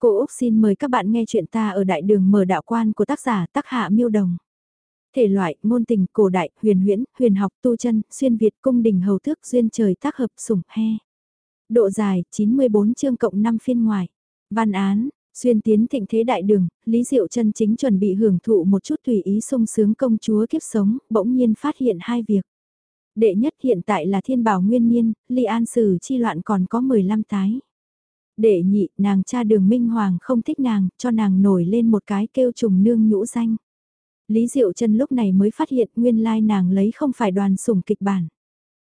Cô Úc xin mời các bạn nghe chuyện ta ở đại đường mở đạo quan của tác giả tác hạ miêu đồng. Thể loại, ngôn tình, cổ đại, huyền huyễn, huyền học, tu chân, xuyên Việt, cung đình hầu thước, duyên trời tác hợp, sủng, he. Độ dài, 94 chương cộng 5 phiên ngoài. Văn án, xuyên tiến thịnh thế đại đường, Lý Diệu chân chính chuẩn bị hưởng thụ một chút tùy ý sung sướng công chúa kiếp sống, bỗng nhiên phát hiện hai việc. Đệ nhất hiện tại là thiên bảo nguyên niên, ly an sử chi loạn còn có 15 tái. Đệ nhị, nàng cha đường Minh Hoàng không thích nàng, cho nàng nổi lên một cái kêu trùng nương nhũ danh. Lý Diệu Trân lúc này mới phát hiện nguyên lai nàng lấy không phải đoàn sủng kịch bản.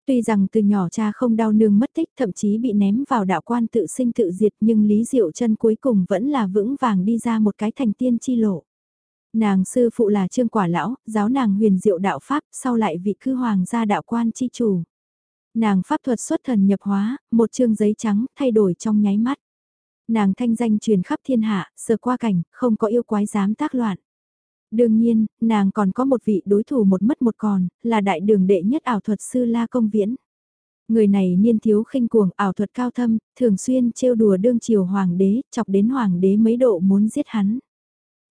Tuy rằng từ nhỏ cha không đau nương mất tích thậm chí bị ném vào đạo quan tự sinh tự diệt nhưng Lý Diệu Trân cuối cùng vẫn là vững vàng đi ra một cái thành tiên chi lộ. Nàng sư phụ là trương quả lão, giáo nàng huyền diệu đạo Pháp, sau lại vị cư hoàng gia đạo quan chi chủ. Nàng pháp thuật xuất thần nhập hóa, một chương giấy trắng, thay đổi trong nháy mắt. Nàng thanh danh truyền khắp thiên hạ, sờ qua cảnh, không có yêu quái dám tác loạn. Đương nhiên, nàng còn có một vị đối thủ một mất một còn, là đại đường đệ nhất ảo thuật sư La Công Viễn. Người này niên thiếu khinh cuồng ảo thuật cao thâm, thường xuyên trêu đùa đương triều hoàng đế, chọc đến hoàng đế mấy độ muốn giết hắn.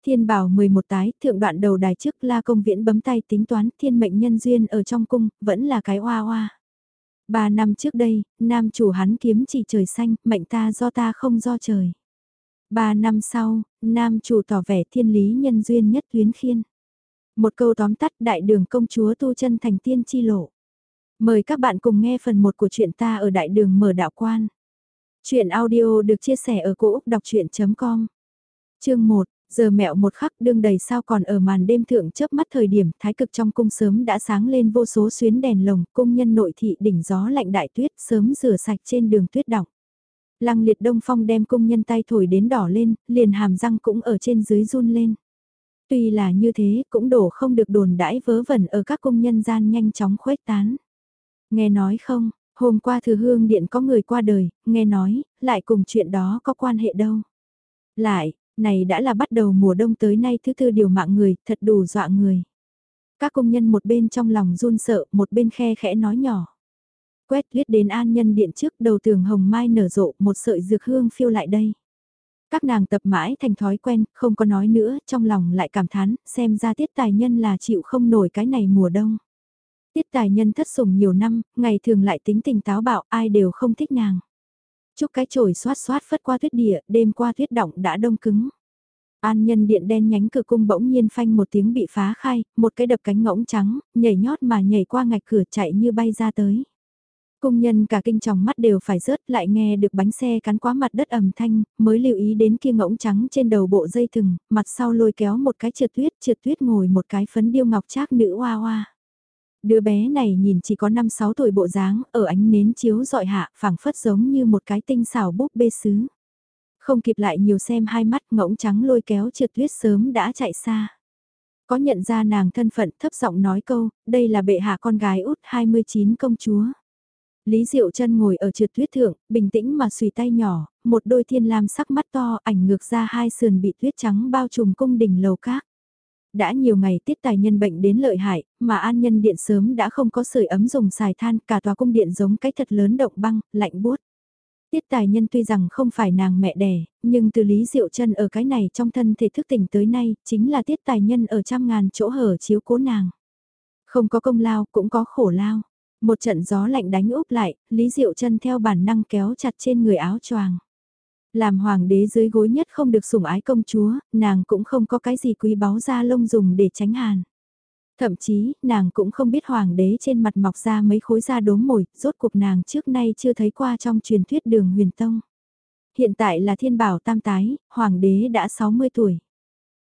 Thiên bảo 11 tái, thượng đoạn đầu đài trước La Công Viễn bấm tay tính toán thiên mệnh nhân duyên ở trong cung, vẫn là cái hoa hoa. Ba năm trước đây, nam chủ hắn kiếm chỉ trời xanh, mệnh ta do ta không do trời. Ba năm sau, nam chủ tỏ vẻ thiên lý nhân duyên nhất tuyến khiên. Một câu tóm tắt đại đường công chúa tu chân thành tiên chi lộ. Mời các bạn cùng nghe phần 1 của chuyện ta ở đại đường mở đạo quan. Chuyện audio được chia sẻ ở cỗ đọc chuyện.com Chương 1 Giờ mẹo một khắc đương đầy sao còn ở màn đêm thượng chớp mắt thời điểm thái cực trong cung sớm đã sáng lên vô số xuyến đèn lồng, cung nhân nội thị đỉnh gió lạnh đại tuyết sớm rửa sạch trên đường tuyết đọng. Lăng liệt đông phong đem cung nhân tay thổi đến đỏ lên, liền hàm răng cũng ở trên dưới run lên. Tuy là như thế cũng đổ không được đồn đãi vớ vẩn ở các cung nhân gian nhanh chóng khuếch tán. Nghe nói không, hôm qua thừa hương điện có người qua đời, nghe nói, lại cùng chuyện đó có quan hệ đâu. Lại, này đã là bắt đầu mùa đông tới nay thứ tư điều mạng người, thật đủ dọa người. Các công nhân một bên trong lòng run sợ, một bên khe khẽ nói nhỏ. Quét tuyết đến an nhân điện trước đầu tường hồng mai nở rộ, một sợi dược hương phiêu lại đây. Các nàng tập mãi thành thói quen, không có nói nữa, trong lòng lại cảm thán, xem ra tiết tài nhân là chịu không nổi cái này mùa đông. Tiết tài nhân thất sủng nhiều năm, ngày thường lại tính tình táo bạo, ai đều không thích nàng. Chúc cái chổi xoát xoát phất qua tuyết địa, đêm qua tuyết động đã đông cứng. An nhân điện đen nhánh cửa cung bỗng nhiên phanh một tiếng bị phá khai, một cái đập cánh ngỗng trắng, nhảy nhót mà nhảy qua ngạch cửa chạy như bay ra tới. Cung nhân cả kinh tròng mắt đều phải rớt lại nghe được bánh xe cắn quá mặt đất ẩm thanh, mới lưu ý đến kia ngỗng trắng trên đầu bộ dây thừng, mặt sau lôi kéo một cái trượt tuyết, trượt tuyết ngồi một cái phấn điêu ngọc trác nữ hoa hoa. Đứa bé này nhìn chỉ có 5-6 tuổi bộ dáng, ở ánh nến chiếu dọi hạ, phảng phất giống như một cái tinh xảo búp bê sứ. Không kịp lại nhiều xem hai mắt ngỗng trắng lôi kéo trượt tuyết sớm đã chạy xa. Có nhận ra nàng thân phận thấp giọng nói câu, đây là bệ hạ con gái út 29 công chúa. Lý Diệu chân ngồi ở trượt tuyết thượng, bình tĩnh mà xùy tay nhỏ, một đôi thiên lam sắc mắt to ảnh ngược ra hai sườn bị tuyết trắng bao trùm cung đỉnh lầu các. Đã nhiều ngày tiết tài nhân bệnh đến lợi hại, mà an nhân điện sớm đã không có sưởi ấm dùng xài than, cả tòa cung điện giống cái thật lớn động băng, lạnh buốt. Tiết tài nhân tuy rằng không phải nàng mẹ đẻ, nhưng từ lý diệu chân ở cái này trong thân thể thức tỉnh tới nay, chính là tiết tài nhân ở trăm ngàn chỗ hở chiếu cố nàng. Không có công lao, cũng có khổ lao. Một trận gió lạnh đánh úp lại, Lý Diệu chân theo bản năng kéo chặt trên người áo choàng. Làm hoàng đế dưới gối nhất không được sủng ái công chúa, nàng cũng không có cái gì quý báu da lông dùng để tránh hàn. Thậm chí, nàng cũng không biết hoàng đế trên mặt mọc ra mấy khối da đốm mồi, rốt cuộc nàng trước nay chưa thấy qua trong truyền thuyết đường huyền tông. Hiện tại là thiên bảo tam tái, hoàng đế đã 60 tuổi.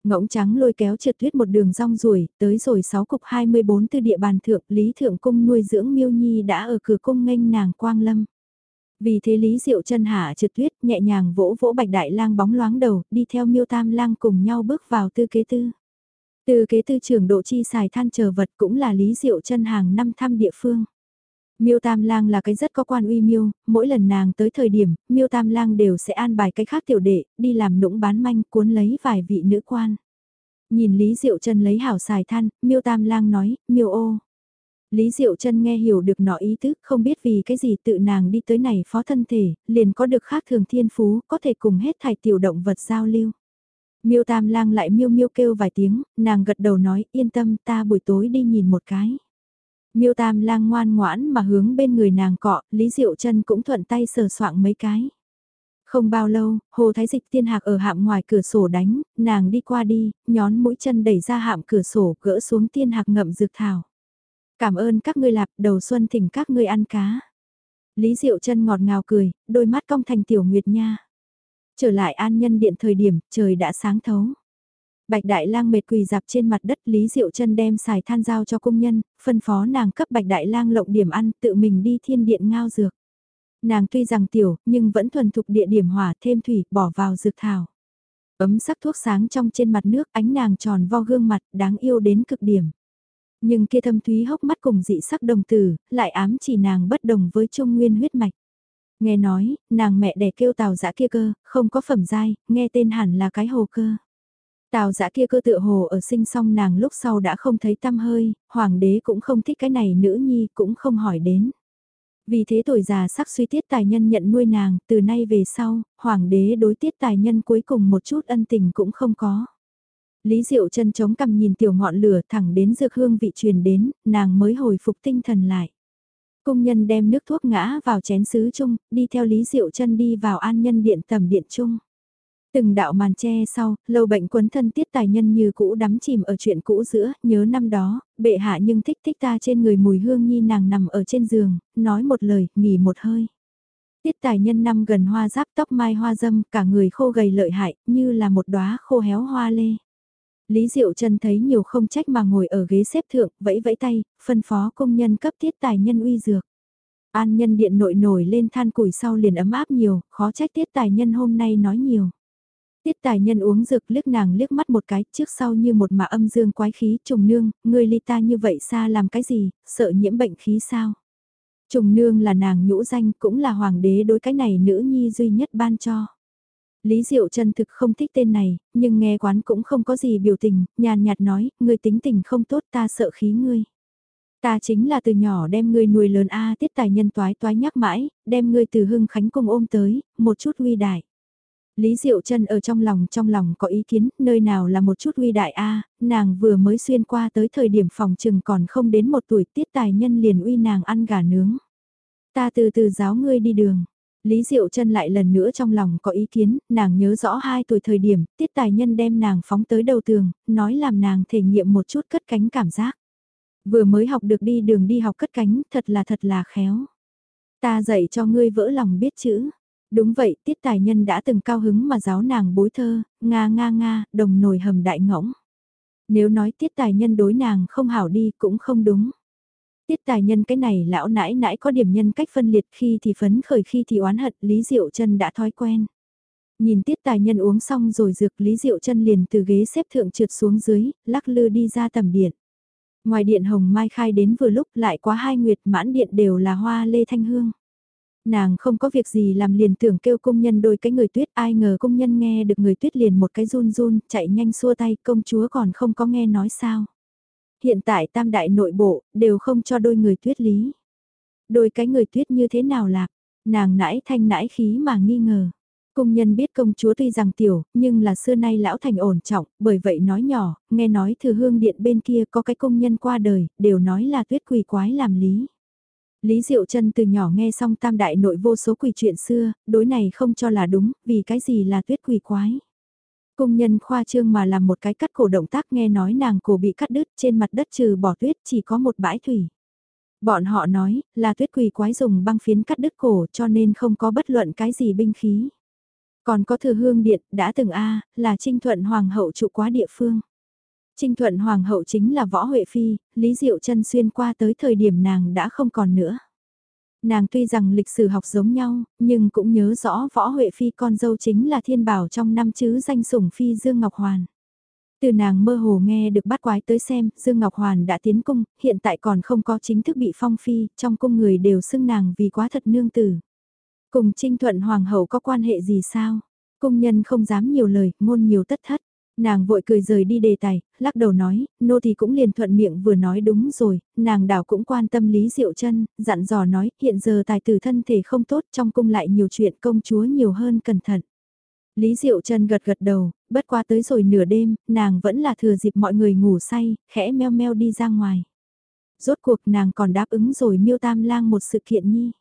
Ngỗng trắng lôi kéo trượt tuyết một đường rong ruổi, tới rồi 6 cục 24 từ địa bàn thượng, Lý Thượng Cung nuôi dưỡng miêu nhi đã ở cửa cung nghênh nàng quang lâm. Vì thế Lý Diệu chân hạ trượt tuyết nhẹ nhàng vỗ vỗ bạch đại lang bóng loáng đầu, đi theo miêu tam lang cùng nhau bước vào tư kế tư. Tư kế tư trưởng độ chi xài than chờ vật cũng là Lý Diệu chân hàng năm thăm địa phương. Miêu Tam Lang là cái rất có quan uy miêu, mỗi lần nàng tới thời điểm, Miêu Tam Lang đều sẽ an bài cái khác tiểu đệ, đi làm nũng bán manh cuốn lấy vài vị nữ quan. Nhìn Lý Diệu chân lấy hảo xài than, Miêu Tam Lang nói, Miêu ô. Lý Diệu Trân nghe hiểu được nọ ý tứ, không biết vì cái gì tự nàng đi tới này phó thân thể, liền có được khác thường thiên phú, có thể cùng hết thải tiểu động vật giao lưu. Miêu Tam Lang lại miêu miêu kêu vài tiếng, nàng gật đầu nói, yên tâm, ta buổi tối đi nhìn một cái. Miêu Tam Lang ngoan ngoãn mà hướng bên người nàng cọ, Lý Diệu Trân cũng thuận tay sờ soạng mấy cái. Không bao lâu, Hồ Thái Dịch tiên hạc ở hạm ngoài cửa sổ đánh, nàng đi qua đi, nhón mũi chân đẩy ra hạm cửa sổ gỡ xuống tiên hạc ngậm dược thảo. Cảm ơn các ngươi lạp, đầu xuân thỉnh các ngươi ăn cá. Lý Diệu chân ngọt ngào cười, đôi mắt cong thành tiểu nguyệt nha. Trở lại an nhân điện thời điểm, trời đã sáng thấu. Bạch Đại Lang mệt quỳ dạp trên mặt đất Lý Diệu chân đem xài than giao cho công nhân, phân phó nàng cấp Bạch Đại Lang lộng điểm ăn, tự mình đi thiên điện ngao dược. Nàng tuy rằng tiểu, nhưng vẫn thuần thục địa điểm hỏa thêm thủy, bỏ vào dược thảo. Ấm sắc thuốc sáng trong trên mặt nước, ánh nàng tròn vo gương mặt, đáng yêu đến cực điểm. Nhưng kia thâm thúy hốc mắt cùng dị sắc đồng tử, lại ám chỉ nàng bất đồng với trung nguyên huyết mạch. Nghe nói, nàng mẹ đẻ kêu tào dã kia cơ, không có phẩm giai, nghe tên hẳn là cái hồ cơ. Tào dã kia cơ tựa hồ ở sinh xong nàng lúc sau đã không thấy tâm hơi, hoàng đế cũng không thích cái này nữ nhi cũng không hỏi đến. Vì thế tuổi già sắc suy tiết tài nhân nhận nuôi nàng, từ nay về sau, hoàng đế đối tiết tài nhân cuối cùng một chút ân tình cũng không có. Lý Diệu chân chống cằm nhìn tiểu ngọn lửa thẳng đến dược hương vị truyền đến, nàng mới hồi phục tinh thần lại. Công nhân đem nước thuốc ngã vào chén sứ chung, đi theo Lý Diệu chân đi vào an nhân điện tầm điện chung. Từng đạo màn che sau, lâu bệnh quấn thân tiết tài nhân như cũ đắm chìm ở chuyện cũ giữa, nhớ năm đó, bệ hạ nhưng thích thích ta trên người mùi hương nhi nàng nằm ở trên giường, nói một lời, nghỉ một hơi. Tiết tài nhân năm gần hoa giáp tóc mai hoa dâm, cả người khô gầy lợi hại, như là một đóa khô héo hoa lê. Lý Diệu Trân thấy nhiều không trách mà ngồi ở ghế xếp thượng, vẫy vẫy tay, phân phó công nhân cấp tiết tài nhân uy dược. An nhân điện nội nổi lên than củi sau liền ấm áp nhiều, khó trách tiết tài nhân hôm nay nói nhiều. Tiết tài nhân uống dược liếc nàng liếc mắt một cái, trước sau như một mà âm dương quái khí, trùng nương, ngươi ly ta như vậy xa làm cái gì, sợ nhiễm bệnh khí sao? Trùng nương là nàng nhũ danh, cũng là hoàng đế đối cái này nữ nhi duy nhất ban cho. Lý Diệu chân thực không thích tên này, nhưng nghe quán cũng không có gì biểu tình, nhàn nhạt nói, ngươi tính tình không tốt ta sợ khí ngươi. Ta chính là từ nhỏ đem ngươi nuôi lớn A tiết tài nhân toái toái nhắc mãi, đem ngươi từ hưng khánh cung ôm tới, một chút uy đại. Lý Diệu Trân ở trong lòng trong lòng có ý kiến, nơi nào là một chút uy đại A, nàng vừa mới xuyên qua tới thời điểm phòng trừng còn không đến một tuổi tiết tài nhân liền uy nàng ăn gà nướng. Ta từ từ giáo ngươi đi đường. Lý Diệu chân lại lần nữa trong lòng có ý kiến, nàng nhớ rõ hai tuổi thời điểm, tiết tài nhân đem nàng phóng tới đầu tường, nói làm nàng thể nghiệm một chút cất cánh cảm giác. Vừa mới học được đi đường đi học cất cánh, thật là thật là khéo. Ta dạy cho ngươi vỡ lòng biết chữ. Đúng vậy, tiết tài nhân đã từng cao hứng mà giáo nàng bối thơ, nga nga nga, đồng nồi hầm đại ngỗng. Nếu nói tiết tài nhân đối nàng không hảo đi cũng không đúng. Tiết tài nhân cái này lão nãi nãi có điểm nhân cách phân liệt khi thì phấn khởi khi thì oán hận, Lý Diệu chân đã thói quen. Nhìn tiết tài nhân uống xong rồi dược Lý Diệu chân liền từ ghế xếp thượng trượt xuống dưới, lắc lư đi ra tầm điện. Ngoài điện hồng mai khai đến vừa lúc lại quá hai nguyệt mãn điện đều là hoa lê thanh hương. Nàng không có việc gì làm liền tưởng kêu công nhân đôi cái người tuyết ai ngờ công nhân nghe được người tuyết liền một cái run run chạy nhanh xua tay công chúa còn không có nghe nói sao. Hiện tại tam đại nội bộ đều không cho đôi người tuyết lý. Đôi cái người tuyết như thế nào lạc, nàng nãi thanh nãi khí mà nghi ngờ. Công nhân biết công chúa tuy rằng tiểu, nhưng là xưa nay lão thành ổn trọng, bởi vậy nói nhỏ, nghe nói thừa hương điện bên kia có cái công nhân qua đời, đều nói là tuyết quỷ quái làm lý. Lý Diệu Trân từ nhỏ nghe xong tam đại nội vô số quỷ chuyện xưa, đối này không cho là đúng, vì cái gì là tuyết quỷ quái. Công nhân khoa trương mà làm một cái cắt cổ động tác nghe nói nàng cổ bị cắt đứt trên mặt đất trừ bỏ tuyết chỉ có một bãi thủy. Bọn họ nói là tuyết quỳ quái dùng băng phiến cắt đứt cổ cho nên không có bất luận cái gì binh khí. Còn có thừa hương điện đã từng A là trinh thuận hoàng hậu trụ quá địa phương. Trinh Thuận Hoàng hậu chính là Võ Huệ Phi, Lý Diệu chân xuyên qua tới thời điểm nàng đã không còn nữa. Nàng tuy rằng lịch sử học giống nhau, nhưng cũng nhớ rõ Võ Huệ Phi con dâu chính là thiên bảo trong năm chứ danh sủng Phi Dương Ngọc Hoàn. Từ nàng mơ hồ nghe được bắt quái tới xem, Dương Ngọc Hoàn đã tiến cung, hiện tại còn không có chính thức bị phong phi, trong cung người đều xưng nàng vì quá thật nương tử. Cùng Trinh Thuận Hoàng hậu có quan hệ gì sao? Cung nhân không dám nhiều lời, ngôn nhiều tất thất. Nàng vội cười rời đi đề tài, lắc đầu nói, nô thì cũng liền thuận miệng vừa nói đúng rồi, nàng đảo cũng quan tâm Lý Diệu chân dặn dò nói, hiện giờ tài tử thân thể không tốt trong cung lại nhiều chuyện công chúa nhiều hơn cẩn thận. Lý Diệu chân gật gật đầu, bất qua tới rồi nửa đêm, nàng vẫn là thừa dịp mọi người ngủ say, khẽ meo meo đi ra ngoài. Rốt cuộc nàng còn đáp ứng rồi miêu tam lang một sự kiện nhi.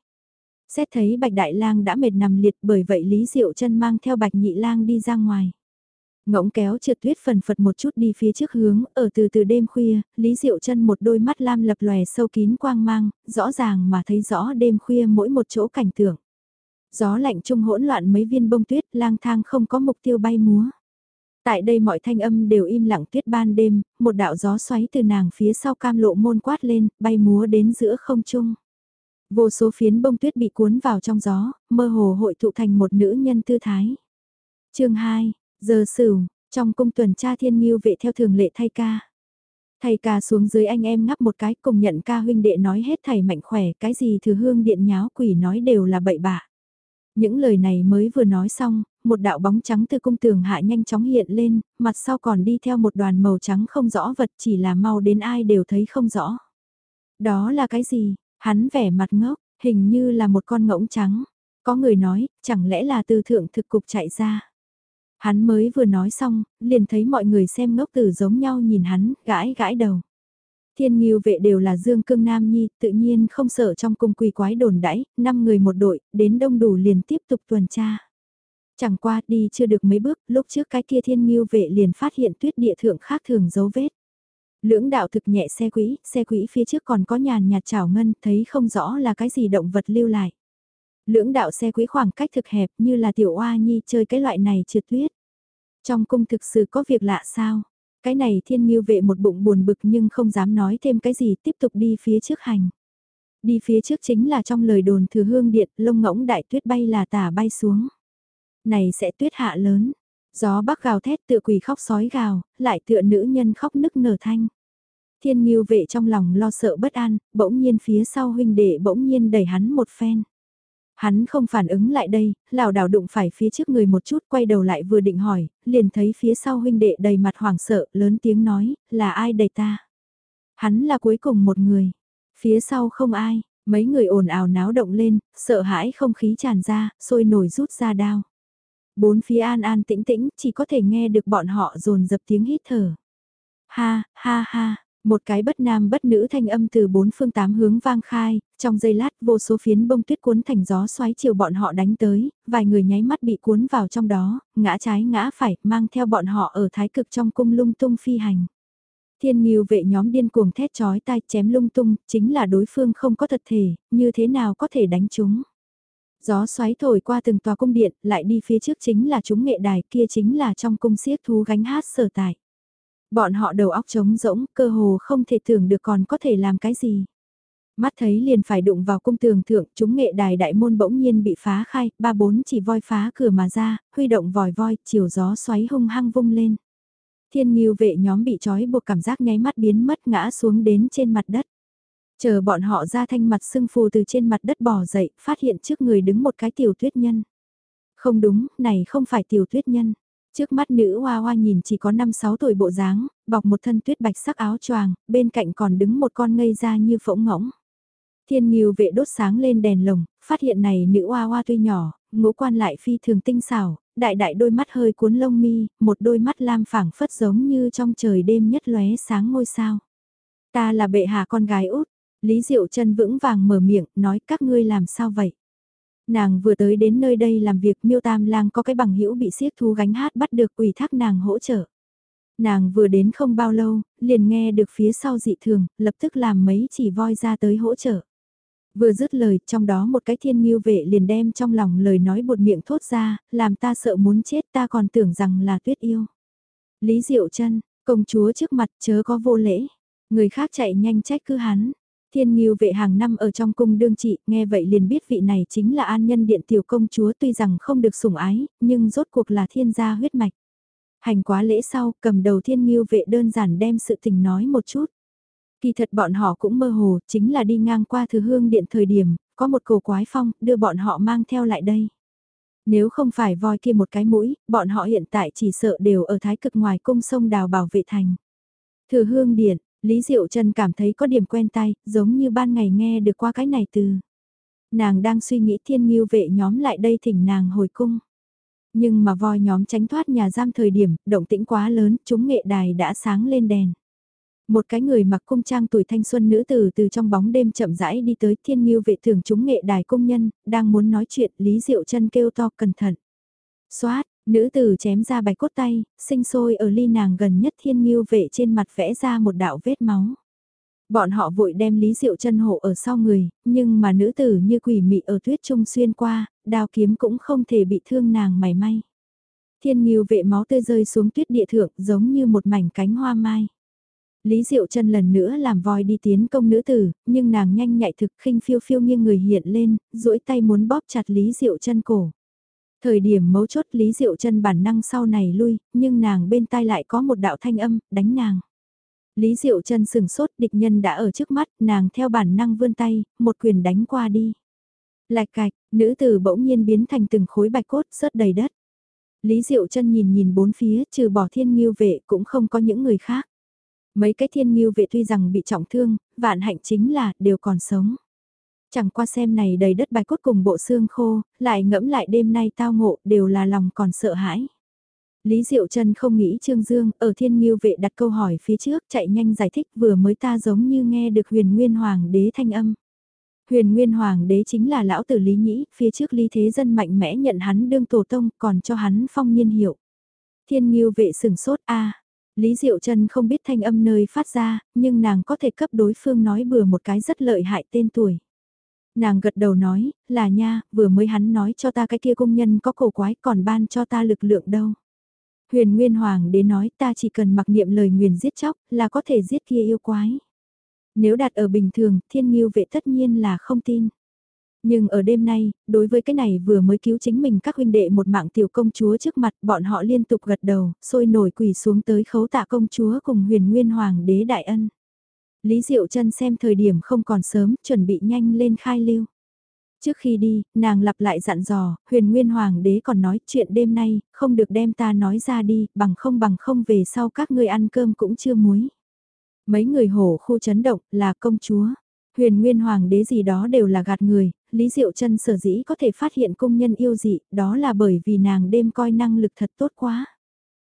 Xét thấy Bạch Đại Lang đã mệt nằm liệt bởi vậy Lý Diệu chân mang theo Bạch Nhị Lang đi ra ngoài. Ngỗng kéo trượt tuyết phần phật một chút đi phía trước hướng, ở từ từ đêm khuya, Lý Diệu chân một đôi mắt lam lập lòe sâu kín quang mang, rõ ràng mà thấy rõ đêm khuya mỗi một chỗ cảnh tượng. Gió lạnh trung hỗn loạn mấy viên bông tuyết lang thang không có mục tiêu bay múa. Tại đây mọi thanh âm đều im lặng tuyết ban đêm, một đạo gió xoáy từ nàng phía sau cam lộ môn quát lên, bay múa đến giữa không trung. Vô số phiến bông tuyết bị cuốn vào trong gió, mơ hồ hội tụ thành một nữ nhân tư thái. chương 2, giờ sửu, trong cung tuần tra thiên nghiêu vệ theo thường lệ thay ca. Thầy ca xuống dưới anh em ngắp một cái cùng nhận ca huynh đệ nói hết thầy mạnh khỏe, cái gì thừa hương điện nháo quỷ nói đều là bậy bạ. Những lời này mới vừa nói xong, một đạo bóng trắng từ cung tường hạ nhanh chóng hiện lên, mặt sau còn đi theo một đoàn màu trắng không rõ vật chỉ là mau đến ai đều thấy không rõ. Đó là cái gì? Hắn vẻ mặt ngốc, hình như là một con ngỗng trắng. Có người nói, chẳng lẽ là từ thượng thực cục chạy ra. Hắn mới vừa nói xong, liền thấy mọi người xem ngốc tử giống nhau nhìn hắn, gãi gãi đầu. Thiên nghiêu vệ đều là dương cương nam nhi, tự nhiên không sợ trong cung quỳ quái đồn đãi, năm người một đội, đến đông đủ liền tiếp tục tuần tra. Chẳng qua đi chưa được mấy bước, lúc trước cái kia thiên nghiêu vệ liền phát hiện tuyết địa thượng khác thường dấu vết. Lưỡng đạo thực nhẹ xe quỹ, xe quỹ phía trước còn có nhàn nhạt trào ngân, thấy không rõ là cái gì động vật lưu lại. Lưỡng đạo xe quý khoảng cách thực hẹp như là tiểu oa nhi chơi cái loại này trượt tuyết. Trong cung thực sự có việc lạ sao? Cái này thiên nghiêu vệ một bụng buồn bực nhưng không dám nói thêm cái gì tiếp tục đi phía trước hành. Đi phía trước chính là trong lời đồn thừa hương điện, lông ngỗng đại tuyết bay là tả bay xuống. Này sẽ tuyết hạ lớn, gió bắc gào thét tựa quỷ khóc sói gào, lại tựa nữ nhân khóc nức nở thanh. Thiên nghiêu vệ trong lòng lo sợ bất an, bỗng nhiên phía sau huynh đệ bỗng nhiên đẩy hắn một phen. Hắn không phản ứng lại đây, lảo đảo đụng phải phía trước người một chút quay đầu lại vừa định hỏi, liền thấy phía sau huynh đệ đầy mặt hoảng sợ, lớn tiếng nói, là ai đẩy ta? Hắn là cuối cùng một người, phía sau không ai, mấy người ồn ào náo động lên, sợ hãi không khí tràn ra, sôi nổi rút ra đao. Bốn phía an an tĩnh tĩnh, chỉ có thể nghe được bọn họ dồn dập tiếng hít thở. Ha, ha ha, một cái bất nam bất nữ thanh âm từ bốn phương tám hướng vang khai, trong giây lát vô số phiến bông tuyết cuốn thành gió xoáy chiều bọn họ đánh tới, vài người nháy mắt bị cuốn vào trong đó, ngã trái ngã phải, mang theo bọn họ ở thái cực trong cung lung tung phi hành. Thiên nghiêu vệ nhóm điên cuồng thét chói tai chém lung tung, chính là đối phương không có thật thể, như thế nào có thể đánh chúng. Gió xoáy thổi qua từng tòa cung điện, lại đi phía trước chính là chúng nghệ đài, kia chính là trong cung siết thú gánh hát sở tại. Bọn họ đầu óc trống rỗng, cơ hồ không thể tưởng được còn có thể làm cái gì. Mắt thấy liền phải đụng vào cung tường thượng, chúng nghệ đài đại môn bỗng nhiên bị phá khai, ba bốn chỉ voi phá cửa mà ra, huy động vòi voi, chiều gió xoáy hung hăng vung lên. Thiên nghiêu vệ nhóm bị trói buộc cảm giác nháy mắt biến mất ngã xuống đến trên mặt đất. Chờ bọn họ ra thanh mặt sưng phù từ trên mặt đất bò dậy, phát hiện trước người đứng một cái tiểu tuyết nhân. Không đúng, này không phải tiểu tuyết nhân. Trước mắt nữ hoa hoa nhìn chỉ có 5-6 tuổi bộ dáng, bọc một thân tuyết bạch sắc áo choàng, bên cạnh còn đứng một con ngây ra như phỗng ngỗng. Thiên nghiêu vệ đốt sáng lên đèn lồng, phát hiện này nữ hoa hoa tuy nhỏ, ngũ quan lại phi thường tinh xảo, đại đại đôi mắt hơi cuốn lông mi, một đôi mắt lam phẳng phất giống như trong trời đêm nhất lóe sáng ngôi sao. Ta là bệ hạ con gái út, Lý Diệu chân vững vàng mở miệng, nói các ngươi làm sao vậy? Nàng vừa tới đến nơi đây làm việc miêu tam lang có cái bằng hữu bị siết thu gánh hát bắt được ủy thác nàng hỗ trợ. Nàng vừa đến không bao lâu, liền nghe được phía sau dị thường, lập tức làm mấy chỉ voi ra tới hỗ trợ. Vừa dứt lời, trong đó một cái thiên miêu vệ liền đem trong lòng lời nói bột miệng thốt ra, làm ta sợ muốn chết ta còn tưởng rằng là tuyết yêu. Lý Diệu chân công chúa trước mặt chớ có vô lễ. Người khác chạy nhanh trách cứ hắn. Thiên Nghiêu vệ hàng năm ở trong cung đương trị, nghe vậy liền biết vị này chính là an nhân điện tiểu công chúa tuy rằng không được sủng ái, nhưng rốt cuộc là thiên gia huyết mạch. Hành quá lễ sau, cầm đầu thiên Nghiêu vệ đơn giản đem sự tình nói một chút. Kỳ thật bọn họ cũng mơ hồ, chính là đi ngang qua thừa hương điện thời điểm, có một cổ quái phong, đưa bọn họ mang theo lại đây. Nếu không phải voi kia một cái mũi, bọn họ hiện tại chỉ sợ đều ở thái cực ngoài cung sông đào bảo vệ thành. Thừa hương điện, Lý Diệu Trần cảm thấy có điểm quen tay, giống như ban ngày nghe được qua cái này từ. Nàng đang suy nghĩ thiên nghiêu vệ nhóm lại đây thỉnh nàng hồi cung. Nhưng mà voi nhóm tránh thoát nhà giam thời điểm, động tĩnh quá lớn, chúng nghệ đài đã sáng lên đèn. Một cái người mặc cung trang tuổi thanh xuân nữ tử từ trong bóng đêm chậm rãi đi tới thiên nghiêu vệ thường chúng nghệ đài công nhân, đang muốn nói chuyện, Lý Diệu chân kêu to cẩn thận. Xoát, nữ tử chém ra bạch cốt tay, sinh sôi ở ly nàng gần nhất thiên nghiêu vệ trên mặt vẽ ra một đạo vết máu. Bọn họ vội đem Lý Diệu chân hộ ở sau người, nhưng mà nữ tử như quỷ mị ở tuyết trung xuyên qua, đao kiếm cũng không thể bị thương nàng mảy may. Thiên nghiêu vệ máu tươi rơi xuống tuyết địa thượng giống như một mảnh cánh hoa mai. Lý Diệu chân lần nữa làm voi đi tiến công nữ tử, nhưng nàng nhanh nhạy thực khinh phiêu phiêu nghiêng người hiện lên, duỗi tay muốn bóp chặt Lý Diệu chân cổ. Thời điểm mấu chốt Lý Diệu chân bản năng sau này lui, nhưng nàng bên tai lại có một đạo thanh âm, đánh nàng. Lý Diệu chân sừng sốt địch nhân đã ở trước mắt, nàng theo bản năng vươn tay, một quyền đánh qua đi. Lạch cạch, nữ tử bỗng nhiên biến thành từng khối bạch cốt rớt đầy đất. Lý Diệu chân nhìn nhìn bốn phía, trừ bỏ thiên nghiêu vệ cũng không có những người khác. Mấy cái thiên nghiêu vệ tuy rằng bị trọng thương, vạn hạnh chính là đều còn sống. Chẳng qua xem này đầy đất bài cốt cùng bộ xương khô, lại ngẫm lại đêm nay tao ngộ đều là lòng còn sợ hãi. Lý Diệu Trân không nghĩ Trương Dương ở thiên nghiêu vệ đặt câu hỏi phía trước chạy nhanh giải thích vừa mới ta giống như nghe được huyền nguyên hoàng đế thanh âm. Huyền nguyên hoàng đế chính là lão tử Lý Nhĩ, phía trước Lý Thế Dân mạnh mẽ nhận hắn đương tổ tông còn cho hắn phong nhiên hiệu. Thiên nghiêu vệ sừng sốt a Lý Diệu Trân không biết thanh âm nơi phát ra, nhưng nàng có thể cấp đối phương nói bừa một cái rất lợi hại tên tuổi. Nàng gật đầu nói, là nha, vừa mới hắn nói cho ta cái kia công nhân có cổ quái còn ban cho ta lực lượng đâu. Huyền Nguyên Hoàng đế nói ta chỉ cần mặc niệm lời nguyền giết chóc là có thể giết kia yêu quái. Nếu đặt ở bình thường, thiên nghiêu vệ tất nhiên là không tin. Nhưng ở đêm nay, đối với cái này vừa mới cứu chính mình các huynh đệ một mạng tiểu công chúa trước mặt bọn họ liên tục gật đầu, sôi nổi quỳ xuống tới khấu tạ công chúa cùng huyền nguyên hoàng đế đại ân. Lý Diệu Trân xem thời điểm không còn sớm, chuẩn bị nhanh lên khai lưu. Trước khi đi, nàng lặp lại dặn dò, huyền nguyên hoàng đế còn nói chuyện đêm nay, không được đem ta nói ra đi, bằng không bằng không về sau các ngươi ăn cơm cũng chưa muối. Mấy người hổ khu chấn động là công chúa. Huyền nguyên hoàng đế gì đó đều là gạt người, Lý Diệu chân sở dĩ có thể phát hiện công nhân yêu dị, đó là bởi vì nàng đêm coi năng lực thật tốt quá.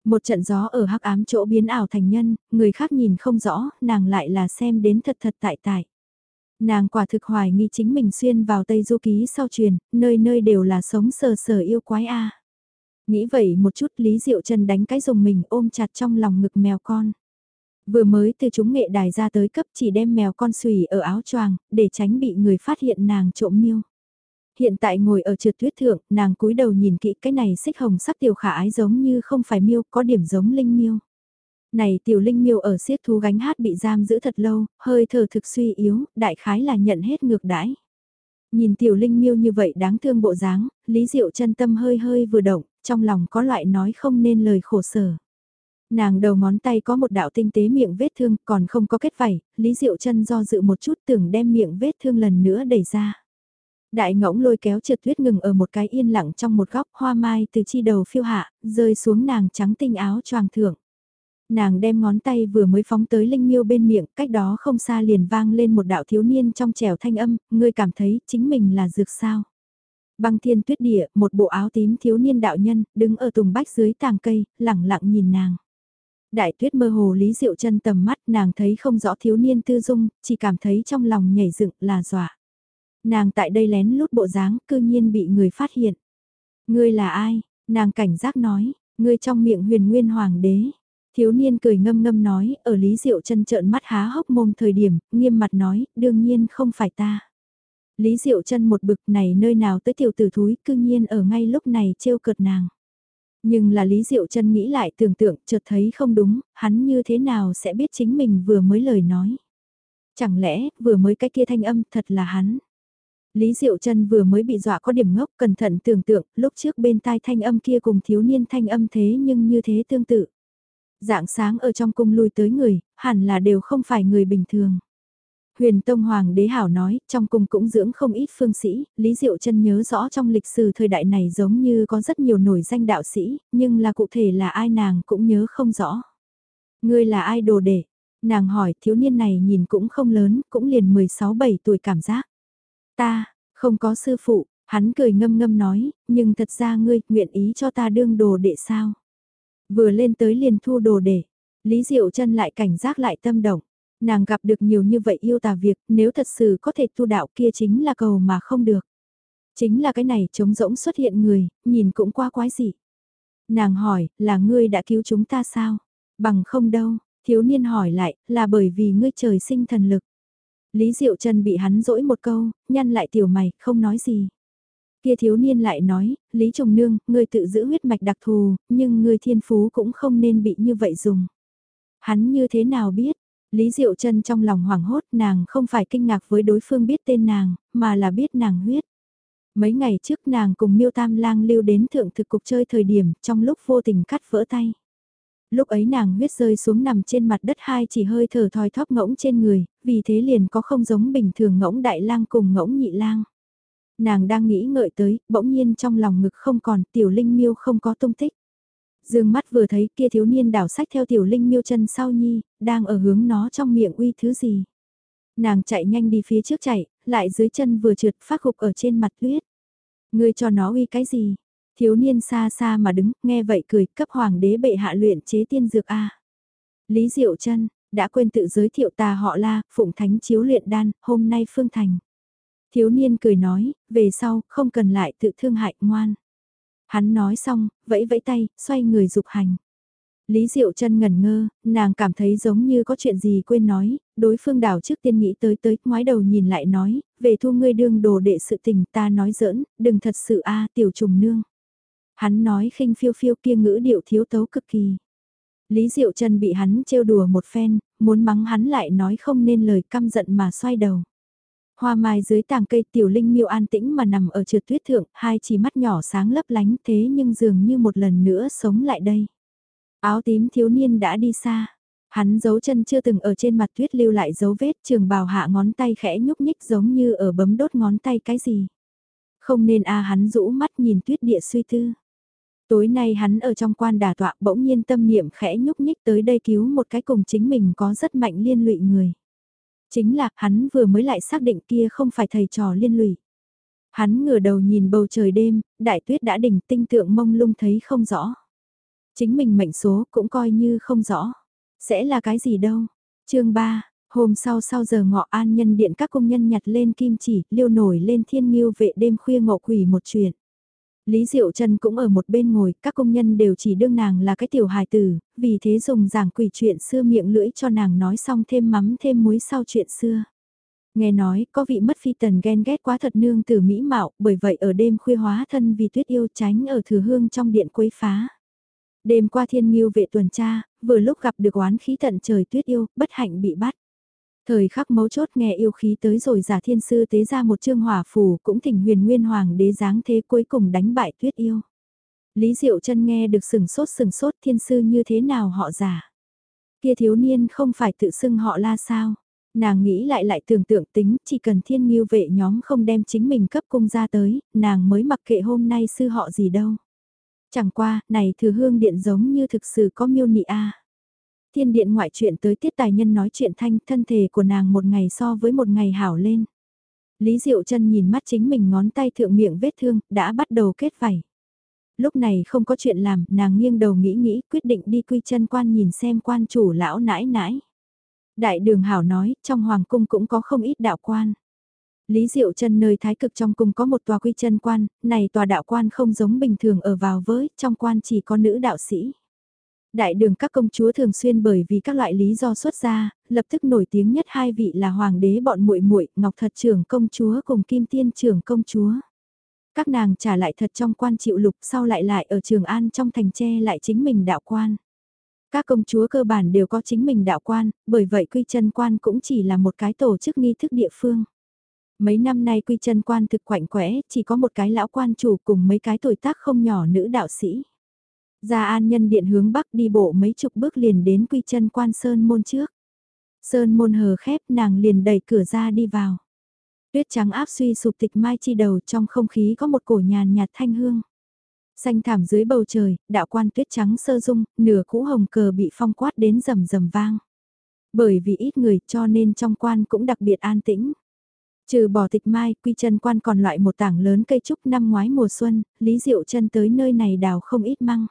Một trận gió ở hắc ám chỗ biến ảo thành nhân, người khác nhìn không rõ, nàng lại là xem đến thật thật tại tại. Nàng quả thực hoài nghi chính mình xuyên vào Tây Du Ký sau truyền, nơi nơi đều là sống sờ sờ yêu quái a. Nghĩ vậy một chút Lý Diệu chân đánh cái dùng mình ôm chặt trong lòng ngực mèo con. Vừa mới từ chúng nghệ đài ra tới cấp chỉ đem mèo con xùy ở áo choàng, để tránh bị người phát hiện nàng trộm miêu. Hiện tại ngồi ở trượt tuyết thượng, nàng cúi đầu nhìn kỹ cái này xích hồng sắc tiểu khả ái giống như không phải miêu, có điểm giống linh miêu. Này tiểu linh miêu ở siết thú gánh hát bị giam giữ thật lâu, hơi thở thực suy yếu, đại khái là nhận hết ngược đãi. Nhìn tiểu linh miêu như vậy đáng thương bộ dáng, Lý Diệu chân tâm hơi hơi vừa động, trong lòng có loại nói không nên lời khổ sở. Nàng đầu ngón tay có một đạo tinh tế miệng vết thương còn không có kết vảy, Lý Diệu chân do dự một chút tưởng đem miệng vết thương lần nữa đẩy ra. Đại ngỗng lôi kéo trượt tuyết ngừng ở một cái yên lặng trong một góc hoa mai từ chi đầu phiêu hạ, rơi xuống nàng trắng tinh áo choàng thượng. Nàng đem ngón tay vừa mới phóng tới linh miêu bên miệng, cách đó không xa liền vang lên một đạo thiếu niên trong trẻo thanh âm, ngươi cảm thấy chính mình là dược sao. Băng thiên tuyết địa, một bộ áo tím thiếu niên đạo nhân, đứng ở tùng bách dưới tàng cây, lẳng lặng nhìn nàng. Đại tuyết mơ hồ lý diệu chân tầm mắt nàng thấy không rõ thiếu niên tư dung, chỉ cảm thấy trong lòng nhảy dựng là dọa. Nàng tại đây lén lút bộ dáng, cư nhiên bị người phát hiện. Ngươi là ai? Nàng cảnh giác nói, ngươi trong miệng huyền nguyên hoàng đế. Thiếu niên cười ngâm ngâm nói, ở Lý Diệu chân trợn mắt há hốc mồm thời điểm, nghiêm mặt nói, đương nhiên không phải ta. Lý Diệu chân một bực này nơi nào tới tiểu tử thúi, cư nhiên ở ngay lúc này trêu cợt nàng. Nhưng là Lý Diệu chân nghĩ lại tưởng tượng, chợt thấy không đúng, hắn như thế nào sẽ biết chính mình vừa mới lời nói. Chẳng lẽ, vừa mới cái kia thanh âm thật là hắn. Lý Diệu Trân vừa mới bị dọa có điểm ngốc cẩn thận tưởng tượng, lúc trước bên tai thanh âm kia cùng thiếu niên thanh âm thế nhưng như thế tương tự. Dạng sáng ở trong cung lui tới người, hẳn là đều không phải người bình thường. Huyền Tông Hoàng đế hảo nói, trong cung cũng dưỡng không ít phương sĩ, Lý Diệu Trân nhớ rõ trong lịch sử thời đại này giống như có rất nhiều nổi danh đạo sĩ, nhưng là cụ thể là ai nàng cũng nhớ không rõ. Ngươi là ai đồ đệ Nàng hỏi thiếu niên này nhìn cũng không lớn, cũng liền 16-17 tuổi cảm giác. Ta, không có sư phụ, hắn cười ngâm ngâm nói, nhưng thật ra ngươi nguyện ý cho ta đương đồ đệ sao? Vừa lên tới liền thu đồ đệ, Lý Diệu chân lại cảnh giác lại tâm động. Nàng gặp được nhiều như vậy yêu tà việc, nếu thật sự có thể tu đạo kia chính là cầu mà không được. Chính là cái này trống rỗng xuất hiện người, nhìn cũng qua quái gì. Nàng hỏi, là ngươi đã cứu chúng ta sao? Bằng không đâu, thiếu niên hỏi lại, là bởi vì ngươi trời sinh thần lực. Lý Diệu Trần bị hắn dỗi một câu, nhăn lại tiểu mày, không nói gì. Kia thiếu niên lại nói, Lý Trùng Nương, ngươi tự giữ huyết mạch đặc thù, nhưng ngươi thiên phú cũng không nên bị như vậy dùng. Hắn như thế nào biết? Lý Diệu Trân trong lòng hoảng hốt nàng không phải kinh ngạc với đối phương biết tên nàng, mà là biết nàng huyết. Mấy ngày trước nàng cùng miêu tam lang lưu đến thượng thực cục chơi thời điểm trong lúc vô tình cắt vỡ tay. Lúc ấy nàng huyết rơi xuống nằm trên mặt đất hai chỉ hơi thở thoi thóp ngỗng trên người, vì thế liền có không giống bình thường ngỗng đại lang cùng ngỗng nhị lang. Nàng đang nghĩ ngợi tới, bỗng nhiên trong lòng ngực không còn, tiểu linh miêu không có tung tích. Dương mắt vừa thấy kia thiếu niên đảo sách theo tiểu linh miêu chân sau nhi, đang ở hướng nó trong miệng uy thứ gì. Nàng chạy nhanh đi phía trước chạy, lại dưới chân vừa trượt phát hục ở trên mặt tuyết. Ngươi cho nó uy cái gì? Thiếu niên xa xa mà đứng, nghe vậy cười, cấp hoàng đế bệ hạ luyện chế tiên dược A. Lý Diệu chân đã quên tự giới thiệu ta họ la, phụng thánh chiếu luyện đan, hôm nay phương thành. Thiếu niên cười nói, về sau, không cần lại tự thương hại, ngoan. Hắn nói xong, vẫy vẫy tay, xoay người dục hành. Lý Diệu chân ngẩn ngơ, nàng cảm thấy giống như có chuyện gì quên nói, đối phương đảo trước tiên nghĩ tới tới, ngoái đầu nhìn lại nói, về thu ngươi đương đồ đệ sự tình ta nói giỡn, đừng thật sự a tiểu trùng nương. Hắn nói khinh phiêu phiêu kia ngữ điệu thiếu tấu cực kỳ. Lý Diệu chân bị hắn trêu đùa một phen, muốn mắng hắn lại nói không nên lời căm giận mà xoay đầu. Hoa mai dưới tàng cây tiểu linh miêu an tĩnh mà nằm ở trượt tuyết thượng, hai chỉ mắt nhỏ sáng lấp lánh thế nhưng dường như một lần nữa sống lại đây. Áo tím thiếu niên đã đi xa. Hắn giấu chân chưa từng ở trên mặt tuyết lưu lại dấu vết trường bào hạ ngón tay khẽ nhúc nhích giống như ở bấm đốt ngón tay cái gì. Không nên a hắn rũ mắt nhìn tuyết địa suy tư. Tối nay hắn ở trong quan đà tọa bỗng nhiên tâm niệm khẽ nhúc nhích tới đây cứu một cái cùng chính mình có rất mạnh liên lụy người. Chính là, hắn vừa mới lại xác định kia không phải thầy trò liên lụy. Hắn ngửa đầu nhìn bầu trời đêm, đại tuyết đã đỉnh tinh tượng mông lung thấy không rõ. Chính mình mệnh số cũng coi như không rõ. Sẽ là cái gì đâu. chương 3, hôm sau sau giờ ngọ an nhân điện các công nhân nhặt lên kim chỉ, liêu nổi lên thiên miêu vệ đêm khuya ngộ quỷ một chuyện. Lý Diệu Trần cũng ở một bên ngồi, các công nhân đều chỉ đương nàng là cái tiểu hài tử, vì thế dùng giảng quỷ chuyện xưa miệng lưỡi cho nàng nói xong thêm mắm thêm muối sau chuyện xưa. Nghe nói, có vị mất phi tần ghen ghét quá thật nương tử mỹ mạo, bởi vậy ở đêm khuya hóa thân vì tuyết yêu tránh ở thừa hương trong điện quấy phá. Đêm qua thiên miêu vệ tuần tra, vừa lúc gặp được oán khí tận trời tuyết yêu, bất hạnh bị bắt. Thời khắc mấu chốt nghe yêu khí tới rồi giả thiên sư tế ra một chương hỏa phù cũng thỉnh huyền nguyên hoàng đế giáng thế cuối cùng đánh bại tuyết yêu. Lý Diệu chân nghe được sừng sốt sừng sốt thiên sư như thế nào họ giả. Kia thiếu niên không phải tự xưng họ la sao. Nàng nghĩ lại lại tưởng tượng tính chỉ cần thiên nghiêu vệ nhóm không đem chính mình cấp cung ra tới, nàng mới mặc kệ hôm nay sư họ gì đâu. Chẳng qua, này thừa hương điện giống như thực sự có miêu nị a. Thiên điện ngoại chuyện tới tiết tài nhân nói chuyện thanh thân thể của nàng một ngày so với một ngày hảo lên. Lý Diệu chân nhìn mắt chính mình ngón tay thượng miệng vết thương, đã bắt đầu kết vảy. Lúc này không có chuyện làm, nàng nghiêng đầu nghĩ nghĩ, quyết định đi quy chân quan nhìn xem quan chủ lão nãi nãi. Đại đường hảo nói, trong hoàng cung cũng có không ít đạo quan. Lý Diệu chân nơi thái cực trong cung có một tòa quy chân quan, này tòa đạo quan không giống bình thường ở vào với, trong quan chỉ có nữ đạo sĩ. Đại đường các công chúa thường xuyên bởi vì các loại lý do xuất ra, lập tức nổi tiếng nhất hai vị là hoàng đế bọn muội muội, Ngọc Thật trưởng công chúa cùng Kim Tiên trưởng công chúa. Các nàng trả lại thật trong quan chịu lục sau lại lại ở Trường An trong thành tre lại chính mình đạo quan. Các công chúa cơ bản đều có chính mình đạo quan, bởi vậy quy chân quan cũng chỉ là một cái tổ chức nghi thức địa phương. Mấy năm nay quy chân quan thực quạnh quẽ, chỉ có một cái lão quan chủ cùng mấy cái tuổi tác không nhỏ nữ đạo sĩ. Ra an nhân điện hướng bắc đi bộ mấy chục bước liền đến quy chân quan sơn môn trước. Sơn môn hờ khép nàng liền đẩy cửa ra đi vào. Tuyết trắng áp suy sụp tịch mai chi đầu trong không khí có một cổ nhàn nhạt thanh hương. Xanh thảm dưới bầu trời, đạo quan tuyết trắng sơ dung, nửa cũ hồng cờ bị phong quát đến rầm rầm vang. Bởi vì ít người cho nên trong quan cũng đặc biệt an tĩnh. Trừ bỏ tịch mai, quy chân quan còn loại một tảng lớn cây trúc năm ngoái mùa xuân, Lý Diệu chân tới nơi này đào không ít măng.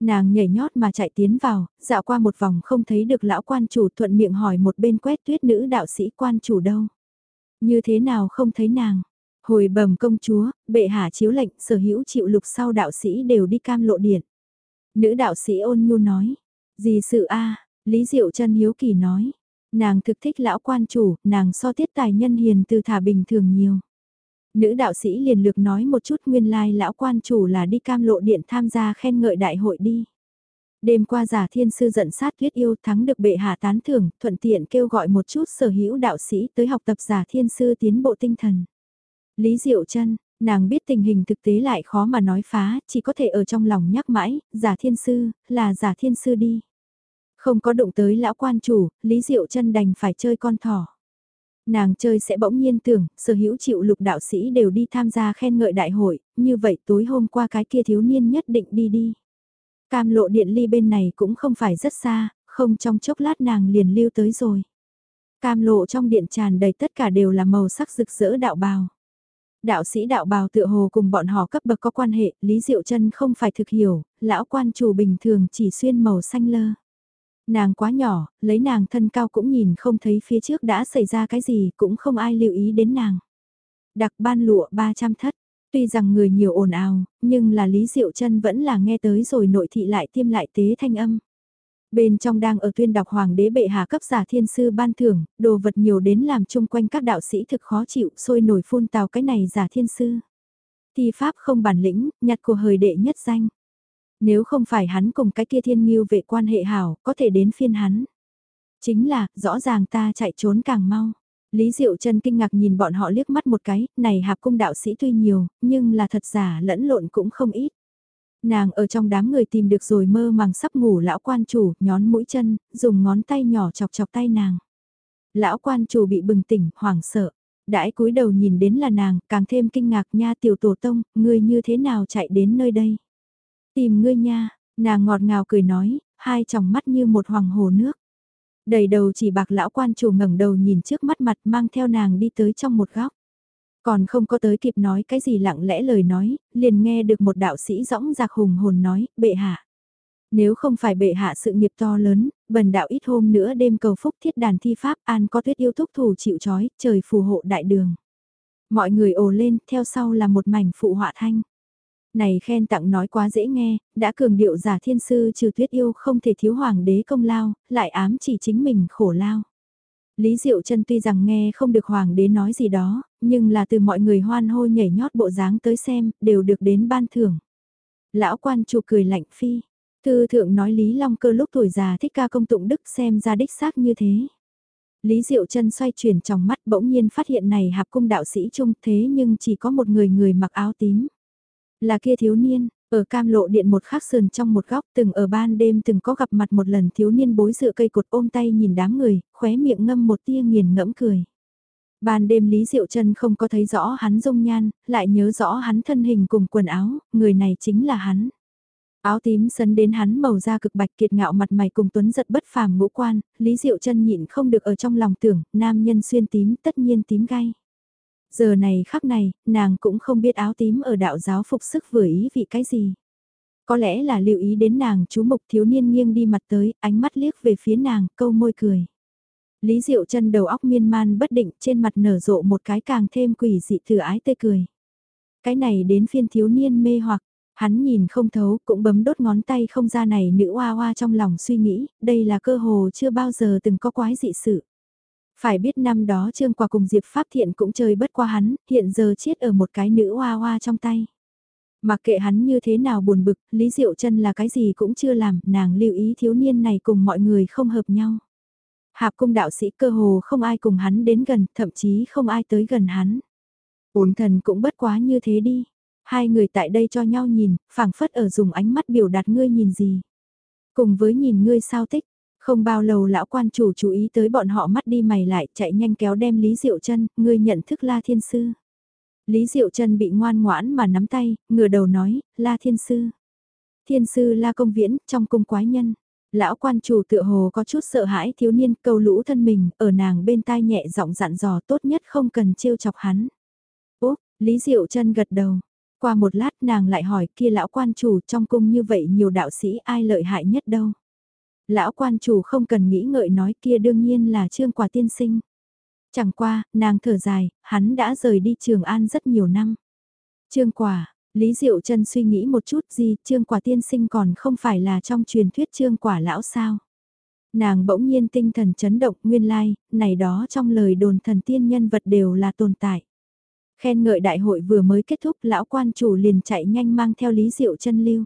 Nàng nhảy nhót mà chạy tiến vào, dạo qua một vòng không thấy được lão quan chủ thuận miệng hỏi một bên quét tuyết nữ đạo sĩ quan chủ đâu. Như thế nào không thấy nàng? Hồi bẩm công chúa, bệ hạ chiếu lệnh sở hữu chịu lục sau đạo sĩ đều đi cam lộ điện. Nữ đạo sĩ ôn nhu nói. Gì sự a Lý Diệu chân hiếu kỳ nói. Nàng thực thích lão quan chủ, nàng so tiết tài nhân hiền từ thả bình thường nhiều. Nữ đạo sĩ liền lược nói một chút nguyên lai lão quan chủ là đi cam lộ điện tham gia khen ngợi đại hội đi. Đêm qua giả thiên sư giận sát tuyết yêu thắng được bệ hạ tán thưởng, thuận tiện kêu gọi một chút sở hữu đạo sĩ tới học tập giả thiên sư tiến bộ tinh thần. Lý Diệu chân nàng biết tình hình thực tế lại khó mà nói phá, chỉ có thể ở trong lòng nhắc mãi, giả thiên sư, là giả thiên sư đi. Không có động tới lão quan chủ, Lý Diệu chân đành phải chơi con thỏ. Nàng chơi sẽ bỗng nhiên tưởng, sở hữu chịu lục đạo sĩ đều đi tham gia khen ngợi đại hội, như vậy tối hôm qua cái kia thiếu niên nhất định đi đi. Cam lộ điện ly bên này cũng không phải rất xa, không trong chốc lát nàng liền lưu tới rồi. Cam lộ trong điện tràn đầy tất cả đều là màu sắc rực rỡ đạo bào. Đạo sĩ đạo bào tựa hồ cùng bọn họ cấp bậc có quan hệ, Lý Diệu chân không phải thực hiểu, lão quan chủ bình thường chỉ xuyên màu xanh lơ. Nàng quá nhỏ, lấy nàng thân cao cũng nhìn không thấy phía trước đã xảy ra cái gì, cũng không ai lưu ý đến nàng. Đặc ban lụa 300 thất, tuy rằng người nhiều ồn ào, nhưng là Lý Diệu chân vẫn là nghe tới rồi nội thị lại tiêm lại tế thanh âm. Bên trong đang ở tuyên đọc hoàng đế bệ hạ cấp giả thiên sư ban thưởng, đồ vật nhiều đến làm chung quanh các đạo sĩ thực khó chịu, sôi nổi phun tào cái này giả thiên sư. Thi pháp không bản lĩnh, nhặt của hời đệ nhất danh. Nếu không phải hắn cùng cái kia thiên nghiêu vệ quan hệ hảo, có thể đến phiên hắn. Chính là, rõ ràng ta chạy trốn càng mau. Lý Diệu Trân kinh ngạc nhìn bọn họ liếc mắt một cái, này hạp cung đạo sĩ tuy nhiều, nhưng là thật giả lẫn lộn cũng không ít. Nàng ở trong đám người tìm được rồi mơ màng sắp ngủ lão quan chủ, nhón mũi chân, dùng ngón tay nhỏ chọc chọc tay nàng. Lão quan chủ bị bừng tỉnh, hoảng sợ. Đãi cúi đầu nhìn đến là nàng, càng thêm kinh ngạc nha tiểu tổ tông, ngươi như thế nào chạy đến nơi đây. Tìm ngươi nha, nàng ngọt ngào cười nói, hai tròng mắt như một hoàng hồ nước. Đầy đầu chỉ bạc lão quan chủ ngẩng đầu nhìn trước mắt mặt mang theo nàng đi tới trong một góc. Còn không có tới kịp nói cái gì lặng lẽ lời nói, liền nghe được một đạo sĩ rõng rạc hùng hồn nói, bệ hạ. Nếu không phải bệ hạ sự nghiệp to lớn, bần đạo ít hôm nữa đêm cầu phúc thiết đàn thi pháp an có tuyết yêu thúc thủ chịu chói, trời phù hộ đại đường. Mọi người ồ lên, theo sau là một mảnh phụ họa thanh. Này khen tặng nói quá dễ nghe, đã cường điệu giả thiên sư trừ tuyết yêu không thể thiếu hoàng đế công lao, lại ám chỉ chính mình khổ lao. Lý Diệu Trân tuy rằng nghe không được hoàng đế nói gì đó, nhưng là từ mọi người hoan hô nhảy nhót bộ dáng tới xem, đều được đến ban thưởng. Lão quan chủ cười lạnh phi. Thư thượng nói Lý Long cơ lúc tuổi già thích ca công tụng đức xem ra đích xác như thế. Lý Diệu Trân xoay chuyển trong mắt bỗng nhiên phát hiện này hạp cung đạo sĩ trung thế nhưng chỉ có một người người mặc áo tím. Là kia thiếu niên, ở cam lộ điện một khắc sườn trong một góc từng ở ban đêm từng có gặp mặt một lần thiếu niên bối dựa cây cột ôm tay nhìn đám người, khóe miệng ngâm một tia nghiền ngẫm cười. Ban đêm Lý Diệu Trân không có thấy rõ hắn dung nhan, lại nhớ rõ hắn thân hình cùng quần áo, người này chính là hắn. Áo tím sấn đến hắn màu da cực bạch kiệt ngạo mặt mày cùng tuấn giật bất phàm ngũ quan, Lý Diệu Trân nhịn không được ở trong lòng tưởng, nam nhân xuyên tím tất nhiên tím gay. Giờ này khắc này, nàng cũng không biết áo tím ở đạo giáo phục sức vừa ý vị cái gì. Có lẽ là lưu ý đến nàng chú mục thiếu niên nghiêng đi mặt tới, ánh mắt liếc về phía nàng, câu môi cười. Lý Diệu chân đầu óc miên man bất định trên mặt nở rộ một cái càng thêm quỷ dị thừa ái tê cười. Cái này đến phiên thiếu niên mê hoặc, hắn nhìn không thấu cũng bấm đốt ngón tay không ra này nữ hoa hoa trong lòng suy nghĩ, đây là cơ hồ chưa bao giờ từng có quái dị sự. Phải biết năm đó Trương Quả cùng Diệp Pháp Thiện cũng chơi bất qua hắn, hiện giờ chết ở một cái nữ hoa hoa trong tay. Mặc kệ hắn như thế nào buồn bực, Lý Diệu chân là cái gì cũng chưa làm, nàng lưu ý thiếu niên này cùng mọi người không hợp nhau. Hạp cung đạo sĩ cơ hồ không ai cùng hắn đến gần, thậm chí không ai tới gần hắn. uốn thần cũng bất quá như thế đi. Hai người tại đây cho nhau nhìn, phảng phất ở dùng ánh mắt biểu đạt ngươi nhìn gì. Cùng với nhìn ngươi sao tích, không bao lâu lão quan chủ chú ý tới bọn họ mắt đi mày lại chạy nhanh kéo đem Lý Diệu chân ngươi nhận thức La Thiên Sư. Lý Diệu chân bị ngoan ngoãn mà nắm tay, ngửa đầu nói, La Thiên Sư. Thiên Sư La Công Viễn, trong cung quái nhân. Lão quan chủ tựa hồ có chút sợ hãi thiếu niên câu lũ thân mình, ở nàng bên tai nhẹ giọng dặn dò tốt nhất không cần trêu chọc hắn. Úp, Lý Diệu chân gật đầu. Qua một lát nàng lại hỏi kia lão quan chủ trong cung như vậy nhiều đạo sĩ ai lợi hại nhất đâu. Lão quan chủ không cần nghĩ ngợi nói kia đương nhiên là trương quả tiên sinh. Chẳng qua, nàng thở dài, hắn đã rời đi Trường An rất nhiều năm. Trương quả, Lý Diệu Trân suy nghĩ một chút gì, trương quả tiên sinh còn không phải là trong truyền thuyết trương quả lão sao. Nàng bỗng nhiên tinh thần chấn động nguyên lai, này đó trong lời đồn thần tiên nhân vật đều là tồn tại. Khen ngợi đại hội vừa mới kết thúc lão quan chủ liền chạy nhanh mang theo Lý Diệu chân lưu.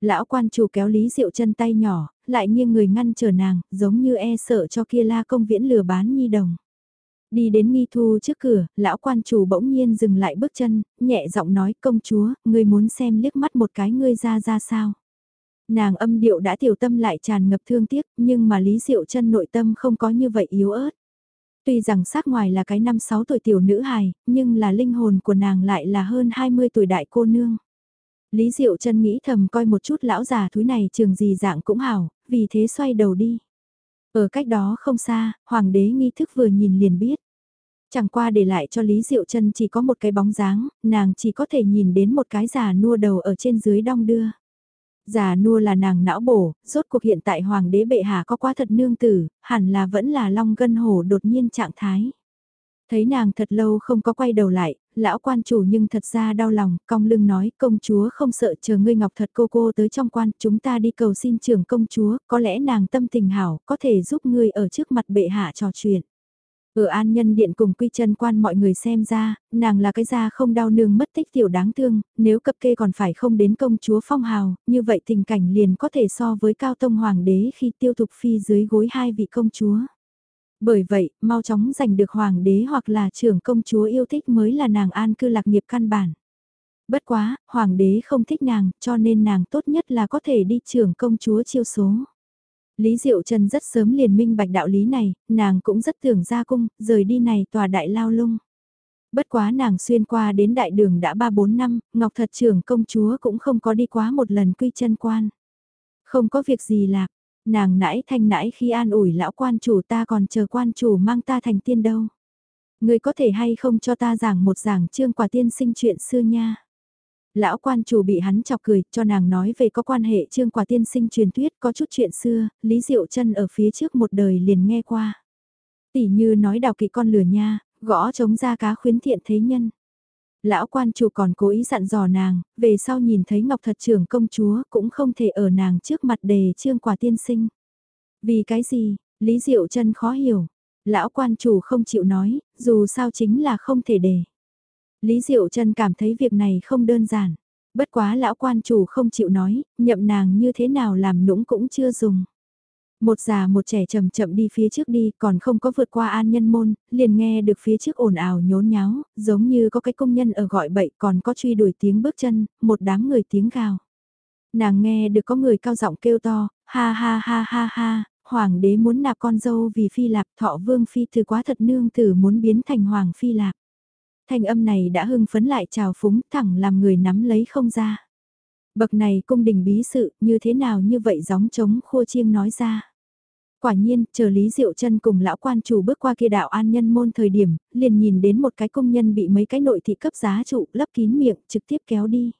Lão quan chủ kéo Lý Diệu chân tay nhỏ, lại nghiêng người ngăn chờ nàng, giống như e sợ cho kia la công viễn lừa bán nhi đồng. Đi đến nghi thu trước cửa, lão quan chủ bỗng nhiên dừng lại bước chân, nhẹ giọng nói công chúa, ngươi muốn xem liếc mắt một cái ngươi ra ra sao. Nàng âm điệu đã tiểu tâm lại tràn ngập thương tiếc, nhưng mà Lý Diệu chân nội tâm không có như vậy yếu ớt. Tuy rằng sắc ngoài là cái năm sáu tuổi tiểu nữ hài, nhưng là linh hồn của nàng lại là hơn 20 tuổi đại cô nương. Lý Diệu chân nghĩ thầm coi một chút lão già thúi này trường gì dạng cũng hảo, vì thế xoay đầu đi. Ở cách đó không xa, hoàng đế nghi thức vừa nhìn liền biết. Chẳng qua để lại cho Lý Diệu chân chỉ có một cái bóng dáng, nàng chỉ có thể nhìn đến một cái già nua đầu ở trên dưới đong đưa. Già nua là nàng não bổ, rốt cuộc hiện tại hoàng đế bệ hạ có quá thật nương tử, hẳn là vẫn là long gân hổ đột nhiên trạng thái. Thấy nàng thật lâu không có quay đầu lại, lão quan chủ nhưng thật ra đau lòng, cong lưng nói công chúa không sợ chờ ngươi ngọc thật cô cô tới trong quan, chúng ta đi cầu xin trưởng công chúa, có lẽ nàng tâm tình hảo, có thể giúp ngươi ở trước mặt bệ hạ trò chuyện. Ở an nhân điện cùng quy chân quan mọi người xem ra, nàng là cái da không đau nương mất tích tiểu đáng thương, nếu cập kê còn phải không đến công chúa phong hào, như vậy tình cảnh liền có thể so với cao tông hoàng đế khi tiêu thục phi dưới gối hai vị công chúa. Bởi vậy, mau chóng giành được hoàng đế hoặc là trưởng công chúa yêu thích mới là nàng an cư lạc nghiệp căn bản. Bất quá, hoàng đế không thích nàng, cho nên nàng tốt nhất là có thể đi trưởng công chúa chiêu số. Lý Diệu Trần rất sớm liền minh bạch đạo lý này, nàng cũng rất tưởng ra cung, rời đi này tòa đại lao lung. Bất quá nàng xuyên qua đến đại đường đã 3-4 năm, Ngọc Thật trưởng công chúa cũng không có đi quá một lần quy chân quan. Không có việc gì lạc, nàng nãi thanh nãi khi an ủi lão quan chủ ta còn chờ quan chủ mang ta thành tiên đâu. Người có thể hay không cho ta giảng một giảng trương quả tiên sinh chuyện xưa nha. Lão quan chủ bị hắn chọc cười, cho nàng nói về có quan hệ trương quả tiên sinh truyền thuyết có chút chuyện xưa, Lý Diệu chân ở phía trước một đời liền nghe qua. Tỷ như nói đào kỵ con lửa nha, gõ chống ra cá khuyến thiện thế nhân. Lão quan chủ còn cố ý dặn dò nàng, về sau nhìn thấy Ngọc Thật trưởng công chúa cũng không thể ở nàng trước mặt đề trương quả tiên sinh. Vì cái gì, Lý Diệu chân khó hiểu. Lão quan chủ không chịu nói, dù sao chính là không thể đề. Lý Diệu chân cảm thấy việc này không đơn giản. Bất quá lão quan chủ không chịu nói, nhậm nàng như thế nào làm nũng cũng chưa dùng. Một già một trẻ chậm chậm đi phía trước đi, còn không có vượt qua an nhân môn, liền nghe được phía trước ồn ào nhốn nháo, giống như có cái công nhân ở gọi bậy còn có truy đuổi tiếng bước chân, một đám người tiếng gào. Nàng nghe được có người cao giọng kêu to, ha ha ha ha ha, hoàng đế muốn nạp con dâu vì phi lạp thọ vương phi từ quá thật nương tử muốn biến thành hoàng phi lạp thanh âm này đã hưng phấn lại trào phúng thẳng làm người nắm lấy không ra. Bậc này cung đình bí sự như thế nào như vậy gióng trống khua chiêng nói ra. Quả nhiên, chờ Lý Diệu chân cùng lão quan chủ bước qua kia đạo an nhân môn thời điểm, liền nhìn đến một cái công nhân bị mấy cái nội thị cấp giá trụ lấp kín miệng trực tiếp kéo đi.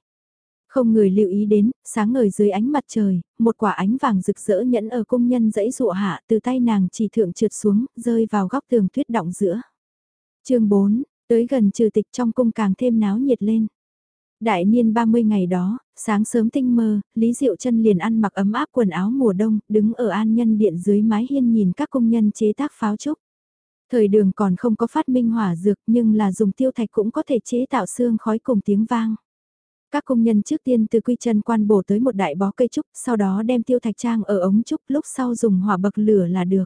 Không người lưu ý đến, sáng ngời dưới ánh mặt trời, một quả ánh vàng rực rỡ nhẫn ở công nhân dãy dụa hạ từ tay nàng chỉ thượng trượt xuống, rơi vào góc tường tuyết động giữa. chương 4, Tới gần trừ tịch trong cung càng thêm náo nhiệt lên. Đại niên 30 ngày đó, sáng sớm tinh mơ, Lý Diệu chân liền ăn mặc ấm áp quần áo mùa đông, đứng ở an nhân điện dưới mái hiên nhìn các công nhân chế tác pháo trúc. Thời đường còn không có phát minh hỏa dược nhưng là dùng tiêu thạch cũng có thể chế tạo xương khói cùng tiếng vang. Các công nhân trước tiên từ quy chân quan bổ tới một đại bó cây trúc, sau đó đem tiêu thạch trang ở ống trúc lúc sau dùng hỏa bậc lửa là được.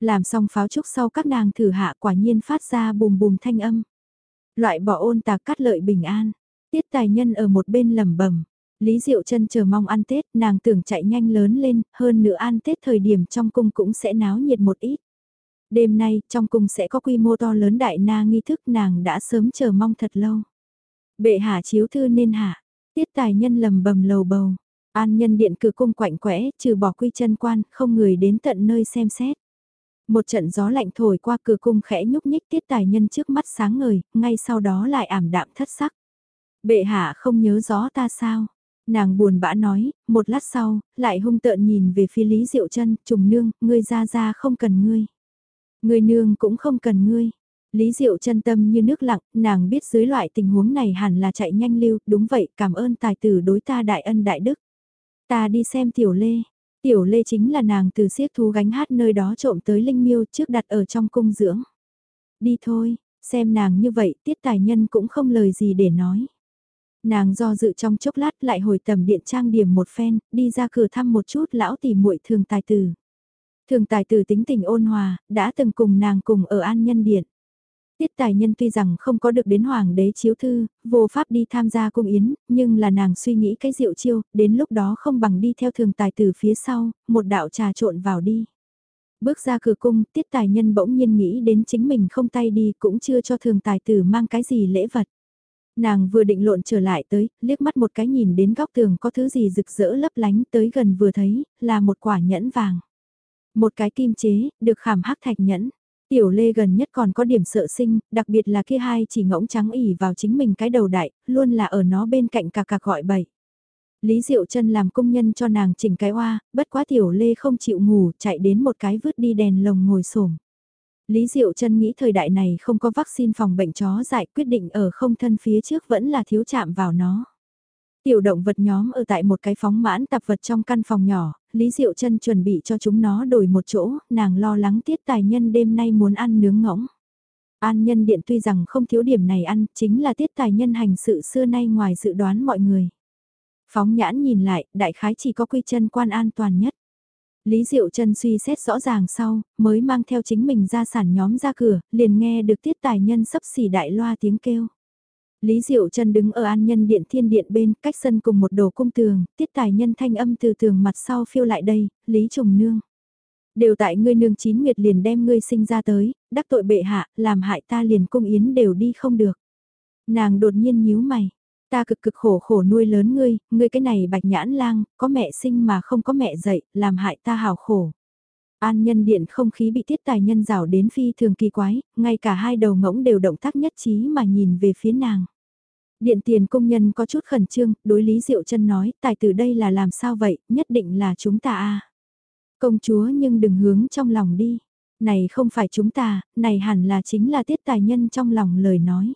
Làm xong pháo trúc sau các nàng thử hạ quả nhiên phát ra bùm bùm thanh âm. Loại bỏ ôn tạc cắt lợi bình an. Tiết tài nhân ở một bên lầm bẩm Lý Diệu chân chờ mong ăn Tết, nàng tưởng chạy nhanh lớn lên, hơn nữa ăn Tết thời điểm trong cung cũng sẽ náo nhiệt một ít. Đêm nay, trong cung sẽ có quy mô to lớn đại na nghi thức nàng đã sớm chờ mong thật lâu. Bệ hạ chiếu thư nên hạ, tiết tài nhân lầm bầm lầu bầu. An nhân điện cử cung quạnh quẽ, trừ bỏ quy chân quan, không người đến tận nơi xem xét. Một trận gió lạnh thổi qua cửa cung khẽ nhúc nhích tiết tài nhân trước mắt sáng ngời, ngay sau đó lại ảm đạm thất sắc. Bệ hạ không nhớ rõ ta sao? Nàng buồn bã nói, một lát sau, lại hung tợn nhìn về phía Lý Diệu chân trùng nương, ngươi ra ra không cần ngươi. Ngươi nương cũng không cần ngươi. Lý Diệu chân tâm như nước lặng, nàng biết dưới loại tình huống này hẳn là chạy nhanh lưu, đúng vậy, cảm ơn tài tử đối ta đại ân đại đức. Ta đi xem tiểu lê. Tiểu lê chính là nàng từ siết thú gánh hát nơi đó trộm tới linh miêu trước đặt ở trong cung dưỡng. Đi thôi, xem nàng như vậy, tiết tài nhân cũng không lời gì để nói. Nàng do dự trong chốc lát lại hồi tầm điện trang điểm một phen, đi ra cửa thăm một chút lão tỷ muội thường tài tử. Thường tài tử tính tình ôn hòa, đã từng cùng nàng cùng ở an nhân điện. Tiết tài nhân tuy rằng không có được đến hoàng đế chiếu thư, vô pháp đi tham gia cung yến, nhưng là nàng suy nghĩ cái diệu chiêu, đến lúc đó không bằng đi theo thường tài tử phía sau, một đạo trà trộn vào đi. Bước ra cửa cung, tiết tài nhân bỗng nhiên nghĩ đến chính mình không tay đi cũng chưa cho thường tài tử mang cái gì lễ vật. Nàng vừa định lộn trở lại tới, liếc mắt một cái nhìn đến góc tường có thứ gì rực rỡ lấp lánh tới gần vừa thấy, là một quả nhẫn vàng. Một cái kim chế, được khảm hắc thạch nhẫn. Tiểu Lê gần nhất còn có điểm sợ sinh, đặc biệt là kia hai chỉ ngỗng trắng ỉ vào chính mình cái đầu đại, luôn là ở nó bên cạnh cà cà gọi bậy. Lý Diệu chân làm công nhân cho nàng chỉnh cái oa, bất quá Tiểu Lê không chịu ngủ, chạy đến một cái vứt đi đèn lồng ngồi xổm. Lý Diệu Trân nghĩ thời đại này không có vaccine phòng bệnh chó dại quyết định ở không thân phía trước vẫn là thiếu chạm vào nó. Tiểu động vật nhóm ở tại một cái phóng mãn tạp vật trong căn phòng nhỏ, Lý Diệu Trân chuẩn bị cho chúng nó đổi một chỗ, nàng lo lắng tiết tài nhân đêm nay muốn ăn nướng ngỗng. An nhân điện tuy rằng không thiếu điểm này ăn, chính là tiết tài nhân hành sự xưa nay ngoài dự đoán mọi người. Phóng nhãn nhìn lại, đại khái chỉ có quy chân quan an toàn nhất. Lý Diệu Trân suy xét rõ ràng sau, mới mang theo chính mình ra sản nhóm ra cửa, liền nghe được tiết tài nhân sắp xỉ đại loa tiếng kêu. Lý Diệu Trần đứng ở an nhân điện thiên điện bên, cách sân cùng một đồ cung tường, tiết tài nhân thanh âm từ tường mặt sau phiêu lại đây, Lý Trùng Nương. Đều tại ngươi nương chín nguyệt liền đem ngươi sinh ra tới, đắc tội bệ hạ, làm hại ta liền cung yến đều đi không được. Nàng đột nhiên nhíu mày, ta cực cực khổ khổ nuôi lớn ngươi, ngươi cái này bạch nhãn lang, có mẹ sinh mà không có mẹ dạy, làm hại ta hào khổ. An nhân điện không khí bị tiết tài nhân rào đến phi thường kỳ quái, ngay cả hai đầu ngỗng đều động tác nhất trí mà nhìn về phía nàng. Điện tiền công nhân có chút khẩn trương, đối Lý Diệu chân nói, tài tử đây là làm sao vậy, nhất định là chúng ta a Công chúa nhưng đừng hướng trong lòng đi. Này không phải chúng ta, này hẳn là chính là tiết tài nhân trong lòng lời nói.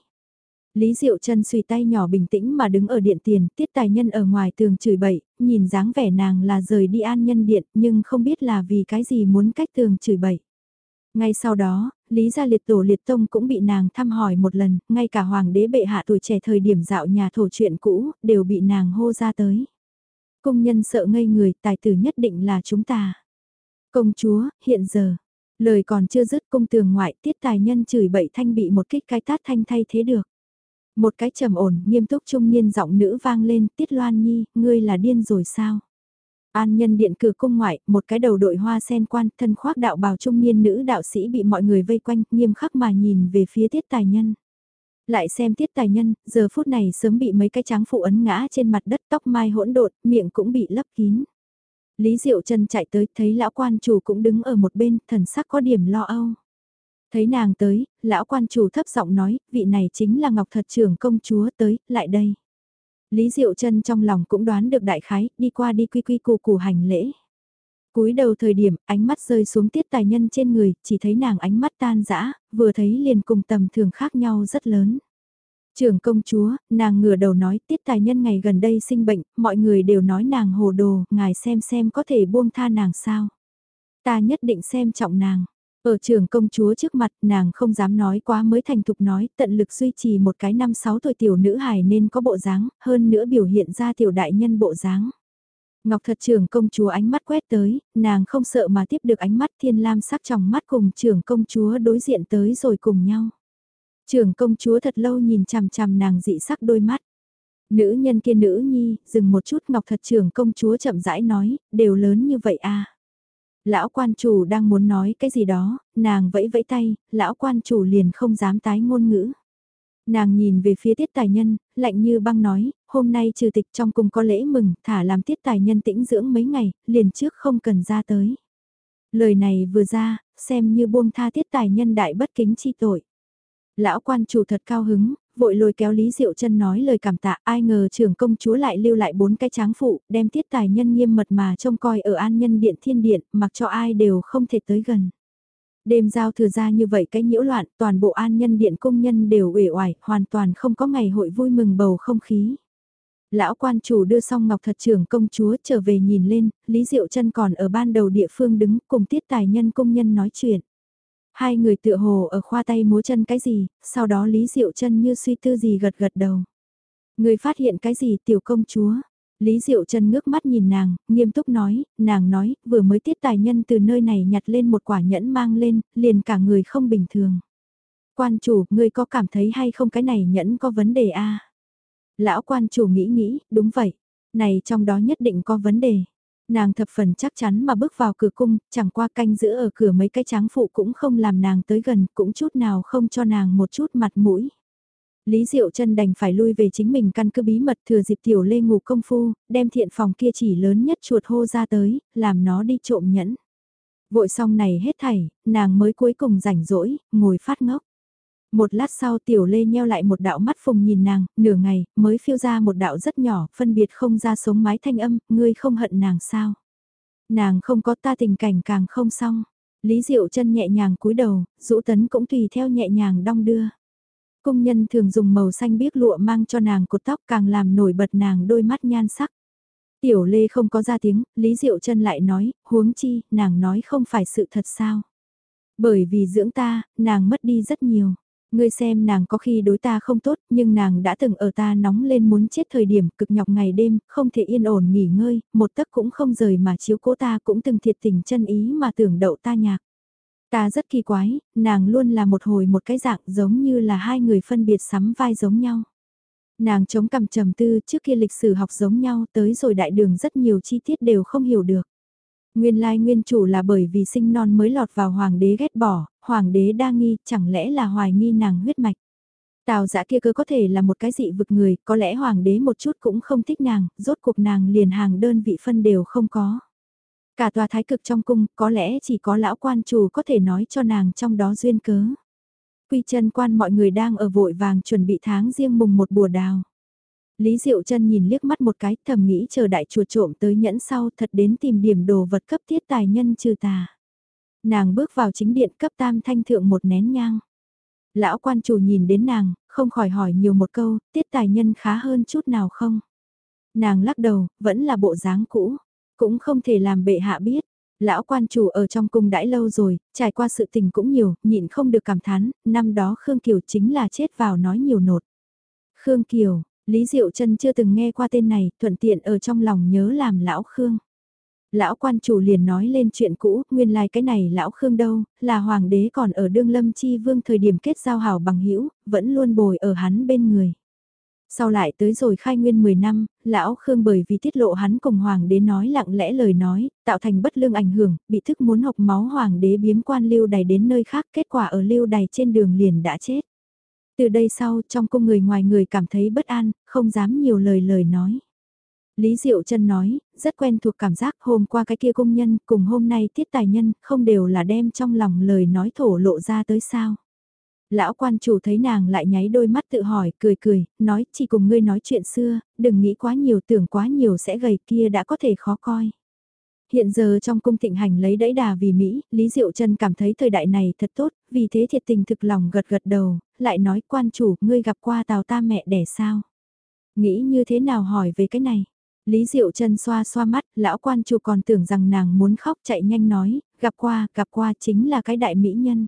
Lý Diệu Trân suy tay nhỏ bình tĩnh mà đứng ở điện tiền, tiết tài nhân ở ngoài tường chửi bậy, nhìn dáng vẻ nàng là rời đi an nhân điện, nhưng không biết là vì cái gì muốn cách tường chửi bậy. Ngay sau đó, Lý gia liệt tổ liệt tông cũng bị nàng thăm hỏi một lần, ngay cả hoàng đế bệ hạ tuổi trẻ thời điểm dạo nhà thổ chuyện cũ, đều bị nàng hô ra tới. Công nhân sợ ngây người, tài tử nhất định là chúng ta. Công chúa, hiện giờ, lời còn chưa dứt công tường ngoại tiết tài nhân chửi bậy thanh bị một kích cái tát thanh thay thế được. Một cái trầm ổn, nghiêm túc trung niên giọng nữ vang lên, tiết loan nhi, ngươi là điên rồi sao? An nhân điện cửa cung ngoại, một cái đầu đội hoa sen quan, thân khoác đạo bào trung niên nữ đạo sĩ bị mọi người vây quanh, nghiêm khắc mà nhìn về phía tiết tài nhân. Lại xem tiết tài nhân, giờ phút này sớm bị mấy cái tráng phụ ấn ngã trên mặt đất tóc mai hỗn độn, miệng cũng bị lấp kín. Lý Diệu Trần chạy tới, thấy lão quan chủ cũng đứng ở một bên, thần sắc có điểm lo âu. Thấy nàng tới, lão quan chủ thấp giọng nói, vị này chính là Ngọc Thật trưởng công chúa tới, lại đây. Lý Diệu Trân trong lòng cũng đoán được đại khái, đi qua đi quy quy cù cù hành lễ. cúi đầu thời điểm, ánh mắt rơi xuống tiết tài nhân trên người, chỉ thấy nàng ánh mắt tan dã vừa thấy liền cùng tầm thường khác nhau rất lớn. Trưởng công chúa, nàng ngửa đầu nói tiết tài nhân ngày gần đây sinh bệnh, mọi người đều nói nàng hồ đồ, ngài xem xem có thể buông tha nàng sao. Ta nhất định xem trọng nàng. Ở trường công chúa trước mặt nàng không dám nói quá mới thành thục nói tận lực duy trì một cái năm sáu tuổi tiểu nữ hài nên có bộ dáng, hơn nữa biểu hiện ra tiểu đại nhân bộ dáng. Ngọc thật trường công chúa ánh mắt quét tới, nàng không sợ mà tiếp được ánh mắt thiên lam sắc trong mắt cùng trường công chúa đối diện tới rồi cùng nhau. Trường công chúa thật lâu nhìn chằm chằm nàng dị sắc đôi mắt. Nữ nhân kia nữ nhi, dừng một chút Ngọc Thật trưởng công chúa chậm rãi nói, đều lớn như vậy à. Lão quan chủ đang muốn nói cái gì đó, nàng vẫy vẫy tay, lão quan chủ liền không dám tái ngôn ngữ. Nàng nhìn về phía tiết tài nhân, lạnh như băng nói, hôm nay trừ tịch trong cung có lễ mừng, thả làm tiết tài nhân tĩnh dưỡng mấy ngày, liền trước không cần ra tới. Lời này vừa ra, xem như buông tha tiết tài nhân đại bất kính chi tội. Lão quan chủ thật cao hứng, vội lôi kéo Lý Diệu chân nói lời cảm tạ, ai ngờ trưởng công chúa lại lưu lại bốn cái tráng phụ, đem tiết tài nhân nghiêm mật mà trông coi ở an nhân điện thiên điện, mặc cho ai đều không thể tới gần. Đêm giao thừa ra như vậy cái nhiễu loạn, toàn bộ an nhân điện công nhân đều uể oải, hoàn toàn không có ngày hội vui mừng bầu không khí. Lão quan chủ đưa xong ngọc thật trưởng công chúa trở về nhìn lên, Lý Diệu chân còn ở ban đầu địa phương đứng cùng tiết tài nhân công nhân nói chuyện. Hai người tựa hồ ở khoa tay múa chân cái gì, sau đó Lý Diệu chân như suy tư gì gật gật đầu. Người phát hiện cái gì tiểu công chúa? Lý Diệu chân ngước mắt nhìn nàng, nghiêm túc nói, nàng nói, vừa mới tiết tài nhân từ nơi này nhặt lên một quả nhẫn mang lên, liền cả người không bình thường. Quan chủ, ngươi có cảm thấy hay không cái này nhẫn có vấn đề a? Lão quan chủ nghĩ nghĩ, đúng vậy, này trong đó nhất định có vấn đề. Nàng thập phần chắc chắn mà bước vào cửa cung, chẳng qua canh giữ ở cửa mấy cái tráng phụ cũng không làm nàng tới gần, cũng chút nào không cho nàng một chút mặt mũi. Lý Diệu chân đành phải lui về chính mình căn cứ bí mật thừa dịp tiểu lê ngủ công phu, đem thiện phòng kia chỉ lớn nhất chuột hô ra tới, làm nó đi trộm nhẫn. Vội xong này hết thảy, nàng mới cuối cùng rảnh rỗi, ngồi phát ngốc. Một lát sau tiểu lê nheo lại một đạo mắt phùng nhìn nàng, nửa ngày, mới phiêu ra một đạo rất nhỏ, phân biệt không ra sống mái thanh âm, ngươi không hận nàng sao. Nàng không có ta tình cảnh càng không xong. Lý Diệu chân nhẹ nhàng cúi đầu, rũ tấn cũng tùy theo nhẹ nhàng đong đưa. Công nhân thường dùng màu xanh biếc lụa mang cho nàng cột tóc càng làm nổi bật nàng đôi mắt nhan sắc. Tiểu Lê không có ra tiếng, Lý Diệu chân lại nói, huống chi, nàng nói không phải sự thật sao. Bởi vì dưỡng ta, nàng mất đi rất nhiều. Ngươi xem nàng có khi đối ta không tốt, nhưng nàng đã từng ở ta nóng lên muốn chết thời điểm cực nhọc ngày đêm, không thể yên ổn nghỉ ngơi, một tấc cũng không rời mà chiếu cố ta cũng từng thiệt tình chân ý mà tưởng đậu ta nhạc. Ta rất kỳ quái, nàng luôn là một hồi một cái dạng giống như là hai người phân biệt sắm vai giống nhau. Nàng chống cằm trầm tư trước kia lịch sử học giống nhau tới rồi đại đường rất nhiều chi tiết đều không hiểu được. Nguyên lai nguyên chủ là bởi vì sinh non mới lọt vào hoàng đế ghét bỏ, hoàng đế đa nghi, chẳng lẽ là hoài nghi nàng huyết mạch. Tào giã kia cơ có thể là một cái dị vực người, có lẽ hoàng đế một chút cũng không thích nàng, rốt cuộc nàng liền hàng đơn vị phân đều không có. Cả tòa thái cực trong cung, có lẽ chỉ có lão quan chủ có thể nói cho nàng trong đó duyên cớ. Quy chân quan mọi người đang ở vội vàng chuẩn bị tháng riêng mùng một bùa đào. Lý Diệu chân nhìn liếc mắt một cái thầm nghĩ chờ đại chùa trộm tới nhẫn sau thật đến tìm điểm đồ vật cấp thiết tài nhân trừ tà. Nàng bước vào chính điện cấp tam thanh thượng một nén nhang. Lão quan chủ nhìn đến nàng, không khỏi hỏi nhiều một câu, tiết tài nhân khá hơn chút nào không? Nàng lắc đầu, vẫn là bộ dáng cũ, cũng không thể làm bệ hạ biết. Lão quan chủ ở trong cung đãi lâu rồi, trải qua sự tình cũng nhiều, nhịn không được cảm thán, năm đó Khương Kiều chính là chết vào nói nhiều nột. Khương Kiều, Lý Diệu Trân chưa từng nghe qua tên này, thuận tiện ở trong lòng nhớ làm lão Khương. Lão quan chủ liền nói lên chuyện cũ, nguyên lai like cái này lão Khương đâu, là hoàng đế còn ở đương lâm chi vương thời điểm kết giao hảo bằng hữu vẫn luôn bồi ở hắn bên người. Sau lại tới rồi khai nguyên 10 năm, lão Khương bởi vì tiết lộ hắn cùng hoàng đế nói lặng lẽ lời nói, tạo thành bất lương ảnh hưởng, bị thức muốn học máu hoàng đế biếm quan lưu đài đến nơi khác, kết quả ở lưu đài trên đường liền đã chết. Từ đây sau, trong cung người ngoài người cảm thấy bất an, không dám nhiều lời lời nói. Lý Diệu Trân nói, rất quen thuộc cảm giác hôm qua cái kia công nhân cùng hôm nay tiết tài nhân không đều là đem trong lòng lời nói thổ lộ ra tới sao. Lão quan chủ thấy nàng lại nháy đôi mắt tự hỏi, cười cười, nói chỉ cùng ngươi nói chuyện xưa, đừng nghĩ quá nhiều tưởng quá nhiều sẽ gầy kia đã có thể khó coi. Hiện giờ trong cung thịnh hành lấy đẫy đà vì Mỹ, Lý Diệu Trân cảm thấy thời đại này thật tốt, vì thế thiệt tình thực lòng gật gật đầu, lại nói quan chủ, ngươi gặp qua tào ta mẹ đẻ sao? Nghĩ như thế nào hỏi về cái này? Lý Diệu Trân xoa xoa mắt, lão quan chủ còn tưởng rằng nàng muốn khóc chạy nhanh nói, gặp qua, gặp qua chính là cái đại mỹ nhân.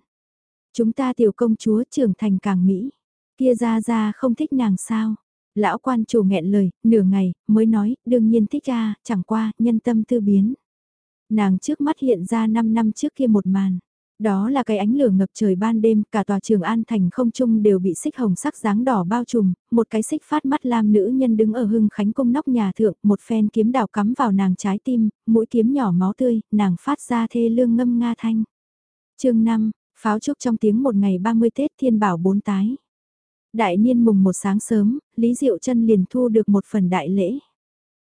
Chúng ta tiểu công chúa trưởng thành càng Mỹ, kia ra ra không thích nàng sao? Lão quan chủ nghẹn lời, nửa ngày, mới nói, đương nhiên thích ra, chẳng qua, nhân tâm tư biến. Nàng trước mắt hiện ra 5 năm trước kia một màn. Đó là cái ánh lửa ngập trời ban đêm, cả tòa trường An Thành không trung đều bị xích hồng sắc dáng đỏ bao trùm, một cái xích phát mắt lam nữ nhân đứng ở hưng khánh cung nóc nhà thượng, một phen kiếm đào cắm vào nàng trái tim, mũi kiếm nhỏ máu tươi, nàng phát ra thê lương ngâm nga thanh. chương 5, pháo trúc trong tiếng một ngày 30 Tết thiên bảo bốn tái. Đại niên mùng một sáng sớm, Lý Diệu chân liền thu được một phần đại lễ.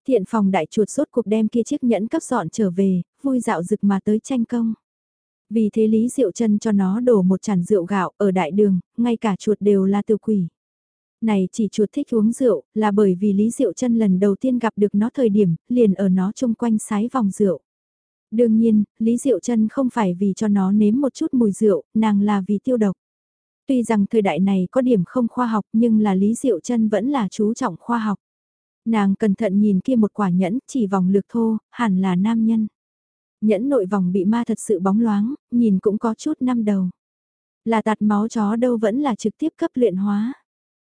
Thiện phòng đại chuột rốt cuộc đem kia chiếc nhẫn cấp dọn trở về, vui dạo rực mà tới tranh công. Vì thế Lý Diệu chân cho nó đổ một chản rượu gạo ở đại đường, ngay cả chuột đều là tiêu quỷ. Này chỉ chuột thích uống rượu, là bởi vì Lý Diệu chân lần đầu tiên gặp được nó thời điểm, liền ở nó chung quanh sái vòng rượu. Đương nhiên, Lý Diệu chân không phải vì cho nó nếm một chút mùi rượu, nàng là vì tiêu độc. Tuy rằng thời đại này có điểm không khoa học nhưng là Lý Diệu chân vẫn là chú trọng khoa học. Nàng cẩn thận nhìn kia một quả nhẫn, chỉ vòng lược thô, hẳn là nam nhân. Nhẫn nội vòng bị ma thật sự bóng loáng, nhìn cũng có chút năm đầu. Là tạt máu chó đâu vẫn là trực tiếp cấp luyện hóa.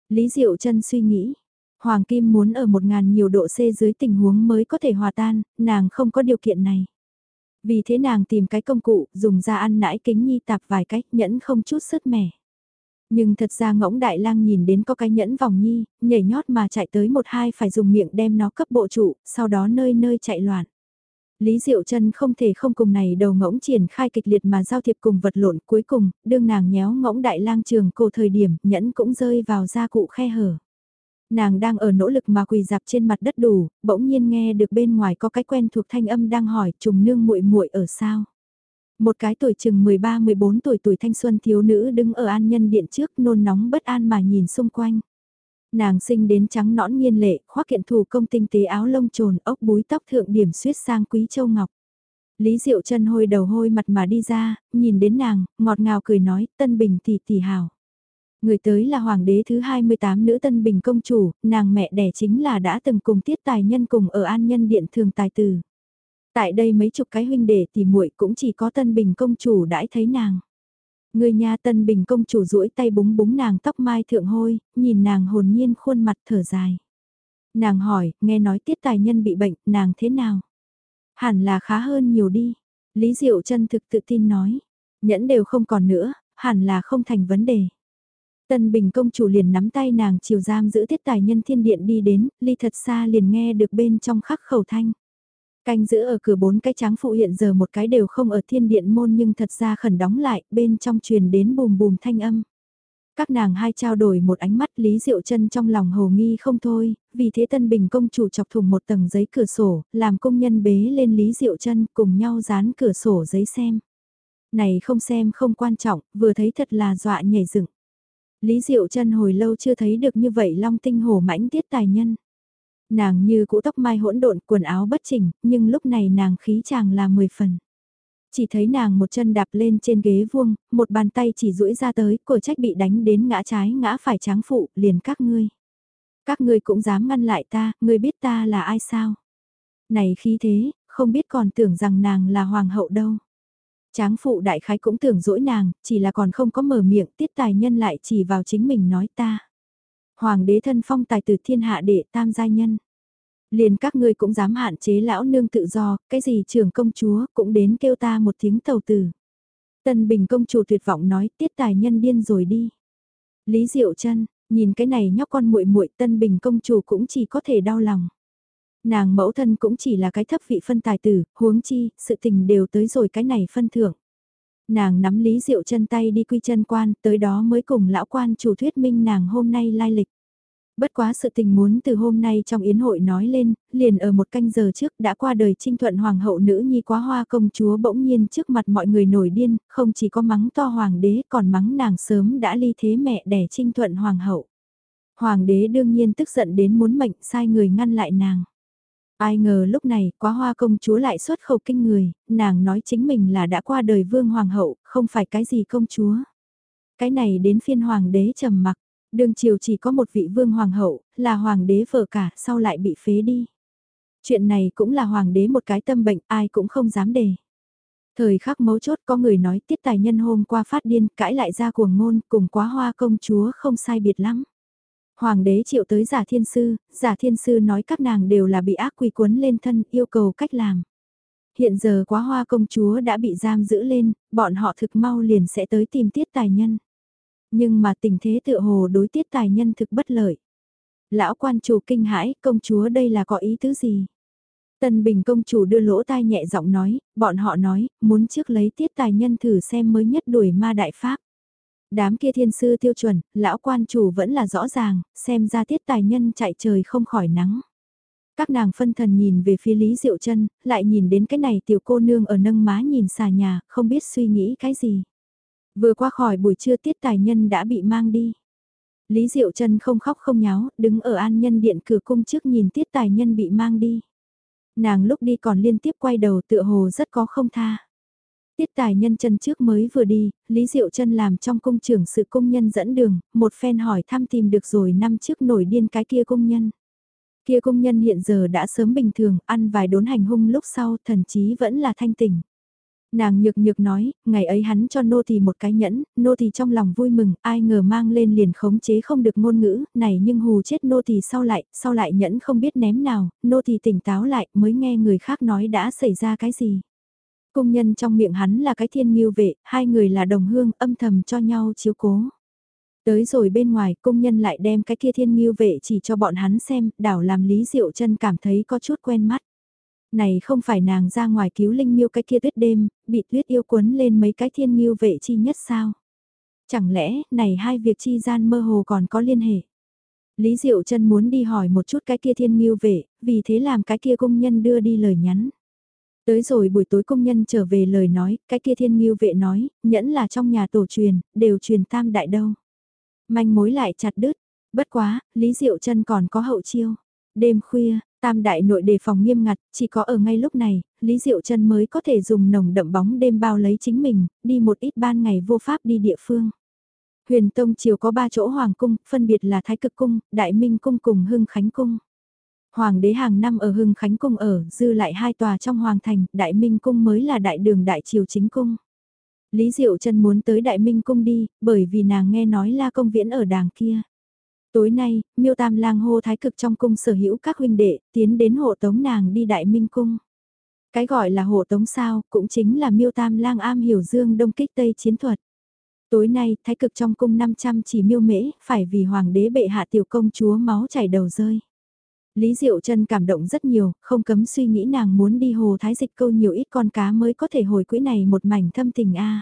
Lý Diệu chân suy nghĩ. Hoàng Kim muốn ở một ngàn nhiều độ C dưới tình huống mới có thể hòa tan, nàng không có điều kiện này. Vì thế nàng tìm cái công cụ, dùng ra ăn nãi kính nhi tạp vài cách nhẫn không chút sức mẻ. Nhưng thật ra ngỗng đại lang nhìn đến có cái nhẫn vòng nhi, nhảy nhót mà chạy tới một hai phải dùng miệng đem nó cấp bộ trụ, sau đó nơi nơi chạy loạn. Lý Diệu Trân không thể không cùng này đầu ngỗng triển khai kịch liệt mà giao thiệp cùng vật lộn cuối cùng, đương nàng nhéo ngỗng đại lang trường cổ thời điểm nhẫn cũng rơi vào da cụ khe hở. Nàng đang ở nỗ lực mà quỳ dạp trên mặt đất đủ, bỗng nhiên nghe được bên ngoài có cái quen thuộc thanh âm đang hỏi trùng nương muội muội ở sao. Một cái tuổi chừng 13-14 tuổi tuổi thanh xuân thiếu nữ đứng ở an nhân điện trước nôn nóng bất an mà nhìn xung quanh. Nàng sinh đến trắng nõn nhiên lệ, khoác kiện thủ công tinh tế áo lông trồn ốc búi tóc thượng điểm suyết sang quý châu ngọc. Lý Diệu chân hôi đầu hôi mặt mà đi ra, nhìn đến nàng, ngọt ngào cười nói, tân bình tỷ tỷ hào. Người tới là hoàng đế thứ 28 nữ tân bình công chủ, nàng mẹ đẻ chính là đã từng cùng tiết tài nhân cùng ở an nhân điện thường tài tử. Tại đây mấy chục cái huynh đệ thì muội cũng chỉ có tân bình công chủ đãi thấy nàng. Người nhà tân bình công chủ duỗi tay búng búng nàng tóc mai thượng hôi, nhìn nàng hồn nhiên khuôn mặt thở dài. Nàng hỏi, nghe nói tiết tài nhân bị bệnh, nàng thế nào? Hẳn là khá hơn nhiều đi. Lý Diệu chân thực tự tin nói. Nhẫn đều không còn nữa, hẳn là không thành vấn đề. Tân Bình công chủ liền nắm tay nàng chiều giam giữ tiết tài nhân thiên điện đi đến, ly thật xa liền nghe được bên trong khắc khẩu thanh. Canh giữ ở cửa bốn cái tráng phụ hiện giờ một cái đều không ở thiên điện môn nhưng thật ra khẩn đóng lại, bên trong truyền đến bùm bùm thanh âm. Các nàng hai trao đổi một ánh mắt Lý Diệu chân trong lòng hồ nghi không thôi, vì thế Tân Bình công chủ chọc thùng một tầng giấy cửa sổ, làm công nhân bế lên Lý Diệu chân cùng nhau dán cửa sổ giấy xem. Này không xem không quan trọng, vừa thấy thật là dọa nhảy dựng. Lý Diệu chân hồi lâu chưa thấy được như vậy long tinh hổ mãnh tiết tài nhân. Nàng như cũ tóc mai hỗn độn quần áo bất chỉnh, nhưng lúc này nàng khí chàng là 10 phần. Chỉ thấy nàng một chân đạp lên trên ghế vuông, một bàn tay chỉ duỗi ra tới, cổ trách bị đánh đến ngã trái ngã phải tráng phụ, liền các ngươi. Các ngươi cũng dám ngăn lại ta, ngươi biết ta là ai sao? Này khí thế, không biết còn tưởng rằng nàng là hoàng hậu đâu. Tráng phụ đại khái cũng tưởng dỗi nàng, chỉ là còn không có mở miệng, tiết tài nhân lại chỉ vào chính mình nói ta. Hoàng đế thân phong tài tử thiên hạ đệ tam giai nhân. Liền các ngươi cũng dám hạn chế lão nương tự do, cái gì trưởng công chúa cũng đến kêu ta một tiếng tàu tử. Tân Bình công chủ tuyệt vọng nói tiết tài nhân điên rồi đi. Lý Diệu chân nhìn cái này nhóc con muội muội Tân Bình công chủ cũng chỉ có thể đau lòng. Nàng mẫu thân cũng chỉ là cái thấp vị phân tài tử, huống chi, sự tình đều tới rồi cái này phân thưởng. Nàng nắm Lý Diệu chân tay đi quy chân quan, tới đó mới cùng lão quan chủ thuyết minh nàng hôm nay lai lịch. Bất quá sự tình muốn từ hôm nay trong yến hội nói lên, liền ở một canh giờ trước đã qua đời trinh thuận hoàng hậu nữ nhi quá hoa công chúa bỗng nhiên trước mặt mọi người nổi điên, không chỉ có mắng to hoàng đế còn mắng nàng sớm đã ly thế mẹ đẻ trinh thuận hoàng hậu. Hoàng đế đương nhiên tức giận đến muốn mệnh sai người ngăn lại nàng. Ai ngờ lúc này quá hoa công chúa lại xuất khẩu kinh người, nàng nói chính mình là đã qua đời vương hoàng hậu, không phải cái gì công chúa. Cái này đến phiên hoàng đế trầm mặc, đương triều chỉ có một vị vương hoàng hậu, là hoàng đế vợ cả, sau lại bị phế đi. Chuyện này cũng là hoàng đế một cái tâm bệnh, ai cũng không dám đề. Thời khắc mấu chốt có người nói tiết tài nhân hôm qua phát điên, cãi lại ra cuồng ngôn, cùng quá hoa công chúa không sai biệt lắm. Hoàng đế triệu tới giả thiên sư, giả thiên sư nói các nàng đều là bị ác quỷ cuốn lên thân yêu cầu cách làm. hiện giờ quá hoa công chúa đã bị giam giữ lên, bọn họ thực mau liền sẽ tới tìm tiết tài nhân. Nhưng mà tình thế tựa hồ đối tiết tài nhân thực bất lợi. Lão quan chủ kinh hãi, công chúa đây là có ý tứ gì? Tân Bình công chủ đưa lỗ tai nhẹ giọng nói, bọn họ nói, muốn trước lấy tiết tài nhân thử xem mới nhất đuổi ma đại pháp. Đám kia thiên sư tiêu chuẩn, lão quan chủ vẫn là rõ ràng, xem ra tiết tài nhân chạy trời không khỏi nắng. Các nàng phân thần nhìn về phía Lý Diệu chân lại nhìn đến cái này tiểu cô nương ở nâng má nhìn xà nhà, không biết suy nghĩ cái gì. Vừa qua khỏi buổi trưa tiết tài nhân đã bị mang đi. Lý Diệu chân không khóc không nháo, đứng ở an nhân điện cửa cung trước nhìn tiết tài nhân bị mang đi. Nàng lúc đi còn liên tiếp quay đầu tựa hồ rất có không tha. Tiết tài nhân chân trước mới vừa đi, Lý Diệu chân làm trong cung trưởng sự công nhân dẫn đường, một phen hỏi thăm tìm được rồi năm trước nổi điên cái kia công nhân. Kia công nhân hiện giờ đã sớm bình thường, ăn vài đốn hành hung lúc sau thần chí vẫn là thanh tỉnh. Nàng nhược nhược nói, ngày ấy hắn cho nô tỳ một cái nhẫn, nô tỳ trong lòng vui mừng, ai ngờ mang lên liền khống chế không được ngôn ngữ, này nhưng hù chết nô tỳ sau lại, sau lại nhẫn không biết ném nào, nô tỳ tỉnh táo lại mới nghe người khác nói đã xảy ra cái gì. Công nhân trong miệng hắn là cái thiên nghiêu vệ, hai người là đồng hương âm thầm cho nhau chiếu cố. Tới rồi bên ngoài, công nhân lại đem cái kia thiên nghiêu vệ chỉ cho bọn hắn xem, đảo làm Lý Diệu chân cảm thấy có chút quen mắt. Này không phải nàng ra ngoài cứu linh miêu cái kia tuyết đêm, bị tuyết yêu cuốn lên mấy cái thiên nghiêu vệ chi nhất sao? Chẳng lẽ, này hai việc chi gian mơ hồ còn có liên hệ? Lý Diệu chân muốn đi hỏi một chút cái kia thiên nghiêu vệ, vì thế làm cái kia công nhân đưa đi lời nhắn. Tới rồi buổi tối công nhân trở về lời nói, cái kia thiên nghiêu vệ nói, nhẫn là trong nhà tổ truyền, đều truyền tam đại đâu. Manh mối lại chặt đứt, bất quá, Lý Diệu chân còn có hậu chiêu. Đêm khuya, tam đại nội đề phòng nghiêm ngặt, chỉ có ở ngay lúc này, Lý Diệu chân mới có thể dùng nồng đậm bóng đêm bao lấy chính mình, đi một ít ban ngày vô pháp đi địa phương. Huyền Tông Triều có ba chỗ Hoàng Cung, phân biệt là Thái Cực Cung, Đại Minh Cung cùng Hưng Khánh Cung. Hoàng đế hàng năm ở Hưng Khánh Cung ở, dư lại hai tòa trong Hoàng Thành, Đại Minh Cung mới là Đại Đường Đại Triều Chính Cung. Lý Diệu Trân muốn tới Đại Minh Cung đi, bởi vì nàng nghe nói La Công Viễn ở đàng kia. Tối nay, Miêu Tam Lang hô thái cực trong cung sở hữu các huynh đệ, tiến đến hộ tống nàng đi Đại Minh Cung. Cái gọi là hộ tống sao, cũng chính là Miêu Tam Lang am hiểu dương đông kích tây chiến thuật. Tối nay, thái cực trong cung 500 chỉ miêu mễ, phải vì hoàng đế bệ hạ tiểu công chúa máu chảy đầu rơi. Lý Diệu Trân cảm động rất nhiều, không cấm suy nghĩ nàng muốn đi hồ thái dịch câu nhiều ít con cá mới có thể hồi quỹ này một mảnh thâm tình a.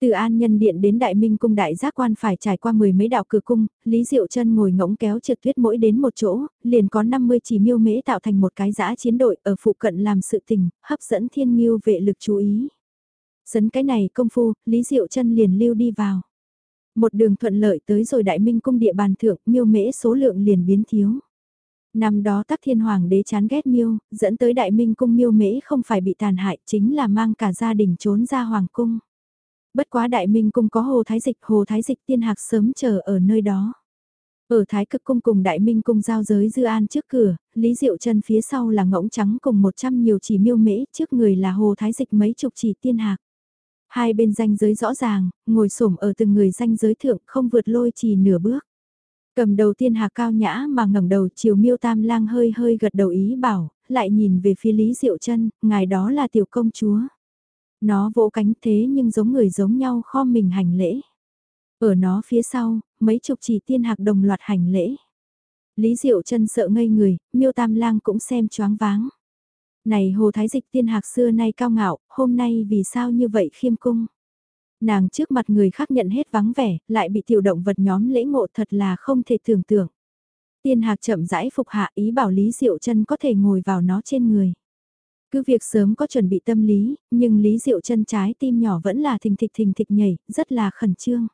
Từ An Nhân Điện đến Đại Minh Cung Đại Giác Quan phải trải qua mười mấy đạo cửa cung, Lý Diệu Trân ngồi ngỗng kéo trượt tuyết mỗi đến một chỗ, liền có 50 chỉ miêu mễ tạo thành một cái giã chiến đội ở phụ cận làm sự tình, hấp dẫn thiên nghiêu vệ lực chú ý. Sấn cái này công phu, Lý Diệu Trân liền lưu đi vào. Một đường thuận lợi tới rồi Đại Minh Cung địa bàn thượng, miêu mễ số lượng liền biến thiếu. Năm đó tắc thiên hoàng đế chán ghét miêu, dẫn tới đại minh cung miêu mễ không phải bị tàn hại chính là mang cả gia đình trốn ra hoàng cung. Bất quá đại minh cung có hồ thái dịch, hồ thái dịch tiên hạc sớm chờ ở nơi đó. Ở thái cực cung cùng đại minh cung giao giới dư an trước cửa, Lý Diệu chân phía sau là ngỗng trắng cùng 100 nhiều chỉ miêu mễ, trước người là hồ thái dịch mấy chục chỉ tiên hạc. Hai bên danh giới rõ ràng, ngồi xổm ở từng người danh giới thượng không vượt lôi chỉ nửa bước. Cầm đầu tiên hà cao nhã mà ngẩng đầu chiều miêu tam lang hơi hơi gật đầu ý bảo, lại nhìn về phía Lý Diệu chân ngài đó là tiểu công chúa. Nó vỗ cánh thế nhưng giống người giống nhau kho mình hành lễ. Ở nó phía sau, mấy chục chỉ tiên hạc đồng loạt hành lễ. Lý Diệu chân sợ ngây người, miêu tam lang cũng xem choáng váng. Này hồ thái dịch tiên hạc xưa nay cao ngạo, hôm nay vì sao như vậy khiêm cung. Nàng trước mặt người khác nhận hết vắng vẻ, lại bị tiểu động vật nhóm lễ ngộ thật là không thể tưởng tượng. Tiên hạc chậm rãi phục hạ ý bảo Lý Diệu chân có thể ngồi vào nó trên người. Cứ việc sớm có chuẩn bị tâm lý, nhưng Lý Diệu chân trái tim nhỏ vẫn là thình thịch thình thịch nhảy, rất là khẩn trương.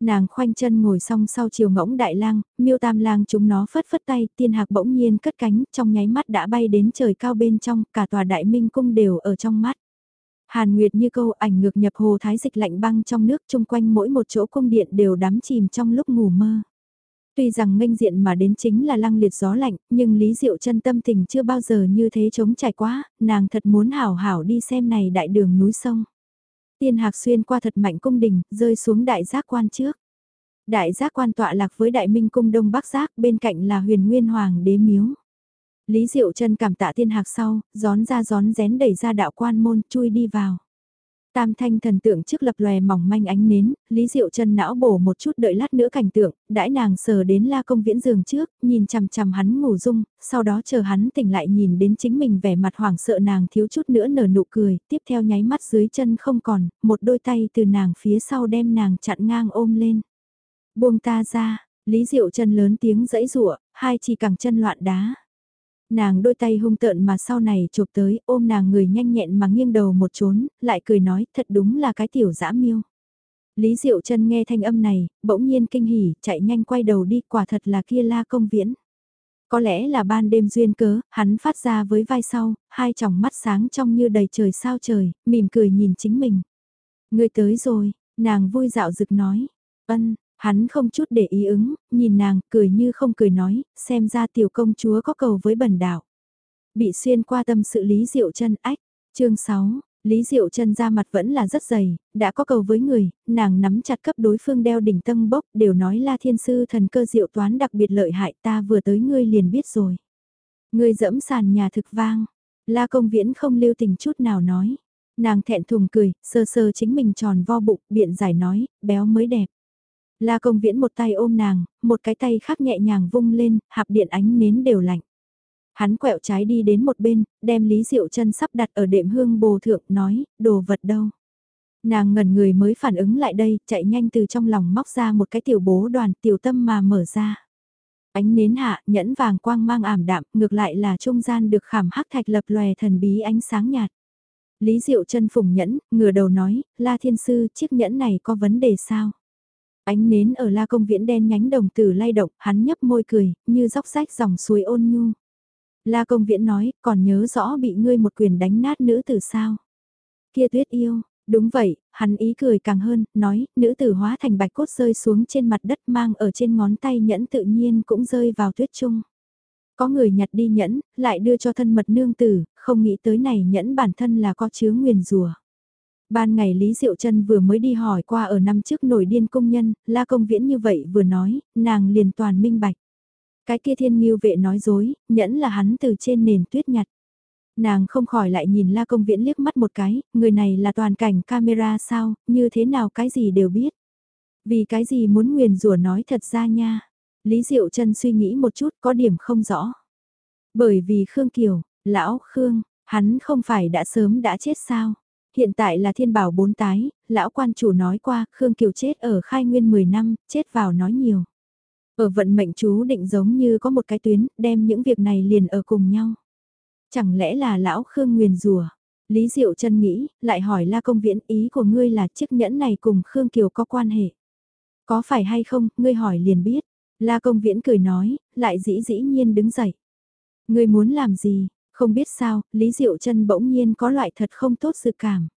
Nàng khoanh chân ngồi song sau chiều ngỗng đại lang, miêu tam lang chúng nó phất phất tay, tiên hạc bỗng nhiên cất cánh, trong nháy mắt đã bay đến trời cao bên trong, cả tòa đại minh cung đều ở trong mắt. Hàn Nguyệt như câu ảnh ngược nhập hồ thái dịch lạnh băng trong nước chung quanh mỗi một chỗ cung điện đều đắm chìm trong lúc ngủ mơ. Tuy rằng nghênh diện mà đến chính là lăng liệt gió lạnh, nhưng Lý Diệu chân tâm tình chưa bao giờ như thế chống trải quá, nàng thật muốn hảo hảo đi xem này đại đường núi sông. Tiên hạc xuyên qua thật mạnh cung đình, rơi xuống đại giác quan trước. Đại giác quan tọa lạc với đại minh cung đông bắc giác bên cạnh là huyền nguyên hoàng đế miếu. Lý Diệu chân cảm tạ tiên hạc sau, gión ra gión rén đẩy ra đạo quan môn chui đi vào. Tam thanh thần tượng trước lập lòe mỏng manh ánh nến, Lý Diệu Trân não bổ một chút đợi lát nữa cảnh tượng, đãi nàng sờ đến la công viễn giường trước, nhìn chằm chằm hắn ngủ dung, sau đó chờ hắn tỉnh lại nhìn đến chính mình vẻ mặt hoảng sợ nàng thiếu chút nữa nở nụ cười, tiếp theo nháy mắt dưới chân không còn, một đôi tay từ nàng phía sau đem nàng chặn ngang ôm lên. Buông ta ra, Lý Diệu Trân lớn tiếng dẫy rủa hai chỉ cẳng chân loạn đá. Nàng đôi tay hung tợn mà sau này chụp tới, ôm nàng người nhanh nhẹn mà nghiêng đầu một trốn, lại cười nói, thật đúng là cái tiểu dã miêu. Lý Diệu chân nghe thanh âm này, bỗng nhiên kinh hỉ, chạy nhanh quay đầu đi, quả thật là kia la công viễn. Có lẽ là ban đêm duyên cớ, hắn phát ra với vai sau, hai tròng mắt sáng trong như đầy trời sao trời, mỉm cười nhìn chính mình. Người tới rồi, nàng vui dạo rực nói, ân, Hắn không chút để ý ứng, nhìn nàng, cười như không cười nói, xem ra tiểu công chúa có cầu với bần đạo. Bị xuyên qua tâm sự Lý Diệu chân ách, chương 6, Lý Diệu chân ra mặt vẫn là rất dày, đã có cầu với người, nàng nắm chặt cấp đối phương đeo đỉnh tâm bốc, đều nói là thiên sư thần cơ diệu toán đặc biệt lợi hại ta vừa tới ngươi liền biết rồi. Ngươi dẫm sàn nhà thực vang, la công viễn không lưu tình chút nào nói. Nàng thẹn thùng cười, sơ sơ chính mình tròn vo bụng, biện giải nói, béo mới đẹp. La công viễn một tay ôm nàng, một cái tay khác nhẹ nhàng vung lên, hạp điện ánh nến đều lạnh. Hắn quẹo trái đi đến một bên, đem Lý Diệu chân sắp đặt ở đệm hương bồ thượng, nói, đồ vật đâu. Nàng ngẩn người mới phản ứng lại đây, chạy nhanh từ trong lòng móc ra một cái tiểu bố đoàn tiểu tâm mà mở ra. Ánh nến hạ, nhẫn vàng quang mang ảm đạm, ngược lại là trung gian được khảm hắc thạch lập lòe thần bí ánh sáng nhạt. Lý Diệu chân phùng nhẫn, ngửa đầu nói, La Thiên Sư, chiếc nhẫn này có vấn đề sao? Ánh nến ở la công viễn đen nhánh đồng tử lay động, hắn nhấp môi cười, như dốc rách dòng suối ôn nhu. La công viễn nói, còn nhớ rõ bị ngươi một quyền đánh nát nữ tử sao? Kia tuyết yêu, đúng vậy, hắn ý cười càng hơn, nói, nữ tử hóa thành bạch cốt rơi xuống trên mặt đất mang ở trên ngón tay nhẫn tự nhiên cũng rơi vào tuyết trung. Có người nhặt đi nhẫn, lại đưa cho thân mật nương tử, không nghĩ tới này nhẫn bản thân là có chứa nguyền rùa. Ban ngày Lý Diệu Trân vừa mới đi hỏi qua ở năm trước nổi điên công nhân, la công viễn như vậy vừa nói, nàng liền toàn minh bạch. Cái kia thiên nghiêu vệ nói dối, nhẫn là hắn từ trên nền tuyết nhặt. Nàng không khỏi lại nhìn la công viễn liếc mắt một cái, người này là toàn cảnh camera sao, như thế nào cái gì đều biết. Vì cái gì muốn nguyền rủa nói thật ra nha. Lý Diệu Trân suy nghĩ một chút có điểm không rõ. Bởi vì Khương Kiều, lão Khương, hắn không phải đã sớm đã chết sao? Hiện tại là thiên bảo bốn tái, lão quan chủ nói qua, Khương Kiều chết ở khai nguyên 10 năm, chết vào nói nhiều. Ở vận mệnh chú định giống như có một cái tuyến, đem những việc này liền ở cùng nhau. Chẳng lẽ là lão Khương nguyền rùa? Lý Diệu chân nghĩ, lại hỏi La Công Viễn ý của ngươi là chiếc nhẫn này cùng Khương Kiều có quan hệ. Có phải hay không, ngươi hỏi liền biết. La Công Viễn cười nói, lại dĩ dĩ nhiên đứng dậy. Ngươi muốn làm gì, không biết sao, Lý Diệu chân bỗng nhiên có loại thật không tốt sự cảm.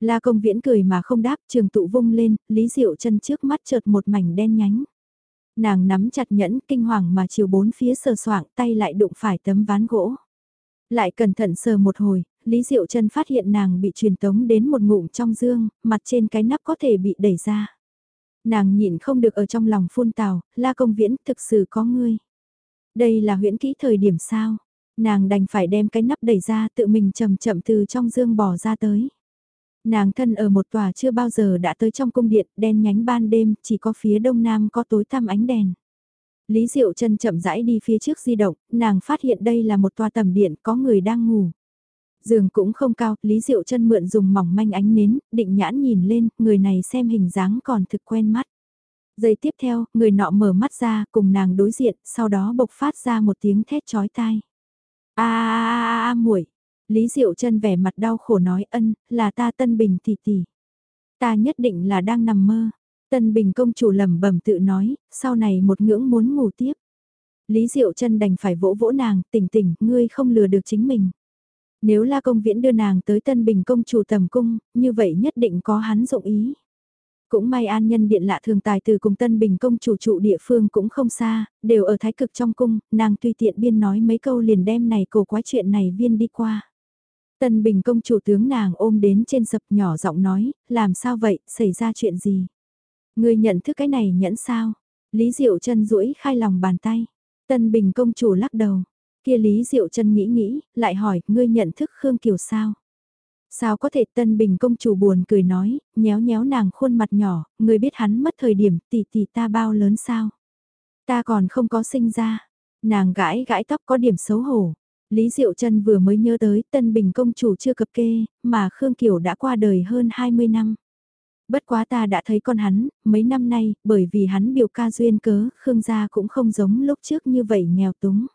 La công viễn cười mà không đáp trường tụ vung lên, Lý Diệu chân trước mắt chợt một mảnh đen nhánh. Nàng nắm chặt nhẫn kinh hoàng mà chiều bốn phía sờ soạng tay lại đụng phải tấm ván gỗ. Lại cẩn thận sờ một hồi, Lý Diệu Trân phát hiện nàng bị truyền tống đến một ngụm trong dương, mặt trên cái nắp có thể bị đẩy ra. Nàng nhịn không được ở trong lòng phun tào, la công viễn thực sự có ngươi. Đây là huyễn kỹ thời điểm sao, Nàng đành phải đem cái nắp đẩy ra tự mình chậm chậm từ trong dương bỏ ra tới. Nàng thân ở một tòa chưa bao giờ đã tới trong cung điện, đen nhánh ban đêm, chỉ có phía đông nam có tối tăm ánh đèn. Lý Diệu chân chậm rãi đi phía trước di động, nàng phát hiện đây là một tòa tầm điện có người đang ngủ. Giường cũng không cao, Lý Diệu chân mượn dùng mỏng manh ánh nến, định nhãn nhìn lên, người này xem hình dáng còn thực quen mắt. Giây tiếp theo, người nọ mở mắt ra, cùng nàng đối diện, sau đó bộc phát ra một tiếng thét chói tai a a a muội Lý Diệu chân vẻ mặt đau khổ nói ân, là ta Tân Bình tỷ tỷ. Ta nhất định là đang nằm mơ. Tân Bình công chủ lẩm bẩm tự nói, sau này một ngưỡng muốn ngủ tiếp. Lý Diệu chân đành phải vỗ vỗ nàng, tỉnh tỉnh, ngươi không lừa được chính mình. Nếu La Công Viễn đưa nàng tới Tân Bình công chủ tầm cung, như vậy nhất định có hắn dụng ý. Cũng may an nhân điện lạ thường tài từ cùng Tân Bình công chủ trụ địa phương cũng không xa, đều ở thái cực trong cung, nàng tùy tiện biên nói mấy câu liền đem này cổ quái chuyện này viên đi qua. Tân Bình công chủ tướng nàng ôm đến trên sập nhỏ giọng nói, làm sao vậy, xảy ra chuyện gì? Người nhận thức cái này nhẫn sao? Lý Diệu chân duỗi khai lòng bàn tay. Tân Bình công chủ lắc đầu. Kia Lý Diệu chân nghĩ nghĩ, lại hỏi, ngươi nhận thức Khương Kiều sao? Sao có thể Tân Bình công chủ buồn cười nói, nhéo nhéo nàng khuôn mặt nhỏ, người biết hắn mất thời điểm tỷ tỷ ta bao lớn sao? Ta còn không có sinh ra. Nàng gãi gãi tóc có điểm xấu hổ. Lý Diệu Trân vừa mới nhớ tới Tân Bình công chủ chưa cập kê, mà Khương Kiều đã qua đời hơn 20 năm. Bất quá ta đã thấy con hắn, mấy năm nay, bởi vì hắn biểu ca duyên cớ, Khương gia cũng không giống lúc trước như vậy nghèo túng.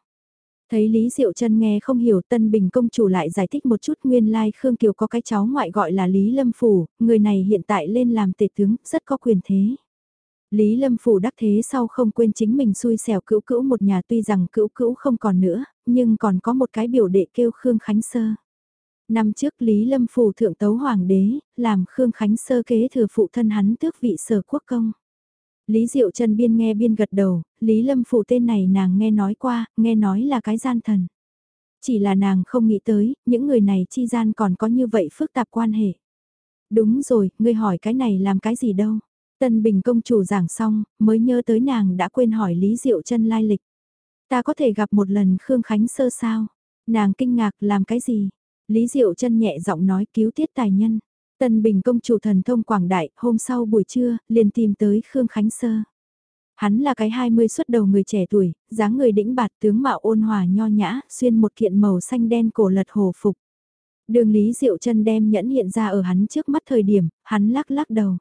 Thấy Lý Diệu Trân nghe không hiểu Tân Bình công chủ lại giải thích một chút nguyên lai like Khương Kiều có cái cháu ngoại gọi là Lý Lâm Phủ, người này hiện tại lên làm tể tướng, rất có quyền thế. Lý Lâm Phủ đắc thế sau không quên chính mình xui xẻo cữu cữu một nhà tuy rằng cữu cữu không còn nữa, nhưng còn có một cái biểu đệ kêu Khương Khánh Sơ. Năm trước Lý Lâm Phủ thượng tấu hoàng đế, làm Khương Khánh Sơ kế thừa phụ thân hắn tước vị sở quốc công. Lý Diệu Trần biên nghe biên gật đầu, Lý Lâm Phủ tên này nàng nghe nói qua, nghe nói là cái gian thần. Chỉ là nàng không nghĩ tới, những người này chi gian còn có như vậy phức tạp quan hệ. Đúng rồi, ngươi hỏi cái này làm cái gì đâu. Tân Bình công chủ giảng xong, mới nhớ tới nàng đã quên hỏi Lý Diệu Trân lai lịch. Ta có thể gặp một lần Khương Khánh sơ sao? Nàng kinh ngạc làm cái gì? Lý Diệu Trân nhẹ giọng nói cứu tiết tài nhân. Tân Bình công chủ thần thông quảng đại, hôm sau buổi trưa, liền tìm tới Khương Khánh Sơ. Hắn là cái 20 xuất đầu người trẻ tuổi, dáng người đĩnh bạt tướng mạo ôn hòa nho nhã, xuyên một kiện màu xanh đen cổ lật hồ phục. Đường Lý Diệu chân đem nhẫn hiện ra ở hắn trước mắt thời điểm, hắn lắc lắc đầu.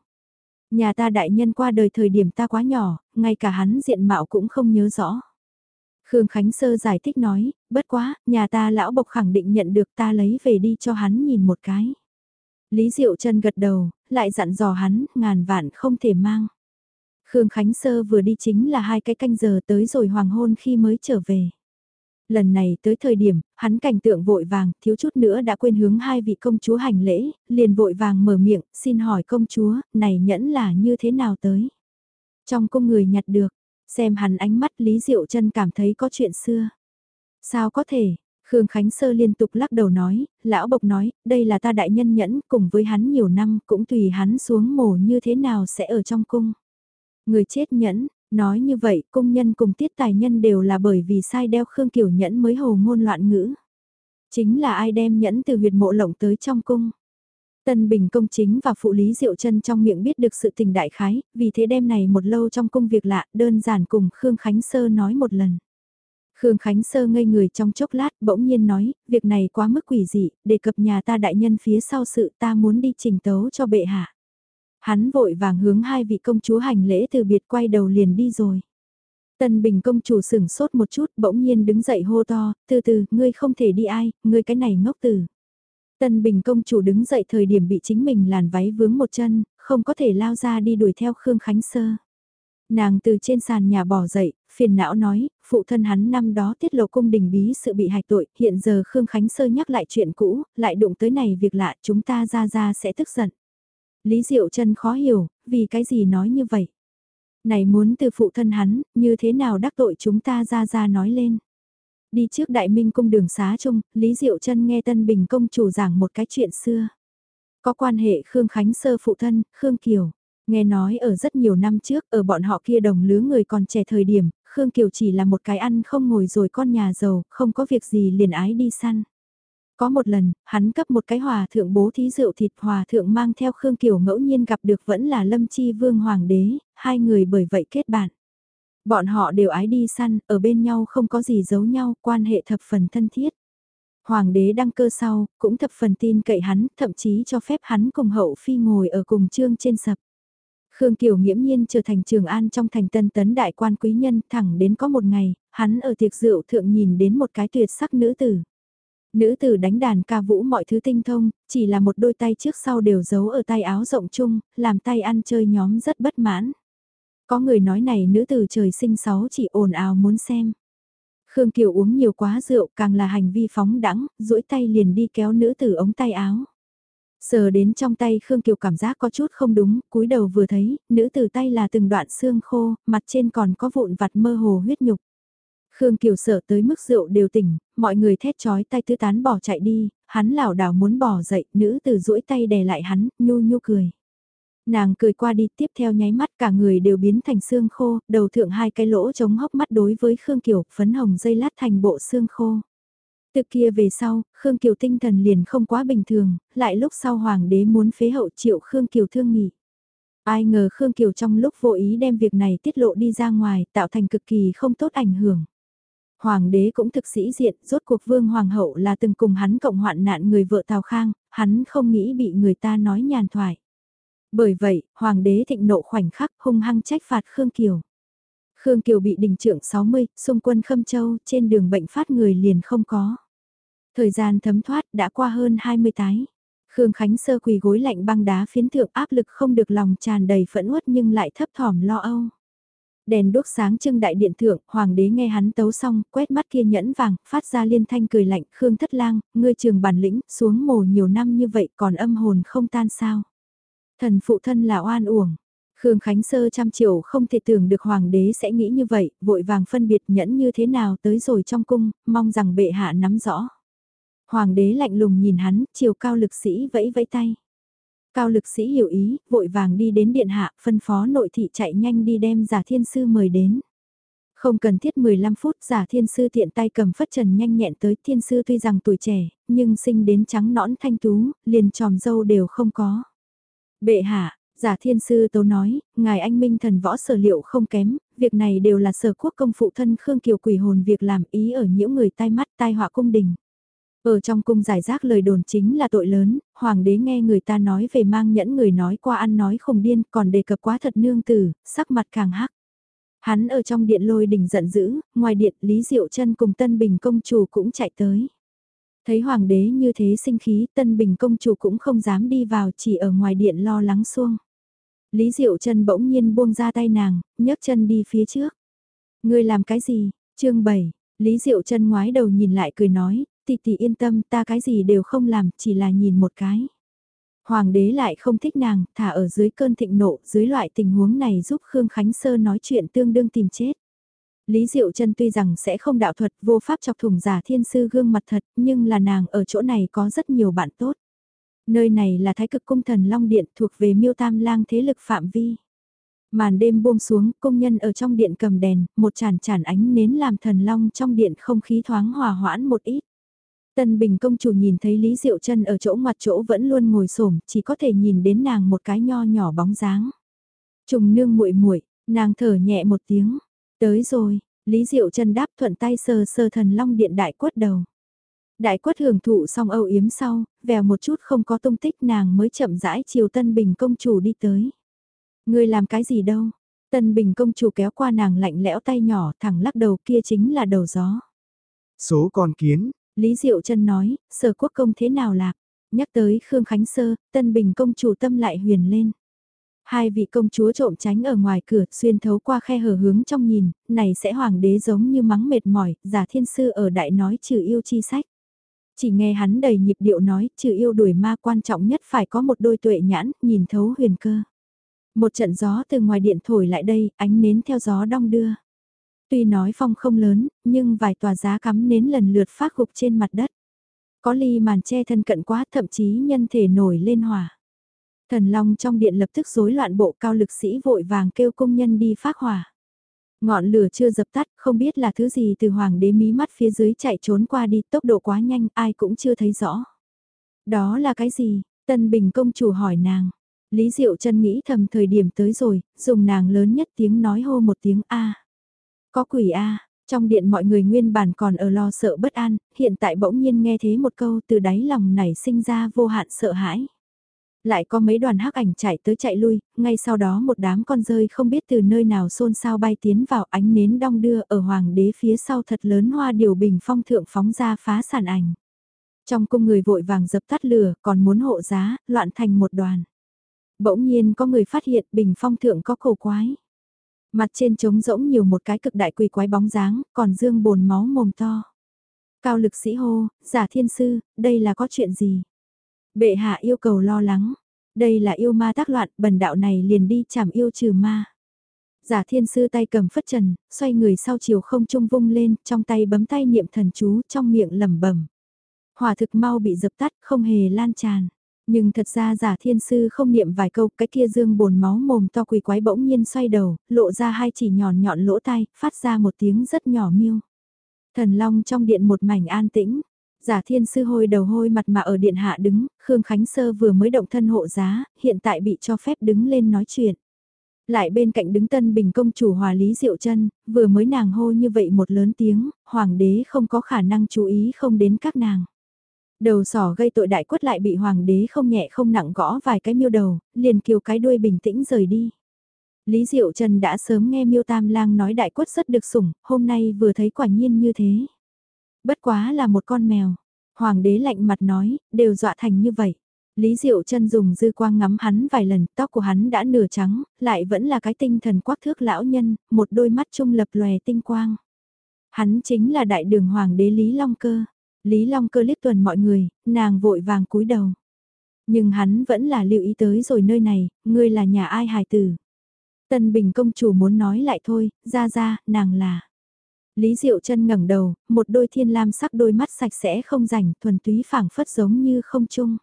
Nhà ta đại nhân qua đời thời điểm ta quá nhỏ, ngay cả hắn diện mạo cũng không nhớ rõ. Khương Khánh Sơ giải thích nói, bất quá, nhà ta lão bộc khẳng định nhận được ta lấy về đi cho hắn nhìn một cái. Lý Diệu Trân gật đầu, lại dặn dò hắn, ngàn vạn không thể mang. Khương Khánh Sơ vừa đi chính là hai cái canh giờ tới rồi hoàng hôn khi mới trở về. Lần này tới thời điểm, hắn cảnh tượng vội vàng, thiếu chút nữa đã quên hướng hai vị công chúa hành lễ, liền vội vàng mở miệng, xin hỏi công chúa, này nhẫn là như thế nào tới? Trong cung người nhặt được, xem hắn ánh mắt Lý Diệu Trân cảm thấy có chuyện xưa. Sao có thể, Khương Khánh Sơ liên tục lắc đầu nói, lão bộc nói, đây là ta đại nhân nhẫn, cùng với hắn nhiều năm, cũng tùy hắn xuống mổ như thế nào sẽ ở trong cung. Người chết nhẫn, nói như vậy, cung nhân cùng tiết tài nhân đều là bởi vì sai đeo Khương Kiều nhẫn mới hồ ngôn loạn ngữ. Chính là ai đem nhẫn từ huyệt mộ lộng tới trong cung. Tân Bình công chính và phụ lý Diệu chân trong miệng biết được sự tình đại khái, vì thế đêm này một lâu trong cung việc lạ, đơn giản cùng Khương Khánh Sơ nói một lần. Khương Khánh Sơ ngây người trong chốc lát bỗng nhiên nói, việc này quá mức quỷ dị, đề cập nhà ta đại nhân phía sau sự ta muốn đi trình tấu cho bệ hạ. Hắn vội vàng hướng hai vị công chúa hành lễ từ biệt quay đầu liền đi rồi. Tân Bình công chủ sửng sốt một chút bỗng nhiên đứng dậy hô to, từ từ, ngươi không thể đi ai, ngươi cái này ngốc tử. Tân Bình công chủ đứng dậy thời điểm bị chính mình làn váy vướng một chân, không có thể lao ra đi đuổi theo Khương Khánh Sơ. Nàng từ trên sàn nhà bỏ dậy, phiền não nói, phụ thân hắn năm đó tiết lộ cung đình bí sự bị hạch tội, hiện giờ Khương Khánh Sơ nhắc lại chuyện cũ, lại đụng tới này việc lạ chúng ta ra ra sẽ tức giận. Lý Diệu Trân khó hiểu, vì cái gì nói như vậy? Này muốn từ phụ thân hắn, như thế nào đắc tội chúng ta ra ra nói lên? Đi trước đại minh cung đường xá chung, Lý Diệu Trân nghe Tân Bình công chủ giảng một cái chuyện xưa. Có quan hệ Khương Khánh Sơ phụ thân, Khương Kiều. Nghe nói ở rất nhiều năm trước, ở bọn họ kia đồng lứa người còn trẻ thời điểm, Khương Kiều chỉ là một cái ăn không ngồi rồi con nhà giàu, không có việc gì liền ái đi săn. Có một lần, hắn cấp một cái hòa thượng bố thí rượu thịt hòa thượng mang theo Khương Kiều ngẫu nhiên gặp được vẫn là Lâm Chi Vương Hoàng đế, hai người bởi vậy kết bạn. Bọn họ đều ái đi săn, ở bên nhau không có gì giấu nhau, quan hệ thập phần thân thiết. Hoàng đế đăng cơ sau, cũng thập phần tin cậy hắn, thậm chí cho phép hắn cùng hậu phi ngồi ở cùng trương trên sập. Khương Kiều nghiễm nhiên trở thành trường an trong thành tân tấn đại quan quý nhân thẳng đến có một ngày, hắn ở tiệc rượu thượng nhìn đến một cái tuyệt sắc nữ tử. Nữ tử đánh đàn ca vũ mọi thứ tinh thông, chỉ là một đôi tay trước sau đều giấu ở tay áo rộng chung, làm tay ăn chơi nhóm rất bất mãn. Có người nói này nữ tử trời sinh sáu chỉ ồn ào muốn xem. Khương Kiều uống nhiều quá rượu càng là hành vi phóng đẳng, duỗi tay liền đi kéo nữ tử ống tay áo. Sờ đến trong tay Khương Kiều cảm giác có chút không đúng, cúi đầu vừa thấy, nữ tử tay là từng đoạn xương khô, mặt trên còn có vụn vặt mơ hồ huyết nhục. Khương Kiều sợ tới mức rượu đều tỉnh, mọi người thét chói tay tứ tán bỏ chạy đi, hắn lảo đảo muốn bỏ dậy, nữ tử duỗi tay đè lại hắn, nhu nhu cười. Nàng cười qua đi tiếp theo nháy mắt cả người đều biến thành xương khô, đầu thượng hai cái lỗ chống hốc mắt đối với Khương Kiều, phấn hồng dây lát thành bộ xương khô. Từ kia về sau, Khương Kiều tinh thần liền không quá bình thường, lại lúc sau hoàng đế muốn phế hậu triệu Khương Kiều thương nghỉ. Ai ngờ Khương Kiều trong lúc vô ý đem việc này tiết lộ đi ra ngoài tạo thành cực kỳ không tốt ảnh hưởng. Hoàng đế cũng thực sĩ diện, rốt cuộc vương hoàng hậu là từng cùng hắn cộng hoạn nạn người vợ Tào Khang, hắn không nghĩ bị người ta nói nhàn thoại. Bởi vậy, hoàng đế thịnh nộ khoảnh khắc hung hăng trách phạt Khương Kiều. Khương Kiều bị đình trưởng 60, xung quân Khâm Châu, trên đường bệnh phát người liền không có. Thời gian thấm thoát đã qua hơn 20 tái. Khương Khánh sơ quỳ gối lạnh băng đá phiến thượng áp lực không được lòng tràn đầy phẫn uất nhưng lại thấp thỏm lo âu. Đèn đốt sáng trưng đại điện thượng, hoàng đế nghe hắn tấu xong, quét mắt kia nhẫn vàng, phát ra liên thanh cười lạnh, Khương thất lang, ngươi trường bản lĩnh, xuống mồ nhiều năm như vậy còn âm hồn không tan sao. Thần phụ thân là oan uổng. Khương Khánh Sơ trăm triệu không thể tưởng được hoàng đế sẽ nghĩ như vậy, vội vàng phân biệt nhẫn như thế nào tới rồi trong cung, mong rằng bệ hạ nắm rõ. Hoàng đế lạnh lùng nhìn hắn, chiều cao lực sĩ vẫy vẫy tay. Cao lực sĩ hiểu ý, vội vàng đi đến điện hạ, phân phó nội thị chạy nhanh đi đem giả thiên sư mời đến. Không cần thiết 15 phút giả thiên sư tiện tay cầm phất trần nhanh nhẹn tới thiên sư tuy rằng tuổi trẻ, nhưng sinh đến trắng nõn thanh tú, liền tròm dâu đều không có. Bệ hạ, giả thiên sư tố nói, ngài anh minh thần võ sở liệu không kém, việc này đều là sở quốc công phụ thân Khương Kiều quỷ hồn việc làm ý ở những người tai mắt tai họa cung đình. Ở trong cung giải rác lời đồn chính là tội lớn, hoàng đế nghe người ta nói về mang nhẫn người nói qua ăn nói không điên còn đề cập quá thật nương tử, sắc mặt càng hắc. Hắn ở trong điện lôi đình giận dữ, ngoài điện Lý Diệu chân cùng Tân Bình công chủ cũng chạy tới. Thấy hoàng đế như thế sinh khí, Tân Bình công chủ cũng không dám đi vào chỉ ở ngoài điện lo lắng xuông. Lý Diệu chân bỗng nhiên buông ra tay nàng, nhấc chân đi phía trước. Ngươi làm cái gì? Chương 7, Lý Diệu chân ngoái đầu nhìn lại cười nói, tỷ tỷ yên tâm ta cái gì đều không làm, chỉ là nhìn một cái. Hoàng đế lại không thích nàng, thả ở dưới cơn thịnh nộ, dưới loại tình huống này giúp Khương Khánh Sơ nói chuyện tương đương tìm chết. Lý Diệu Trân tuy rằng sẽ không đạo thuật vô pháp chọc thủng giả thiên sư gương mặt thật, nhưng là nàng ở chỗ này có rất nhiều bạn tốt. Nơi này là thái cực cung thần Long Điện thuộc về miêu tam lang thế lực phạm vi. Màn đêm buông xuống, công nhân ở trong điện cầm đèn, một chản chản ánh nến làm thần long trong điện không khí thoáng hòa hoãn một ít. Tân Bình công chủ nhìn thấy Lý Diệu Trân ở chỗ mặt chỗ vẫn luôn ngồi xổm, chỉ có thể nhìn đến nàng một cái nho nhỏ bóng dáng. Trùng nương muội muội, nàng thở nhẹ một tiếng. Tới rồi, Lý Diệu Trân đáp thuận tay sờ sờ thần long điện đại quất đầu. Đại quất hưởng thụ xong âu yếm sau, vèo một chút không có tung tích nàng mới chậm rãi chiều Tân Bình công chủ đi tới. Ngươi làm cái gì đâu? Tân Bình công chủ kéo qua nàng lạnh lẽo tay nhỏ thẳng lắc đầu kia chính là đầu gió. Số con kiến, Lý Diệu Trân nói, sở quốc công thế nào lạc? Nhắc tới Khương Khánh Sơ, Tân Bình công chủ tâm lại huyền lên. Hai vị công chúa trộm tránh ở ngoài cửa xuyên thấu qua khe hở hướng trong nhìn, này sẽ hoàng đế giống như mắng mệt mỏi, giả thiên sư ở đại nói trừ yêu chi sách. Chỉ nghe hắn đầy nhịp điệu nói, trừ yêu đuổi ma quan trọng nhất phải có một đôi tuệ nhãn, nhìn thấu huyền cơ. Một trận gió từ ngoài điện thổi lại đây, ánh nến theo gió đong đưa. Tuy nói phong không lớn, nhưng vài tòa giá cắm nến lần lượt phát gục trên mặt đất. Có ly màn che thân cận quá thậm chí nhân thể nổi lên hỏa. Thần Long trong điện lập tức rối loạn bộ cao lực sĩ vội vàng kêu công nhân đi phát hỏa. Ngọn lửa chưa dập tắt, không biết là thứ gì từ hoàng đế mí mắt phía dưới chạy trốn qua đi, tốc độ quá nhanh, ai cũng chưa thấy rõ. Đó là cái gì? Tân Bình công chủ hỏi nàng. Lý Diệu chân nghĩ thầm thời điểm tới rồi, dùng nàng lớn nhất tiếng nói hô một tiếng A. Có quỷ A, trong điện mọi người nguyên bản còn ở lo sợ bất an, hiện tại bỗng nhiên nghe thế một câu từ đáy lòng nảy sinh ra vô hạn sợ hãi. Lại có mấy đoàn hắc ảnh chạy tới chạy lui, ngay sau đó một đám con rơi không biết từ nơi nào xôn xao bay tiến vào ánh nến đong đưa ở hoàng đế phía sau thật lớn hoa điều bình phong thượng phóng ra phá sản ảnh. Trong cung người vội vàng dập tắt lửa, còn muốn hộ giá, loạn thành một đoàn. Bỗng nhiên có người phát hiện bình phong thượng có cổ quái. Mặt trên trống rỗng nhiều một cái cực đại quỳ quái bóng dáng, còn dương bồn máu mồm to. Cao lực sĩ hô, giả thiên sư, đây là có chuyện gì? Bệ hạ yêu cầu lo lắng. Đây là yêu ma tác loạn, bần đạo này liền đi chảm yêu trừ ma. Giả thiên sư tay cầm phất trần, xoay người sau chiều không trung vung lên, trong tay bấm tay niệm thần chú, trong miệng lẩm bẩm. Hỏa thực mau bị dập tắt, không hề lan tràn. Nhưng thật ra giả thiên sư không niệm vài câu, cái kia dương bồn máu mồm to quỳ quái bỗng nhiên xoay đầu, lộ ra hai chỉ nhọn nhọn lỗ tai, phát ra một tiếng rất nhỏ miêu. Thần long trong điện một mảnh an tĩnh, giả thiên sư hôi đầu hôi mặt mà ở điện hạ đứng, Khương Khánh Sơ vừa mới động thân hộ giá, hiện tại bị cho phép đứng lên nói chuyện. Lại bên cạnh đứng tân bình công chủ hòa lý diệu chân vừa mới nàng hô như vậy một lớn tiếng, hoàng đế không có khả năng chú ý không đến các nàng. Đầu sỏ gây tội đại quất lại bị hoàng đế không nhẹ không nặng gõ vài cái miêu đầu, liền kiều cái đuôi bình tĩnh rời đi. Lý Diệu Trần đã sớm nghe miêu tam lang nói đại quất rất được sủng, hôm nay vừa thấy quả nhiên như thế. Bất quá là một con mèo. Hoàng đế lạnh mặt nói, đều dọa thành như vậy. Lý Diệu Trân dùng dư quang ngắm hắn vài lần, tóc của hắn đã nửa trắng, lại vẫn là cái tinh thần quắc thước lão nhân, một đôi mắt trung lập lòe tinh quang. Hắn chính là đại đường hoàng đế Lý Long Cơ. Lý Long Cơ liếc tuần mọi người, nàng vội vàng cúi đầu. Nhưng hắn vẫn là lưu ý tới rồi nơi này, ngươi là nhà ai hài tử. Tân Bình công chủ muốn nói lại thôi, ra ra, nàng là. Lý Diệu chân ngẩng đầu, một đôi thiên lam sắc đôi mắt sạch sẽ không rảnh, thuần túy phảng phất giống như không chung.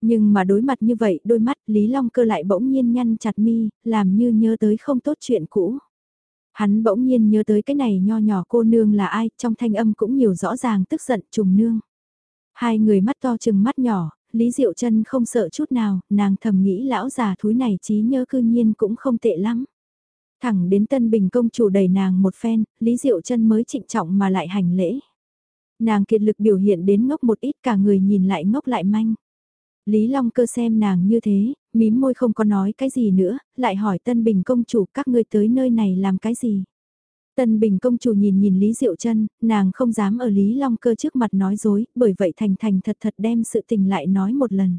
Nhưng mà đối mặt như vậy, đôi mắt Lý Long cơ lại bỗng nhiên nhăn chặt mi, làm như nhớ tới không tốt chuyện cũ. Hắn bỗng nhiên nhớ tới cái này nho nhỏ cô nương là ai, trong thanh âm cũng nhiều rõ ràng tức giận trùng nương. Hai người mắt to chừng mắt nhỏ, Lý Diệu chân không sợ chút nào, nàng thầm nghĩ lão già thúi này trí nhớ cư nhiên cũng không tệ lắm. Thẳng đến Tân Bình công chủ đẩy nàng một phen, Lý Diệu chân mới trịnh trọng mà lại hành lễ. Nàng kiệt lực biểu hiện đến ngốc một ít cả người nhìn lại ngốc lại manh. Lý Long cơ xem nàng như thế, mím môi không có nói cái gì nữa, lại hỏi Tân Bình công chủ các ngươi tới nơi này làm cái gì. Tân Bình công chủ nhìn nhìn Lý Diệu Trân, nàng không dám ở Lý Long cơ trước mặt nói dối, bởi vậy thành thành thật thật đem sự tình lại nói một lần.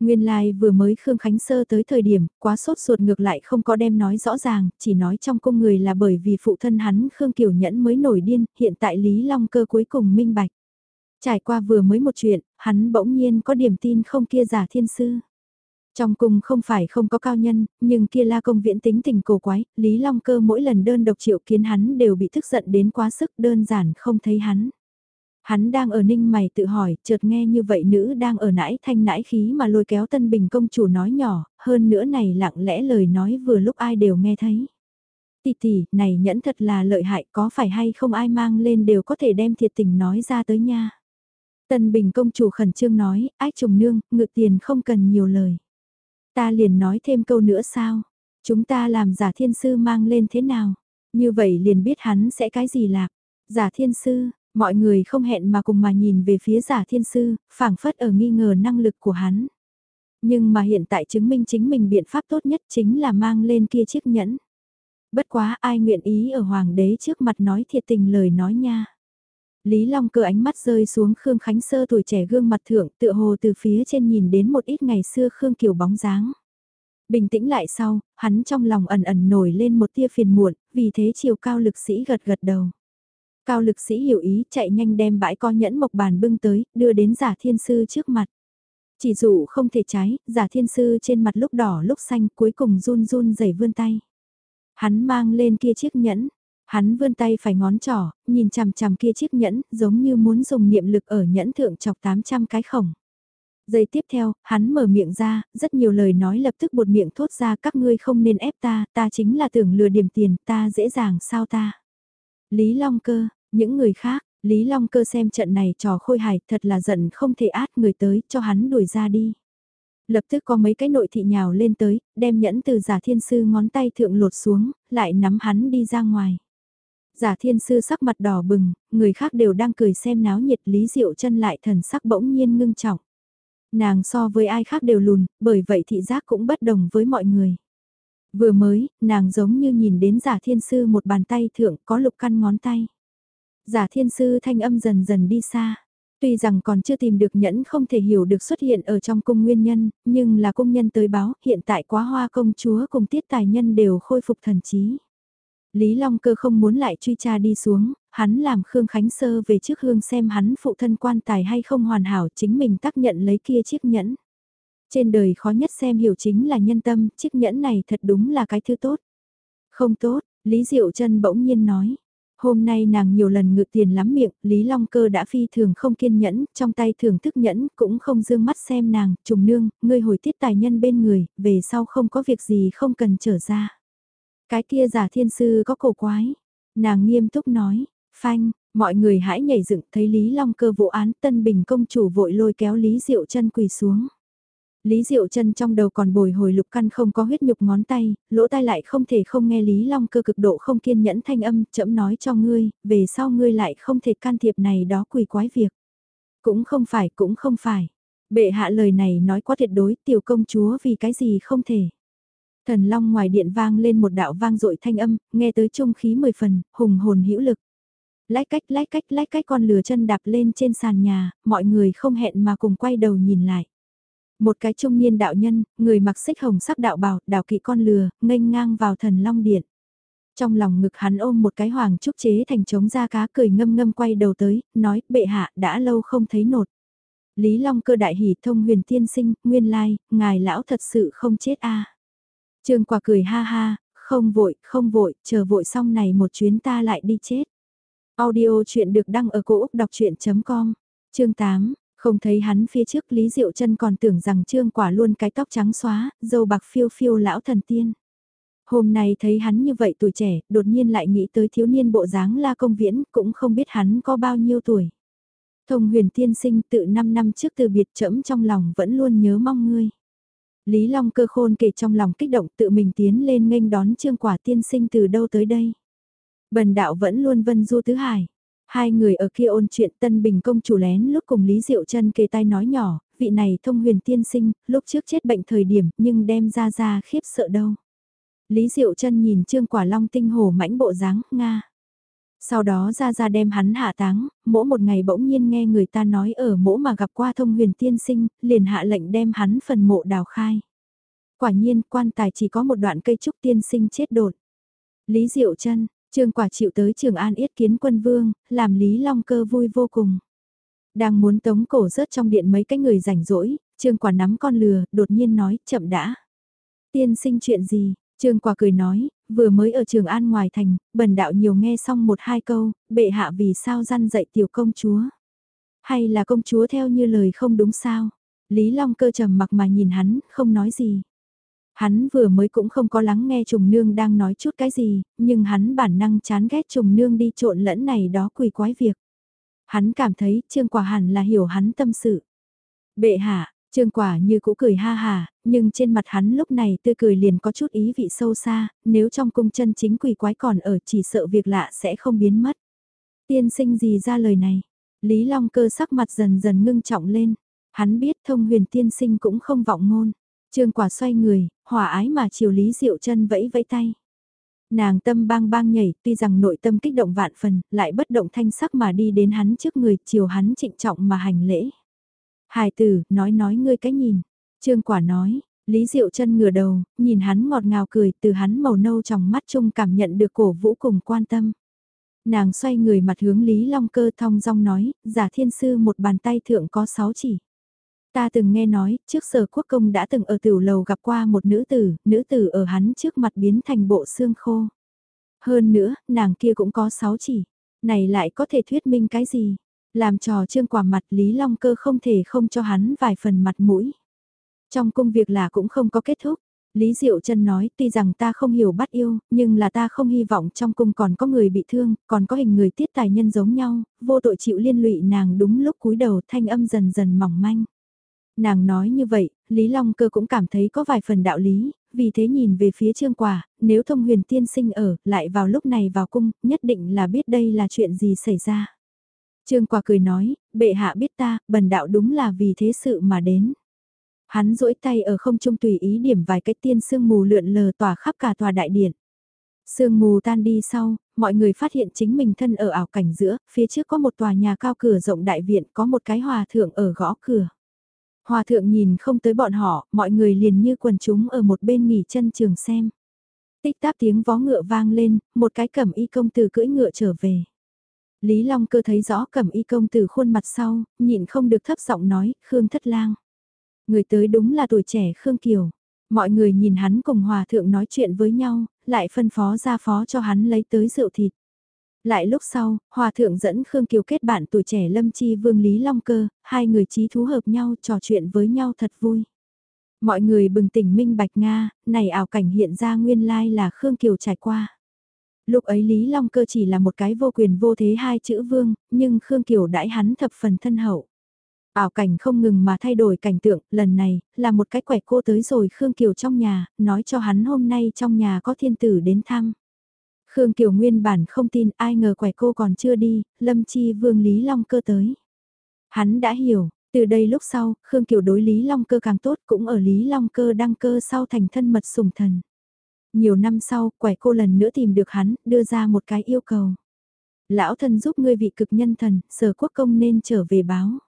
Nguyên lai like vừa mới Khương Khánh Sơ tới thời điểm, quá sốt ruột ngược lại không có đem nói rõ ràng, chỉ nói trong cung người là bởi vì phụ thân hắn Khương Kiều Nhẫn mới nổi điên, hiện tại Lý Long cơ cuối cùng minh bạch. Trải qua vừa mới một chuyện, hắn bỗng nhiên có điểm tin không kia giả thiên sư. Trong cung không phải không có cao nhân, nhưng kia la công viễn tính tình cổ quái, Lý Long cơ mỗi lần đơn độc triệu kiến hắn đều bị tức giận đến quá sức đơn giản không thấy hắn. Hắn đang ở ninh mày tự hỏi, chợt nghe như vậy nữ đang ở nãi thanh nãi khí mà lôi kéo tân bình công chủ nói nhỏ, hơn nữa này lặng lẽ lời nói vừa lúc ai đều nghe thấy. Tỷ tỷ, này nhẫn thật là lợi hại có phải hay không ai mang lên đều có thể đem thiệt tình nói ra tới nha. Tân Bình công chủ khẩn trương nói, ách trùng nương, ngự tiền không cần nhiều lời. Ta liền nói thêm câu nữa sao? Chúng ta làm giả thiên sư mang lên thế nào? Như vậy liền biết hắn sẽ cái gì lạc. Giả thiên sư, mọi người không hẹn mà cùng mà nhìn về phía giả thiên sư, phảng phất ở nghi ngờ năng lực của hắn. Nhưng mà hiện tại chứng minh chính mình biện pháp tốt nhất chính là mang lên kia chiếc nhẫn. Bất quá ai nguyện ý ở hoàng đế trước mặt nói thiệt tình lời nói nha. Lý Long cơ ánh mắt rơi xuống Khương Khánh Sơ tuổi trẻ gương mặt thượng tựa hồ từ phía trên nhìn đến một ít ngày xưa Khương Kiều bóng dáng. Bình tĩnh lại sau, hắn trong lòng ẩn ẩn nổi lên một tia phiền muộn, vì thế chiều cao lực sĩ gật gật đầu. Cao lực sĩ hiểu ý chạy nhanh đem bãi co nhẫn mộc bàn bưng tới, đưa đến giả thiên sư trước mặt. Chỉ dụ không thể trái, giả thiên sư trên mặt lúc đỏ lúc xanh cuối cùng run run rẩy vươn tay. Hắn mang lên kia chiếc nhẫn, Hắn vươn tay phải ngón trỏ, nhìn chằm chằm kia chiếc nhẫn, giống như muốn dùng niệm lực ở nhẫn thượng chọc 800 cái khổng. Giây tiếp theo, hắn mở miệng ra, rất nhiều lời nói lập tức buột miệng thốt ra các ngươi không nên ép ta, ta chính là tưởng lừa điểm tiền, ta dễ dàng sao ta. Lý Long Cơ, những người khác, Lý Long Cơ xem trận này trò khôi hài thật là giận không thể át người tới, cho hắn đuổi ra đi. Lập tức có mấy cái nội thị nhào lên tới, đem nhẫn từ giả thiên sư ngón tay thượng lột xuống, lại nắm hắn đi ra ngoài. Giả thiên sư sắc mặt đỏ bừng, người khác đều đang cười xem náo nhiệt Lý Diệu chân lại thần sắc bỗng nhiên ngưng trọng. Nàng so với ai khác đều lùn, bởi vậy thị giác cũng bất đồng với mọi người. Vừa mới, nàng giống như nhìn đến giả thiên sư một bàn tay thượng có lục căn ngón tay. Giả thiên sư thanh âm dần dần đi xa. Tuy rằng còn chưa tìm được nhẫn không thể hiểu được xuất hiện ở trong cung nguyên nhân, nhưng là cung nhân tới báo hiện tại quá hoa công chúa cùng tiết tài nhân đều khôi phục thần trí. Lý Long Cơ không muốn lại truy tra đi xuống, hắn làm Khương Khánh Sơ về trước hương xem hắn phụ thân quan tài hay không hoàn hảo chính mình tác nhận lấy kia chiếc nhẫn. Trên đời khó nhất xem hiểu chính là nhân tâm, chiếc nhẫn này thật đúng là cái thứ tốt. Không tốt, Lý Diệu Trân bỗng nhiên nói. Hôm nay nàng nhiều lần ngự tiền lắm miệng, Lý Long Cơ đã phi thường không kiên nhẫn, trong tay thường thức nhẫn, cũng không dương mắt xem nàng, trùng nương, ngươi hồi tiết tài nhân bên người, về sau không có việc gì không cần trở ra. Cái kia giả thiên sư có cổ quái. Nàng nghiêm túc nói, phanh, mọi người hãy nhảy dựng thấy Lý Long Cơ vụ án Tân Bình công chủ vội lôi kéo Lý Diệu chân quỳ xuống. Lý Diệu chân trong đầu còn bồi hồi lục căn không có huyết nhục ngón tay, lỗ tai lại không thể không nghe Lý Long cơ cực độ không kiên nhẫn thanh âm, chậm nói cho ngươi, về sau ngươi lại không thể can thiệp này đó quỳ quái việc. Cũng không phải, cũng không phải. Bệ hạ lời này nói quá tuyệt đối, tiểu công chúa vì cái gì không thể. Thần Long ngoài điện vang lên một đạo vang dội thanh âm, nghe tới trung khí mười phần, hùng hồn hữu lực. Lách cách lách cách lách cách con lừa chân đạp lên trên sàn nhà, mọi người không hẹn mà cùng quay đầu nhìn lại. Một cái trung niên đạo nhân, người mặc xích hồng sắc đạo bào, đạo kỵ con lừa, nghênh ngang vào thần long điện. Trong lòng ngực hắn ôm một cái hoàng trúc chế thành trống da cá cười ngâm ngâm quay đầu tới, nói, bệ hạ, đã lâu không thấy nột. Lý Long cơ đại hỉ thông huyền tiên sinh, nguyên lai, ngài lão thật sự không chết a Trương quả cười ha ha, không vội, không vội, chờ vội xong này một chuyến ta lại đi chết. Audio chuyện được đăng ở cổ Úc đọc chuyện.com, chương 8, không thấy hắn phía trước Lý Diệu chân còn tưởng rằng Trương Quả luôn cái tóc trắng xóa, dâu bạc phiêu phiêu lão thần tiên. Hôm nay thấy hắn như vậy tuổi trẻ, đột nhiên lại nghĩ tới thiếu niên bộ dáng la công viễn, cũng không biết hắn có bao nhiêu tuổi. Thông huyền tiên sinh tự 5 năm trước từ biệt trẫm trong lòng vẫn luôn nhớ mong ngươi. Lý Long cơ khôn kể trong lòng kích động tự mình tiến lên nghênh đón trương quả tiên sinh từ đâu tới đây. Bần đạo vẫn luôn vân du tứ hải. Hai người ở kia ôn chuyện Tân Bình công chủ lén lúc cùng Lý Diệu chân kề tai nói nhỏ, vị này thông huyền tiên sinh, lúc trước chết bệnh thời điểm nhưng đem ra ra khiếp sợ đâu. Lý Diệu chân nhìn Trương Quả Long tinh hồ mãnh bộ dáng, Nga. Sau đó ra ra đem hắn hạ táng, mỗi một ngày bỗng nhiên nghe người ta nói ở mỗ mà gặp qua thông huyền tiên sinh, liền hạ lệnh đem hắn phần mộ đào khai. Quả nhiên quan tài chỉ có một đoạn cây trúc tiên sinh chết đột. Lý Diệu chân Trương quả chịu tới Trường An yết kiến quân vương, làm Lý Long cơ vui vô cùng. Đang muốn tống cổ rớt trong điện mấy cái người rảnh rỗi, Trương quả nắm con lừa, đột nhiên nói, chậm đã. Tiên sinh chuyện gì? Trương quả cười nói, vừa mới ở Trường An ngoài thành, bần đạo nhiều nghe xong một hai câu, bệ hạ vì sao răn dạy tiểu công chúa. Hay là công chúa theo như lời không đúng sao? Lý Long cơ trầm mặc mà nhìn hắn, không nói gì. Hắn vừa mới cũng không có lắng nghe trùng nương đang nói chút cái gì, nhưng hắn bản năng chán ghét trùng nương đi trộn lẫn này đó quỷ quái việc. Hắn cảm thấy trương quả hẳn là hiểu hắn tâm sự. Bệ hạ, trương quả như cũ cười ha hà, nhưng trên mặt hắn lúc này tươi cười liền có chút ý vị sâu xa, nếu trong cung chân chính quỷ quái còn ở chỉ sợ việc lạ sẽ không biến mất. Tiên sinh gì ra lời này? Lý Long cơ sắc mặt dần dần ngưng trọng lên. Hắn biết thông huyền tiên sinh cũng không vọng ngôn. Trương quả xoay người, hòa ái mà chiều Lý Diệu chân vẫy vẫy tay. Nàng tâm bang bang nhảy, tuy rằng nội tâm kích động vạn phần, lại bất động thanh sắc mà đi đến hắn trước người, chiều hắn trịnh trọng mà hành lễ. Hài tử, nói nói ngươi cái nhìn. Trương quả nói, Lý Diệu chân ngửa đầu, nhìn hắn ngọt ngào cười, từ hắn màu nâu trong mắt chung cảm nhận được cổ vũ cùng quan tâm. Nàng xoay người mặt hướng Lý Long cơ thong dong nói, giả thiên sư một bàn tay thượng có sáu chỉ. Ta từng nghe nói, trước sở quốc công đã từng ở tiểu lầu gặp qua một nữ tử, nữ tử ở hắn trước mặt biến thành bộ xương khô. Hơn nữa, nàng kia cũng có sáu chỉ. Này lại có thể thuyết minh cái gì? Làm trò trương quả mặt Lý Long Cơ không thể không cho hắn vài phần mặt mũi. Trong công việc là cũng không có kết thúc. Lý Diệu Trân nói tuy rằng ta không hiểu bắt yêu, nhưng là ta không hy vọng trong cung còn có người bị thương, còn có hình người tiết tài nhân giống nhau, vô tội chịu liên lụy nàng đúng lúc cúi đầu thanh âm dần dần mỏng manh. Nàng nói như vậy, Lý Long Cơ cũng cảm thấy có vài phần đạo lý, vì thế nhìn về phía trương quả, nếu thông huyền tiên sinh ở, lại vào lúc này vào cung, nhất định là biết đây là chuyện gì xảy ra. Trương quả cười nói, bệ hạ biết ta, bần đạo đúng là vì thế sự mà đến. Hắn duỗi tay ở không trung tùy ý điểm vài cái tiên sương mù lượn lờ tỏa khắp cả tòa đại điện. Sương mù tan đi sau, mọi người phát hiện chính mình thân ở ảo cảnh giữa, phía trước có một tòa nhà cao cửa rộng đại viện có một cái hòa thượng ở gõ cửa. Hòa thượng nhìn không tới bọn họ, mọi người liền như quần chúng ở một bên nghỉ chân trường xem. Tích táp tiếng vó ngựa vang lên, một cái cẩm y công tử cưỡi ngựa trở về. Lý Long cơ thấy rõ cẩm y công từ khuôn mặt sau, nhịn không được thấp giọng nói, Khương Thất Lang. Người tới đúng là tuổi trẻ Khương Kiều. Mọi người nhìn hắn cùng hòa thượng nói chuyện với nhau, lại phân phó ra phó cho hắn lấy tới rượu thịt. Lại lúc sau, Hòa Thượng dẫn Khương Kiều kết bạn tuổi trẻ Lâm Chi Vương Lý Long Cơ, hai người trí thú hợp nhau trò chuyện với nhau thật vui. Mọi người bừng tỉnh minh bạch Nga, này ảo cảnh hiện ra nguyên lai là Khương Kiều trải qua. Lúc ấy Lý Long Cơ chỉ là một cái vô quyền vô thế hai chữ vương, nhưng Khương Kiều đãi hắn thập phần thân hậu. Ảo cảnh không ngừng mà thay đổi cảnh tượng, lần này, là một cái quẻ cô tới rồi Khương Kiều trong nhà, nói cho hắn hôm nay trong nhà có thiên tử đến thăm. Khương Kiều nguyên bản không tin ai ngờ quẻ cô còn chưa đi, Lâm Chi Vương Lý Long Cơ tới. Hắn đã hiểu, từ đây lúc sau, Khương Kiều đối Lý Long Cơ càng tốt cũng ở Lý Long Cơ đăng cơ sau thành thân mật sủng thần. Nhiều năm sau, quẻ cô lần nữa tìm được hắn, đưa ra một cái yêu cầu. Lão thân giúp ngươi vị cực nhân thần, sở quốc công nên trở về báo.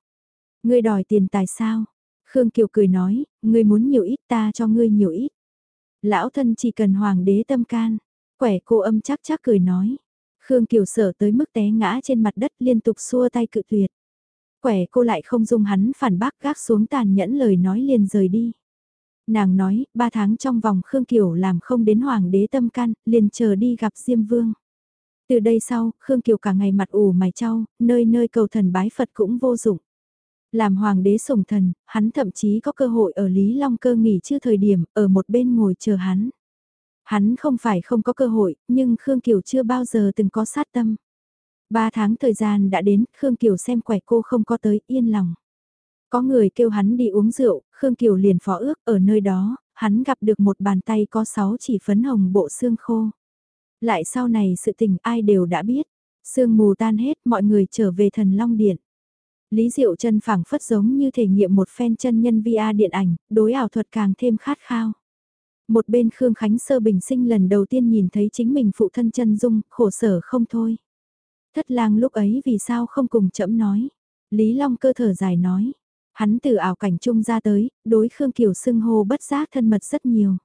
Ngươi đòi tiền tài sao? Khương Kiều cười nói, ngươi muốn nhiều ít ta cho ngươi nhiều ít. Lão thân chỉ cần hoàng đế tâm can. Quẻ cô âm chắc chắc cười nói. Khương Kiều sở tới mức té ngã trên mặt đất liên tục xua tay cự tuyệt. Quẻ cô lại không dung hắn phản bác gác xuống tàn nhẫn lời nói liền rời đi. Nàng nói, ba tháng trong vòng Khương Kiều làm không đến hoàng đế tâm can, liền chờ đi gặp Diêm Vương. Từ đây sau, Khương Kiều cả ngày mặt ủ mày trao, nơi nơi cầu thần bái Phật cũng vô dụng. Làm hoàng đế sủng thần, hắn thậm chí có cơ hội ở Lý Long cơ nghỉ chưa thời điểm, ở một bên ngồi chờ hắn. Hắn không phải không có cơ hội, nhưng Khương Kiều chưa bao giờ từng có sát tâm. Ba tháng thời gian đã đến, Khương Kiều xem quẻ cô không có tới, yên lòng. Có người kêu hắn đi uống rượu, Khương Kiều liền phó ước ở nơi đó, hắn gặp được một bàn tay có sáu chỉ phấn hồng bộ xương khô. Lại sau này sự tình ai đều đã biết, sương mù tan hết mọi người trở về thần Long Điện. Lý Diệu chân phảng phất giống như thể nghiệm một phen chân nhân VR điện ảnh, đối ảo thuật càng thêm khát khao. Một bên Khương Khánh Sơ bình sinh lần đầu tiên nhìn thấy chính mình phụ thân chân dung, khổ sở không thôi. Thất lang lúc ấy vì sao không cùng chậm nói. Lý Long cơ thở dài nói. Hắn từ ảo cảnh trung ra tới, đối Khương Kiều xưng hô bất giác thân mật rất nhiều.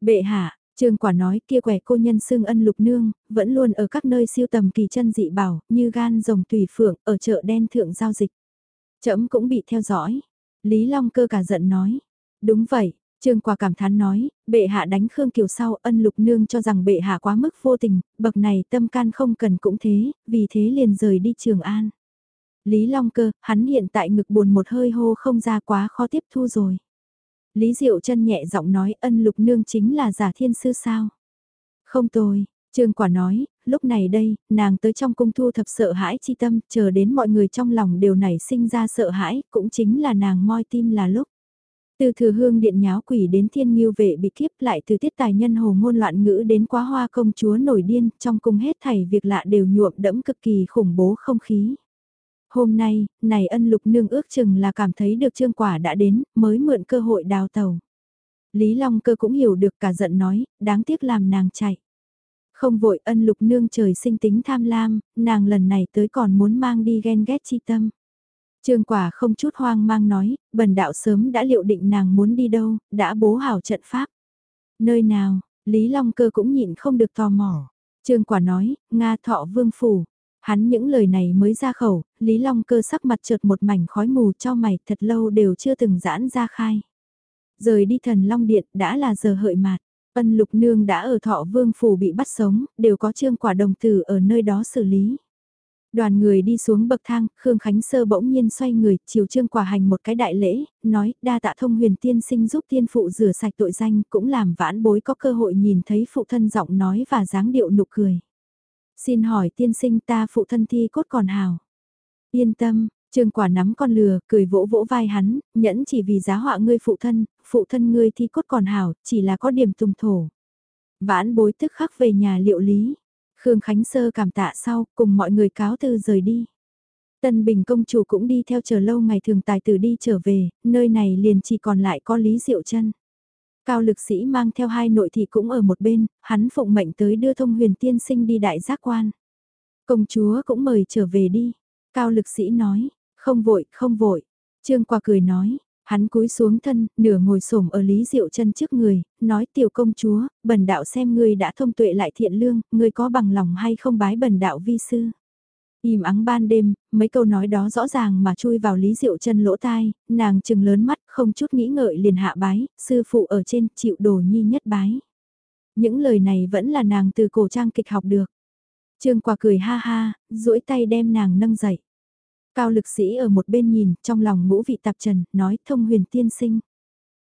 Bệ hạ, Trương quả nói kia quẻ cô nhân xưng ân lục nương, vẫn luôn ở các nơi siêu tầm kỳ chân dị bảo, như gan rồng tùy phượng, ở chợ đen thượng giao dịch. Chấm cũng bị theo dõi. Lý Long cơ cả giận nói. Đúng vậy, Trương quả cảm thán nói, bệ hạ đánh Khương Kiều sau ân lục nương cho rằng bệ hạ quá mức vô tình, bậc này tâm can không cần cũng thế, vì thế liền rời đi Trường An. Lý Long cơ, hắn hiện tại ngực buồn một hơi hô không ra quá khó tiếp thu rồi. Lý Diệu chân nhẹ giọng nói ân lục nương chính là giả thiên sư sao. Không tôi, Trương Quả nói, lúc này đây, nàng tới trong cung thu thập sợ hãi chi tâm, chờ đến mọi người trong lòng đều nảy sinh ra sợ hãi, cũng chính là nàng moi tim là lúc. Từ thừa hương điện nháo quỷ đến thiên nghiêu vệ bị kiếp lại từ tiết tài nhân hồ ngôn loạn ngữ đến quá hoa công chúa nổi điên, trong cung hết thảy việc lạ đều nhuộm đẫm cực kỳ khủng bố không khí. Hôm nay, này ân lục nương ước chừng là cảm thấy được trương quả đã đến, mới mượn cơ hội đào tàu. Lý Long cơ cũng hiểu được cả giận nói, đáng tiếc làm nàng chạy. Không vội ân lục nương trời sinh tính tham lam, nàng lần này tới còn muốn mang đi ghen ghét chi tâm. Trương quả không chút hoang mang nói, bần đạo sớm đã liệu định nàng muốn đi đâu, đã bố hảo trận pháp. Nơi nào, Lý Long cơ cũng nhịn không được tò mò. Trương quả nói, Nga thọ vương phủ, Hắn những lời này mới ra khẩu, Lý Long cơ sắc mặt trượt một mảnh khói mù cho mày thật lâu đều chưa từng giãn ra khai. Rời đi thần Long Điện đã là giờ hợi mạt, ân lục nương đã ở thọ vương phủ bị bắt sống, đều có trương quả đồng tử ở nơi đó xử lý. Đoàn người đi xuống bậc thang, Khương Khánh Sơ bỗng nhiên xoay người, chiều trương quả hành một cái đại lễ, nói đa tạ thông huyền tiên sinh giúp tiên phụ rửa sạch tội danh cũng làm vãn bối có cơ hội nhìn thấy phụ thân giọng nói và dáng điệu nụ cười. Xin hỏi tiên sinh ta phụ thân thi cốt còn hào. Yên tâm, Trương quả nắm con lừa, cười vỗ vỗ vai hắn, nhẫn chỉ vì giá họa ngươi phụ thân, phụ thân ngươi thi cốt còn hảo, chỉ là có điểm tùng thổ. Vãn bối tức khắc về nhà liệu lý. Khương Khánh Sơ cảm tạ sau, cùng mọi người cáo từ rời đi. Tân Bình công chủ cũng đi theo chờ lâu ngày thường tài tử đi trở về, nơi này liền chỉ còn lại có Lý Diệu chân Cao lực sĩ mang theo hai nội thị cũng ở một bên, hắn phụng mệnh tới đưa thông huyền tiên sinh đi đại giác quan. Công chúa cũng mời trở về đi. Cao lực sĩ nói, không vội, không vội. Trương qua cười nói, hắn cúi xuống thân, nửa ngồi xổm ở Lý Diệu chân trước người, nói tiểu công chúa, bần đạo xem ngươi đã thông tuệ lại thiện lương, ngươi có bằng lòng hay không bái bần đạo vi sư. Im ắng ban đêm, mấy câu nói đó rõ ràng mà chui vào Lý Diệu chân lỗ tai, nàng trừng lớn mắt không chút nghĩ ngợi liền hạ bái, sư phụ ở trên chịu đồ nhi nhất bái. Những lời này vẫn là nàng từ cổ trang kịch học được. Trương quả cười ha ha, duỗi tay đem nàng nâng dậy. Cao lực sĩ ở một bên nhìn, trong lòng ngũ vị tạp trần, nói thông huyền tiên sinh.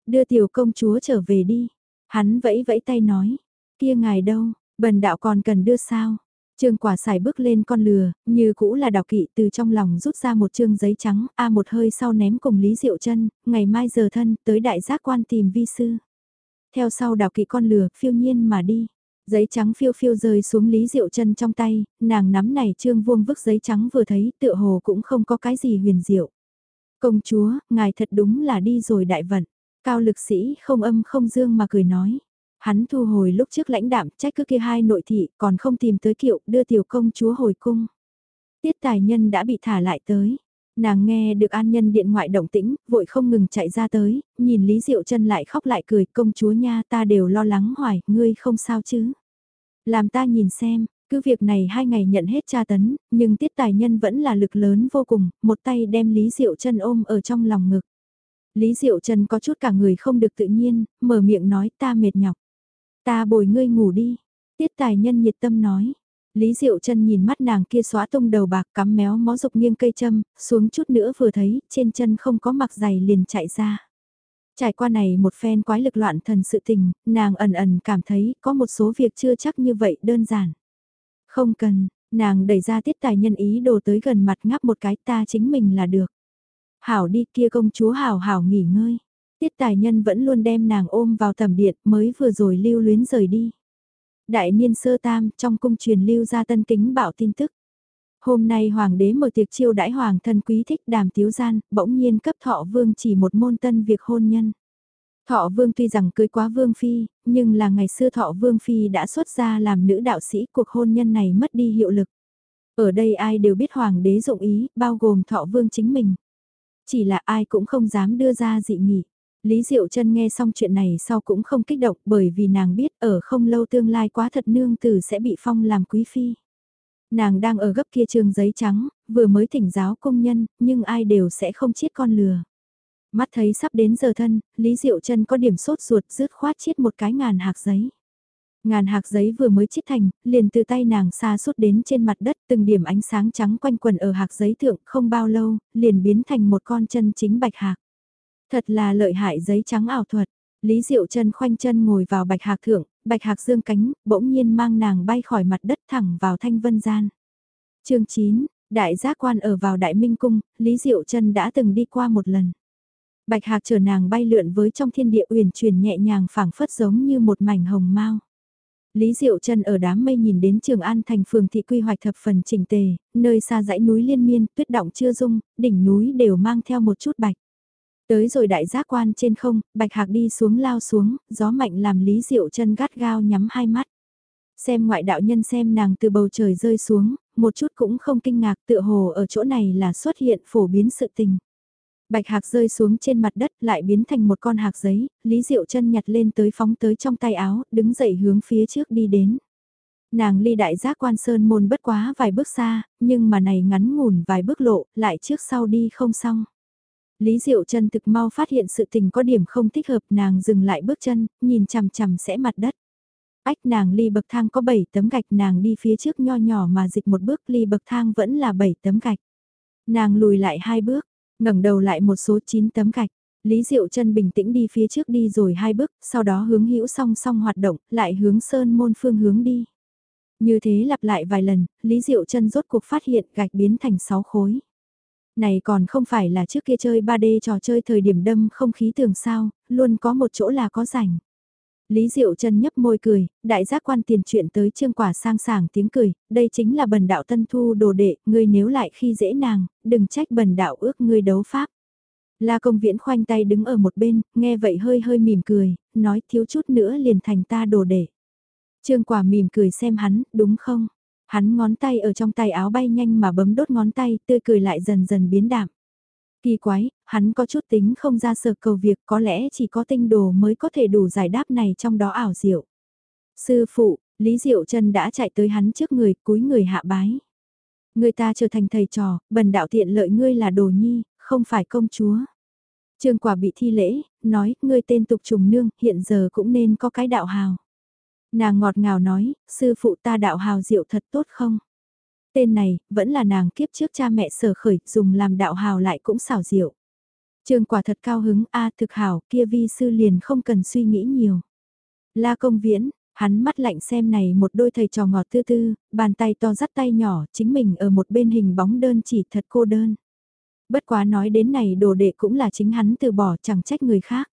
Đưa tiểu công chúa trở về đi. Hắn vẫy vẫy tay nói, kia ngài đâu, bần đạo còn cần đưa sao. Trương quả xài bước lên con lừa, như cũ là đào kỵ từ trong lòng rút ra một trương giấy trắng, a một hơi sau ném cùng Lý Diệu chân ngày mai giờ thân, tới đại giác quan tìm vi sư. Theo sau đào kỵ con lừa, phiêu nhiên mà đi. Giấy trắng phiêu phiêu rơi xuống Lý Diệu chân trong tay, nàng nắm này trương vuông vức giấy trắng vừa thấy tựa hồ cũng không có cái gì huyền diệu. Công chúa, ngài thật đúng là đi rồi đại vận. Cao lực sĩ không âm không dương mà cười nói. Hắn thu hồi lúc trước lãnh đạm trách cứ kia hai nội thị còn không tìm tới kiệu đưa tiểu công chúa hồi cung. Tiết tài nhân đã bị thả lại tới. Nàng nghe được an nhân điện ngoại động tĩnh, vội không ngừng chạy ra tới, nhìn Lý Diệu chân lại khóc lại cười, công chúa nha ta đều lo lắng hoài, ngươi không sao chứ. Làm ta nhìn xem, cứ việc này hai ngày nhận hết tra tấn, nhưng tiết tài nhân vẫn là lực lớn vô cùng, một tay đem Lý Diệu chân ôm ở trong lòng ngực. Lý Diệu chân có chút cả người không được tự nhiên, mở miệng nói ta mệt nhọc. Ta bồi ngươi ngủ đi. Tiết tài nhân nhiệt tâm nói. Lý Diệu chân nhìn mắt nàng kia xóa tung đầu bạc cắm méo mó dục nghiêng cây châm, xuống chút nữa vừa thấy, trên chân không có mặc giày liền chạy ra. Trải qua này một phen quái lực loạn thần sự tình, nàng ẩn ẩn cảm thấy có một số việc chưa chắc như vậy đơn giản. Không cần, nàng đẩy ra tiết tài nhân ý đồ tới gần mặt ngáp một cái ta chính mình là được. Hảo đi kia công chúa hảo hảo nghỉ ngơi. Tiết tài nhân vẫn luôn đem nàng ôm vào tầm điện mới vừa rồi lưu luyến rời đi. Đại niên sơ tam trong cung truyền lưu ra tân kính bảo tin tức. Hôm nay hoàng đế mở tiệc chiêu đãi hoàng thân quý thích đàm tiếu gian, bỗng nhiên cấp thọ vương chỉ một môn tân việc hôn nhân. Thọ vương tuy rằng cưới quá vương phi, nhưng là ngày xưa thọ vương phi đã xuất ra làm nữ đạo sĩ cuộc hôn nhân này mất đi hiệu lực. Ở đây ai đều biết hoàng đế dụng ý, bao gồm thọ vương chính mình. Chỉ là ai cũng không dám đưa ra dị nghị. Lý Diệu Trân nghe xong chuyện này sau cũng không kích động bởi vì nàng biết ở không lâu tương lai quá thật nương tử sẽ bị phong làm quý phi. Nàng đang ở gấp kia trường giấy trắng, vừa mới thỉnh giáo công nhân, nhưng ai đều sẽ không chiết con lừa. Mắt thấy sắp đến giờ thân, Lý Diệu Trân có điểm sốt ruột rứt khoát chiết một cái ngàn hạc giấy. Ngàn hạc giấy vừa mới chiết thành, liền từ tay nàng xa suốt đến trên mặt đất từng điểm ánh sáng trắng quanh quần ở hạc giấy thượng không bao lâu, liền biến thành một con chân chính bạch hạc. Thật là lợi hại giấy trắng ảo thuật. Lý Diệu chân khoanh chân ngồi vào bạch hạc thượng, bạch hạc dương cánh, bỗng nhiên mang nàng bay khỏi mặt đất thẳng vào thanh vân gian. chương 9, đại giác quan ở vào đại minh cung, Lý Diệu chân đã từng đi qua một lần. Bạch hạc chờ nàng bay lượn với trong thiên địa uyển chuyển nhẹ nhàng phảng phất giống như một mảnh hồng mau. Lý Diệu Trân ở đám mây nhìn đến Trường An thành phường thị quy hoạch thập phần chỉnh tề, nơi xa dãy núi liên miên, tuyết động chưa dung, đỉnh núi đều mang theo một chút bạch. Tới rồi đại giác quan trên không, bạch hạc đi xuống lao xuống, gió mạnh làm Lý Diệu chân gắt gao nhắm hai mắt. Xem ngoại đạo nhân xem nàng từ bầu trời rơi xuống, một chút cũng không kinh ngạc tựa hồ ở chỗ này là xuất hiện phổ biến sự tình. Bạch hạc rơi xuống trên mặt đất lại biến thành một con hạc giấy, Lý Diệu chân nhặt lên tới phóng tới trong tay áo, đứng dậy hướng phía trước đi đến. Nàng ly đại giác quan sơn môn bất quá vài bước xa, nhưng mà này ngắn ngủn vài bước lộ, lại trước sau đi không xong. Lý Diệu chân thực mau phát hiện sự tình có điểm không thích hợp nàng dừng lại bước chân, nhìn chằm chằm sẽ mặt đất. Ách nàng ly bậc thang có 7 tấm gạch nàng đi phía trước nho nhỏ mà dịch một bước ly bậc thang vẫn là 7 tấm gạch. Nàng lùi lại hai bước, ngẩng đầu lại một số 9 tấm gạch. Lý Diệu chân bình tĩnh đi phía trước đi rồi hai bước, sau đó hướng hữu song song hoạt động, lại hướng sơn môn phương hướng đi. Như thế lặp lại vài lần, Lý Diệu chân rốt cuộc phát hiện gạch biến thành 6 khối. Này còn không phải là trước kia chơi 3D trò chơi thời điểm đâm không khí tường sao, luôn có một chỗ là có rảnh. Lý Diệu trần nhấp môi cười, đại giác quan tiền chuyện tới trương quả sang sảng tiếng cười, đây chính là bần đạo tân thu đồ đệ, ngươi nếu lại khi dễ nàng, đừng trách bần đạo ước ngươi đấu pháp. La công viễn khoanh tay đứng ở một bên, nghe vậy hơi hơi mỉm cười, nói thiếu chút nữa liền thành ta đồ đệ. Trương quả mỉm cười xem hắn, đúng không? Hắn ngón tay ở trong tay áo bay nhanh mà bấm đốt ngón tay, tươi cười lại dần dần biến đạm. Kỳ quái, hắn có chút tính không ra sở cầu việc có lẽ chỉ có tinh đồ mới có thể đủ giải đáp này trong đó ảo diệu. Sư phụ, Lý Diệu trần đã chạy tới hắn trước người, cúi người hạ bái. Người ta trở thành thầy trò, bần đạo tiện lợi ngươi là đồ nhi, không phải công chúa. Trương quả bị thi lễ, nói, ngươi tên tục trùng nương, hiện giờ cũng nên có cái đạo hào. Nàng ngọt ngào nói, sư phụ ta đạo hào diệu thật tốt không? Tên này, vẫn là nàng kiếp trước cha mẹ sở khởi, dùng làm đạo hào lại cũng xảo diệu. Trương quả thật cao hứng, a thực hảo, kia vi sư liền không cần suy nghĩ nhiều. La công viễn, hắn mắt lạnh xem này một đôi thầy trò ngọt tư tư, bàn tay to dắt tay nhỏ, chính mình ở một bên hình bóng đơn chỉ thật cô đơn. Bất quá nói đến này đồ đệ cũng là chính hắn từ bỏ chẳng trách người khác.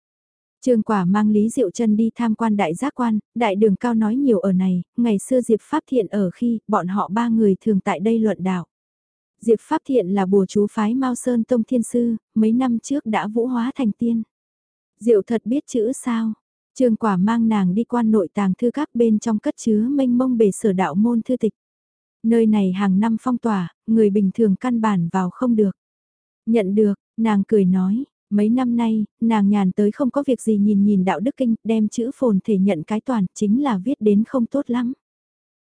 Trương Quả mang Lý Diệu Trân đi tham quan đại giác quan, đại đường cao nói nhiều ở này, ngày xưa Diệp Pháp Thiện ở khi bọn họ ba người thường tại đây luận đạo. Diệp Pháp Thiện là bùa chú phái Mao Sơn Tông Thiên Sư, mấy năm trước đã vũ hóa thành tiên. Diệu thật biết chữ sao? Trương Quả mang nàng đi quan nội tàng thư các bên trong cất chứa mênh mông bề sở đạo môn thư tịch. Nơi này hàng năm phong tỏa, người bình thường căn bản vào không được. Nhận được, nàng cười nói, mấy năm nay, nàng nhàn tới không có việc gì nhìn nhìn đạo đức kinh, đem chữ phồn thể nhận cái toàn, chính là viết đến không tốt lắm.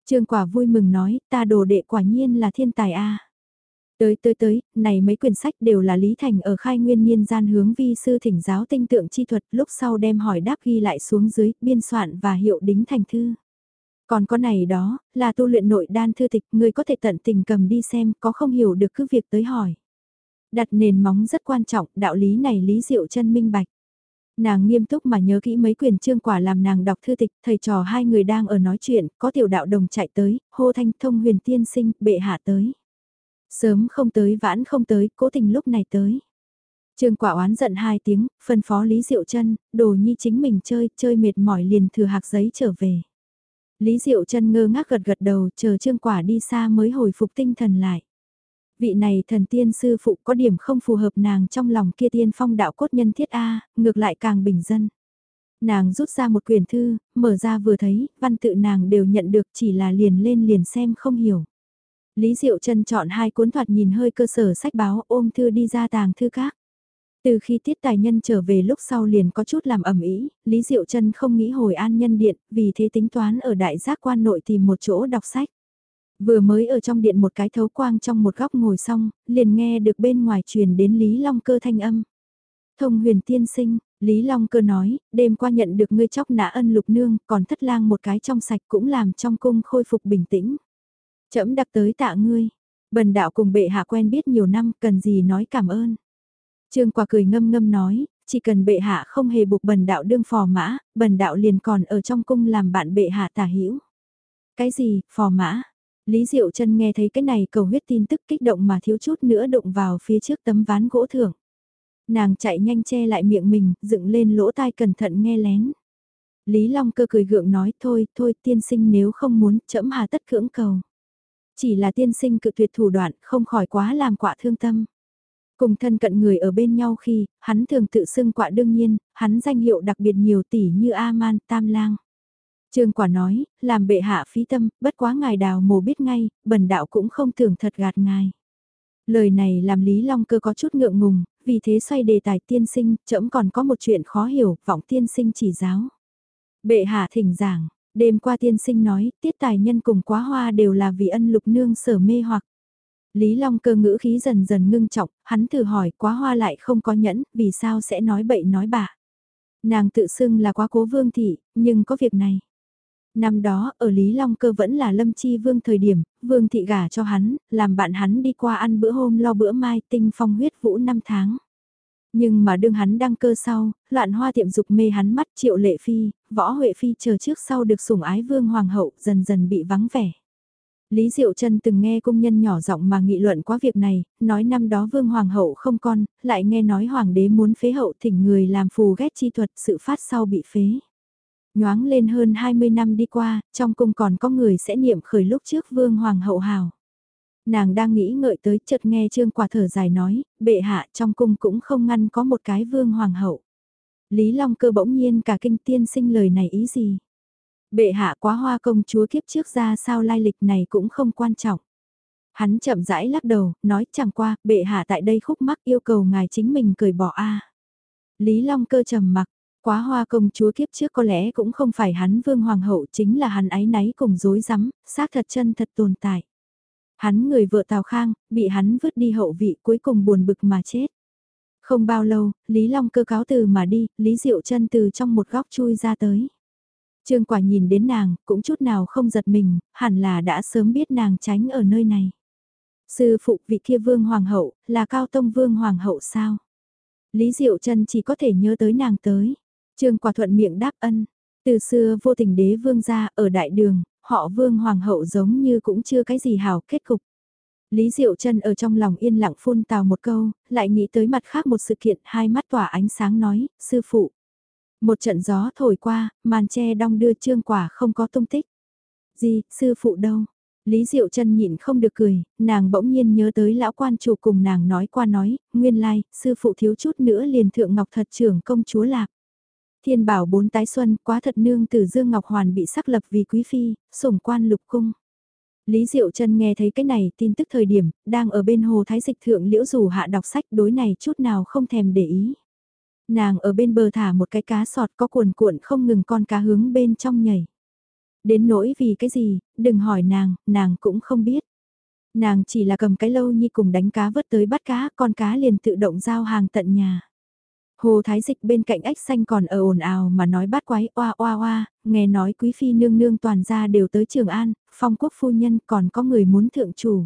Trương quả vui mừng nói, ta đồ đệ quả nhiên là thiên tài a. Tới tới tới, này mấy quyển sách đều là Lý Thành ở khai nguyên niên gian hướng vi sư thỉnh giáo tinh tượng chi thuật lúc sau đem hỏi đáp ghi lại xuống dưới, biên soạn và hiệu đính thành thư. Còn có này đó, là tu luyện nội đan thư tịch, người có thể tận tình cầm đi xem, có không hiểu được cứ việc tới hỏi. Đặt nền móng rất quan trọng, đạo lý này Lý Diệu chân minh bạch. Nàng nghiêm túc mà nhớ kỹ mấy quyền chương quả làm nàng đọc thư tịch, thầy trò hai người đang ở nói chuyện, có tiểu đạo đồng chạy tới, hô thanh thông huyền tiên sinh, bệ hạ tới. Sớm không tới vãn không tới, cố tình lúc này tới. Trương quả oán giận hai tiếng, phân phó Lý Diệu chân đồ nhi chính mình chơi, chơi mệt mỏi liền thừa hạc giấy trở về. Lý Diệu chân ngơ ngác gật gật đầu, chờ trương quả đi xa mới hồi phục tinh thần lại. Vị này thần tiên sư phụ có điểm không phù hợp nàng trong lòng kia tiên phong đạo cốt nhân thiết A, ngược lại càng bình dân. Nàng rút ra một quyển thư, mở ra vừa thấy, văn tự nàng đều nhận được chỉ là liền lên liền xem không hiểu. Lý Diệu Trân chọn hai cuốn thoạt nhìn hơi cơ sở sách báo ôm thư đi ra tàng thư các. Từ khi tiết tài nhân trở về lúc sau liền có chút làm ẩm ý, Lý Diệu Trân không nghĩ hồi an nhân điện, vì thế tính toán ở đại giác quan nội tìm một chỗ đọc sách. Vừa mới ở trong điện một cái thấu quang trong một góc ngồi xong, liền nghe được bên ngoài truyền đến Lý Long cơ thanh âm. Thông huyền tiên sinh, Lý Long cơ nói, đêm qua nhận được ngươi chóc nã ân lục nương, còn thất lang một cái trong sạch cũng làm trong cung khôi phục bình tĩnh. Chấm đặc tới tạ ngươi, bần đạo cùng bệ hạ quen biết nhiều năm, cần gì nói cảm ơn. Trương quả cười ngâm ngâm nói, chỉ cần bệ hạ không hề buộc bần đạo đương phò mã, bần đạo liền còn ở trong cung làm bạn bệ hạ tả hữu Cái gì, phò mã? Lý Diệu Trân nghe thấy cái này cầu huyết tin tức kích động mà thiếu chút nữa đụng vào phía trước tấm ván gỗ thưởng. Nàng chạy nhanh che lại miệng mình, dựng lên lỗ tai cẩn thận nghe lén. Lý Long cơ cười gượng nói thôi, thôi tiên sinh nếu không muốn chẫm hà tất cưỡng cầu. Chỉ là tiên sinh cự tuyệt thủ đoạn không khỏi quá làm quạ thương tâm. Cùng thân cận người ở bên nhau khi, hắn thường tự xưng quạ đương nhiên, hắn danh hiệu đặc biệt nhiều tỷ như A-man, Tam Lang. Trương quả nói, làm bệ hạ phí tâm, bất quá ngài đào mồ biết ngay, bần đạo cũng không tưởng thật gạt ngài. Lời này làm Lý Long cơ có chút ngượng ngùng, vì thế xoay đề tài tiên sinh, trẫm còn có một chuyện khó hiểu, vọng tiên sinh chỉ giáo. Bệ hạ thỉnh giảng, đêm qua tiên sinh nói, tiết tài nhân cùng quá hoa đều là vì ân lục nương sở mê hoặc. Lý Long cơ ngữ khí dần dần ngưng trọng, hắn thử hỏi quá hoa lại không có nhẫn, vì sao sẽ nói bậy nói bạ. Nàng tự xưng là quá cố vương thị, nhưng có việc này. Năm đó, ở Lý Long Cơ vẫn là Lâm Chi Vương thời điểm, Vương thị gả cho hắn, làm bạn hắn đi qua ăn bữa hôm lo bữa mai tinh phong huyết vũ năm tháng. Nhưng mà đương hắn đăng cơ sau, loạn hoa tiệm dục mê hắn mắt triệu lệ phi, võ huệ phi chờ trước sau được sủng ái vương hoàng hậu dần dần bị vắng vẻ. Lý Diệu Trân từng nghe công nhân nhỏ giọng mà nghị luận qua việc này, nói năm đó vương hoàng hậu không con, lại nghe nói hoàng đế muốn phế hậu thỉnh người làm phù ghét chi thuật sự phát sau bị phế. Nhoáng lên hơn 20 năm đi qua, trong cung còn có người sẽ niệm khởi lúc trước vương hoàng hậu hào. Nàng đang nghĩ ngợi tới chợt nghe trương quả thở dài nói, bệ hạ trong cung cũng không ngăn có một cái vương hoàng hậu. Lý Long cơ bỗng nhiên cả kinh tiên sinh lời này ý gì? Bệ hạ quá hoa công chúa kiếp trước ra sao lai lịch này cũng không quan trọng. Hắn chậm rãi lắc đầu, nói chẳng qua, bệ hạ tại đây khúc mắc yêu cầu ngài chính mình cởi bỏ a. Lý Long cơ trầm mặc, Quá hoa công chúa kiếp trước có lẽ cũng không phải hắn vương hoàng hậu chính là hắn ái náy cùng dối rắm xác thật chân thật tồn tại. Hắn người vợ Tào Khang, bị hắn vứt đi hậu vị cuối cùng buồn bực mà chết. Không bao lâu, Lý Long cơ cáo từ mà đi, Lý Diệu chân từ trong một góc chui ra tới. Trương quả nhìn đến nàng, cũng chút nào không giật mình, hẳn là đã sớm biết nàng tránh ở nơi này. Sư phụ vị kia vương hoàng hậu, là cao tông vương hoàng hậu sao? Lý Diệu Trân chỉ có thể nhớ tới nàng tới. Trương quả thuận miệng đáp ân. Từ xưa vô tình đế vương gia ở đại đường, họ vương hoàng hậu giống như cũng chưa cái gì hảo kết cục. Lý Diệu Trân ở trong lòng yên lặng phun tào một câu, lại nghĩ tới mặt khác một sự kiện, hai mắt tỏa ánh sáng nói, sư phụ. Một trận gió thổi qua, màn che đong đưa trương quả không có tung tích. Gì, sư phụ đâu? Lý Diệu Trân nhịn không được cười, nàng bỗng nhiên nhớ tới lão quan chủ cùng nàng nói qua nói, nguyên lai, sư phụ thiếu chút nữa liền thượng ngọc thật trưởng công chúa lạc. Thiên bảo bốn tái xuân, quá thật nương tử Dương Ngọc Hoàn bị sắc lập vì quý phi, sủng quan lục cung. Lý Diệu Trân nghe thấy cái này tin tức thời điểm, đang ở bên hồ Thái Dịch Thượng Liễu Dù hạ đọc sách đối này chút nào không thèm để ý. Nàng ở bên bờ thả một cái cá sọt có cuồn cuộn không ngừng con cá hướng bên trong nhảy. Đến nỗi vì cái gì, đừng hỏi nàng, nàng cũng không biết. Nàng chỉ là cầm cái lâu nhi cùng đánh cá vớt tới bắt cá, con cá liền tự động giao hàng tận nhà. Hồ Thái Dịch bên cạnh ếch xanh còn ở ồn ào mà nói bát quái oa oa oa, nghe nói quý phi nương nương toàn gia đều tới Trường An, phong quốc phu nhân còn có người muốn thượng chủ.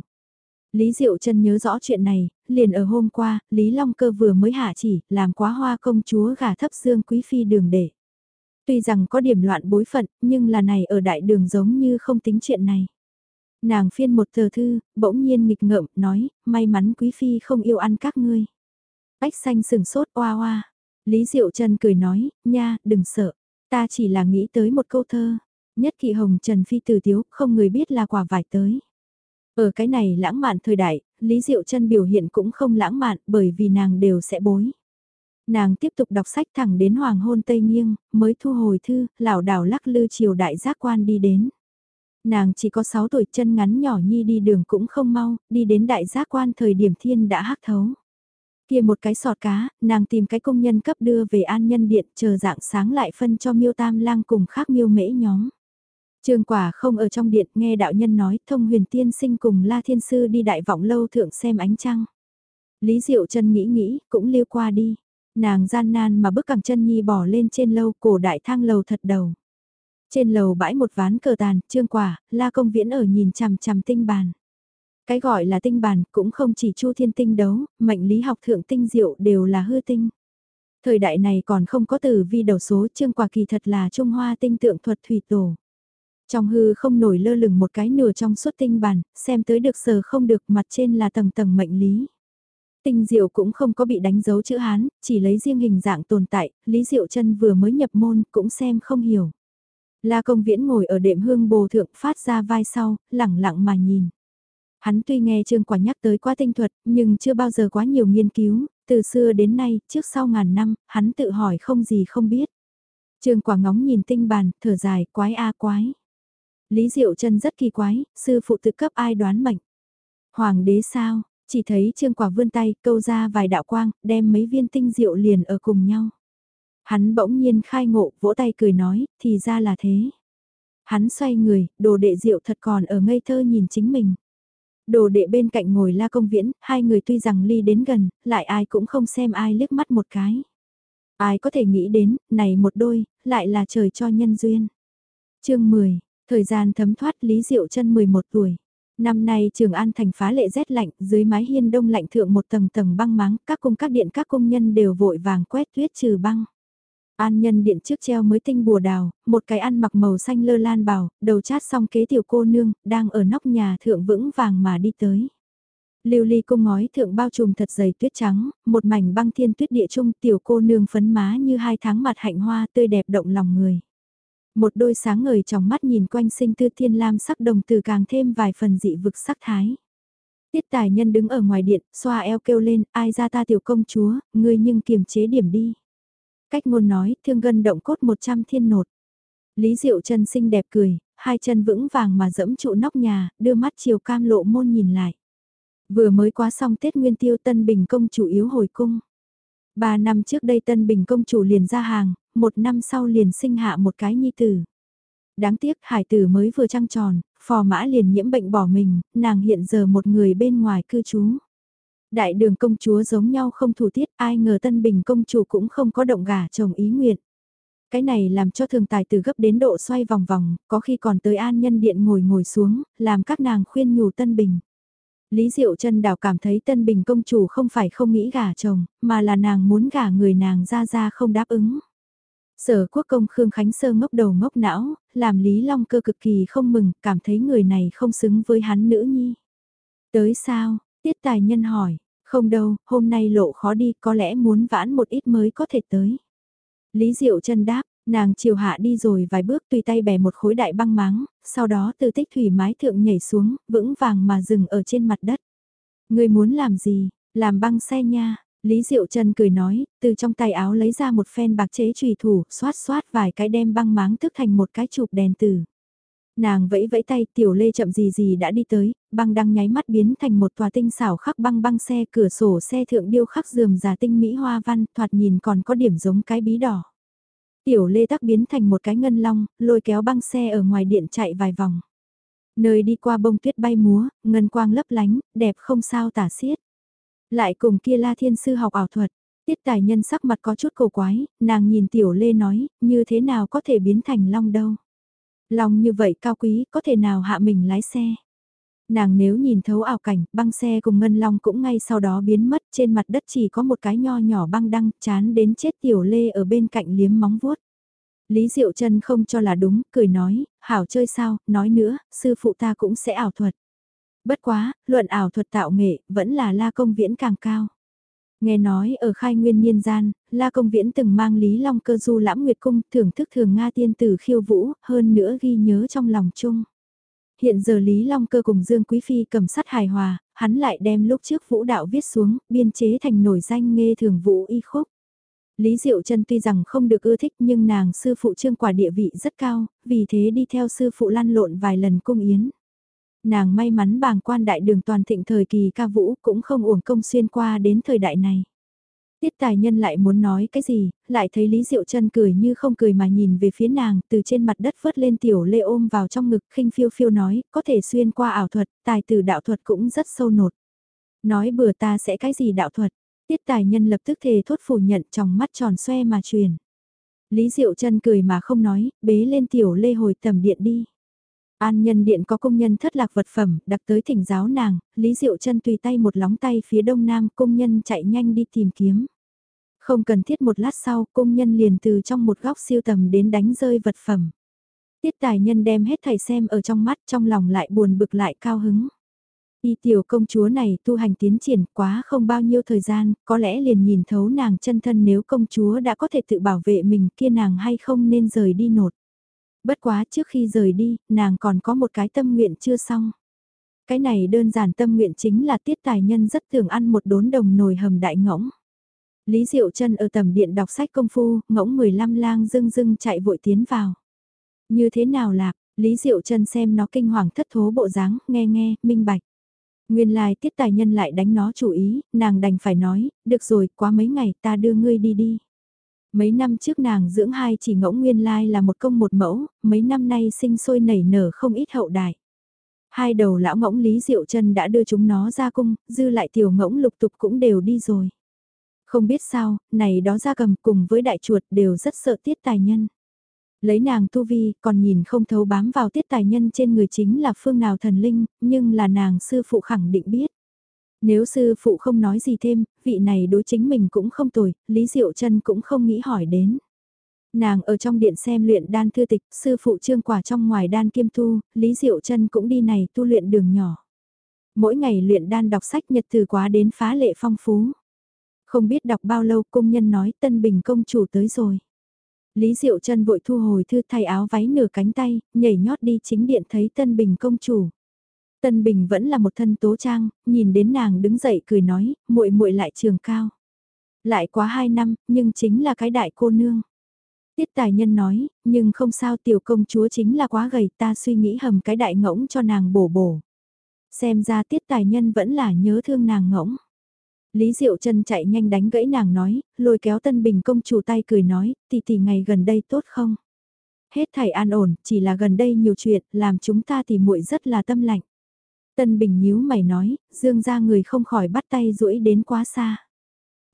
Lý Diệu Trân nhớ rõ chuyện này, liền ở hôm qua, Lý Long Cơ vừa mới hạ chỉ, làm quá hoa công chúa gả thấp dương quý phi đường để. Tuy rằng có điểm loạn bối phận, nhưng là này ở đại đường giống như không tính chuyện này. Nàng phiên một tờ thư, bỗng nhiên nghịch ngợm, nói, may mắn quý phi không yêu ăn các ngươi. Ách xanh sừng sốt oa oa. Lý Diệu Trần cười nói, nha, đừng sợ. Ta chỉ là nghĩ tới một câu thơ. Nhất kỵ hồng trần phi tử tiếu, không người biết là quả vải tới. Ở cái này lãng mạn thời đại, Lý Diệu Trân biểu hiện cũng không lãng mạn bởi vì nàng đều sẽ bối. Nàng tiếp tục đọc sách thẳng đến hoàng hôn tây nghiêng, mới thu hồi thư, lảo đảo lắc lư chiều đại giác quan đi đến. Nàng chỉ có 6 tuổi chân ngắn nhỏ nhi đi đường cũng không mau, đi đến đại giác quan thời điểm thiên đã hắc thấu. Kia một cái sọt cá, nàng tìm cái công nhân cấp đưa về an nhân điện chờ dạng sáng lại phân cho miêu tam lang cùng khác miêu mễ nhóm. Trường quả không ở trong điện nghe đạo nhân nói thông huyền tiên sinh cùng la thiên sư đi đại vọng lâu thượng xem ánh trăng. Lý Diệu chân nghĩ nghĩ, cũng liêu qua đi. Nàng gian nan mà bước cẳng chân nhi bỏ lên trên lâu cổ đại thang lầu thật đầu. Trên lầu bãi một ván cờ tàn, trương quả, la công viễn ở nhìn chằm chằm tinh bàn. Cái gọi là tinh bàn cũng không chỉ chu thiên tinh đấu, mệnh lý học thượng tinh diệu đều là hư tinh. Thời đại này còn không có từ vi đầu số trương quả kỳ thật là Trung Hoa tinh tượng thuật thủy tổ. Trong hư không nổi lơ lửng một cái nửa trong suốt tinh bàn, xem tới được sờ không được mặt trên là tầng tầng mệnh lý. Tinh diệu cũng không có bị đánh dấu chữ Hán, chỉ lấy riêng hình dạng tồn tại, Lý Diệu chân vừa mới nhập môn cũng xem không hiểu. La công viễn ngồi ở đệm hương bồ thượng phát ra vai sau, lẳng lặng mà nhìn. Hắn tuy nghe Trương Quả nhắc tới quá tinh thuật, nhưng chưa bao giờ quá nhiều nghiên cứu, từ xưa đến nay, trước sau ngàn năm, hắn tự hỏi không gì không biết. Trương Quả ngóng nhìn tinh bàn, thở dài, quái a quái. Lý Diệu chân rất kỳ quái, sư phụ tự cấp ai đoán mệnh. Hoàng đế sao, chỉ thấy Trương Quả vươn tay, câu ra vài đạo quang, đem mấy viên tinh diệu liền ở cùng nhau. Hắn bỗng nhiên khai ngộ, vỗ tay cười nói, thì ra là thế. Hắn xoay người, đồ đệ diệu thật còn ở ngây thơ nhìn chính mình. Đồ đệ bên cạnh ngồi la công viễn, hai người tuy rằng ly đến gần, lại ai cũng không xem ai liếc mắt một cái. Ai có thể nghĩ đến, này một đôi, lại là trời cho nhân duyên. chương 10, thời gian thấm thoát Lý Diệu chân 11 tuổi. Năm nay Trường An thành phá lệ rét lạnh, dưới mái hiên đông lạnh thượng một tầng tầng băng máng, các cung các điện các công nhân đều vội vàng quét tuyết trừ băng. An nhân điện trước treo mới tinh bùa đào, một cái ăn mặc màu xanh lơ lan bảo, đầu chát xong kế tiểu cô nương, đang ở nóc nhà thượng vững vàng mà đi tới. Lưu ly cung ngói thượng bao trùm thật dày tuyết trắng, một mảnh băng thiên tuyết địa trung tiểu cô nương phấn má như hai tháng mặt hạnh hoa tươi đẹp động lòng người. Một đôi sáng ngời trong mắt nhìn quanh sinh tư thiên lam sắc đồng từ càng thêm vài phần dị vực sắc thái. Tiết tài nhân đứng ở ngoài điện, xoa eo kêu lên, ai ra ta tiểu công chúa, ngươi nhưng kiềm chế điểm đi. Cách ngôn nói, thương gân động cốt 100 thiên nột. Lý Diệu chân xinh đẹp cười, hai chân vững vàng mà dẫm trụ nóc nhà, đưa mắt chiều cam lộ môn nhìn lại. Vừa mới quá xong Tết Nguyên Tiêu Tân Bình công chủ yếu hồi cung. Ba năm trước đây Tân Bình công chủ liền ra hàng, một năm sau liền sinh hạ một cái nhi tử. Đáng tiếc hải tử mới vừa trăng tròn, phò mã liền nhiễm bệnh bỏ mình, nàng hiện giờ một người bên ngoài cư trú. Đại đường công chúa giống nhau không thủ tiết, ai ngờ Tân Bình công chủ cũng không có động gà chồng ý nguyện. Cái này làm cho thường tài từ gấp đến độ xoay vòng vòng, có khi còn tới an nhân điện ngồi ngồi xuống, làm các nàng khuyên nhủ Tân Bình. Lý Diệu chân đảo cảm thấy Tân Bình công chủ không phải không nghĩ gả chồng, mà là nàng muốn gả người nàng ra ra không đáp ứng. Sở quốc công Khương Khánh Sơ ngốc đầu ngốc não, làm Lý Long cơ cực kỳ không mừng, cảm thấy người này không xứng với hắn nữ nhi. Tới sao? Tiết tài nhân hỏi, không đâu, hôm nay lộ khó đi, có lẽ muốn vãn một ít mới có thể tới. Lý Diệu chân đáp, nàng chiều hạ đi rồi vài bước tùy tay bẻ một khối đại băng máng, sau đó từ tích thủy mái thượng nhảy xuống, vững vàng mà dừng ở trên mặt đất. Người muốn làm gì? Làm băng xe nha. Lý Diệu Trần cười nói, từ trong tay áo lấy ra một phen bạc chế trùy thủ, xoát xoát vài cái đem băng máng thức thành một cái chụp đèn tử. Nàng vẫy vẫy tay tiểu lê chậm gì gì đã đi tới, băng đăng nháy mắt biến thành một tòa tinh xảo khắc băng băng xe cửa sổ xe thượng điêu khắc dườm già tinh mỹ hoa văn thoạt nhìn còn có điểm giống cái bí đỏ. Tiểu lê tắc biến thành một cái ngân long, lôi kéo băng xe ở ngoài điện chạy vài vòng. Nơi đi qua bông tuyết bay múa, ngân quang lấp lánh, đẹp không sao tả xiết. Lại cùng kia la thiên sư học ảo thuật, tiết tài nhân sắc mặt có chút cổ quái, nàng nhìn tiểu lê nói, như thế nào có thể biến thành long đâu. Long như vậy cao quý, có thể nào hạ mình lái xe. Nàng nếu nhìn thấu ảo cảnh, băng xe cùng ngân long cũng ngay sau đó biến mất, trên mặt đất chỉ có một cái nho nhỏ băng đăng, chán đến chết tiểu lê ở bên cạnh liếm móng vuốt. Lý Diệu Trân không cho là đúng, cười nói, hảo chơi sao, nói nữa, sư phụ ta cũng sẽ ảo thuật. Bất quá, luận ảo thuật tạo nghệ, vẫn là la công viễn càng cao. Nghe nói ở khai nguyên niên gian, La Công Viễn từng mang Lý Long cơ du lãm nguyệt cung thưởng thức thường Nga tiên tử khiêu vũ, hơn nữa ghi nhớ trong lòng chung. Hiện giờ Lý Long cơ cùng Dương Quý Phi cầm sắt hài hòa, hắn lại đem lúc trước vũ đạo viết xuống, biên chế thành nổi danh nghe thường vũ y khúc. Lý Diệu Trân tuy rằng không được ưa thích nhưng nàng sư phụ trương quả địa vị rất cao, vì thế đi theo sư phụ lăn lộn vài lần cung yến. Nàng may mắn bàng quan đại đường toàn thịnh thời kỳ ca vũ cũng không uổng công xuyên qua đến thời đại này. Tiết tài nhân lại muốn nói cái gì, lại thấy Lý Diệu chân cười như không cười mà nhìn về phía nàng, từ trên mặt đất vớt lên tiểu lê ôm vào trong ngực khinh phiêu phiêu nói, có thể xuyên qua ảo thuật, tài tử đạo thuật cũng rất sâu nột. Nói bừa ta sẽ cái gì đạo thuật, tiết tài nhân lập tức thề thốt phủ nhận trong mắt tròn xoe mà truyền. Lý Diệu chân cười mà không nói, bế lên tiểu lê hồi tầm điện đi. An nhân điện có công nhân thất lạc vật phẩm, đặc tới thỉnh giáo nàng, Lý Diệu chân tùy tay một lóng tay phía đông nam, công nhân chạy nhanh đi tìm kiếm. Không cần thiết một lát sau, công nhân liền từ trong một góc siêu tầm đến đánh rơi vật phẩm. Tiết tài nhân đem hết thầy xem ở trong mắt, trong lòng lại buồn bực lại cao hứng. Y tiểu công chúa này tu hành tiến triển quá không bao nhiêu thời gian, có lẽ liền nhìn thấu nàng chân thân nếu công chúa đã có thể tự bảo vệ mình kia nàng hay không nên rời đi nột. Bất quá trước khi rời đi, nàng còn có một cái tâm nguyện chưa xong. Cái này đơn giản tâm nguyện chính là tiết tài nhân rất thường ăn một đốn đồng nồi hầm đại ngỗng. Lý Diệu Trân ở tầm điện đọc sách công phu, ngỗng 15 lang dưng dưng chạy vội tiến vào. Như thế nào lạc, Lý Diệu Trân xem nó kinh hoàng thất thố bộ dáng, nghe nghe, minh bạch. Nguyên lai tiết tài nhân lại đánh nó chủ ý, nàng đành phải nói, được rồi, quá mấy ngày ta đưa ngươi đi đi. Mấy năm trước nàng dưỡng hai chỉ ngỗng nguyên lai là một công một mẫu, mấy năm nay sinh sôi nảy nở không ít hậu đại. Hai đầu lão ngỗng Lý Diệu Trân đã đưa chúng nó ra cung, dư lại tiểu ngỗng lục tục cũng đều đi rồi. Không biết sao, này đó ra cầm cùng với đại chuột đều rất sợ tiết tài nhân. Lấy nàng tu vi, còn nhìn không thấu bám vào tiết tài nhân trên người chính là phương nào thần linh, nhưng là nàng sư phụ khẳng định biết. Nếu sư phụ không nói gì thêm, vị này đối chính mình cũng không tồi, Lý Diệu Trân cũng không nghĩ hỏi đến. Nàng ở trong điện xem luyện đan thư tịch, sư phụ trương quả trong ngoài đan kiêm tu, Lý Diệu Trân cũng đi này tu luyện đường nhỏ. Mỗi ngày luyện đan đọc sách nhật từ quá đến phá lệ phong phú. Không biết đọc bao lâu công nhân nói Tân Bình công chủ tới rồi. Lý Diệu Trân vội thu hồi thư thay áo váy nửa cánh tay, nhảy nhót đi chính điện thấy Tân Bình công chủ. Tân Bình vẫn là một thân tố trang, nhìn đến nàng đứng dậy cười nói, muội muội lại trường cao. Lại quá hai năm, nhưng chính là cái đại cô nương. Tiết tài nhân nói, nhưng không sao tiểu công chúa chính là quá gầy ta suy nghĩ hầm cái đại ngỗng cho nàng bổ bổ. Xem ra tiết tài nhân vẫn là nhớ thương nàng ngỗng. Lý Diệu chân chạy nhanh đánh gãy nàng nói, lôi kéo Tân Bình công chủ tay cười nói, tỷ tỷ ngày gần đây tốt không? Hết thảy an ổn, chỉ là gần đây nhiều chuyện, làm chúng ta thì muội rất là tâm lạnh. Tân Bình nhíu mày nói, dương ra người không khỏi bắt tay duỗi đến quá xa.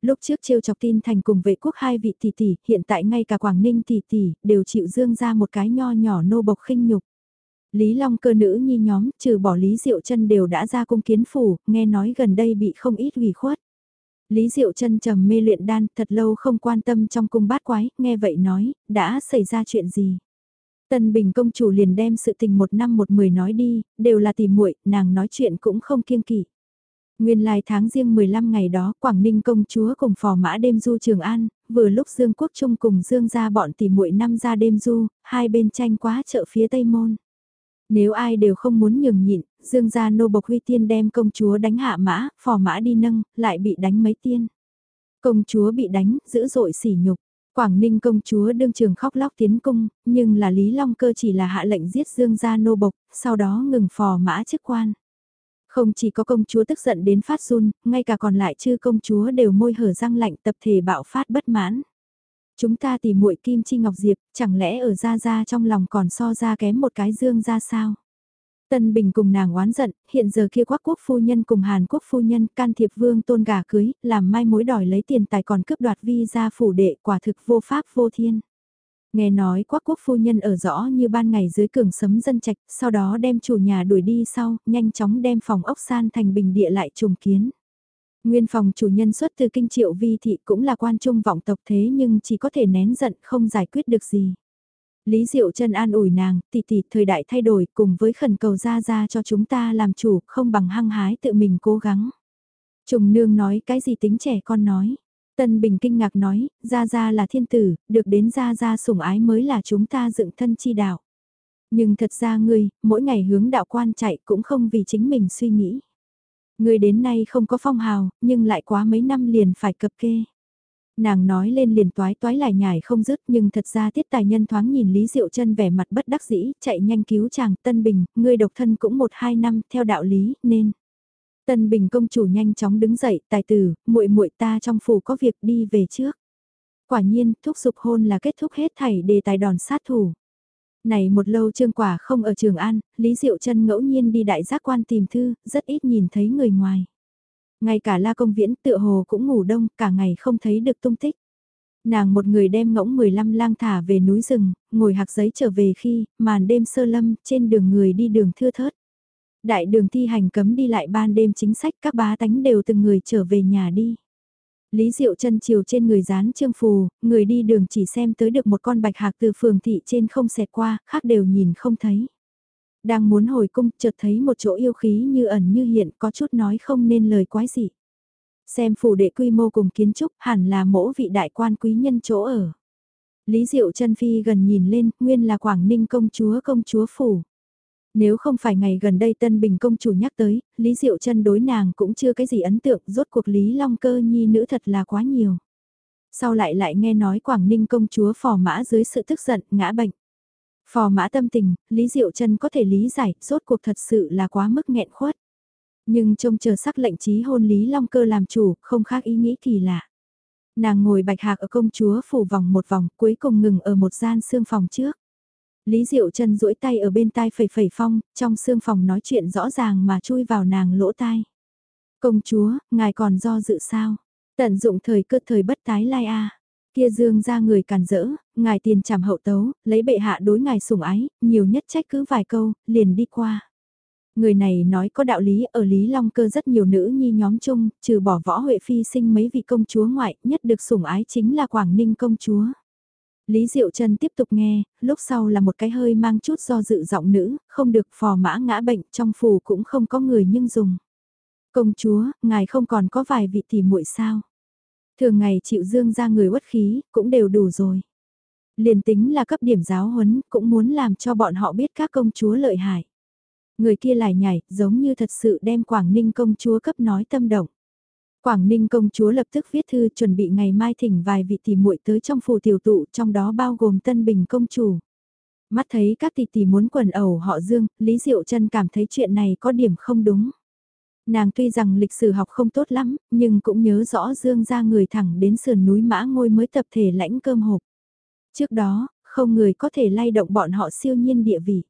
Lúc trước trêu chọc tin thành cùng vệ quốc hai vị tỷ tỷ, hiện tại ngay cả Quảng Ninh tỷ tỷ, đều chịu dương ra một cái nho nhỏ nô bộc khinh nhục. Lý Long cơ nữ nhi nhóm, trừ bỏ Lý Diệu chân đều đã ra cung kiến phủ, nghe nói gần đây bị không ít ủy khuất. Lý Diệu chân trầm mê luyện đan, thật lâu không quan tâm trong cung bát quái, nghe vậy nói, đã xảy ra chuyện gì? Tân Bình công chủ liền đem sự tình một năm một mười nói đi, đều là tìm muội, nàng nói chuyện cũng không kiêng kỵ. Nguyên lai tháng riêng 15 ngày đó, Quảng Ninh công chúa cùng phò mã đêm du Trường An, vừa lúc Dương Quốc Trung cùng Dương ra bọn tỷ muội năm ra đêm du, hai bên tranh quá chợ phía Tây Môn. Nếu ai đều không muốn nhường nhịn, Dương gia nô bộc huy tiên đem công chúa đánh hạ mã, phò mã đi nâng, lại bị đánh mấy tiên. Công chúa bị đánh, dữ dội sỉ nhục. Quảng Ninh công chúa đương trường khóc lóc tiến cung, nhưng là Lý Long Cơ chỉ là hạ lệnh giết Dương gia nô bộc, sau đó ngừng phò mã chức quan. Không chỉ có công chúa tức giận đến phát run, ngay cả còn lại chư công chúa đều môi hở răng lạnh tập thể bạo phát bất mãn. Chúng ta tìm muội Kim Chi Ngọc Diệp, chẳng lẽ ở Gia Gia trong lòng còn so ra kém một cái dương ra sao? Tân Bình cùng nàng oán giận, hiện giờ kia quắc quốc phu nhân cùng Hàn quốc phu nhân can thiệp vương tôn gà cưới, làm mai mối đòi lấy tiền tài còn cướp đoạt vi ra phủ đệ quả thực vô pháp vô thiên. Nghe nói quắc quốc phu nhân ở rõ như ban ngày dưới cường sấm dân trạch, sau đó đem chủ nhà đuổi đi sau, nhanh chóng đem phòng ốc san thành bình địa lại trùng kiến. Nguyên phòng chủ nhân xuất từ kinh triệu vi thị cũng là quan trung vọng tộc thế nhưng chỉ có thể nén giận không giải quyết được gì. Lý Diệu chân an ủi nàng, tỷ tỷ thời đại thay đổi cùng với khẩn cầu ra ra cho chúng ta làm chủ không bằng hăng hái tự mình cố gắng. Trùng nương nói cái gì tính trẻ con nói. Tân Bình kinh ngạc nói, Gia Gia là thiên tử, được đến Gia Gia sủng ái mới là chúng ta dựng thân chi đạo. Nhưng thật ra ngươi, mỗi ngày hướng đạo quan chạy cũng không vì chính mình suy nghĩ. Ngươi đến nay không có phong hào, nhưng lại quá mấy năm liền phải cập kê. Nàng nói lên liền toái toái lại nhải không dứt nhưng thật ra tiết tài nhân thoáng nhìn Lý Diệu chân vẻ mặt bất đắc dĩ, chạy nhanh cứu chàng Tân Bình, ngươi độc thân cũng một hai năm theo đạo lý, nên. Tân Bình công chủ nhanh chóng đứng dậy, tài tử, muội muội ta trong phủ có việc đi về trước. Quả nhiên, thúc giục hôn là kết thúc hết thảy đề tài đòn sát thủ. Này một lâu trương quả không ở Trường An, Lý Diệu chân ngẫu nhiên đi đại giác quan tìm thư, rất ít nhìn thấy người ngoài. Ngay cả la công viễn tựa hồ cũng ngủ đông, cả ngày không thấy được tung tích. Nàng một người đem ngỗng 15 lang thả về núi rừng, ngồi hạc giấy trở về khi, màn đêm sơ lâm, trên đường người đi đường thưa thớt. Đại đường thi hành cấm đi lại ban đêm chính sách các bá tánh đều từng người trở về nhà đi. Lý Diệu chân chiều trên người dán trương phù, người đi đường chỉ xem tới được một con bạch hạc từ phường thị trên không xẹt qua, khác đều nhìn không thấy. Đang muốn hồi cung, chợt thấy một chỗ yêu khí như ẩn như hiện, có chút nói không nên lời quái gì. Xem phủ đệ quy mô cùng kiến trúc, hẳn là mỗ vị đại quan quý nhân chỗ ở. Lý Diệu chân phi gần nhìn lên, nguyên là Quảng Ninh công chúa công chúa phủ. Nếu không phải ngày gần đây Tân Bình công chủ nhắc tới, Lý Diệu chân đối nàng cũng chưa cái gì ấn tượng, rốt cuộc Lý Long cơ nhi nữ thật là quá nhiều. Sau lại lại nghe nói Quảng Ninh công chúa phò mã dưới sự tức giận, ngã bệnh. Phò mã tâm tình, Lý Diệu chân có thể lý giải, rốt cuộc thật sự là quá mức nghẹn khuất. Nhưng trông chờ sắc lệnh trí hôn Lý Long cơ làm chủ, không khác ý nghĩ kỳ lạ. Nàng ngồi bạch hạc ở công chúa phủ vòng một vòng, cuối cùng ngừng ở một gian xương phòng trước. Lý Diệu chân duỗi tay ở bên tai phẩy phẩy phong, trong xương phòng nói chuyện rõ ràng mà chui vào nàng lỗ tai. Công chúa, ngài còn do dự sao? Tận dụng thời cơ thời bất tái lai a. Kia dương ra người càn rỡ, ngài tiền trảm hậu tấu, lấy bệ hạ đối ngài sủng ái, nhiều nhất trách cứ vài câu, liền đi qua. Người này nói có đạo lý ở Lý Long cơ rất nhiều nữ nhi nhóm chung, trừ bỏ võ Huệ Phi sinh mấy vị công chúa ngoại, nhất được sủng ái chính là Quảng Ninh công chúa. Lý Diệu Trân tiếp tục nghe, lúc sau là một cái hơi mang chút do dự giọng nữ, không được phò mã ngã bệnh, trong phủ cũng không có người nhưng dùng. Công chúa, ngài không còn có vài vị tỷ muội sao? Thường ngày chịu dương ra người uất khí, cũng đều đủ rồi. Liền tính là cấp điểm giáo huấn, cũng muốn làm cho bọn họ biết các công chúa lợi hại. Người kia lại nhảy, giống như thật sự đem Quảng Ninh công chúa cấp nói tâm động. Quảng Ninh công chúa lập tức viết thư chuẩn bị ngày mai thỉnh vài vị tỷ muội tới trong phủ tiểu tụ, trong đó bao gồm Tân Bình công chủ. Mắt thấy các tỷ tỷ muốn quần ẩu họ Dương, Lý Diệu Trân cảm thấy chuyện này có điểm không đúng. Nàng tuy rằng lịch sử học không tốt lắm, nhưng cũng nhớ rõ Dương ra người thẳng đến sườn núi mã ngôi mới tập thể lãnh cơm hộp. Trước đó, không người có thể lay động bọn họ siêu nhiên địa vị.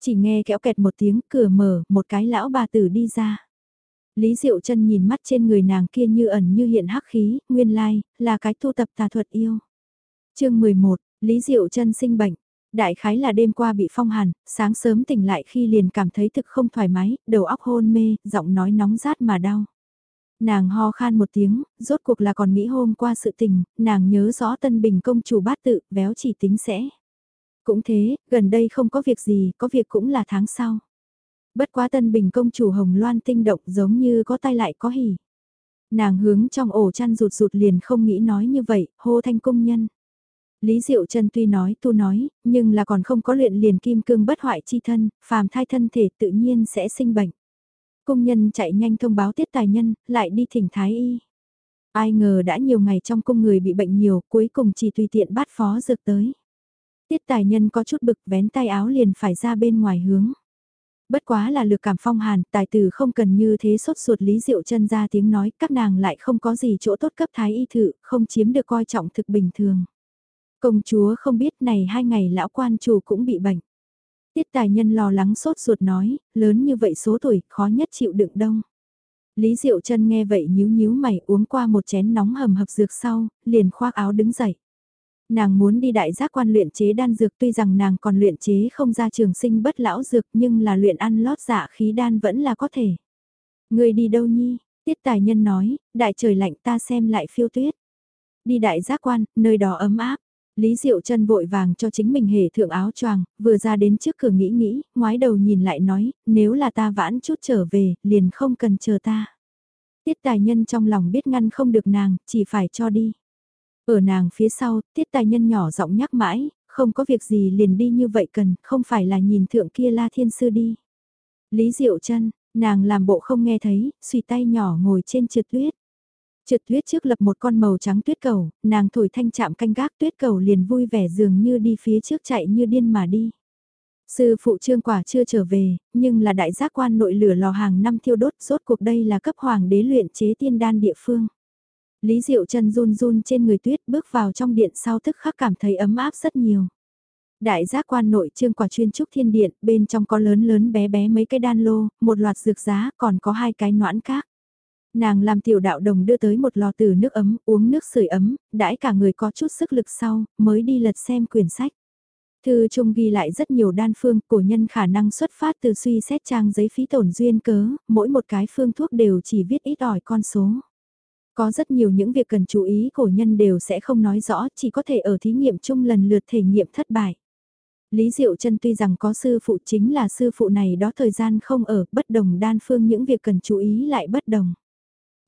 Chỉ nghe kéo kẹt một tiếng cửa mở, một cái lão bà tử đi ra. Lý Diệu chân nhìn mắt trên người nàng kia như ẩn như hiện hắc khí, nguyên lai, là cái tu tập tà thuật yêu. chương 11, Lý Diệu chân sinh bệnh. Đại khái là đêm qua bị phong hàn, sáng sớm tỉnh lại khi liền cảm thấy thực không thoải mái, đầu óc hôn mê, giọng nói nóng rát mà đau. Nàng ho khan một tiếng, rốt cuộc là còn nghĩ hôm qua sự tình, nàng nhớ rõ tân bình công chủ bát tự, véo chỉ tính sẽ. Cũng thế, gần đây không có việc gì, có việc cũng là tháng sau. Bất quá tân bình công chủ hồng loan tinh động giống như có tay lại có hỉ. Nàng hướng trong ổ chăn rụt rụt liền không nghĩ nói như vậy, hô thanh công nhân. Lý Diệu Trân tuy nói tu nói, nhưng là còn không có luyện liền kim cương bất hoại chi thân, phàm thai thân thể tự nhiên sẽ sinh bệnh. Công nhân chạy nhanh thông báo tiết tài nhân, lại đi thỉnh thái y. Ai ngờ đã nhiều ngày trong cung người bị bệnh nhiều, cuối cùng chỉ tùy tiện bắt phó dược tới. Tiết tài nhân có chút bực vén tay áo liền phải ra bên ngoài hướng. Bất quá là lược cảm phong hàn, tài tử không cần như thế sốt ruột lý diệu chân ra tiếng nói, các nàng lại không có gì chỗ tốt cấp thái y thự, không chiếm được coi trọng thực bình thường. Công chúa không biết này hai ngày lão quan chủ cũng bị bệnh. Tiết tài nhân lo lắng sốt ruột nói, lớn như vậy số tuổi, khó nhất chịu đựng đông. Lý Diệu chân nghe vậy nhíu nhíu mày uống qua một chén nóng hầm hập dược sau, liền khoác áo đứng dậy. Nàng muốn đi đại giác quan luyện chế đan dược tuy rằng nàng còn luyện chế không ra trường sinh bất lão dược nhưng là luyện ăn lót dạ khí đan vẫn là có thể. Người đi đâu nhi? Tiết tài nhân nói, đại trời lạnh ta xem lại phiêu tuyết. Đi đại giác quan, nơi đó ấm áp. Lý Diệu chân vội vàng cho chính mình hề thượng áo choàng, vừa ra đến trước cửa nghĩ nghĩ, ngoái đầu nhìn lại nói, nếu là ta vãn chút trở về, liền không cần chờ ta. Tiết tài nhân trong lòng biết ngăn không được nàng, chỉ phải cho đi. Ở nàng phía sau, tiết tài nhân nhỏ giọng nhắc mãi, không có việc gì liền đi như vậy cần, không phải là nhìn thượng kia la thiên sư đi. Lý Diệu chân nàng làm bộ không nghe thấy, suy tay nhỏ ngồi trên trượt tuyết. Trượt tuyết trước lập một con màu trắng tuyết cầu, nàng thổi thanh chạm canh gác tuyết cầu liền vui vẻ dường như đi phía trước chạy như điên mà đi. Sư phụ trương quả chưa trở về, nhưng là đại giác quan nội lửa lò hàng năm thiêu đốt, rốt cuộc đây là cấp hoàng đế luyện chế tiên đan địa phương. Lý Diệu chân run run trên người tuyết bước vào trong điện sau thức khắc cảm thấy ấm áp rất nhiều. Đại giác quan nội trương quả chuyên trúc thiên điện, bên trong có lớn lớn bé bé mấy cái đan lô, một loạt dược giá, còn có hai cái noãn các. Nàng làm tiểu đạo đồng đưa tới một lò từ nước ấm, uống nước sưởi ấm, đãi cả người có chút sức lực sau, mới đi lật xem quyển sách. Thư trung ghi lại rất nhiều đan phương, cổ nhân khả năng xuất phát từ suy xét trang giấy phí tổn duyên cớ, mỗi một cái phương thuốc đều chỉ viết ít ỏi con số. Có rất nhiều những việc cần chú ý cổ nhân đều sẽ không nói rõ, chỉ có thể ở thí nghiệm chung lần lượt thể nghiệm thất bại. Lý Diệu Trân tuy rằng có sư phụ chính là sư phụ này đó thời gian không ở, bất đồng đan phương những việc cần chú ý lại bất đồng.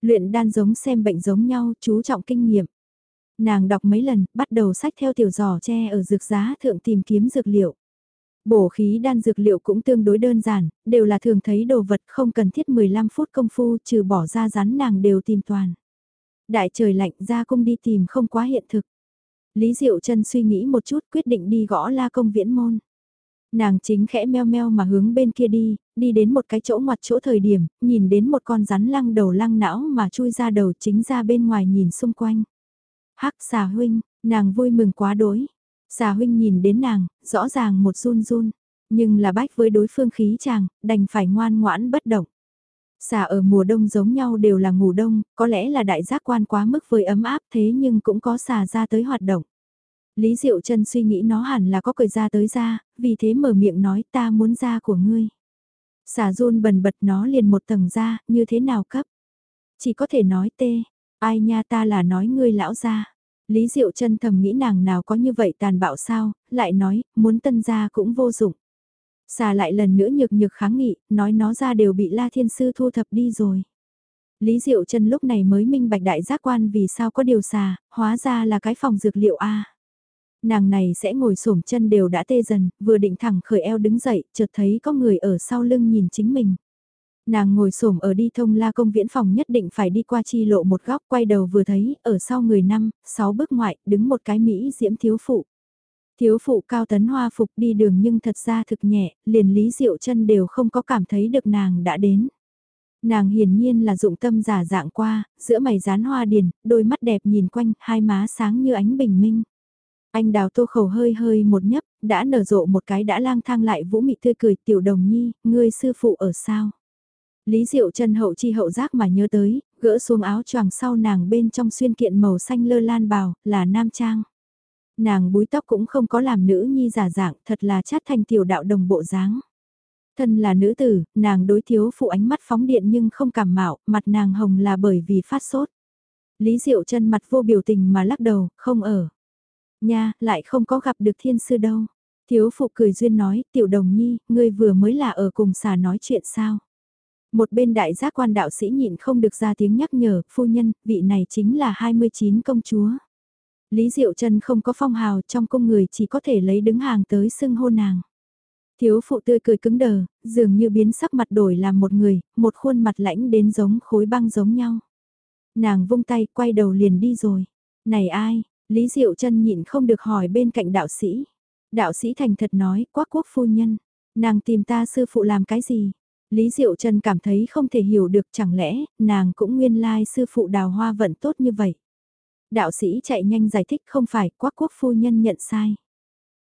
Luyện đan giống xem bệnh giống nhau, chú trọng kinh nghiệm. Nàng đọc mấy lần, bắt đầu sách theo tiểu giỏ tre ở dược giá thượng tìm kiếm dược liệu. Bổ khí đan dược liệu cũng tương đối đơn giản, đều là thường thấy đồ vật không cần thiết 15 phút công phu trừ bỏ ra rắn nàng đều tìm toàn. Đại trời lạnh ra cung đi tìm không quá hiện thực. Lý Diệu Trân suy nghĩ một chút quyết định đi gõ la công viễn môn. Nàng chính khẽ meo meo mà hướng bên kia đi, đi đến một cái chỗ ngoặt chỗ thời điểm, nhìn đến một con rắn lăng đầu lăng não mà chui ra đầu chính ra bên ngoài nhìn xung quanh. Hắc xà huynh, nàng vui mừng quá đối. Xà huynh nhìn đến nàng, rõ ràng một run run, nhưng là bách với đối phương khí chàng, đành phải ngoan ngoãn bất động. Xà ở mùa đông giống nhau đều là ngủ đông, có lẽ là đại giác quan quá mức với ấm áp thế nhưng cũng có xà ra tới hoạt động. Lý Diệu Trân suy nghĩ nó hẳn là có cười ra tới ra, vì thế mở miệng nói ta muốn ra của ngươi. Xà run bần bật nó liền một tầng ra, như thế nào cấp? Chỉ có thể nói tê, ai nha ta là nói ngươi lão ra. Lý Diệu Trân thầm nghĩ nàng nào có như vậy tàn bạo sao, lại nói, muốn tân ra cũng vô dụng. Xà lại lần nữa nhược nhược kháng nghị, nói nó ra đều bị La Thiên Sư thu thập đi rồi. Lý Diệu Trân lúc này mới minh bạch đại giác quan vì sao có điều xà, hóa ra là cái phòng dược liệu A. Nàng này sẽ ngồi xổm chân đều đã tê dần, vừa định thẳng khởi eo đứng dậy, chợt thấy có người ở sau lưng nhìn chính mình. Nàng ngồi xổm ở đi thông la công viễn phòng nhất định phải đi qua chi lộ một góc quay đầu vừa thấy, ở sau người năm, sáu bước ngoại, đứng một cái Mỹ diễm thiếu phụ. Thiếu phụ cao tấn hoa phục đi đường nhưng thật ra thực nhẹ, liền lý diệu chân đều không có cảm thấy được nàng đã đến. Nàng hiển nhiên là dụng tâm giả dạng qua, giữa mày dán hoa điền, đôi mắt đẹp nhìn quanh, hai má sáng như ánh bình minh. Anh đào tô khẩu hơi hơi một nhấp, đã nở rộ một cái đã lang thang lại vũ mị tươi cười tiểu đồng nhi, ngươi sư phụ ở sao? Lý Diệu chân hậu chi hậu giác mà nhớ tới, gỡ xuống áo choàng sau nàng bên trong xuyên kiện màu xanh lơ lan bào, là nam trang. Nàng búi tóc cũng không có làm nữ nhi giả dạng, thật là chát thành tiểu đạo đồng bộ dáng. Thân là nữ tử, nàng đối thiếu phụ ánh mắt phóng điện nhưng không cảm mạo, mặt nàng hồng là bởi vì phát sốt. Lý Diệu chân mặt vô biểu tình mà lắc đầu, không ở. Nha, lại không có gặp được thiên sư đâu. Thiếu phụ cười duyên nói, tiểu đồng nhi, ngươi vừa mới là ở cùng xà nói chuyện sao. Một bên đại giác quan đạo sĩ nhịn không được ra tiếng nhắc nhở, phu nhân, vị này chính là 29 công chúa. Lý Diệu trần không có phong hào trong cung người chỉ có thể lấy đứng hàng tới xưng hô nàng. Thiếu phụ tươi cười cứng đờ, dường như biến sắc mặt đổi làm một người, một khuôn mặt lãnh đến giống khối băng giống nhau. Nàng vung tay quay đầu liền đi rồi. Này ai, Lý Diệu Trân nhịn không được hỏi bên cạnh đạo sĩ. Đạo sĩ thành thật nói, quắc quốc phu nhân, nàng tìm ta sư phụ làm cái gì? Lý Diệu Trân cảm thấy không thể hiểu được chẳng lẽ, nàng cũng nguyên lai sư phụ đào hoa vận tốt như vậy. Đạo sĩ chạy nhanh giải thích không phải quắc quốc phu nhân nhận sai.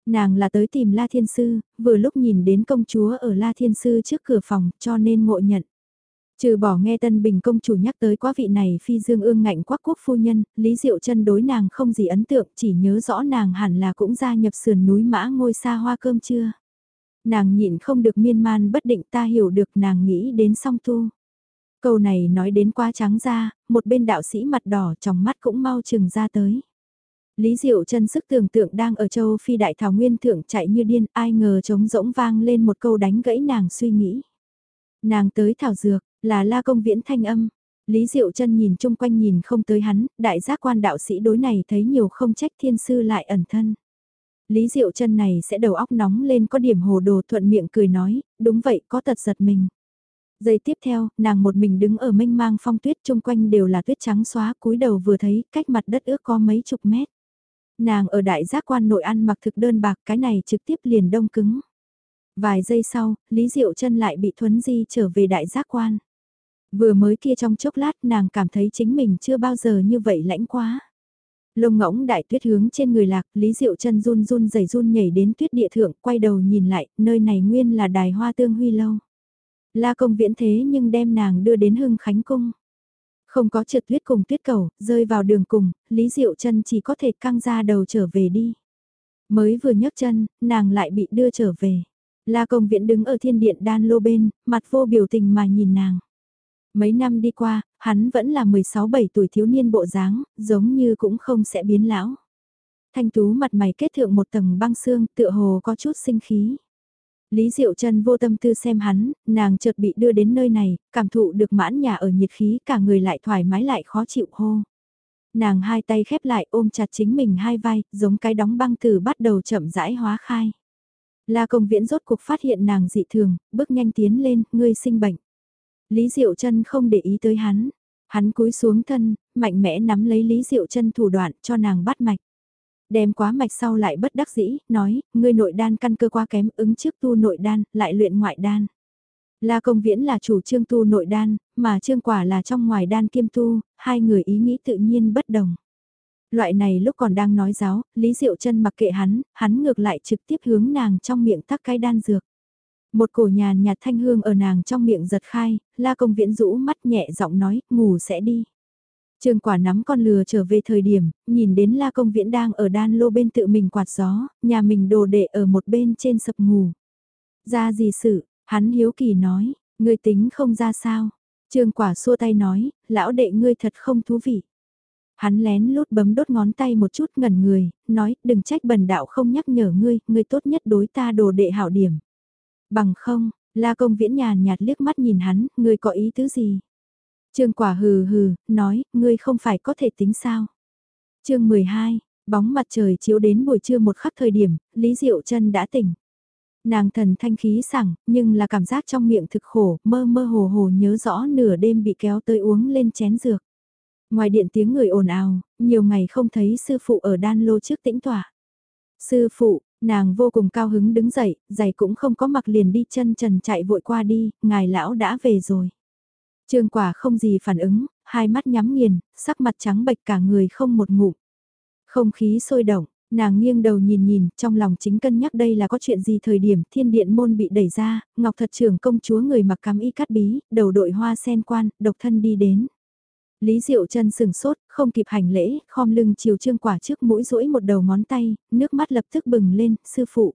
Nàng là tới tìm La Thiên Sư, vừa lúc nhìn đến công chúa ở La Thiên Sư trước cửa phòng cho nên ngộ nhận. Trừ bỏ nghe Tân Bình công chủ nhắc tới quá vị này phi dương ương ngạnh quắc quốc phu nhân, Lý Diệu chân đối nàng không gì ấn tượng, chỉ nhớ rõ nàng hẳn là cũng gia nhập sườn núi mã ngôi xa hoa cơm chưa. Nàng nhịn không được miên man bất định ta hiểu được nàng nghĩ đến song tu. Câu này nói đến quá trắng ra, một bên đạo sĩ mặt đỏ trong mắt cũng mau chừng ra tới. Lý Diệu chân sức tưởng tượng đang ở châu phi đại thảo nguyên thượng chạy như điên, ai ngờ trống rỗng vang lên một câu đánh gãy nàng suy nghĩ. Nàng tới thảo dược, là la công viễn thanh âm. Lý Diệu chân nhìn chung quanh nhìn không tới hắn, đại giác quan đạo sĩ đối này thấy nhiều không trách thiên sư lại ẩn thân. Lý Diệu chân này sẽ đầu óc nóng lên có điểm hồ đồ thuận miệng cười nói, đúng vậy có tật giật mình. Giây tiếp theo, nàng một mình đứng ở mênh mang phong tuyết chung quanh đều là tuyết trắng xóa cúi đầu vừa thấy cách mặt đất ước có mấy chục mét. Nàng ở đại giác quan nội ăn mặc thực đơn bạc cái này trực tiếp liền đông cứng. Vài giây sau, Lý Diệu chân lại bị Thuấn Di trở về đại giác quan. Vừa mới kia trong chốc lát nàng cảm thấy chính mình chưa bao giờ như vậy lãnh quá. Lông ngỗng đại tuyết hướng trên người lạc, Lý Diệu chân run run rẩy run nhảy đến tuyết địa thượng, quay đầu nhìn lại, nơi này nguyên là đài hoa tương huy lâu. La công viễn thế nhưng đem nàng đưa đến hưng khánh cung. Không có trượt tuyết cùng tuyết cầu, rơi vào đường cùng, Lý Diệu chân chỉ có thể căng ra đầu trở về đi. Mới vừa nhấc chân, nàng lại bị đưa trở về. La công viễn đứng ở thiên điện đan lô bên, mặt vô biểu tình mà nhìn nàng. Mấy năm đi qua, hắn vẫn là 16-17 tuổi thiếu niên bộ dáng, giống như cũng không sẽ biến lão. Thanh tú mặt mày kết thượng một tầng băng xương, tựa hồ có chút sinh khí. Lý Diệu Trân vô tâm tư xem hắn, nàng chợt bị đưa đến nơi này, cảm thụ được mãn nhà ở nhiệt khí cả người lại thoải mái lại khó chịu hô. Nàng hai tay khép lại ôm chặt chính mình hai vai, giống cái đóng băng từ bắt đầu chậm rãi hóa khai. La công viễn rốt cuộc phát hiện nàng dị thường, bước nhanh tiến lên, ngươi sinh bệnh. Lý Diệu Trân không để ý tới hắn. Hắn cúi xuống thân, mạnh mẽ nắm lấy Lý Diệu Trân thủ đoạn cho nàng bắt mạch. Đem quá mạch sau lại bất đắc dĩ, nói, ngươi nội đan căn cơ quá kém ứng trước tu nội đan, lại luyện ngoại đan. La Công Viễn là chủ trương tu nội đan, mà trương quả là trong ngoài đan kiêm tu, hai người ý nghĩ tự nhiên bất đồng. Loại này lúc còn đang nói giáo, Lý Diệu Trân mặc kệ hắn, hắn ngược lại trực tiếp hướng nàng trong miệng tắc cái đan dược. Một cổ nhàn nhạt thanh hương ở nàng trong miệng giật khai, la công viễn rũ mắt nhẹ giọng nói, ngủ sẽ đi. Trường quả nắm con lừa trở về thời điểm, nhìn đến la công viễn đang ở đan lô bên tự mình quạt gió, nhà mình đồ đệ ở một bên trên sập ngủ. Ra gì sự, hắn hiếu kỳ nói, ngươi tính không ra sao. Trường quả xua tay nói, lão đệ ngươi thật không thú vị. Hắn lén lút bấm đốt ngón tay một chút ngẩn người, nói, đừng trách bần đạo không nhắc nhở ngươi, ngươi tốt nhất đối ta đồ đệ hảo điểm. Bằng không, la công viễn nhàn nhạt liếc mắt nhìn hắn, ngươi có ý tứ gì? Trương quả hừ hừ, nói, ngươi không phải có thể tính sao? chương 12, bóng mặt trời chiếu đến buổi trưa một khắc thời điểm, Lý Diệu chân đã tỉnh. Nàng thần thanh khí sảng, nhưng là cảm giác trong miệng thực khổ, mơ mơ hồ hồ nhớ rõ nửa đêm bị kéo tới uống lên chén dược. Ngoài điện tiếng người ồn ào, nhiều ngày không thấy sư phụ ở đan lô trước tĩnh tỏa. Sư phụ, nàng vô cùng cao hứng đứng dậy, giày cũng không có mặc liền đi chân trần chạy vội qua đi, ngài lão đã về rồi. Trương quả không gì phản ứng, hai mắt nhắm nghiền, sắc mặt trắng bệch cả người không một ngủ. Không khí sôi động, Nàng nghiêng đầu nhìn nhìn, trong lòng chính cân nhắc đây là có chuyện gì thời điểm thiên điện môn bị đẩy ra, Ngọc Thật trưởng công chúa người mặc cắm y cắt bí, đầu đội hoa sen quan, độc thân đi đến. Lý Diệu chân sừng sốt, không kịp hành lễ, khom lưng chiều trương quả trước mũi rũi một đầu ngón tay, nước mắt lập tức bừng lên, sư phụ.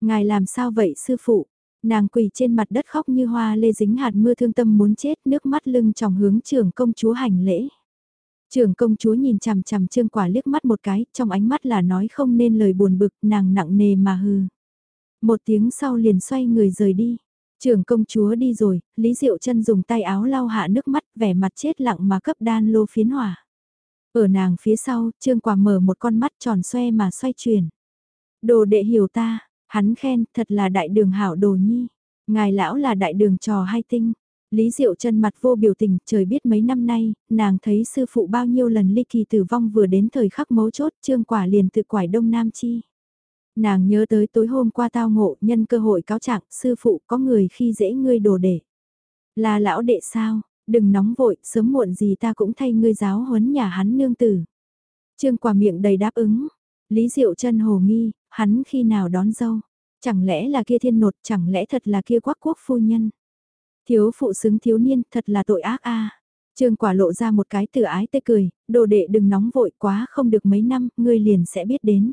Ngài làm sao vậy sư phụ? Nàng quỳ trên mặt đất khóc như hoa lê dính hạt mưa thương tâm muốn chết, nước mắt lưng tròng hướng trưởng công chúa hành lễ. Trưởng công chúa nhìn chằm chằm trương quả liếc mắt một cái, trong ánh mắt là nói không nên lời buồn bực, nàng nặng nề mà hừ. Một tiếng sau liền xoay người rời đi. Trưởng công chúa đi rồi, Lý Diệu chân dùng tay áo lau hạ nước mắt, vẻ mặt chết lặng mà cấp đan lô phiến hỏa. Ở nàng phía sau, trương quả mở một con mắt tròn xoe mà xoay chuyển. Đồ đệ hiểu ta, hắn khen, thật là đại đường hảo đồ nhi. Ngài lão là đại đường trò hay tinh. Lý Diệu chân mặt vô biểu tình, trời biết mấy năm nay, nàng thấy sư phụ bao nhiêu lần ly kỳ tử vong vừa đến thời khắc mấu chốt, trương quả liền tự quải đông nam chi. Nàng nhớ tới tối hôm qua tao ngộ, nhân cơ hội cáo trạng, sư phụ có người khi dễ ngươi đồ đệ Là lão đệ sao, đừng nóng vội, sớm muộn gì ta cũng thay ngươi giáo huấn nhà hắn nương tử. Trương quả miệng đầy đáp ứng, Lý Diệu chân hồ nghi, hắn khi nào đón dâu, chẳng lẽ là kia thiên nột, chẳng lẽ thật là kia quắc quốc phu nhân. Thiếu phụ xứng thiếu niên, thật là tội ác a. Trương quả lộ ra một cái từ ái tê cười, đồ đệ đừng nóng vội quá không được mấy năm, ngươi liền sẽ biết đến.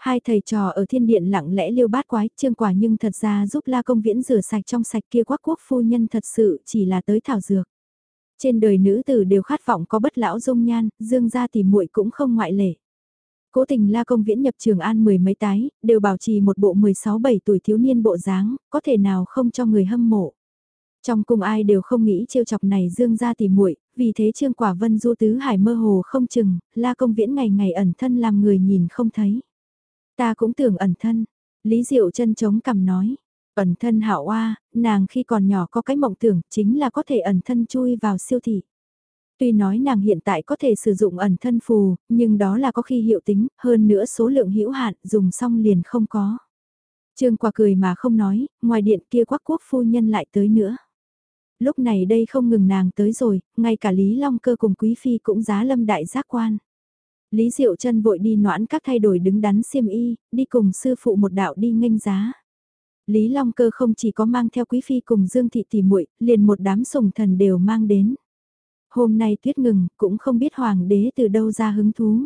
Hai thầy trò ở thiên điện lặng lẽ liêu bát quái, trương quả nhưng thật ra giúp la công viễn rửa sạch trong sạch kia quắc quốc phu nhân thật sự chỉ là tới thảo dược. Trên đời nữ tử đều khát vọng có bất lão dung nhan, dương gia thì muội cũng không ngoại lệ. Cố tình la công viễn nhập trường an mười mấy tái, đều bảo trì một bộ 16-17 tuổi thiếu niên bộ dáng, có thể nào không cho người hâm mộ. Trong cung ai đều không nghĩ trêu chọc này dương ra tìm muội, vì thế Trương Quả Vân du tứ hải mơ hồ không chừng, la công viễn ngày ngày ẩn thân làm người nhìn không thấy. Ta cũng tưởng ẩn thân, Lý Diệu chân chống cằm nói, ẩn thân hảo oa, nàng khi còn nhỏ có cái mộng tưởng chính là có thể ẩn thân chui vào siêu thị. Tuy nói nàng hiện tại có thể sử dụng ẩn thân phù, nhưng đó là có khi hiệu tính, hơn nữa số lượng hữu hạn, dùng xong liền không có. Trương quả cười mà không nói, ngoài điện kia quắc quốc phu nhân lại tới nữa lúc này đây không ngừng nàng tới rồi, ngay cả Lý Long Cơ cùng Quý Phi cũng giá lâm đại giác quan. Lý Diệu chân vội đi noãn các thay đổi đứng đắn xiêm y, đi cùng sư phụ một đạo đi nghênh giá. Lý Long Cơ không chỉ có mang theo Quý Phi cùng Dương Thị Tỷ muội liền một đám sùng thần đều mang đến. Hôm nay tuyết ngừng, cũng không biết hoàng đế từ đâu ra hứng thú.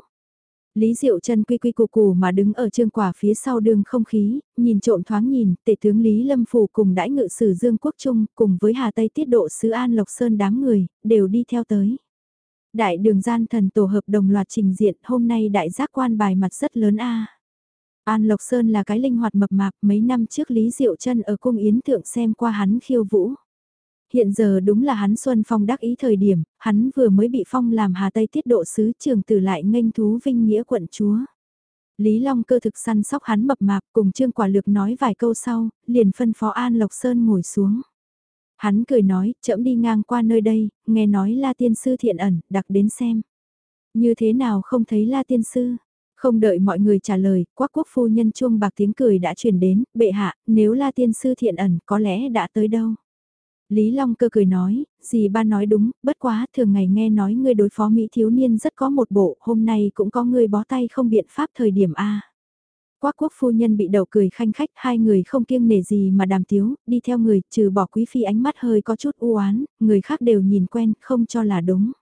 Lý Diệu chân quy quy củ củ mà đứng ở trương quả phía sau đường không khí, nhìn trộm thoáng nhìn, tể tướng Lý Lâm Phủ cùng đãi ngự sử Dương Quốc Trung cùng với Hà Tây tiết độ sứ An Lộc Sơn đám người, đều đi theo tới. Đại đường gian thần tổ hợp đồng loạt trình diện hôm nay đại giác quan bài mặt rất lớn a An Lộc Sơn là cái linh hoạt mập mạp mấy năm trước Lý Diệu chân ở cung yến thượng xem qua hắn khiêu vũ. Hiện giờ đúng là hắn Xuân Phong đắc ý thời điểm, hắn vừa mới bị phong làm Hà Tây tiết độ sứ trường tử lại nghênh thú vinh nghĩa quận chúa. Lý Long cơ thực săn sóc hắn mập mạp cùng Trương Quả Lược nói vài câu sau, liền phân phó An Lộc Sơn ngồi xuống. Hắn cười nói, chậm đi ngang qua nơi đây, nghe nói La Tiên Sư thiện ẩn, đặc đến xem. Như thế nào không thấy La Tiên Sư? Không đợi mọi người trả lời, quắc quốc phu nhân chuông bạc tiếng cười đã truyền đến, bệ hạ, nếu La Tiên Sư thiện ẩn có lẽ đã tới đâu? Lý Long cơ cười nói, dì ba nói đúng, bất quá thường ngày nghe nói ngươi đối phó Mỹ thiếu niên rất có một bộ, hôm nay cũng có ngươi bó tay không biện pháp thời điểm A. Quác quốc phu nhân bị đầu cười khanh khách, hai người không kiêng nể gì mà đàm tiếu, đi theo người, trừ bỏ quý phi ánh mắt hơi có chút u oán người khác đều nhìn quen, không cho là đúng.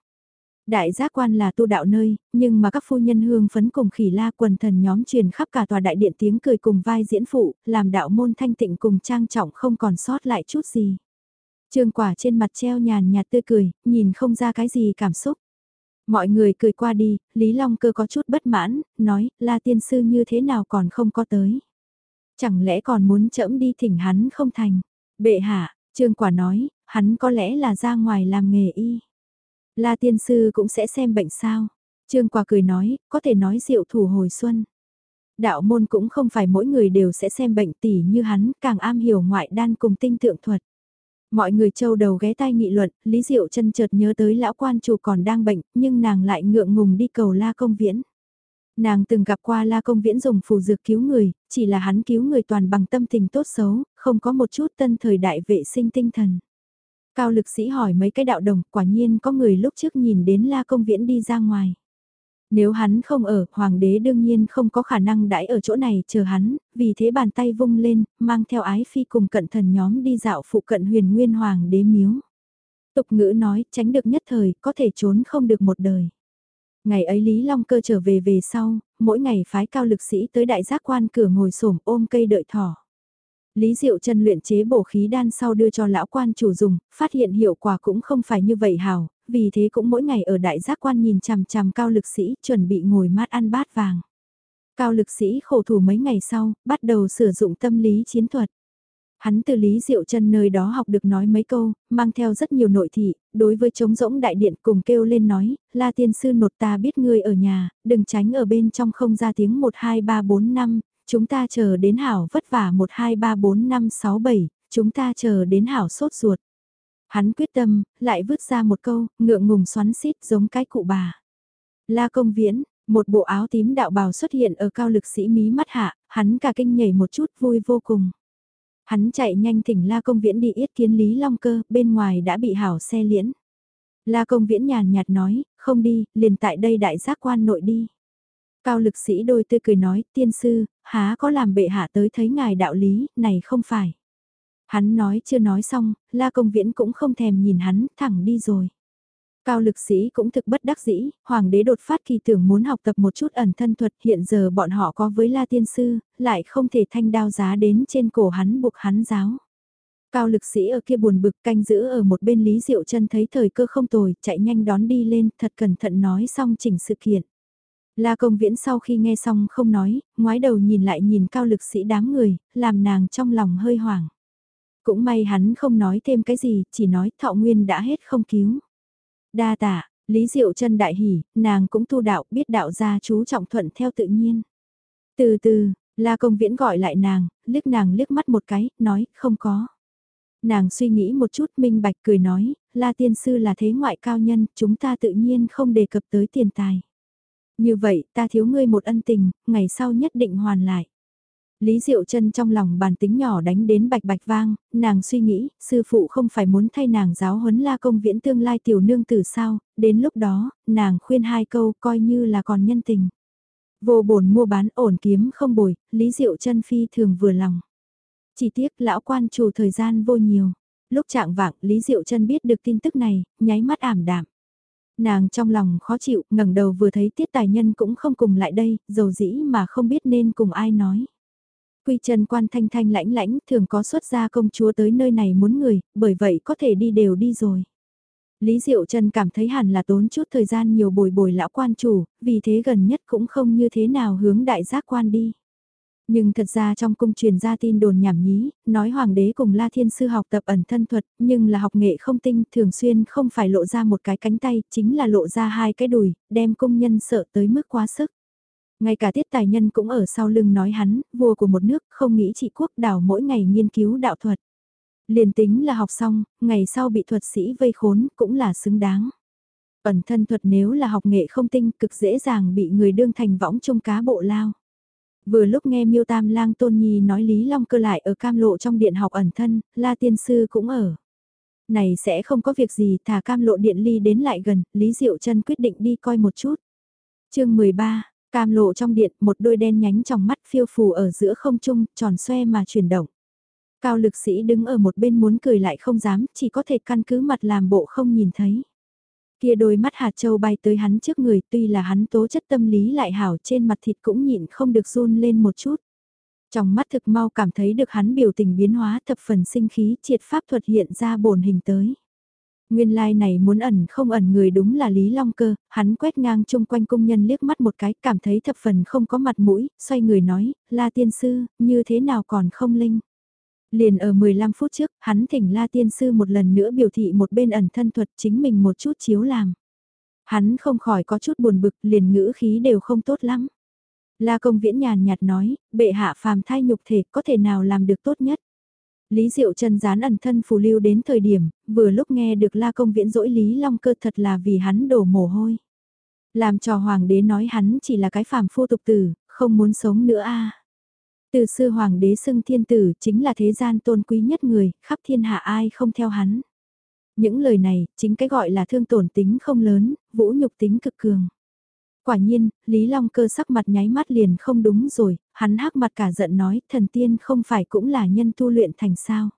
Đại giác quan là tu đạo nơi, nhưng mà các phu nhân hương phấn cùng khỉ la quần thần nhóm truyền khắp cả tòa đại điện tiếng cười cùng vai diễn phụ, làm đạo môn thanh tịnh cùng trang trọng không còn sót lại chút gì. Trương quả trên mặt treo nhàn nhạt tươi cười, nhìn không ra cái gì cảm xúc. Mọi người cười qua đi, Lý Long cơ có chút bất mãn, nói, la tiên sư như thế nào còn không có tới. Chẳng lẽ còn muốn chẫm đi thỉnh hắn không thành. Bệ hạ, Trương quả nói, hắn có lẽ là ra ngoài làm nghề y. La tiên sư cũng sẽ xem bệnh sao. Trương quả cười nói, có thể nói diệu thủ hồi xuân. Đạo môn cũng không phải mỗi người đều sẽ xem bệnh tỉ như hắn, càng am hiểu ngoại đan cùng tinh tượng thuật. Mọi người châu đầu ghé tai nghị luận, Lý Diệu chân chợt nhớ tới lão quan chủ còn đang bệnh, nhưng nàng lại ngượng ngùng đi cầu La Công Viễn. Nàng từng gặp qua La Công Viễn dùng phù dược cứu người, chỉ là hắn cứu người toàn bằng tâm tình tốt xấu, không có một chút tân thời đại vệ sinh tinh thần. Cao lực sĩ hỏi mấy cái đạo đồng, quả nhiên có người lúc trước nhìn đến La Công Viễn đi ra ngoài. Nếu hắn không ở, hoàng đế đương nhiên không có khả năng đãi ở chỗ này chờ hắn, vì thế bàn tay vung lên, mang theo ái phi cùng cận thần nhóm đi dạo phụ cận huyền nguyên hoàng đế miếu. Tục ngữ nói, tránh được nhất thời, có thể trốn không được một đời. Ngày ấy Lý Long Cơ trở về về sau, mỗi ngày phái cao lực sĩ tới đại giác quan cửa ngồi xổm ôm cây đợi thỏ. Lý Diệu chân luyện chế bổ khí đan sau đưa cho lão quan chủ dùng, phát hiện hiệu quả cũng không phải như vậy hào, vì thế cũng mỗi ngày ở đại giác quan nhìn chằm chằm cao lực sĩ chuẩn bị ngồi mát ăn bát vàng. Cao lực sĩ khổ thủ mấy ngày sau, bắt đầu sử dụng tâm lý chiến thuật. Hắn từ Lý Diệu chân nơi đó học được nói mấy câu, mang theo rất nhiều nội thị, đối với trống rỗng đại điện cùng kêu lên nói, la tiên sư nột ta biết ngươi ở nhà, đừng tránh ở bên trong không ra tiếng 1 2 3 4 5, chúng ta chờ đến hảo vất vả 1 2 3 4 5 6 7, chúng ta chờ đến hảo sốt ruột. Hắn quyết tâm, lại vứt ra một câu, ngượng ngùng xoắn xít giống cái cụ bà. La công viễn, một bộ áo tím đạo bào xuất hiện ở cao lực sĩ mí mắt hạ, hắn cả kinh nhảy một chút vui vô cùng. Hắn chạy nhanh thỉnh La Công Viễn đi yết kiến Lý Long Cơ, bên ngoài đã bị hảo xe liễn. La Công Viễn nhàn nhạt nói, không đi, liền tại đây đại giác quan nội đi. Cao lực sĩ đôi tươi cười nói, tiên sư, há có làm bệ hạ tới thấy ngài đạo lý, này không phải. Hắn nói chưa nói xong, La Công Viễn cũng không thèm nhìn hắn, thẳng đi rồi. Cao lực sĩ cũng thực bất đắc dĩ, hoàng đế đột phát kỳ tưởng muốn học tập một chút ẩn thân thuật hiện giờ bọn họ có với la tiên sư, lại không thể thanh đao giá đến trên cổ hắn buộc hắn giáo. Cao lực sĩ ở kia buồn bực canh giữ ở một bên Lý Diệu chân thấy thời cơ không tồi, chạy nhanh đón đi lên, thật cẩn thận nói xong chỉnh sự kiện. La công viễn sau khi nghe xong không nói, ngoái đầu nhìn lại nhìn cao lực sĩ đám người, làm nàng trong lòng hơi hoảng. Cũng may hắn không nói thêm cái gì, chỉ nói thọ nguyên đã hết không cứu. Đa tạ, Lý Diệu chân đại hỉ, nàng cũng tu đạo, biết đạo gia chú trọng thuận theo tự nhiên. Từ từ, La Công Viễn gọi lại nàng, liếc nàng liếc mắt một cái, nói, không có. Nàng suy nghĩ một chút minh bạch cười nói, La Tiên Sư là thế ngoại cao nhân, chúng ta tự nhiên không đề cập tới tiền tài. Như vậy, ta thiếu ngươi một ân tình, ngày sau nhất định hoàn lại. Lý Diệu chân trong lòng bàn tính nhỏ đánh đến bạch bạch vang, nàng suy nghĩ, sư phụ không phải muốn thay nàng giáo huấn la công viễn tương lai tiểu nương tử sao, đến lúc đó, nàng khuyên hai câu coi như là còn nhân tình. Vô bổn mua bán ổn kiếm không bồi, Lý Diệu chân phi thường vừa lòng. Chỉ tiếc lão quan chủ thời gian vô nhiều. Lúc trạng vạng Lý Diệu chân biết được tin tức này, nháy mắt ảm đạm. Nàng trong lòng khó chịu, ngẩng đầu vừa thấy tiết tài nhân cũng không cùng lại đây, dầu dĩ mà không biết nên cùng ai nói. Quy Trần quan thanh thanh lãnh lãnh thường có xuất gia công chúa tới nơi này muốn người, bởi vậy có thể đi đều đi rồi. Lý Diệu Trần cảm thấy hẳn là tốn chút thời gian nhiều bồi bồi lão quan chủ, vì thế gần nhất cũng không như thế nào hướng đại giác quan đi. Nhưng thật ra trong cung truyền ra tin đồn nhảm nhí, nói hoàng đế cùng La Thiên Sư học tập ẩn thân thuật, nhưng là học nghệ không tinh, thường xuyên không phải lộ ra một cái cánh tay, chính là lộ ra hai cái đùi, đem công nhân sợ tới mức quá sức. Ngay cả tiết tài nhân cũng ở sau lưng nói hắn, vua của một nước không nghĩ trị quốc đảo mỗi ngày nghiên cứu đạo thuật. Liền tính là học xong, ngày sau bị thuật sĩ vây khốn cũng là xứng đáng. Ẩn thân thuật nếu là học nghệ không tinh cực dễ dàng bị người đương thành võng trong cá bộ lao. Vừa lúc nghe miêu tam lang tôn nhi nói Lý Long cơ lại ở cam lộ trong điện học ẩn thân, la tiên sư cũng ở. Này sẽ không có việc gì thả cam lộ điện ly đến lại gần, Lý Diệu chân quyết định đi coi một chút. chương 13, Cam lộ trong điện, một đôi đen nhánh trong mắt phiêu phù ở giữa không trung, tròn xoe mà chuyển động. Cao lực sĩ đứng ở một bên muốn cười lại không dám, chỉ có thể căn cứ mặt làm bộ không nhìn thấy. Kia đôi mắt hạt châu bay tới hắn trước người tuy là hắn tố chất tâm lý lại hảo trên mặt thịt cũng nhịn không được run lên một chút. Trong mắt thực mau cảm thấy được hắn biểu tình biến hóa thập phần sinh khí triệt pháp thuật hiện ra bổn hình tới. Nguyên lai like này muốn ẩn không ẩn người đúng là Lý Long Cơ, hắn quét ngang chung quanh công nhân liếc mắt một cái, cảm thấy thập phần không có mặt mũi, xoay người nói, La Tiên Sư, như thế nào còn không linh. Liền ở 15 phút trước, hắn thỉnh La Tiên Sư một lần nữa biểu thị một bên ẩn thân thuật chính mình một chút chiếu làm. Hắn không khỏi có chút buồn bực, liền ngữ khí đều không tốt lắm. La Công Viễn nhàn nhạt nói, bệ hạ phàm thai nhục thể có thể nào làm được tốt nhất. Lý Diệu Trần dán ẩn thân phù lưu đến thời điểm, vừa lúc nghe được la công viễn dỗi Lý Long cơ thật là vì hắn đổ mồ hôi. Làm cho hoàng đế nói hắn chỉ là cái phàm phu tục tử, không muốn sống nữa a. Từ xưa hoàng đế xưng thiên tử chính là thế gian tôn quý nhất người, khắp thiên hạ ai không theo hắn. Những lời này, chính cái gọi là thương tổn tính không lớn, vũ nhục tính cực cường. Quả nhiên, Lý Long cơ sắc mặt nháy mắt liền không đúng rồi, hắn hắc mặt cả giận nói thần tiên không phải cũng là nhân tu luyện thành sao.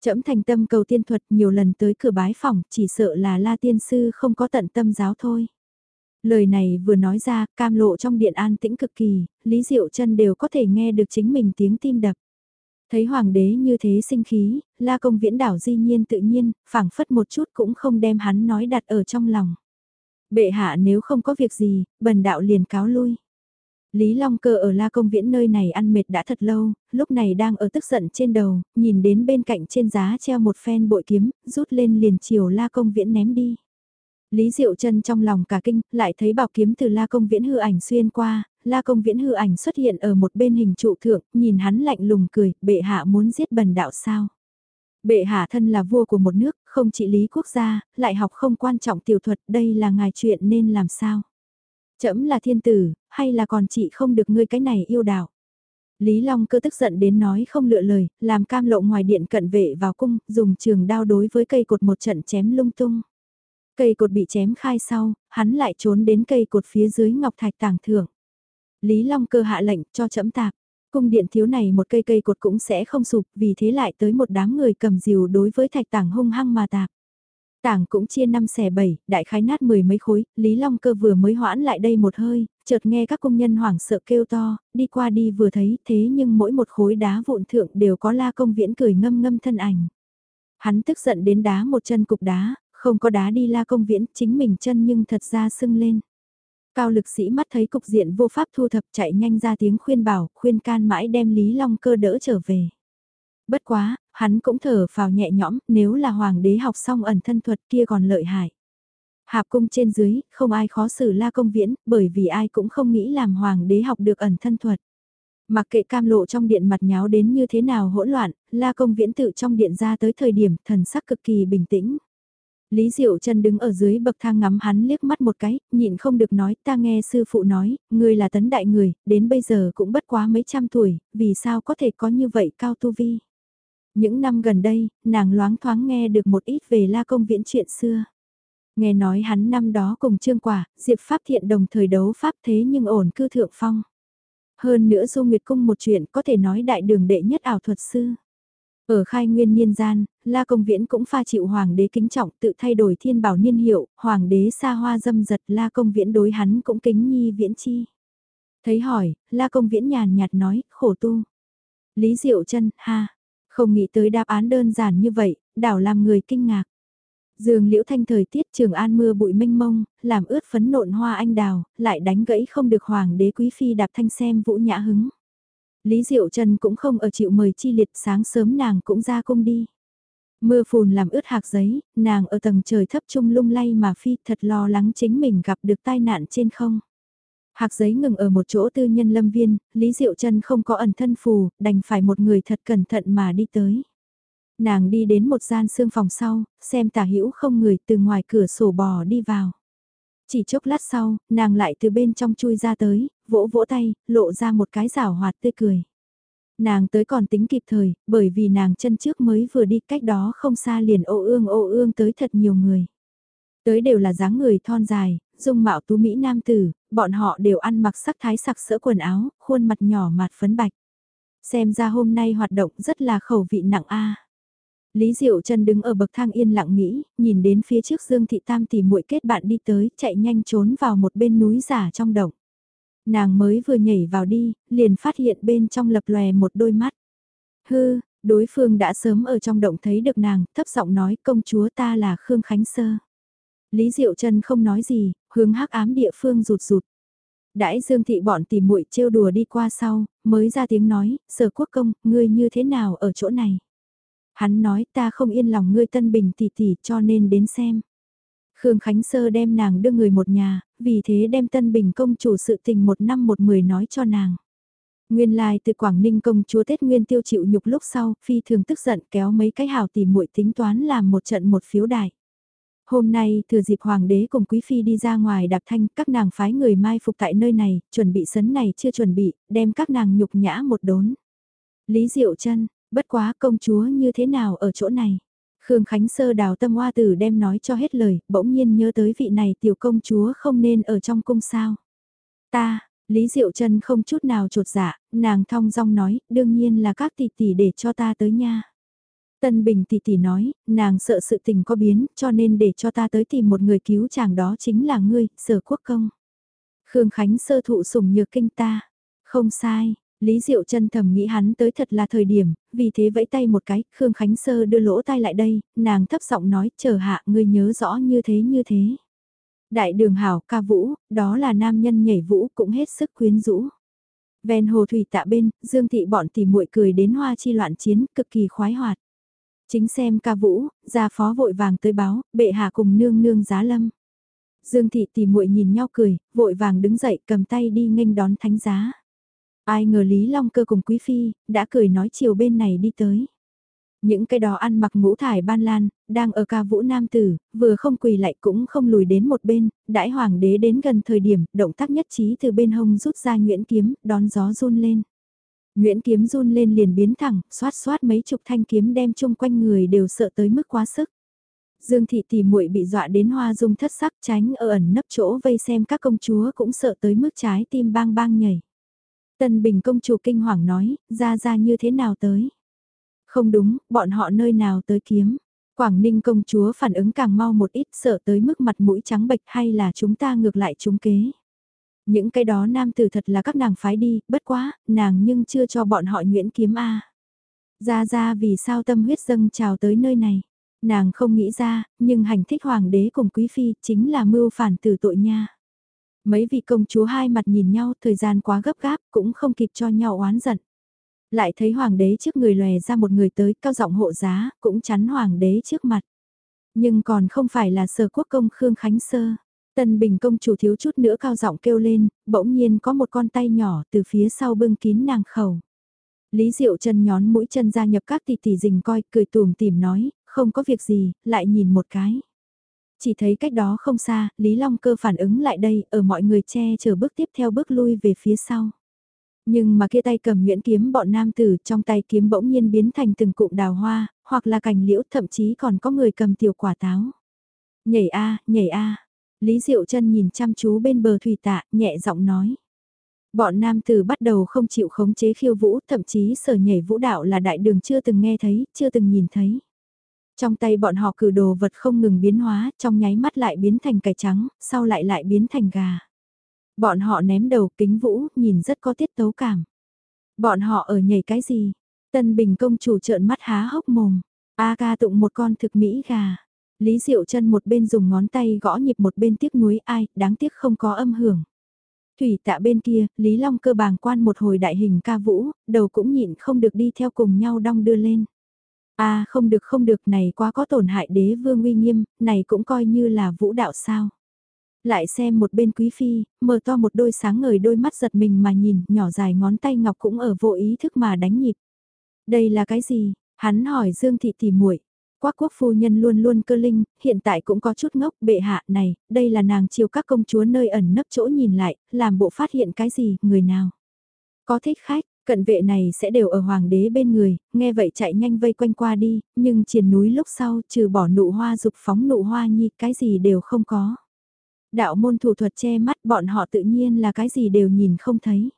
Trẫm thành tâm cầu tiên thuật nhiều lần tới cửa bái phòng, chỉ sợ là la tiên sư không có tận tâm giáo thôi. Lời này vừa nói ra, cam lộ trong điện an tĩnh cực kỳ, Lý Diệu chân đều có thể nghe được chính mình tiếng tim đập. Thấy hoàng đế như thế sinh khí, la công viễn đảo di nhiên tự nhiên, phảng phất một chút cũng không đem hắn nói đặt ở trong lòng. Bệ hạ nếu không có việc gì, bần đạo liền cáo lui. Lý Long Cơ ở La Công Viễn nơi này ăn mệt đã thật lâu, lúc này đang ở tức giận trên đầu, nhìn đến bên cạnh trên giá treo một phen bội kiếm, rút lên liền chiều La Công Viễn ném đi. Lý Diệu chân trong lòng cả kinh, lại thấy bảo kiếm từ La Công Viễn hư ảnh xuyên qua, La Công Viễn hư ảnh xuất hiện ở một bên hình trụ thượng, nhìn hắn lạnh lùng cười, bệ hạ muốn giết bần đạo sao. Bệ hạ thân là vua của một nước, không trị lý quốc gia, lại học không quan trọng tiểu thuật, đây là ngài chuyện nên làm sao. Chấm là thiên tử, hay là còn chị không được ngươi cái này yêu đạo. Lý Long cơ tức giận đến nói không lựa lời, làm cam lộ ngoài điện cận vệ vào cung, dùng trường đao đối với cây cột một trận chém lung tung. Cây cột bị chém khai sau, hắn lại trốn đến cây cột phía dưới ngọc thạch tàng thưởng. Lý Long cơ hạ lệnh cho chấm tạp. Cung điện thiếu này một cây cây cột cũng sẽ không sụp, vì thế lại tới một đám người cầm diều đối với thạch tảng hung hăng mà tạp. Tảng cũng chia năm xẻ bảy, đại khái nát mười mấy khối, Lý Long cơ vừa mới hoãn lại đây một hơi, chợt nghe các công nhân hoảng sợ kêu to, đi qua đi vừa thấy thế nhưng mỗi một khối đá vụn thượng đều có la công viễn cười ngâm ngâm thân ảnh. Hắn tức giận đến đá một chân cục đá, không có đá đi la công viễn, chính mình chân nhưng thật ra sưng lên. Cao lực sĩ mắt thấy cục diện vô pháp thu thập chạy nhanh ra tiếng khuyên bảo, khuyên can mãi đem Lý Long cơ đỡ trở về. Bất quá, hắn cũng thở vào nhẹ nhõm, nếu là hoàng đế học xong ẩn thân thuật kia còn lợi hại. Hạp cung trên dưới, không ai khó xử la công viễn, bởi vì ai cũng không nghĩ làm hoàng đế học được ẩn thân thuật. Mặc kệ cam lộ trong điện mặt nháo đến như thế nào hỗn loạn, la công viễn tự trong điện ra tới thời điểm thần sắc cực kỳ bình tĩnh. Lý Diệu Trần đứng ở dưới bậc thang ngắm hắn liếc mắt một cái, nhịn không được nói, ta nghe sư phụ nói, ngươi là tấn đại người, đến bây giờ cũng bất quá mấy trăm tuổi, vì sao có thể có như vậy cao tu vi. Những năm gần đây, nàng loáng thoáng nghe được một ít về la công viễn chuyện xưa. Nghe nói hắn năm đó cùng Trương Quả, Diệp Pháp Thiện đồng thời đấu Pháp thế nhưng ổn cư thượng phong. Hơn nữa Du Nguyệt Cung một chuyện có thể nói đại đường đệ nhất ảo thuật sư. Ở khai nguyên niên gian, La Công Viễn cũng pha chịu hoàng đế kính trọng tự thay đổi thiên bảo niên hiệu, hoàng đế xa hoa dâm giật La Công Viễn đối hắn cũng kính nhi viễn chi. Thấy hỏi, La Công Viễn nhàn nhạt nói, khổ tu. Lý Diệu chân ha, không nghĩ tới đáp án đơn giản như vậy, đảo làm người kinh ngạc. dường liễu thanh thời tiết trường an mưa bụi mênh mông, làm ướt phấn nộn hoa anh đào, lại đánh gãy không được hoàng đế quý phi đạp thanh xem vũ nhã hứng. Lý Diệu Trần cũng không ở chịu mời chi liệt sáng sớm nàng cũng ra cung đi. Mưa phùn làm ướt hạc giấy, nàng ở tầng trời thấp trung lung lay mà phi thật lo lắng chính mình gặp được tai nạn trên không. Hạc giấy ngừng ở một chỗ tư nhân lâm viên, Lý Diệu chân không có ẩn thân phù, đành phải một người thật cẩn thận mà đi tới. Nàng đi đến một gian xương phòng sau, xem tả hữu không người từ ngoài cửa sổ bò đi vào. Chỉ chốc lát sau, nàng lại từ bên trong chui ra tới, vỗ vỗ tay, lộ ra một cái rảo hoạt tươi cười. Nàng tới còn tính kịp thời, bởi vì nàng chân trước mới vừa đi cách đó không xa liền ô ương ô ương tới thật nhiều người. Tới đều là dáng người thon dài, dung mạo tú Mỹ nam tử, bọn họ đều ăn mặc sắc thái sặc sỡ quần áo, khuôn mặt nhỏ mặt phấn bạch. Xem ra hôm nay hoạt động rất là khẩu vị nặng a. Lý Diệu Trần đứng ở bậc thang yên lặng nghĩ, nhìn đến phía trước Dương Thị Tam tỷ muội kết bạn đi tới, chạy nhanh trốn vào một bên núi giả trong động. Nàng mới vừa nhảy vào đi, liền phát hiện bên trong lập lòe một đôi mắt. Hư, đối phương đã sớm ở trong động thấy được nàng, thấp giọng nói công chúa ta là Khương Khánh Sơ. Lý Diệu Trần không nói gì, hướng hắc ám địa phương rụt rụt. Đãi Dương Thị bọn tìm muội trêu đùa đi qua sau, mới ra tiếng nói, sở quốc công, ngươi như thế nào ở chỗ này? Hắn nói ta không yên lòng ngươi tân bình tỷ tỷ cho nên đến xem. Khương Khánh Sơ đem nàng đưa người một nhà, vì thế đem tân bình công chủ sự tình một năm một mười nói cho nàng. Nguyên lai từ Quảng Ninh công chúa Tết Nguyên tiêu chịu nhục lúc sau, phi thường tức giận kéo mấy cái hào tìm muội tính toán làm một trận một phiếu đại. Hôm nay, thừa dịp hoàng đế cùng quý phi đi ra ngoài đạp thanh, các nàng phái người mai phục tại nơi này, chuẩn bị sấn này chưa chuẩn bị, đem các nàng nhục nhã một đốn. Lý Diệu chân Bất quá công chúa như thế nào ở chỗ này? Khương Khánh Sơ đào tâm hoa tử đem nói cho hết lời, bỗng nhiên nhớ tới vị này tiểu công chúa không nên ở trong cung sao. Ta, Lý Diệu Trân không chút nào trột dạ, nàng thong dong nói, đương nhiên là các tỷ tỷ để cho ta tới nha. Tân Bình tỷ tỷ nói, nàng sợ sự tình có biến, cho nên để cho ta tới tìm một người cứu chàng đó chính là ngươi, sở quốc công. Khương Khánh sơ thụ sủng nhược kinh ta. Không sai, Lý Diệu chân thầm nghĩ hắn tới thật là thời điểm, vì thế vẫy tay một cái, Khương Khánh Sơ đưa lỗ tai lại đây, nàng thấp giọng nói, chờ hạ, ngươi nhớ rõ như thế như thế. Đại đường hảo ca vũ, đó là nam nhân nhảy vũ cũng hết sức quyến rũ. Ven hồ thủy tạ bên, Dương thị bọn tỷ muội cười đến hoa chi loạn chiến, cực kỳ khoái hoạt. Chính xem ca vũ, gia phó vội vàng tới báo, bệ hạ cùng nương nương giá lâm. Dương thị tỷ muội nhìn nhau cười, vội vàng đứng dậy cầm tay đi nghênh đón thánh giá. Ai ngờ Lý Long cơ cùng Quý Phi, đã cười nói chiều bên này đi tới. Những cái đó ăn mặc ngũ thải ban lan, đang ở ca vũ nam tử, vừa không quỳ lại cũng không lùi đến một bên, đãi hoàng đế đến gần thời điểm, động tác nhất trí từ bên hông rút ra Nguyễn Kiếm, đón gió run lên. Nguyễn Kiếm run lên liền biến thẳng, xoát xoát mấy chục thanh kiếm đem chung quanh người đều sợ tới mức quá sức. Dương thị tỷ muội bị dọa đến hoa dung thất sắc tránh ở ẩn nấp chỗ vây xem các công chúa cũng sợ tới mức trái tim bang bang nhảy. Tân Bình công chủ kinh hoàng nói, ra ra như thế nào tới? Không đúng, bọn họ nơi nào tới kiếm? Quảng Ninh công chúa phản ứng càng mau một ít sợ tới mức mặt mũi trắng bệch hay là chúng ta ngược lại chúng kế. Những cái đó nam tử thật là các nàng phái đi, bất quá, nàng nhưng chưa cho bọn họ nguyễn kiếm A. Ra ra vì sao tâm huyết dâng trào tới nơi này. Nàng không nghĩ ra, nhưng hành thích hoàng đế cùng quý phi chính là mưu phản tử tội nha. Mấy vị công chúa hai mặt nhìn nhau, thời gian quá gấp gáp, cũng không kịp cho nhau oán giận. Lại thấy hoàng đế trước người lòe ra một người tới, cao giọng hộ giá, cũng chắn hoàng đế trước mặt. Nhưng còn không phải là sở quốc công Khương Khánh Sơ. Tân Bình công chủ thiếu chút nữa cao giọng kêu lên, bỗng nhiên có một con tay nhỏ từ phía sau bưng kín nàng khẩu. Lý Diệu chân nhón mũi chân ra nhập các tỷ tỷ rình coi, cười tùm tìm nói, không có việc gì, lại nhìn một cái. Chỉ thấy cách đó không xa, Lý Long cơ phản ứng lại đây, ở mọi người che chờ bước tiếp theo bước lui về phía sau. Nhưng mà kia tay cầm nguyễn kiếm bọn nam tử trong tay kiếm bỗng nhiên biến thành từng cụm đào hoa, hoặc là cành liễu thậm chí còn có người cầm tiểu quả táo. Nhảy a nhảy a Lý Diệu chân nhìn chăm chú bên bờ thủy tạ, nhẹ giọng nói. Bọn nam tử bắt đầu không chịu khống chế khiêu vũ, thậm chí sở nhảy vũ đạo là đại đường chưa từng nghe thấy, chưa từng nhìn thấy. Trong tay bọn họ cử đồ vật không ngừng biến hóa, trong nháy mắt lại biến thành cải trắng, sau lại lại biến thành gà. Bọn họ ném đầu kính vũ, nhìn rất có tiết tấu cảm. Bọn họ ở nhảy cái gì? Tân Bình công chủ trợn mắt há hốc mồm. A ca tụng một con thực mỹ gà. Lý Diệu chân một bên dùng ngón tay gõ nhịp một bên tiếc nuối ai, đáng tiếc không có âm hưởng. Thủy tạ bên kia, Lý Long cơ bàng quan một hồi đại hình ca vũ, đầu cũng nhịn không được đi theo cùng nhau đong đưa lên a à, không được không được này quá có tổn hại đế vương uy nghiêm, này cũng coi như là vũ đạo sao. Lại xem một bên quý phi, mở to một đôi sáng ngời đôi mắt giật mình mà nhìn, nhỏ dài ngón tay ngọc cũng ở vô ý thức mà đánh nhịp. Đây là cái gì? Hắn hỏi Dương Thị tỉ muội Quác quốc phu nhân luôn luôn cơ linh, hiện tại cũng có chút ngốc bệ hạ này, đây là nàng chiều các công chúa nơi ẩn nấp chỗ nhìn lại, làm bộ phát hiện cái gì, người nào. Có thích khách, Cận vệ này sẽ đều ở hoàng đế bên người, nghe vậy chạy nhanh vây quanh qua đi, nhưng triền núi lúc sau trừ bỏ nụ hoa dục phóng nụ hoa nhi cái gì đều không có. Đạo môn thủ thuật che mắt bọn họ tự nhiên là cái gì đều nhìn không thấy.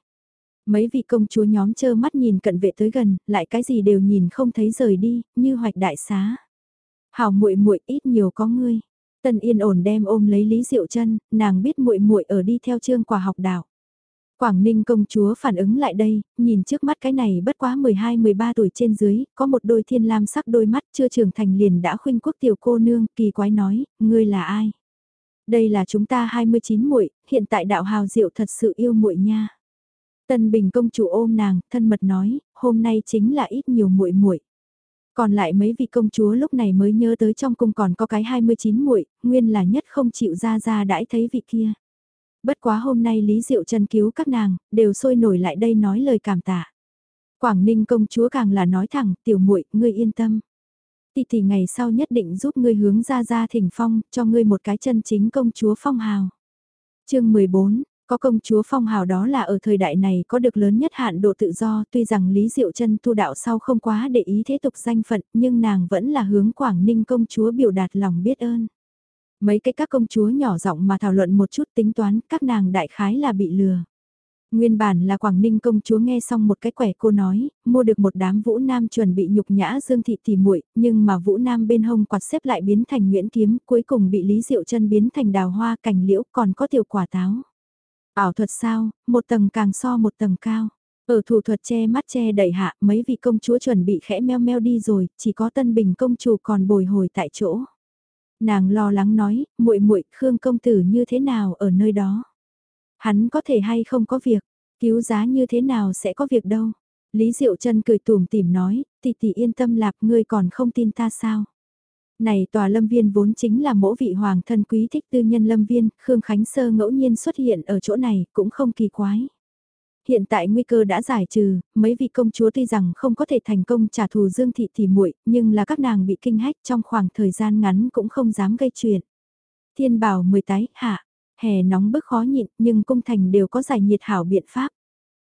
Mấy vị công chúa nhóm chơ mắt nhìn cận vệ tới gần, lại cái gì đều nhìn không thấy rời đi, như hoạch đại xá. Hảo muội muội ít nhiều có ngươi. Tần Yên ổn đem ôm lấy Lý Diệu chân, nàng biết muội muội ở đi theo trương quả học đạo. Quảng Ninh công chúa phản ứng lại đây, nhìn trước mắt cái này bất quá 12-13 tuổi trên dưới, có một đôi thiên lam sắc đôi mắt chưa trưởng thành liền đã khuynh quốc tiểu cô nương, kỳ quái nói, ngươi là ai? Đây là chúng ta 29 muội, hiện tại đạo hào diệu thật sự yêu muội nha. Tân Bình công chủ ôm nàng, thân mật nói, hôm nay chính là ít nhiều muội muội. Còn lại mấy vị công chúa lúc này mới nhớ tới trong cung còn có cái 29 muội, nguyên là nhất không chịu ra ra đãi thấy vị kia. Bất quá hôm nay Lý Diệu Trần cứu các nàng, đều sôi nổi lại đây nói lời cảm tạ. Quảng Ninh công chúa càng là nói thẳng, tiểu muội, ngươi yên tâm. Tỷ tỷ ngày sau nhất định giúp ngươi hướng ra ra thỉnh phong, cho ngươi một cái chân chính công chúa phong hào. chương 14, có công chúa phong hào đó là ở thời đại này có được lớn nhất hạn độ tự do, tuy rằng Lý Diệu Trân tu đạo sau không quá để ý thế tục danh phận, nhưng nàng vẫn là hướng Quảng Ninh công chúa biểu đạt lòng biết ơn. Mấy cái các công chúa nhỏ giọng mà thảo luận một chút tính toán các nàng đại khái là bị lừa. Nguyên bản là Quảng Ninh công chúa nghe xong một cái quẻ cô nói, mua được một đám Vũ Nam chuẩn bị nhục nhã Dương Thị tỉ muội nhưng mà Vũ Nam bên hông quạt xếp lại biến thành Nguyễn Kiếm, cuối cùng bị Lý Diệu chân biến thành đào hoa cành liễu còn có tiểu quả táo. Ảo thuật sao, một tầng càng so một tầng cao. Ở thủ thuật che mắt che đẩy hạ mấy vị công chúa chuẩn bị khẽ meo meo đi rồi, chỉ có Tân Bình công chủ còn bồi hồi tại chỗ. Nàng lo lắng nói, muội muội Khương công tử như thế nào ở nơi đó. Hắn có thể hay không có việc, cứu giá như thế nào sẽ có việc đâu. Lý Diệu Trân cười tủm tỉm nói, tỷ tỷ yên tâm lạp ngươi còn không tin ta sao. Này tòa lâm viên vốn chính là mẫu vị hoàng thân quý thích tư nhân lâm viên, Khương Khánh Sơ ngẫu nhiên xuất hiện ở chỗ này cũng không kỳ quái. Hiện tại nguy cơ đã giải trừ, mấy vị công chúa tuy rằng không có thể thành công trả thù Dương Thị thì muội, nhưng là các nàng bị kinh hách trong khoảng thời gian ngắn cũng không dám gây chuyện. Thiên bảo mười tái, hạ, hè nóng bức khó nhịn nhưng cung thành đều có giải nhiệt hảo biện pháp.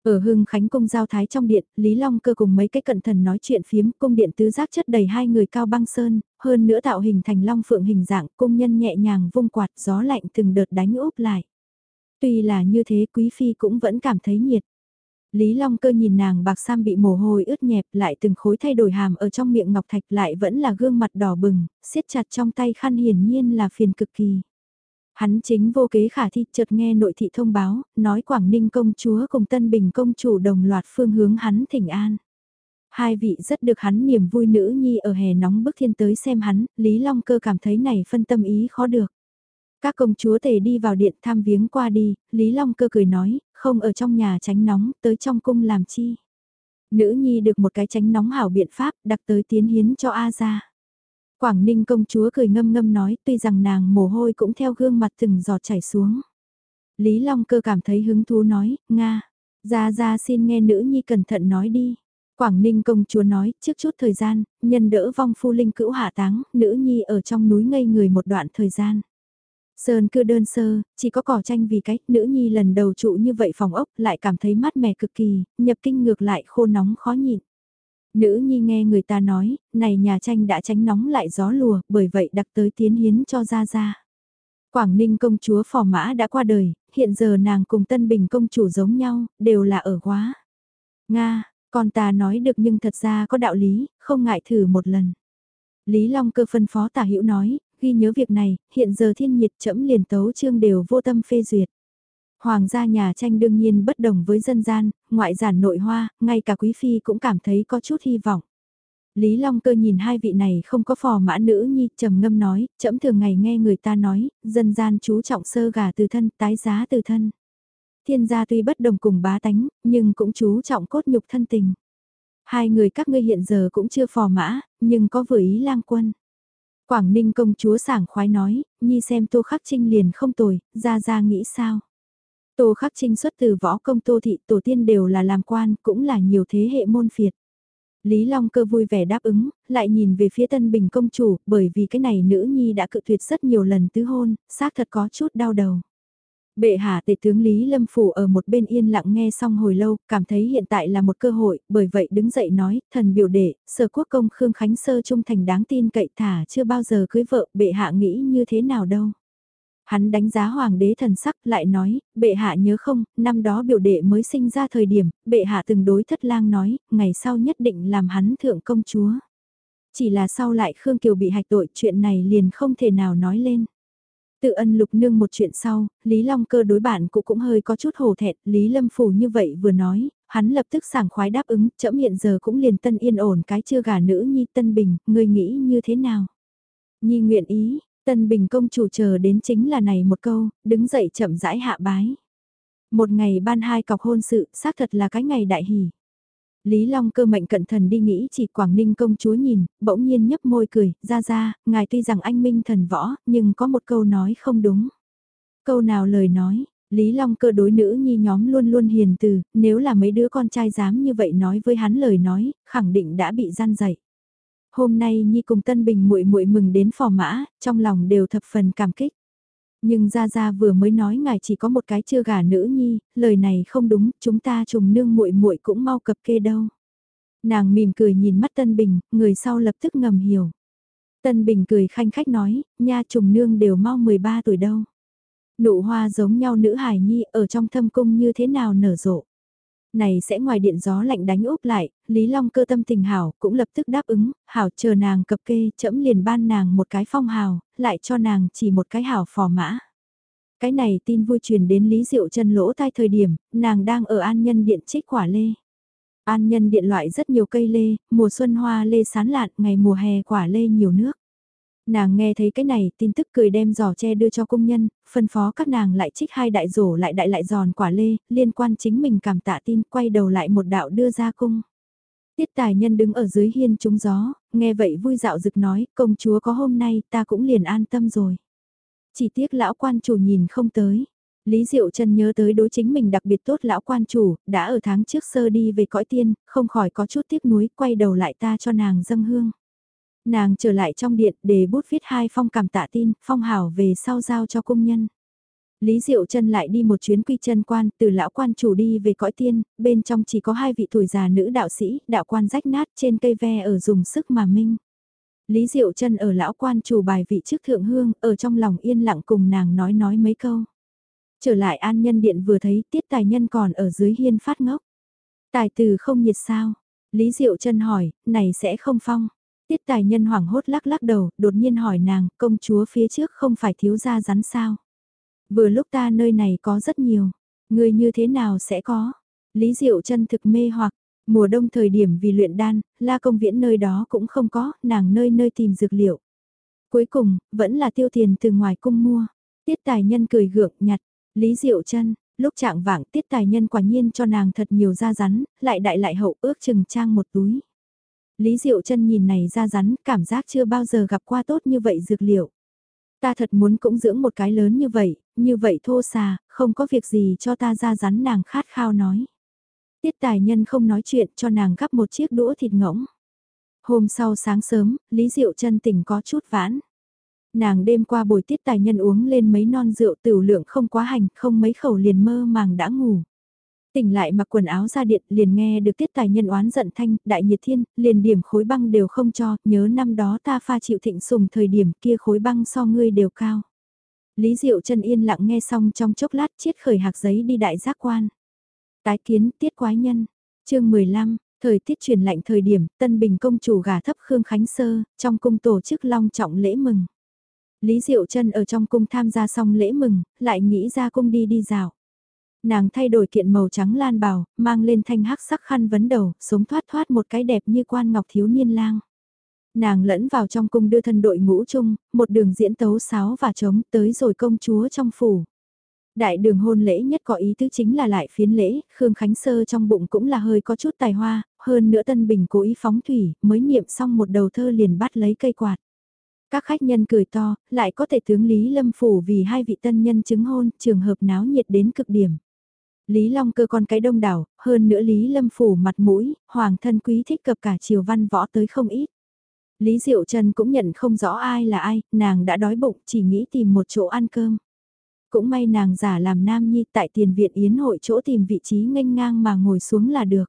Ở Hưng Khánh cung giao thái trong điện, Lý Long cơ cùng mấy cái cận thần nói chuyện phiếm, cung điện tứ giác chất đầy hai người cao băng sơn, hơn nữa tạo hình thành long phượng hình dạng, cung nhân nhẹ nhàng vung quạt gió lạnh từng đợt đánh úp lại. Tuy là như thế quý phi cũng vẫn cảm thấy nhiệt. Lý Long cơ nhìn nàng bạc sam bị mồ hôi ướt nhẹp lại từng khối thay đổi hàm ở trong miệng ngọc thạch lại vẫn là gương mặt đỏ bừng, siết chặt trong tay khăn hiển nhiên là phiền cực kỳ. Hắn chính vô kế khả thi chợt nghe nội thị thông báo, nói Quảng Ninh công chúa cùng Tân Bình công chủ đồng loạt phương hướng hắn thỉnh an. Hai vị rất được hắn niềm vui nữ nhi ở hè nóng bức thiên tới xem hắn, Lý Long cơ cảm thấy này phân tâm ý khó được. Các công chúa tề đi vào điện thăm viếng qua đi, Lý Long cơ cười nói, không ở trong nhà tránh nóng, tới trong cung làm chi. Nữ nhi được một cái tránh nóng hảo biện pháp, đặc tới tiến hiến cho A ra. Quảng Ninh công chúa cười ngâm ngâm nói tuy rằng nàng mồ hôi cũng theo gương mặt từng giọt chảy xuống. Lý Long cơ cảm thấy hứng thú nói, Nga, ra ra xin nghe nữ nhi cẩn thận nói đi. Quảng Ninh công chúa nói, trước chút thời gian, nhân đỡ vong phu linh cữu hạ táng, nữ nhi ở trong núi ngây người một đoạn thời gian. Sơn cư đơn sơ, chỉ có cỏ tranh vì cách, nữ nhi lần đầu trụ như vậy phòng ốc lại cảm thấy mát mẻ cực kỳ, nhập kinh ngược lại khô nóng khó nhịn. Nữ nhi nghe người ta nói, này nhà tranh đã tránh nóng lại gió lùa, bởi vậy đặc tới tiến hiến cho ra ra. Quảng Ninh công chúa phò mã đã qua đời, hiện giờ nàng cùng Tân Bình công chủ giống nhau, đều là ở quá. Nga, con ta nói được nhưng thật ra có đạo lý, không ngại thử một lần. Lý Long cơ phân phó tả hữu nói, ghi nhớ việc này, hiện giờ thiên nhiệt chẫm liền tấu trương đều vô tâm phê duyệt. Hoàng gia nhà tranh đương nhiên bất đồng với dân gian, ngoại giản nội hoa, ngay cả quý phi cũng cảm thấy có chút hy vọng. Lý Long cơ nhìn hai vị này không có phò mã nữ nhi, trầm ngâm nói, chậm thường ngày nghe người ta nói, dân gian chú trọng sơ gà từ thân, tái giá từ thân. Thiên gia tuy bất đồng cùng bá tánh, nhưng cũng chú trọng cốt nhục thân tình. Hai người các ngươi hiện giờ cũng chưa phò mã, nhưng có vừa ý lang quân. Quảng Ninh công chúa sảng khoái nói, nhi xem tô khắc trinh liền không tồi, ra ra nghĩ sao. Tô khắc trinh xuất từ võ công tô thị tổ tiên đều là làm quan, cũng là nhiều thế hệ môn phiệt. Lý Long cơ vui vẻ đáp ứng, lại nhìn về phía tân bình công chủ, bởi vì cái này nữ nhi đã cự tuyệt rất nhiều lần tứ hôn, xác thật có chút đau đầu. Bệ hạ tể tướng Lý Lâm Phủ ở một bên yên lặng nghe xong hồi lâu, cảm thấy hiện tại là một cơ hội, bởi vậy đứng dậy nói, thần biểu đệ, sở quốc công Khương Khánh Sơ trung thành đáng tin cậy thả chưa bao giờ cưới vợ, bệ hạ nghĩ như thế nào đâu. Hắn đánh giá hoàng đế thần sắc lại nói, bệ hạ nhớ không, năm đó biểu đệ mới sinh ra thời điểm, bệ hạ từng đối thất lang nói, ngày sau nhất định làm hắn thượng công chúa. Chỉ là sau lại Khương Kiều bị hạch tội chuyện này liền không thể nào nói lên. Tự ân lục nương một chuyện sau, Lý Long cơ đối bản cụ cũng hơi có chút hổ thẹn, Lý Lâm Phủ như vậy vừa nói, hắn lập tức sảng khoái đáp ứng, chậm hiện giờ cũng liền tân yên ổn cái chưa gả nữ nhi tân bình, người nghĩ như thế nào? Nhi nguyện ý, tân bình công chủ chờ đến chính là này một câu, đứng dậy chậm rãi hạ bái. Một ngày ban hai cọc hôn sự, xác thật là cái ngày đại hỷ. Lý Long cơ mệnh cận thần đi nghĩ chỉ Quảng Ninh công chúa nhìn, bỗng nhiên nhấp môi cười, ra ra, ngài tuy rằng anh minh thần võ, nhưng có một câu nói không đúng. Câu nào lời nói, Lý Long cơ đối nữ nhi nhóm luôn luôn hiền từ, nếu là mấy đứa con trai dám như vậy nói với hắn lời nói, khẳng định đã bị gian dậy. Hôm nay Nhi cùng Tân Bình muội muội mừng đến phò mã, trong lòng đều thập phần cảm kích. Nhưng Gia Gia vừa mới nói ngài chỉ có một cái chưa gả nữ nhi, lời này không đúng, chúng ta trùng nương muội muội cũng mau cập kê đâu. Nàng mỉm cười nhìn mắt Tân Bình, người sau lập tức ngầm hiểu. Tân Bình cười khanh khách nói, nha trùng nương đều mau 13 tuổi đâu. Nụ hoa giống nhau nữ hài nhi ở trong thâm cung như thế nào nở rộ. Này sẽ ngoài điện gió lạnh đánh úp lại, Lý Long cơ tâm tình hảo cũng lập tức đáp ứng, hảo chờ nàng cập kê, chẫm liền ban nàng một cái phong hào, lại cho nàng chỉ một cái hảo phò mã. Cái này tin vui truyền đến Lý Diệu chân lỗ tai thời điểm, nàng đang ở an nhân điện trích quả lê. An nhân điện loại rất nhiều cây lê, mùa xuân hoa lê sán lạn, ngày mùa hè quả lê nhiều nước. Nàng nghe thấy cái này, tin tức cười đem giỏ tre đưa cho công nhân, phân phó các nàng lại trích hai đại rổ lại đại lại giòn quả lê, liên quan chính mình cảm tạ tin, quay đầu lại một đạo đưa ra cung. Tiết tài nhân đứng ở dưới hiên trúng gió, nghe vậy vui dạo rực nói, công chúa có hôm nay ta cũng liền an tâm rồi. Chỉ tiếc lão quan chủ nhìn không tới. Lý Diệu Trân nhớ tới đối chính mình đặc biệt tốt lão quan chủ, đã ở tháng trước sơ đi về cõi tiên, không khỏi có chút tiếc nuối, quay đầu lại ta cho nàng dâng hương. Nàng trở lại trong điện để bút viết hai phong cảm tạ tin, phong hảo về sau giao cho công nhân. Lý Diệu Trân lại đi một chuyến quy chân quan, từ lão quan chủ đi về cõi tiên, bên trong chỉ có hai vị tuổi già nữ đạo sĩ, đạo quan rách nát trên cây ve ở dùng sức mà minh. Lý Diệu Trân ở lão quan chủ bài vị trước thượng hương, ở trong lòng yên lặng cùng nàng nói nói mấy câu. Trở lại an nhân điện vừa thấy tiết tài nhân còn ở dưới hiên phát ngốc. Tài từ không nhiệt sao? Lý Diệu Trân hỏi, này sẽ không phong. Tiết tài nhân hoảng hốt lắc lắc đầu, đột nhiên hỏi nàng, công chúa phía trước không phải thiếu gia rắn sao? Vừa lúc ta nơi này có rất nhiều, người như thế nào sẽ có? Lý Diệu chân thực mê hoặc, mùa đông thời điểm vì luyện đan, la công viễn nơi đó cũng không có, nàng nơi nơi tìm dược liệu. Cuối cùng, vẫn là tiêu tiền từ ngoài cung mua. Tiết tài nhân cười gượng nhặt, Lý Diệu chân lúc trạng vạng tiết tài nhân quả nhiên cho nàng thật nhiều da rắn, lại đại lại hậu ước chừng trang một túi. Lý Diệu chân nhìn này ra rắn, cảm giác chưa bao giờ gặp qua tốt như vậy dược liệu. Ta thật muốn cũng dưỡng một cái lớn như vậy, như vậy thô xà, không có việc gì cho ta ra rắn nàng khát khao nói. Tiết tài nhân không nói chuyện cho nàng gắp một chiếc đũa thịt ngỗng. Hôm sau sáng sớm, Lý Diệu chân tỉnh có chút vãn. Nàng đêm qua buổi tiết tài nhân uống lên mấy non rượu tiểu lượng không quá hành, không mấy khẩu liền mơ màng đã ngủ. Tỉnh lại mặc quần áo ra điện liền nghe được tiết tài nhân oán giận thanh, đại nhiệt thiên, liền điểm khối băng đều không cho, nhớ năm đó ta pha chịu thịnh sùng thời điểm kia khối băng so ngươi đều cao. Lý Diệu chân yên lặng nghe xong trong chốc lát chiết khởi hạc giấy đi đại giác quan. Tái kiến tiết quái nhân, chương 15, thời tiết chuyển lạnh thời điểm, Tân Bình công chủ gà thấp Khương Khánh Sơ, trong cung tổ chức long trọng lễ mừng. Lý Diệu chân ở trong cung tham gia xong lễ mừng, lại nghĩ ra cung đi đi dạo. Nàng thay đổi kiện màu trắng lan bào, mang lên thanh hắc sắc khăn vấn đầu, sống thoát thoát một cái đẹp như quan ngọc thiếu niên lang. Nàng lẫn vào trong cung đưa thân đội ngũ chung, một đường diễn tấu sáo và trống tới rồi công chúa trong phủ. Đại đường hôn lễ nhất có ý tứ chính là lại phiến lễ, Khương Khánh Sơ trong bụng cũng là hơi có chút tài hoa, hơn nữa Tân Bình cố ý phóng thủy, mới niệm xong một đầu thơ liền bắt lấy cây quạt. Các khách nhân cười to, lại có thể tướng Lý Lâm Phủ vì hai vị tân nhân chứng hôn, trường hợp náo nhiệt đến cực điểm. Lý Long cơ con cái đông đảo, hơn nữa Lý Lâm Phủ mặt mũi, hoàng thân quý thích cập cả triều văn võ tới không ít. Lý Diệu Trần cũng nhận không rõ ai là ai, nàng đã đói bụng chỉ nghĩ tìm một chỗ ăn cơm. Cũng may nàng giả làm nam nhi tại tiền viện yến hội chỗ tìm vị trí nghênh ngang mà ngồi xuống là được.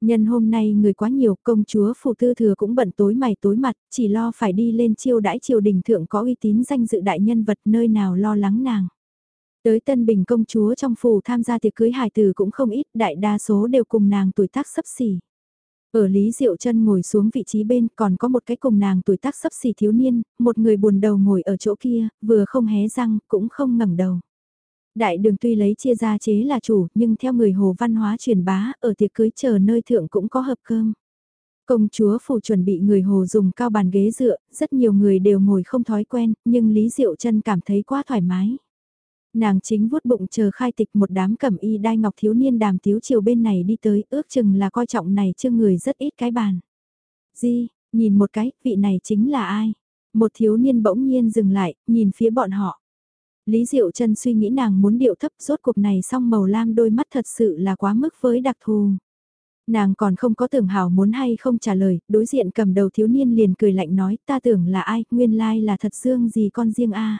Nhân hôm nay người quá nhiều, công chúa phù tư thừa cũng bận tối mày tối mặt, chỉ lo phải đi lên chiêu đãi triều đình thượng có uy tín danh dự đại nhân vật nơi nào lo lắng nàng. Tới Tân Bình công chúa trong phủ tham gia tiệc cưới hài tử cũng không ít, đại đa số đều cùng nàng tuổi tác sấp xỉ. Ở Lý Diệu chân ngồi xuống vị trí bên còn có một cái cùng nàng tuổi tác sấp xỉ thiếu niên, một người buồn đầu ngồi ở chỗ kia, vừa không hé răng, cũng không ngẩng đầu. Đại đường tuy lấy chia ra chế là chủ, nhưng theo người hồ văn hóa truyền bá, ở tiệc cưới chờ nơi thượng cũng có hợp cơm. Công chúa phủ chuẩn bị người hồ dùng cao bàn ghế dựa, rất nhiều người đều ngồi không thói quen, nhưng Lý Diệu chân cảm thấy quá thoải mái. Nàng chính vuốt bụng chờ khai tịch một đám cẩm y đai ngọc thiếu niên đàm tiếu chiều bên này đi tới, ước chừng là coi trọng này chưa người rất ít cái bàn. Di, nhìn một cái, vị này chính là ai? Một thiếu niên bỗng nhiên dừng lại, nhìn phía bọn họ. Lý Diệu Trân suy nghĩ nàng muốn điệu thấp rốt cuộc này xong màu lam đôi mắt thật sự là quá mức với đặc thù. Nàng còn không có tưởng hào muốn hay không trả lời, đối diện cầm đầu thiếu niên liền cười lạnh nói ta tưởng là ai, nguyên lai là thật dương gì con riêng a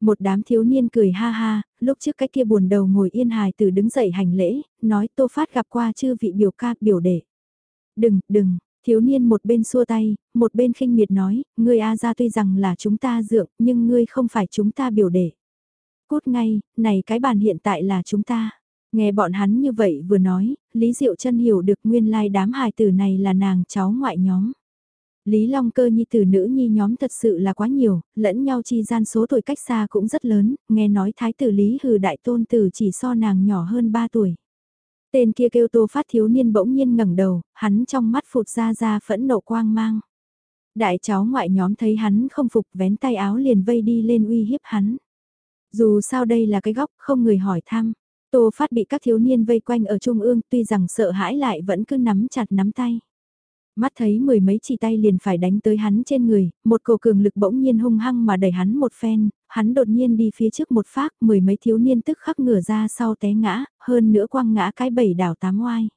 một đám thiếu niên cười ha ha, lúc trước cái kia buồn đầu ngồi yên hài từ đứng dậy hành lễ, nói tô phát gặp qua chư vị biểu ca biểu đệ. Đừng, đừng, Thiếu niên một bên xua tay, một bên khinh miệt nói, ngươi A ra tuy rằng là chúng ta dượng, nhưng ngươi không phải chúng ta biểu đệ. Cút ngay, này cái bàn hiện tại là chúng ta. Nghe bọn hắn như vậy vừa nói, Lý Diệu chân hiểu được nguyên lai đám hài tử này là nàng cháu ngoại nhóm. Lý Long cơ nhi tử nữ nhi nhóm thật sự là quá nhiều, lẫn nhau chi gian số tuổi cách xa cũng rất lớn, nghe nói thái tử Lý hừ đại tôn tử chỉ so nàng nhỏ hơn 3 tuổi. Tên kia kêu tô phát thiếu niên bỗng nhiên ngẩng đầu, hắn trong mắt phụt ra ra phẫn nộ quang mang. Đại cháu ngoại nhóm thấy hắn không phục vén tay áo liền vây đi lên uy hiếp hắn. Dù sao đây là cái góc không người hỏi thăm. Tô Phát bị các thiếu niên vây quanh ở trung ương tuy rằng sợ hãi lại vẫn cứ nắm chặt nắm tay. Mắt thấy mười mấy chỉ tay liền phải đánh tới hắn trên người, một cổ cường lực bỗng nhiên hung hăng mà đẩy hắn một phen, hắn đột nhiên đi phía trước một phát, mười mấy thiếu niên tức khắc ngửa ra sau té ngã, hơn nữa quăng ngã cái bảy đảo tám oai.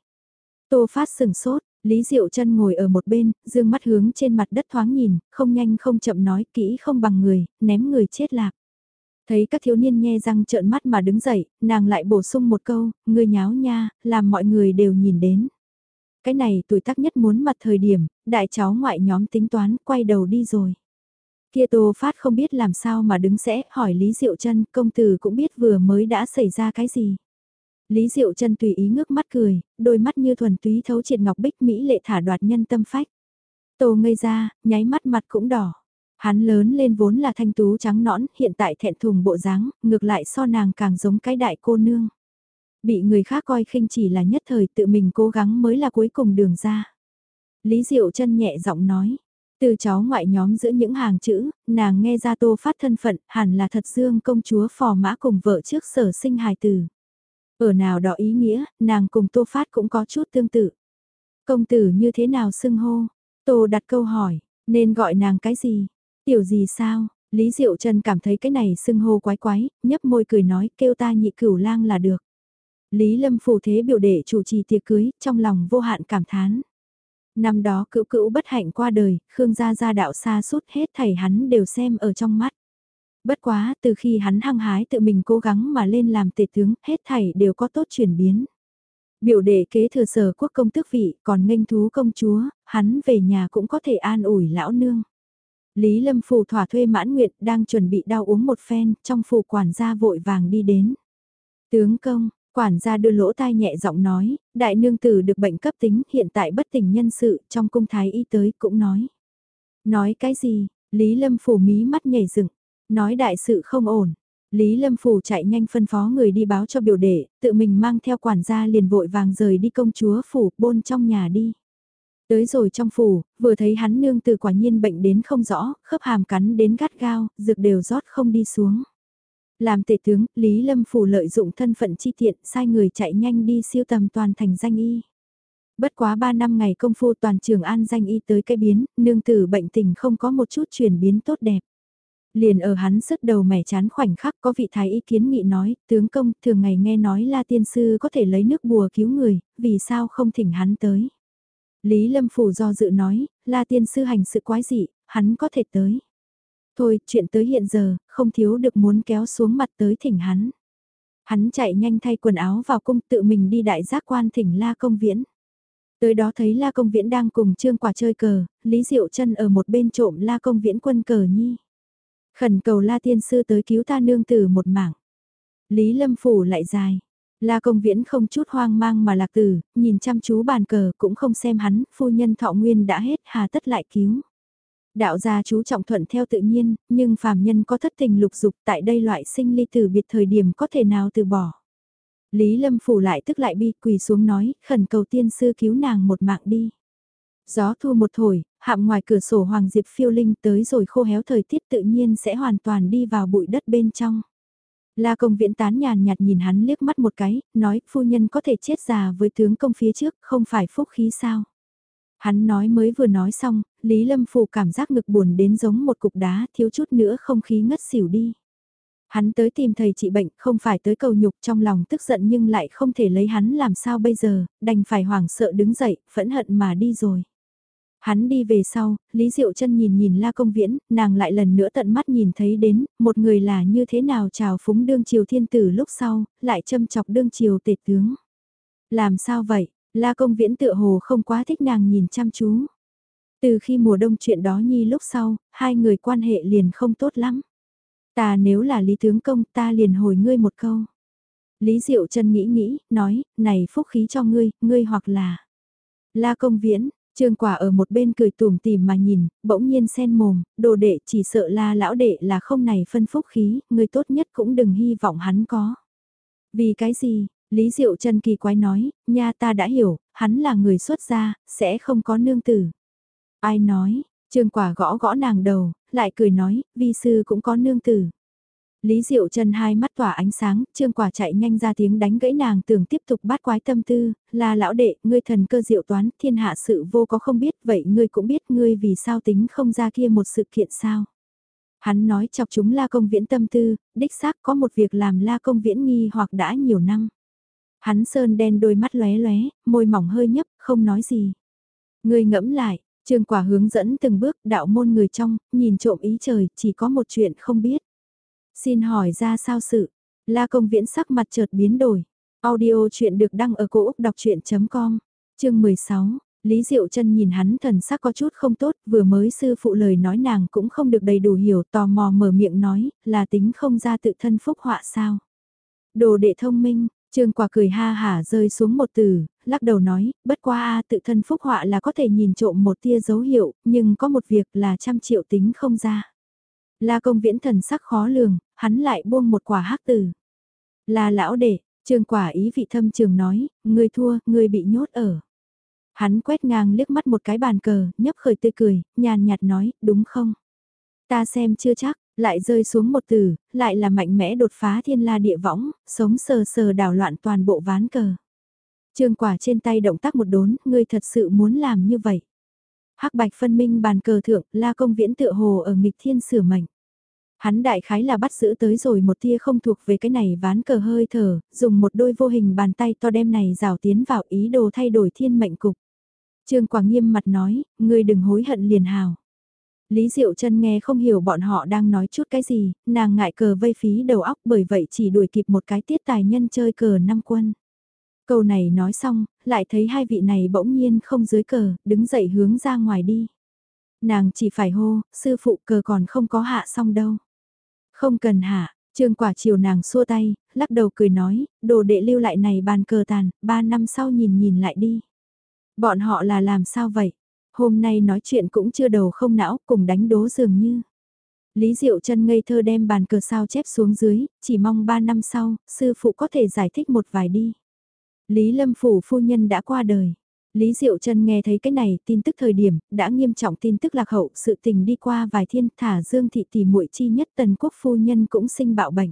Tô Phát sừng sốt, Lý Diệu chân ngồi ở một bên, dương mắt hướng trên mặt đất thoáng nhìn, không nhanh không chậm nói kỹ không bằng người, ném người chết lạc. Thấy các thiếu niên nhe răng trợn mắt mà đứng dậy, nàng lại bổ sung một câu, người nháo nha, làm mọi người đều nhìn đến. Cái này tuổi tác nhất muốn mặt thời điểm, đại cháu ngoại nhóm tính toán, quay đầu đi rồi. Kia Tô Phát không biết làm sao mà đứng sẽ, hỏi Lý Diệu chân công tử cũng biết vừa mới đã xảy ra cái gì. Lý Diệu chân tùy ý ngước mắt cười, đôi mắt như thuần túy thấu triệt ngọc bích mỹ lệ thả đoạt nhân tâm phách. Tô ngây ra, nháy mắt mặt cũng đỏ. Hắn lớn lên vốn là thanh tú trắng nõn, hiện tại thẹn thùng bộ dáng, ngược lại so nàng càng giống cái đại cô nương. Bị người khác coi khinh chỉ là nhất thời tự mình cố gắng mới là cuối cùng đường ra. Lý Diệu chân nhẹ giọng nói, từ cháu ngoại nhóm giữa những hàng chữ, nàng nghe ra tô phát thân phận, hẳn là thật dương công chúa phò mã cùng vợ trước sở sinh hài tử. Ở nào đó ý nghĩa, nàng cùng tô phát cũng có chút tương tự. Công tử như thế nào xưng hô? Tô đặt câu hỏi, nên gọi nàng cái gì? Tiểu gì sao? Lý Diệu Trần cảm thấy cái này xưng hô quái quái, nhấp môi cười nói kêu ta nhị cửu lang là được. Lý Lâm phù thế biểu đệ chủ trì tiệc cưới, trong lòng vô hạn cảm thán. Năm đó cựu cữu bất hạnh qua đời, Khương gia gia đạo xa suốt hết thảy hắn đều xem ở trong mắt. Bất quá, từ khi hắn hăng hái tự mình cố gắng mà lên làm tể tướng, hết thảy đều có tốt chuyển biến. Biểu đệ kế thừa sở quốc công tước vị, còn nghênh thú công chúa, hắn về nhà cũng có thể an ủi lão nương. Lý Lâm Phù thỏa thuê mãn nguyện đang chuẩn bị đau uống một phen, trong phủ quản gia vội vàng đi đến. Tướng công, quản gia đưa lỗ tai nhẹ giọng nói, đại nương tử được bệnh cấp tính hiện tại bất tỉnh nhân sự trong cung thái y tới cũng nói. Nói cái gì, Lý Lâm phủ mí mắt nhảy dựng, nói đại sự không ổn. Lý Lâm Phủ chạy nhanh phân phó người đi báo cho biểu đệ, tự mình mang theo quản gia liền vội vàng rời đi công chúa phủ bôn trong nhà đi. Tới rồi trong phủ, vừa thấy hắn nương từ quả nhiên bệnh đến không rõ, khớp hàm cắn đến gắt gao, dược đều rót không đi xuống. Làm tể tướng, Lý Lâm Phủ lợi dụng thân phận chi tiện, sai người chạy nhanh đi siêu tầm toàn thành danh y. Bất quá 3 năm ngày công phu toàn trường an danh y tới cái biến, nương tử bệnh tình không có một chút chuyển biến tốt đẹp. Liền ở hắn sứt đầu mẻ chán khoảnh khắc có vị thái ý kiến nghị nói, tướng công thường ngày nghe nói la tiên sư có thể lấy nước bùa cứu người, vì sao không thỉnh hắn tới. Lý Lâm Phủ do dự nói, La Tiên Sư hành sự quái dị, hắn có thể tới. Thôi, chuyện tới hiện giờ, không thiếu được muốn kéo xuống mặt tới thỉnh hắn. Hắn chạy nhanh thay quần áo vào cung tự mình đi đại giác quan thỉnh La Công Viễn. Tới đó thấy La Công Viễn đang cùng Trương Quả chơi cờ, Lý Diệu chân ở một bên trộm La Công Viễn quân cờ nhi. Khẩn cầu La Tiên Sư tới cứu ta nương tử một mảng. Lý Lâm Phủ lại dài. La công viễn không chút hoang mang mà lạc tử, nhìn chăm chú bàn cờ cũng không xem hắn, phu nhân thọ nguyên đã hết hà tất lại cứu. Đạo gia chú trọng thuận theo tự nhiên, nhưng phàm nhân có thất tình lục dục tại đây loại sinh ly tử biệt thời điểm có thể nào từ bỏ. Lý Lâm phủ lại tức lại bi quỳ xuống nói, khẩn cầu tiên sư cứu nàng một mạng đi. Gió thu một thổi, hạm ngoài cửa sổ Hoàng Diệp phiêu linh tới rồi khô héo thời tiết tự nhiên sẽ hoàn toàn đi vào bụi đất bên trong. La công viễn tán nhàn nhạt nhìn hắn liếc mắt một cái, nói phu nhân có thể chết già với tướng công phía trước, không phải phúc khí sao. Hắn nói mới vừa nói xong, Lý Lâm Phụ cảm giác ngực buồn đến giống một cục đá thiếu chút nữa không khí ngất xỉu đi. Hắn tới tìm thầy trị bệnh không phải tới cầu nhục trong lòng tức giận nhưng lại không thể lấy hắn làm sao bây giờ, đành phải hoảng sợ đứng dậy, phẫn hận mà đi rồi. Hắn đi về sau, Lý Diệu chân nhìn nhìn La Công Viễn, nàng lại lần nữa tận mắt nhìn thấy đến, một người là như thế nào chào phúng đương triều thiên tử lúc sau, lại châm chọc đương triều tể tướng. Làm sao vậy? La công viễn tựa hồ không quá thích nàng nhìn chăm chú. Từ khi mùa đông chuyện đó nhi lúc sau, hai người quan hệ liền không tốt lắm. Ta nếu là Lý Tướng Công ta liền hồi ngươi một câu. Lý Diệu Trân nghĩ nghĩ, nói, này phúc khí cho ngươi, ngươi hoặc là... La công viễn, Trương quả ở một bên cười tùm tìm mà nhìn, bỗng nhiên sen mồm, đồ đệ chỉ sợ la lão đệ là không này phân phúc khí, người tốt nhất cũng đừng hy vọng hắn có. Vì cái gì, Lý Diệu Trân kỳ quái nói, nha ta đã hiểu, hắn là người xuất gia, sẽ không có nương tử. Ai nói, Trương quả gõ gõ nàng đầu, lại cười nói, vi sư cũng có nương tử. Lý Diệu Trân hai mắt tỏa ánh sáng, trương quả chạy nhanh ra tiếng đánh gãy nàng tưởng tiếp tục bắt quái tâm tư, là lão đệ, ngươi thần cơ diệu toán, thiên hạ sự vô có không biết, vậy ngươi cũng biết ngươi vì sao tính không ra kia một sự kiện sao. Hắn nói chọc chúng la công viễn tâm tư, đích xác có một việc làm la công viễn nghi hoặc đã nhiều năm. Hắn sơn đen đôi mắt lóe lóe, môi mỏng hơi nhấp, không nói gì. Ngươi ngẫm lại, trương quả hướng dẫn từng bước đạo môn người trong, nhìn trộm ý trời, chỉ có một chuyện không biết. Xin hỏi ra sao sự? La công viễn sắc mặt chợt biến đổi. Audio chuyện được đăng ở cổ Úc đọc chuyện.com, chương 16. Lý Diệu Trân nhìn hắn thần sắc có chút không tốt, vừa mới sư phụ lời nói nàng cũng không được đầy đủ hiểu, tò mò mở miệng nói, là tính không ra tự thân phúc họa sao. Đồ đệ thông minh, Trương quả cười ha hả rơi xuống một từ, lắc đầu nói, bất qua a tự thân phúc họa là có thể nhìn trộm một tia dấu hiệu, nhưng có một việc là trăm triệu tính không ra. La công viễn thần sắc khó lường, hắn lại buông một quả hắc từ. Là lão đệ, trương quả ý vị thâm trường nói, người thua, người bị nhốt ở. Hắn quét ngang liếc mắt một cái bàn cờ, nhấp khởi tươi cười, nhàn nhạt nói, đúng không? Ta xem chưa chắc, lại rơi xuống một từ, lại là mạnh mẽ đột phá thiên la địa võng, sống sờ sờ đảo loạn toàn bộ ván cờ. Trương quả trên tay động tác một đốn, ngươi thật sự muốn làm như vậy. hắc bạch phân minh bàn cờ thượng, la công viễn tựa hồ ở nghịch thiên sửa mệnh. Hắn đại khái là bắt giữ tới rồi một tia không thuộc về cái này ván cờ hơi thở, dùng một đôi vô hình bàn tay to đem này rào tiến vào ý đồ thay đổi thiên mệnh cục. Trương quả nghiêm mặt nói, ngươi đừng hối hận liền hào. Lý Diệu chân nghe không hiểu bọn họ đang nói chút cái gì, nàng ngại cờ vây phí đầu óc bởi vậy chỉ đuổi kịp một cái tiết tài nhân chơi cờ năm quân. Câu này nói xong, lại thấy hai vị này bỗng nhiên không dưới cờ, đứng dậy hướng ra ngoài đi. Nàng chỉ phải hô, sư phụ cờ còn không có hạ xong đâu. Không cần hạ, trương quả chiều nàng xua tay, lắc đầu cười nói, đồ đệ lưu lại này bàn cờ tàn, ba năm sau nhìn nhìn lại đi. Bọn họ là làm sao vậy? Hôm nay nói chuyện cũng chưa đầu không não, cùng đánh đố dường như. Lý Diệu chân ngây thơ đem bàn cờ sao chép xuống dưới, chỉ mong ba năm sau, sư phụ có thể giải thích một vài đi. Lý Lâm Phủ phu nhân đã qua đời. Lý Diệu Trân nghe thấy cái này tin tức thời điểm, đã nghiêm trọng tin tức lạc hậu sự tình đi qua vài thiên thả Dương Thị tỷ muội chi nhất tần quốc phu nhân cũng sinh bạo bệnh.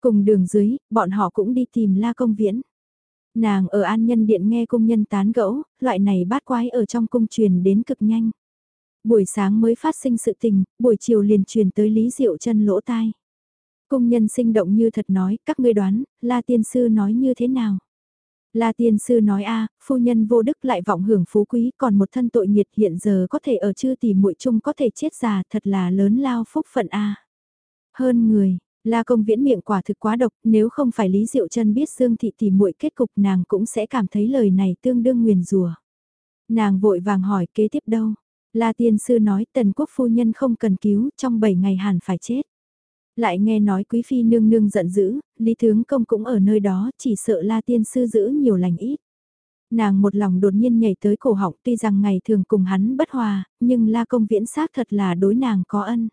Cùng đường dưới, bọn họ cũng đi tìm la công viễn. Nàng ở an nhân điện nghe công nhân tán gẫu, loại này bát quái ở trong cung truyền đến cực nhanh. Buổi sáng mới phát sinh sự tình, buổi chiều liền truyền tới Lý Diệu chân lỗ tai. Cung nhân sinh động như thật nói, các ngươi đoán, la tiên sư nói như thế nào? La tiên sư nói a, phu nhân vô đức lại vọng hưởng phú quý, còn một thân tội nghiệt hiện giờ có thể ở chưa tìm muội chung có thể chết già, thật là lớn lao phúc phận a. Hơn người, La công viễn miệng quả thực quá độc, nếu không phải Lý Diệu Trân biết Dương Thị tìm muội kết cục nàng cũng sẽ cảm thấy lời này tương đương nguyền rùa. Nàng vội vàng hỏi kế tiếp đâu. La tiên sư nói tần quốc phu nhân không cần cứu, trong 7 ngày hẳn phải chết. Lại nghe nói quý phi nương nương giận dữ, lý tướng công cũng ở nơi đó, chỉ sợ la tiên sư giữ nhiều lành ít. Nàng một lòng đột nhiên nhảy tới cổ họng tuy rằng ngày thường cùng hắn bất hòa, nhưng la công viễn xác thật là đối nàng có ân.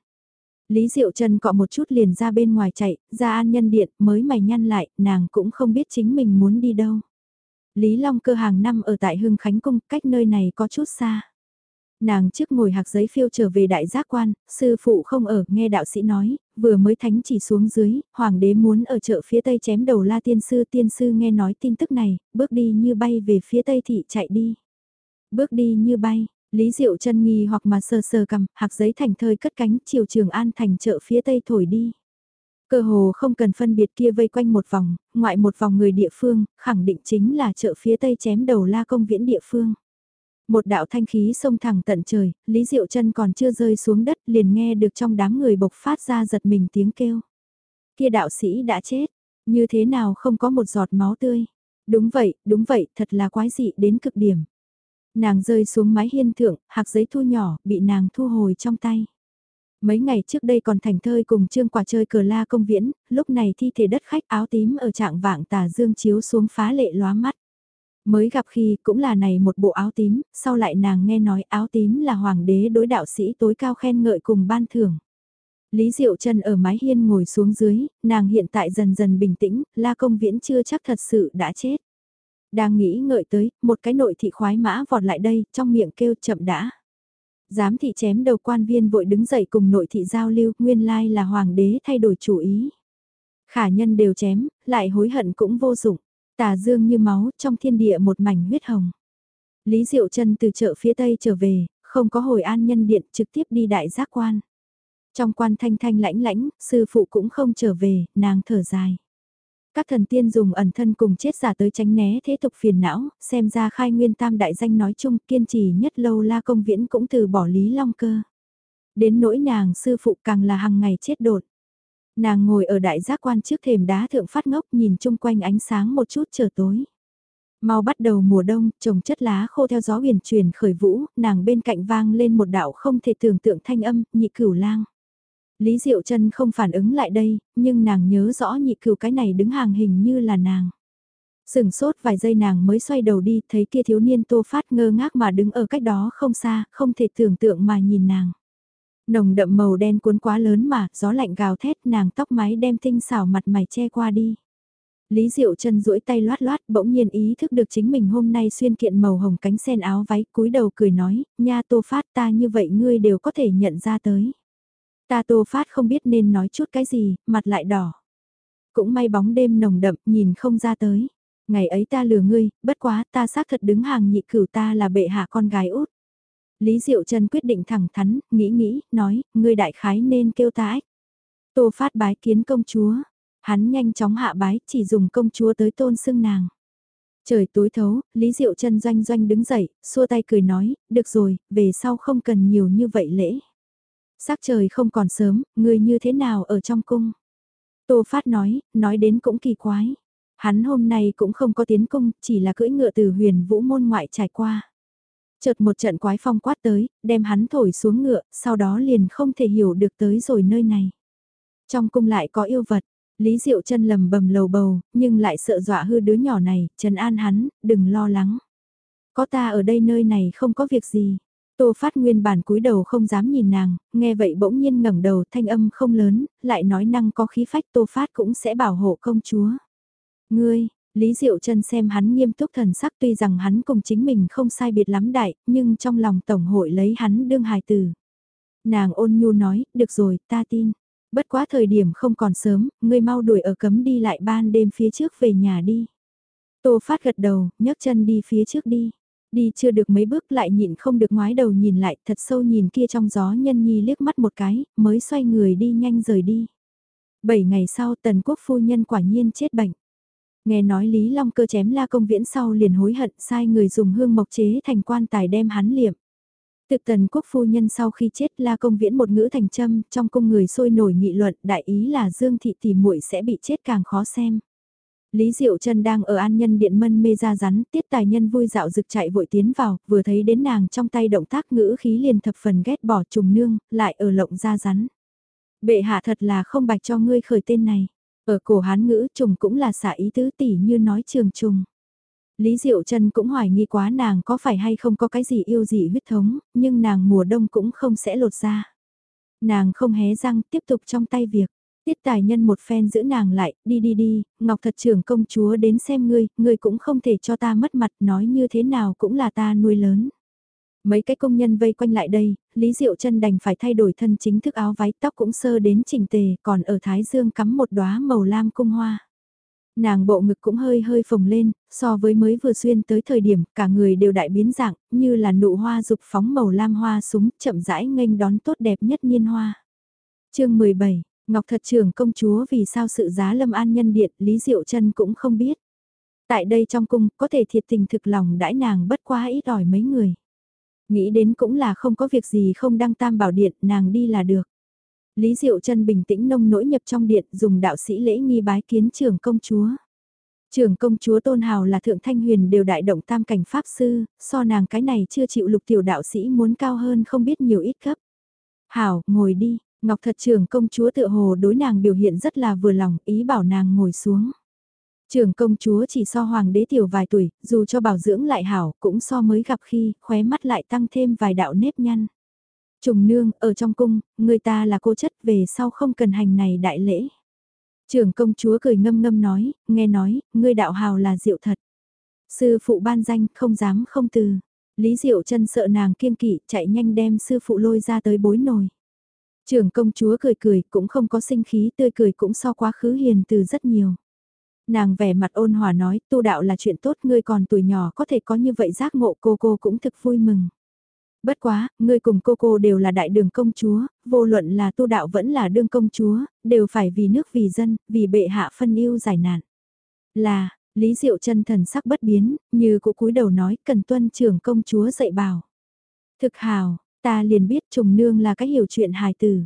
Lý Diệu Trần cọ một chút liền ra bên ngoài chạy, ra an nhân điện, mới mày nhăn lại, nàng cũng không biết chính mình muốn đi đâu. Lý Long cơ hàng năm ở tại Hưng Khánh Cung, cách nơi này có chút xa. Nàng trước ngồi hạc giấy phiêu trở về đại giác quan, sư phụ không ở, nghe đạo sĩ nói, vừa mới thánh chỉ xuống dưới, hoàng đế muốn ở chợ phía tây chém đầu la tiên sư, tiên sư nghe nói tin tức này, bước đi như bay về phía tây thị chạy đi. Bước đi như bay, Lý Diệu chân nghi hoặc mà sờ sờ cầm, hạc giấy thành thơi cất cánh, chiều trường an thành chợ phía tây thổi đi. Cơ hồ không cần phân biệt kia vây quanh một vòng, ngoại một vòng người địa phương, khẳng định chính là chợ phía tây chém đầu la công viễn địa phương. Một đạo thanh khí xông thẳng tận trời, Lý Diệu chân còn chưa rơi xuống đất liền nghe được trong đám người bộc phát ra giật mình tiếng kêu. Kia đạo sĩ đã chết, như thế nào không có một giọt máu tươi. Đúng vậy, đúng vậy, thật là quái dị đến cực điểm. Nàng rơi xuống mái hiên thượng, hạc giấy thu nhỏ, bị nàng thu hồi trong tay. Mấy ngày trước đây còn thành thơi cùng trương quả chơi cờ la công viễn, lúc này thi thể đất khách áo tím ở trạng vạng tà dương chiếu xuống phá lệ lóa mắt. Mới gặp khi cũng là này một bộ áo tím, sau lại nàng nghe nói áo tím là hoàng đế đối đạo sĩ tối cao khen ngợi cùng ban thưởng. Lý Diệu trần ở mái hiên ngồi xuống dưới, nàng hiện tại dần dần bình tĩnh, la công viễn chưa chắc thật sự đã chết. Đang nghĩ ngợi tới, một cái nội thị khoái mã vọt lại đây, trong miệng kêu chậm đã. Giám thị chém đầu quan viên vội đứng dậy cùng nội thị giao lưu, nguyên lai là hoàng đế thay đổi chủ ý. Khả nhân đều chém, lại hối hận cũng vô dụng. Tà dương như máu, trong thiên địa một mảnh huyết hồng. Lý Diệu Trân từ chợ phía tây trở về, không có hồi an nhân điện trực tiếp đi đại giác quan. Trong quan thanh thanh lãnh lãnh, sư phụ cũng không trở về, nàng thở dài. Các thần tiên dùng ẩn thân cùng chết giả tới tránh né thế tục phiền não, xem ra khai nguyên tam đại danh nói chung kiên trì nhất lâu la công viễn cũng từ bỏ lý long cơ. Đến nỗi nàng sư phụ càng là hàng ngày chết đột. Nàng ngồi ở đại giác quan trước thềm đá thượng phát ngốc nhìn chung quanh ánh sáng một chút trở tối. Mau bắt đầu mùa đông, trồng chất lá khô theo gió huyền truyền khởi vũ, nàng bên cạnh vang lên một đạo không thể tưởng tượng thanh âm, nhị cửu lang. Lý Diệu Trân không phản ứng lại đây, nhưng nàng nhớ rõ nhị cửu cái này đứng hàng hình như là nàng. Sừng sốt vài giây nàng mới xoay đầu đi, thấy kia thiếu niên tô phát ngơ ngác mà đứng ở cách đó không xa, không thể tưởng tượng mà nhìn nàng. Nồng đậm màu đen cuốn quá lớn mà, gió lạnh gào thét nàng tóc mái đem tinh xảo mặt mày che qua đi. Lý Diệu chân duỗi tay loát loát bỗng nhiên ý thức được chính mình hôm nay xuyên kiện màu hồng cánh sen áo váy cúi đầu cười nói, nha tô phát ta như vậy ngươi đều có thể nhận ra tới. Ta tô phát không biết nên nói chút cái gì, mặt lại đỏ. Cũng may bóng đêm nồng đậm, nhìn không ra tới. Ngày ấy ta lừa ngươi, bất quá ta xác thật đứng hàng nhị cửu ta là bệ hạ con gái út. Lý Diệu trần quyết định thẳng thắn, nghĩ nghĩ, nói, ngươi đại khái nên kêu ta ách. Tô phát bái kiến công chúa. Hắn nhanh chóng hạ bái, chỉ dùng công chúa tới tôn xưng nàng. Trời tối thấu, Lý Diệu Trân doanh doanh đứng dậy, xua tay cười nói, được rồi, về sau không cần nhiều như vậy lễ. Sắc trời không còn sớm, người như thế nào ở trong cung? Tô Phát nói, nói đến cũng kỳ quái. Hắn hôm nay cũng không có tiến cung, chỉ là cưỡi ngựa từ huyền vũ môn ngoại trải qua. Chợt một trận quái phong quát tới, đem hắn thổi xuống ngựa, sau đó liền không thể hiểu được tới rồi nơi này. Trong cung lại có yêu vật, Lý Diệu chân lầm bầm lầu bầu, nhưng lại sợ dọa hư đứa nhỏ này, trần an hắn, đừng lo lắng. Có ta ở đây nơi này không có việc gì. Tô Phát nguyên bản cúi đầu không dám nhìn nàng, nghe vậy bỗng nhiên ngẩng đầu thanh âm không lớn, lại nói năng có khí phách Tô Phát cũng sẽ bảo hộ công chúa. Ngươi, Lý Diệu Trân xem hắn nghiêm túc thần sắc tuy rằng hắn cùng chính mình không sai biệt lắm đại, nhưng trong lòng Tổng hội lấy hắn đương hài tử. Nàng ôn nhu nói, được rồi, ta tin. Bất quá thời điểm không còn sớm, ngươi mau đuổi ở cấm đi lại ban đêm phía trước về nhà đi. Tô Phát gật đầu, nhấc chân đi phía trước đi. Đi chưa được mấy bước lại nhịn không được ngoái đầu nhìn lại thật sâu nhìn kia trong gió nhân nhi liếc mắt một cái, mới xoay người đi nhanh rời đi. Bảy ngày sau tần quốc phu nhân quả nhiên chết bệnh. Nghe nói Lý Long cơ chém la công viễn sau liền hối hận sai người dùng hương mộc chế thành quan tài đem hắn liệm. Thực tần quốc phu nhân sau khi chết la công viễn một ngữ thành châm trong cung người sôi nổi nghị luận đại ý là Dương Thị thì muội sẽ bị chết càng khó xem. Lý Diệu Trân đang ở an nhân điện mân mê ra rắn, tiết tài nhân vui dạo rực chạy vội tiến vào, vừa thấy đến nàng trong tay động tác ngữ khí liền thập phần ghét bỏ trùng nương, lại ở lộng ra rắn. Bệ hạ thật là không bạch cho ngươi khởi tên này. Ở cổ hán ngữ trùng cũng là xả ý tứ tỷ như nói trường trùng. Lý Diệu Trân cũng hoài nghi quá nàng có phải hay không có cái gì yêu gì huyết thống, nhưng nàng mùa đông cũng không sẽ lột ra. Nàng không hé răng tiếp tục trong tay việc. Tiết tài nhân một phen giữ nàng lại, đi đi đi, Ngọc thật trưởng công chúa đến xem ngươi, ngươi cũng không thể cho ta mất mặt nói như thế nào cũng là ta nuôi lớn. Mấy cái công nhân vây quanh lại đây, Lý Diệu chân đành phải thay đổi thân chính thức áo váy tóc cũng sơ đến chỉnh tề, còn ở Thái Dương cắm một đóa màu lam cung hoa. Nàng bộ ngực cũng hơi hơi phồng lên, so với mới vừa xuyên tới thời điểm, cả người đều đại biến dạng, như là nụ hoa dục phóng màu lam hoa súng, chậm rãi nghênh đón tốt đẹp nhất niên hoa. chương 17, Ngọc Thật Trường công chúa vì sao sự giá lâm an nhân điện, Lý Diệu chân cũng không biết. Tại đây trong cung, có thể thiệt tình thực lòng đãi nàng bất quá ít ỏi mấy người. Nghĩ đến cũng là không có việc gì không đăng tam bảo điện, nàng đi là được. Lý Diệu Trân bình tĩnh nông nỗi nhập trong điện dùng đạo sĩ lễ nghi bái kiến trưởng công chúa. Trưởng công chúa Tôn Hào là thượng thanh huyền đều đại động tam cảnh pháp sư, so nàng cái này chưa chịu lục tiểu đạo sĩ muốn cao hơn không biết nhiều ít cấp. Hảo, ngồi đi, Ngọc thật trưởng công chúa tự hồ đối nàng biểu hiện rất là vừa lòng, ý bảo nàng ngồi xuống. Trưởng công chúa chỉ so hoàng đế tiểu vài tuổi, dù cho bảo dưỡng lại hảo, cũng so mới gặp khi, khóe mắt lại tăng thêm vài đạo nếp nhăn. Trùng nương, ở trong cung, người ta là cô chất về sau không cần hành này đại lễ. Trưởng công chúa cười ngâm ngâm nói, nghe nói, ngươi đạo hào là diệu thật. Sư phụ ban danh, không dám không từ. Lý Diệu chân sợ nàng kiên kỵ, chạy nhanh đem sư phụ lôi ra tới bối nồi trường công chúa cười cười, cũng không có sinh khí, tươi cười cũng so quá khứ hiền từ rất nhiều. Nàng vẻ mặt ôn hòa nói, tu đạo là chuyện tốt, ngươi còn tuổi nhỏ có thể có như vậy giác ngộ cô cô cũng thực vui mừng. Bất quá, ngươi cùng cô cô đều là đại đường công chúa, vô luận là tu đạo vẫn là đương công chúa, đều phải vì nước vì dân, vì bệ hạ phân yêu giải nạn. Là, Lý Diệu chân thần sắc bất biến, như cụ cúi đầu nói cần tuân trưởng công chúa dạy bảo. Thực hào, ta liền biết trùng nương là cái hiểu chuyện hài tử.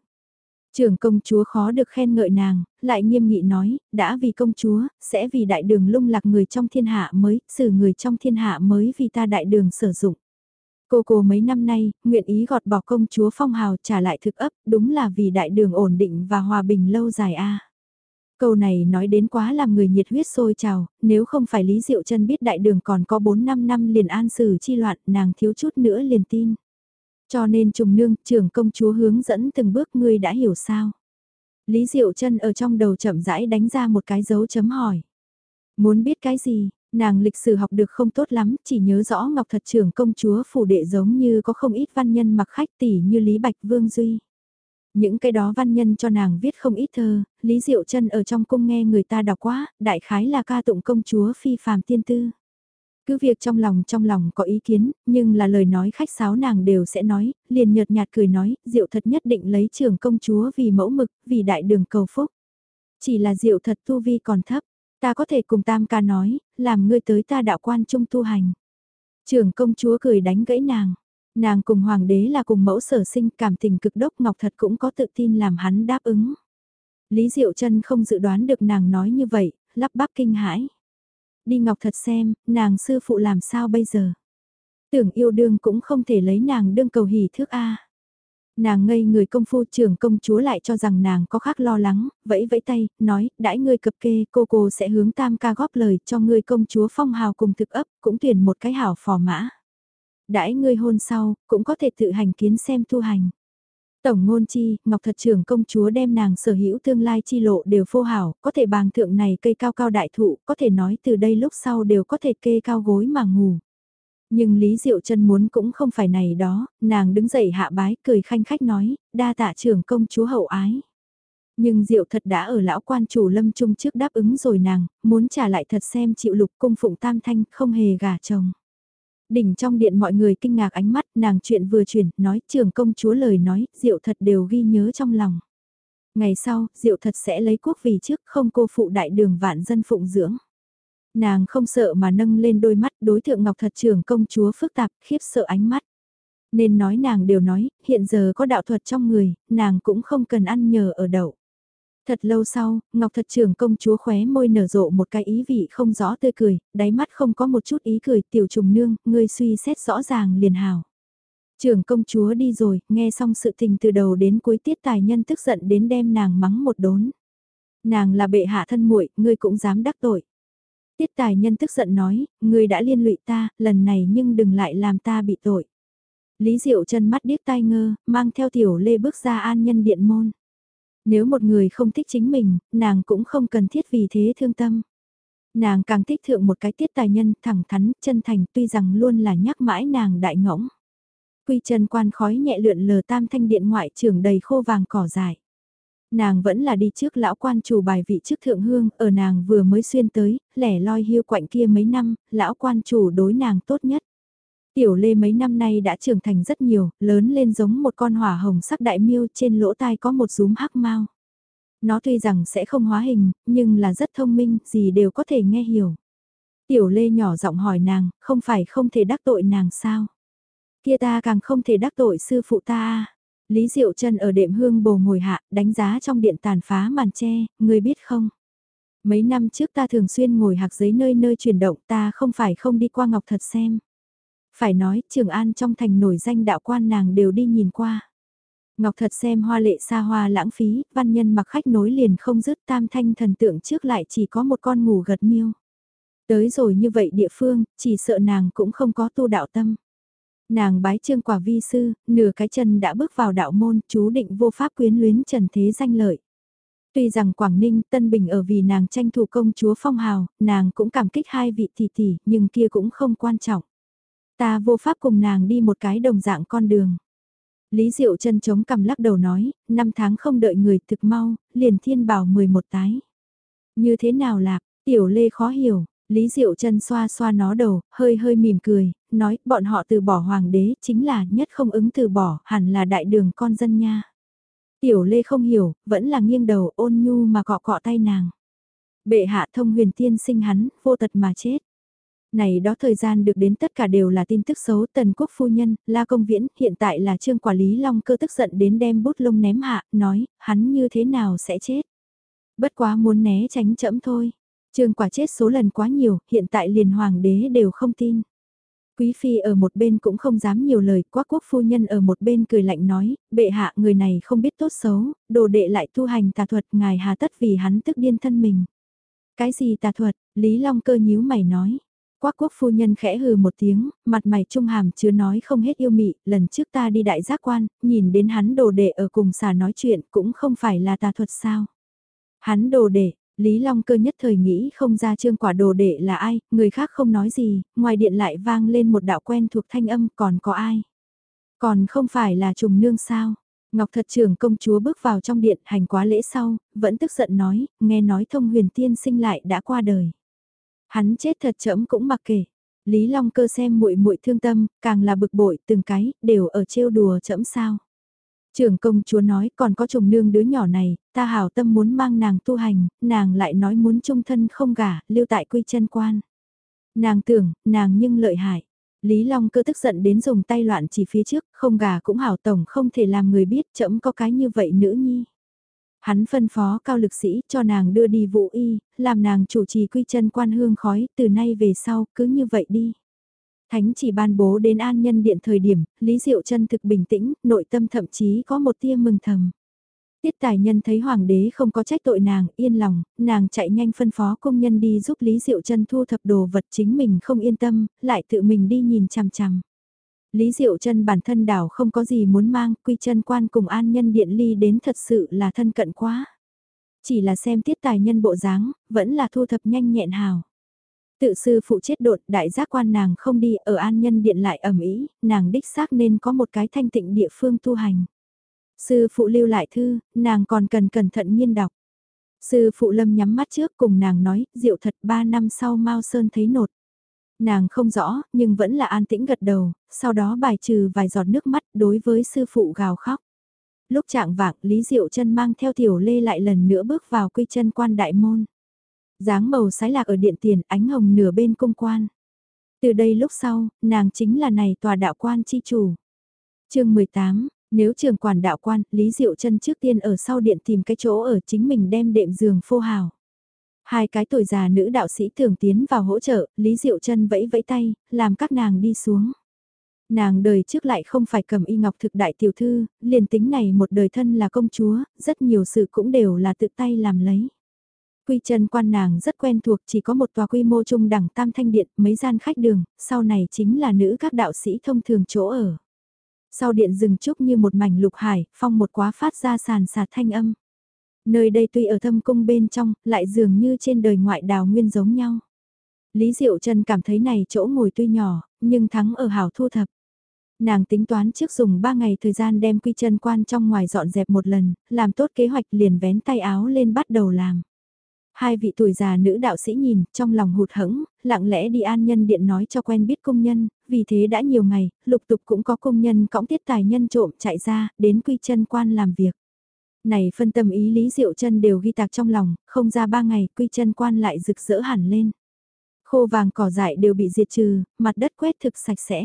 Trưởng công chúa khó được khen ngợi nàng, lại nghiêm nghị nói, đã vì công chúa, sẽ vì đại đường lung lạc người trong thiên hạ mới, xử người trong thiên hạ mới vì ta đại đường sử dụng. Cô cô mấy năm nay, nguyện ý gọt bỏ công chúa phong hào trả lại thực ấp, đúng là vì đại đường ổn định và hòa bình lâu dài a. Câu này nói đến quá làm người nhiệt huyết sôi trào, nếu không phải Lý Diệu chân biết đại đường còn có 4-5 năm liền an xử chi loạn, nàng thiếu chút nữa liền tin. Cho nên trùng nương, trưởng công chúa hướng dẫn từng bước ngươi đã hiểu sao. Lý Diệu chân ở trong đầu chậm rãi đánh ra một cái dấu chấm hỏi. Muốn biết cái gì, Nàng lịch sử học được không tốt lắm, chỉ nhớ rõ Ngọc Thật trưởng công chúa phủ đệ giống như có không ít văn nhân mặc khách tỷ như Lý Bạch Vương Duy. Những cái đó văn nhân cho nàng viết không ít thơ, Lý Diệu chân ở trong cung nghe người ta đọc quá, đại khái là ca tụng công chúa phi phàm tiên tư. Cứ việc trong lòng trong lòng có ý kiến, nhưng là lời nói khách sáo nàng đều sẽ nói, liền nhợt nhạt cười nói, Diệu thật nhất định lấy trưởng công chúa vì mẫu mực, vì đại đường cầu phúc. Chỉ là Diệu thật tu vi còn thấp, Ta có thể cùng tam ca nói, làm ngươi tới ta đạo quan trung tu hành. Trưởng công chúa cười đánh gãy nàng. Nàng cùng hoàng đế là cùng mẫu sở sinh cảm tình cực đốc ngọc thật cũng có tự tin làm hắn đáp ứng. Lý Diệu chân không dự đoán được nàng nói như vậy, lắp bắp kinh hãi. Đi ngọc thật xem, nàng sư phụ làm sao bây giờ. Tưởng yêu đương cũng không thể lấy nàng đương cầu hỉ thước A. Nàng ngây người công phu trưởng công chúa lại cho rằng nàng có khác lo lắng, vẫy vẫy tay, nói, đãi ngươi cập kê, cô cô sẽ hướng tam ca góp lời cho ngươi công chúa phong hào cùng thực ấp, cũng tuyển một cái hảo phò mã. Đãi ngươi hôn sau, cũng có thể tự hành kiến xem thu hành. Tổng ngôn chi, Ngọc Thật trưởng công chúa đem nàng sở hữu tương lai chi lộ đều phô hảo, có thể bàng thượng này cây cao cao đại thụ, có thể nói từ đây lúc sau đều có thể kê cao gối mà ngủ. Nhưng Lý Diệu chân muốn cũng không phải này đó, nàng đứng dậy hạ bái cười khanh khách nói, đa tạ trưởng công chúa hậu ái. Nhưng Diệu thật đã ở lão quan chủ lâm trung trước đáp ứng rồi nàng, muốn trả lại thật xem chịu lục cung phụng tam thanh không hề gả chồng. Đỉnh trong điện mọi người kinh ngạc ánh mắt nàng chuyện vừa chuyển, nói trường công chúa lời nói, Diệu thật đều ghi nhớ trong lòng. Ngày sau, Diệu thật sẽ lấy quốc vì trước không cô phụ đại đường vạn dân phụng dưỡng. Nàng không sợ mà nâng lên đôi mắt đối tượng Ngọc Thật trường công chúa phức tạp, khiếp sợ ánh mắt. Nên nói nàng đều nói, hiện giờ có đạo thuật trong người, nàng cũng không cần ăn nhờ ở đậu. Thật lâu sau, Ngọc Thật trưởng công chúa khóe môi nở rộ một cái ý vị không rõ tươi cười, đáy mắt không có một chút ý cười, tiểu trùng nương, ngươi suy xét rõ ràng liền hào. Trưởng công chúa đi rồi, nghe xong sự tình từ đầu đến cuối tiết tài nhân tức giận đến đem nàng mắng một đốn. Nàng là bệ hạ thân muội, ngươi cũng dám đắc tội. Tiết tài nhân tức giận nói, ngươi đã liên lụy ta, lần này nhưng đừng lại làm ta bị tội. Lý Diệu chân mắt điếc tai ngơ, mang theo tiểu lê bước ra an nhân điện môn. Nếu một người không thích chính mình, nàng cũng không cần thiết vì thế thương tâm. Nàng càng thích thượng một cái tiết tài nhân thẳng thắn, chân thành tuy rằng luôn là nhắc mãi nàng đại ngỗng. Quy chân quan khói nhẹ lượn lờ tam thanh điện ngoại trưởng đầy khô vàng cỏ dài. Nàng vẫn là đi trước lão quan chủ bài vị trước thượng hương, ở nàng vừa mới xuyên tới, lẻ loi hiu quạnh kia mấy năm, lão quan chủ đối nàng tốt nhất. Tiểu lê mấy năm nay đã trưởng thành rất nhiều, lớn lên giống một con hỏa hồng sắc đại miêu trên lỗ tai có một rúm hắc mau. Nó tuy rằng sẽ không hóa hình, nhưng là rất thông minh, gì đều có thể nghe hiểu. Tiểu lê nhỏ giọng hỏi nàng, không phải không thể đắc tội nàng sao? Kia ta càng không thể đắc tội sư phụ ta? Lý Diệu Trân ở đệm hương bồ ngồi hạ, đánh giá trong điện tàn phá màn tre, người biết không? Mấy năm trước ta thường xuyên ngồi hạc giấy nơi nơi chuyển động ta không phải không đi qua Ngọc Thật xem. Phải nói, Trường An trong thành nổi danh đạo quan nàng đều đi nhìn qua. Ngọc Thật xem hoa lệ xa hoa lãng phí, văn nhân mặc khách nối liền không dứt tam thanh thần tượng trước lại chỉ có một con ngủ gật miêu. Tới rồi như vậy địa phương, chỉ sợ nàng cũng không có tu đạo tâm. Nàng bái trương quả vi sư, nửa cái chân đã bước vào đạo môn, chú định vô pháp quyến luyến trần thế danh lợi. Tuy rằng Quảng Ninh, Tân Bình ở vì nàng tranh thủ công chúa phong hào, nàng cũng cảm kích hai vị tỷ tỷ, nhưng kia cũng không quan trọng. Ta vô pháp cùng nàng đi một cái đồng dạng con đường. Lý Diệu chân chống cầm lắc đầu nói, năm tháng không đợi người thực mau, liền thiên bảo 11 tái. Như thế nào lạc, tiểu lê khó hiểu, Lý Diệu chân xoa xoa nó đầu, hơi hơi mỉm cười, nói bọn họ từ bỏ hoàng đế chính là nhất không ứng từ bỏ, hẳn là đại đường con dân nha. Tiểu lê không hiểu, vẫn là nghiêng đầu ôn nhu mà cọ cọ tay nàng. Bệ hạ thông huyền tiên sinh hắn, vô tật mà chết. Này đó thời gian được đến tất cả đều là tin tức xấu tần quốc phu nhân, la công viễn, hiện tại là trương quản lý long cơ tức giận đến đem bút lông ném hạ, nói, hắn như thế nào sẽ chết. Bất quá muốn né tránh chậm thôi. Trương quả chết số lần quá nhiều, hiện tại liền hoàng đế đều không tin. Quý phi ở một bên cũng không dám nhiều lời, quá quốc phu nhân ở một bên cười lạnh nói, bệ hạ người này không biết tốt xấu, đồ đệ lại tu hành tà thuật, ngài hà tất vì hắn tức điên thân mình. Cái gì tà thuật, Lý Long cơ nhíu mày nói. Quác quốc phu nhân khẽ hừ một tiếng, mặt mày trung hàm chưa nói không hết yêu mị, lần trước ta đi đại giác quan, nhìn đến hắn đồ đệ ở cùng xà nói chuyện cũng không phải là tà thuật sao. Hắn đồ đệ, Lý Long cơ nhất thời nghĩ không ra trương quả đồ đệ là ai, người khác không nói gì, ngoài điện lại vang lên một đạo quen thuộc thanh âm còn có ai. Còn không phải là trùng nương sao. Ngọc thật trưởng công chúa bước vào trong điện hành quá lễ sau, vẫn tức giận nói, nghe nói thông huyền tiên sinh lại đã qua đời. Hắn chết thật chậm cũng mặc kệ. Lý Long cơ xem muội muội thương tâm, càng là bực bội từng cái, đều ở trêu đùa chậm sao. Trưởng công chúa nói còn có chồng nương đứa nhỏ này, ta hảo tâm muốn mang nàng tu hành, nàng lại nói muốn trung thân không gả, lưu tại quy chân quan. Nàng tưởng, nàng nhưng lợi hại. Lý Long cơ tức giận đến dùng tay loạn chỉ phía trước, không gả cũng hảo tổng không thể làm người biết chậm có cái như vậy nữ nhi. Hắn phân phó cao lực sĩ cho nàng đưa đi vũ y, làm nàng chủ trì quy chân quan hương khói, từ nay về sau, cứ như vậy đi. Thánh chỉ ban bố đến an nhân điện thời điểm, Lý Diệu chân thực bình tĩnh, nội tâm thậm chí có một tia mừng thầm. Tiết tài nhân thấy hoàng đế không có trách tội nàng, yên lòng, nàng chạy nhanh phân phó công nhân đi giúp Lý Diệu chân thu thập đồ vật chính mình không yên tâm, lại tự mình đi nhìn chằm chằm. Lý Diệu chân bản thân đảo không có gì muốn mang, quy chân quan cùng an nhân điện ly đến thật sự là thân cận quá. Chỉ là xem tiết tài nhân bộ dáng, vẫn là thu thập nhanh nhẹn hào. Tự sư phụ chết đột, đại giác quan nàng không đi, ở an nhân điện lại ẩm ý, nàng đích xác nên có một cái thanh tịnh địa phương tu hành. Sư phụ lưu lại thư, nàng còn cần cẩn thận nghiên đọc. Sư phụ lâm nhắm mắt trước cùng nàng nói, diệu thật ba năm sau Mao Sơn thấy nột. Nàng không rõ, nhưng vẫn là an tĩnh gật đầu, sau đó bài trừ vài giọt nước mắt đối với sư phụ gào khóc. Lúc trạng vạng, Lý Diệu chân mang theo tiểu lê lại lần nữa bước vào quy chân quan đại môn dáng màu sái lạc ở điện tiền ánh hồng nửa bên cung quan. Từ đây lúc sau, nàng chính là này tòa đạo quan chi chủ. chương 18, nếu trường quản đạo quan, Lý Diệu chân trước tiên ở sau điện tìm cái chỗ ở chính mình đem đệm giường phô hào. Hai cái tuổi già nữ đạo sĩ thường tiến vào hỗ trợ, Lý Diệu chân vẫy vẫy tay, làm các nàng đi xuống. Nàng đời trước lại không phải cầm y ngọc thực đại tiểu thư, liền tính này một đời thân là công chúa, rất nhiều sự cũng đều là tự tay làm lấy. Quy chân quan nàng rất quen thuộc chỉ có một tòa quy mô trung đẳng tam thanh điện, mấy gian khách đường, sau này chính là nữ các đạo sĩ thông thường chỗ ở. Sau điện rừng trúc như một mảnh lục hải, phong một quá phát ra sàn sạt thanh âm. Nơi đây tuy ở thâm cung bên trong, lại dường như trên đời ngoại đào nguyên giống nhau. Lý Diệu Trần cảm thấy này chỗ ngồi tuy nhỏ, nhưng thắng ở hảo thu thập. Nàng tính toán trước dùng 3 ngày thời gian đem quy chân quan trong ngoài dọn dẹp một lần, làm tốt kế hoạch liền vén tay áo lên bắt đầu làm. Hai vị tuổi già nữ đạo sĩ nhìn, trong lòng hụt hẫng, lặng lẽ đi an nhân điện nói cho quen biết công nhân, vì thế đã nhiều ngày, lục tục cũng có công nhân cõng tiết tài nhân trộm chạy ra, đến quy chân quan làm việc. Này phân tâm ý Lý Diệu chân đều ghi tạc trong lòng, không ra ba ngày quy chân quan lại rực rỡ hẳn lên. Khô vàng cỏ dại đều bị diệt trừ, mặt đất quét thực sạch sẽ.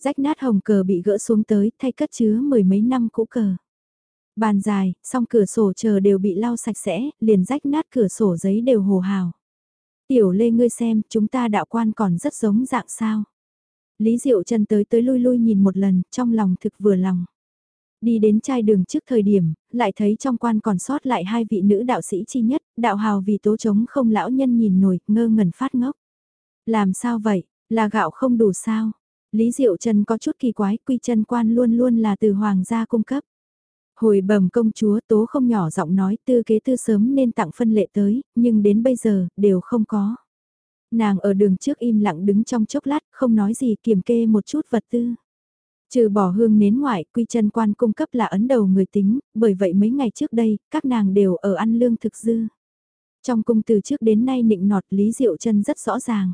Rách nát hồng cờ bị gỡ xuống tới thay cất chứa mười mấy năm cũ cờ. Bàn dài, song cửa sổ chờ đều bị lau sạch sẽ, liền rách nát cửa sổ giấy đều hồ hào. Tiểu lê ngươi xem, chúng ta đạo quan còn rất giống dạng sao. Lý Diệu chân tới tới lui lui nhìn một lần, trong lòng thực vừa lòng. Đi đến chai đường trước thời điểm, lại thấy trong quan còn sót lại hai vị nữ đạo sĩ chi nhất, đạo hào vì tố chống không lão nhân nhìn nổi, ngơ ngẩn phát ngốc. Làm sao vậy, là gạo không đủ sao? Lý Diệu Trần có chút kỳ quái, quy chân quan luôn luôn là từ hoàng gia cung cấp. Hồi bẩm công chúa tố không nhỏ giọng nói tư kế tư sớm nên tặng phân lệ tới, nhưng đến bây giờ, đều không có. Nàng ở đường trước im lặng đứng trong chốc lát, không nói gì kiểm kê một chút vật tư. Trừ bỏ hương nến ngoại, quy chân quan cung cấp là ấn đầu người tính, bởi vậy mấy ngày trước đây, các nàng đều ở ăn lương thực dư. Trong cung từ trước đến nay nịnh nọt Lý Diệu chân rất rõ ràng.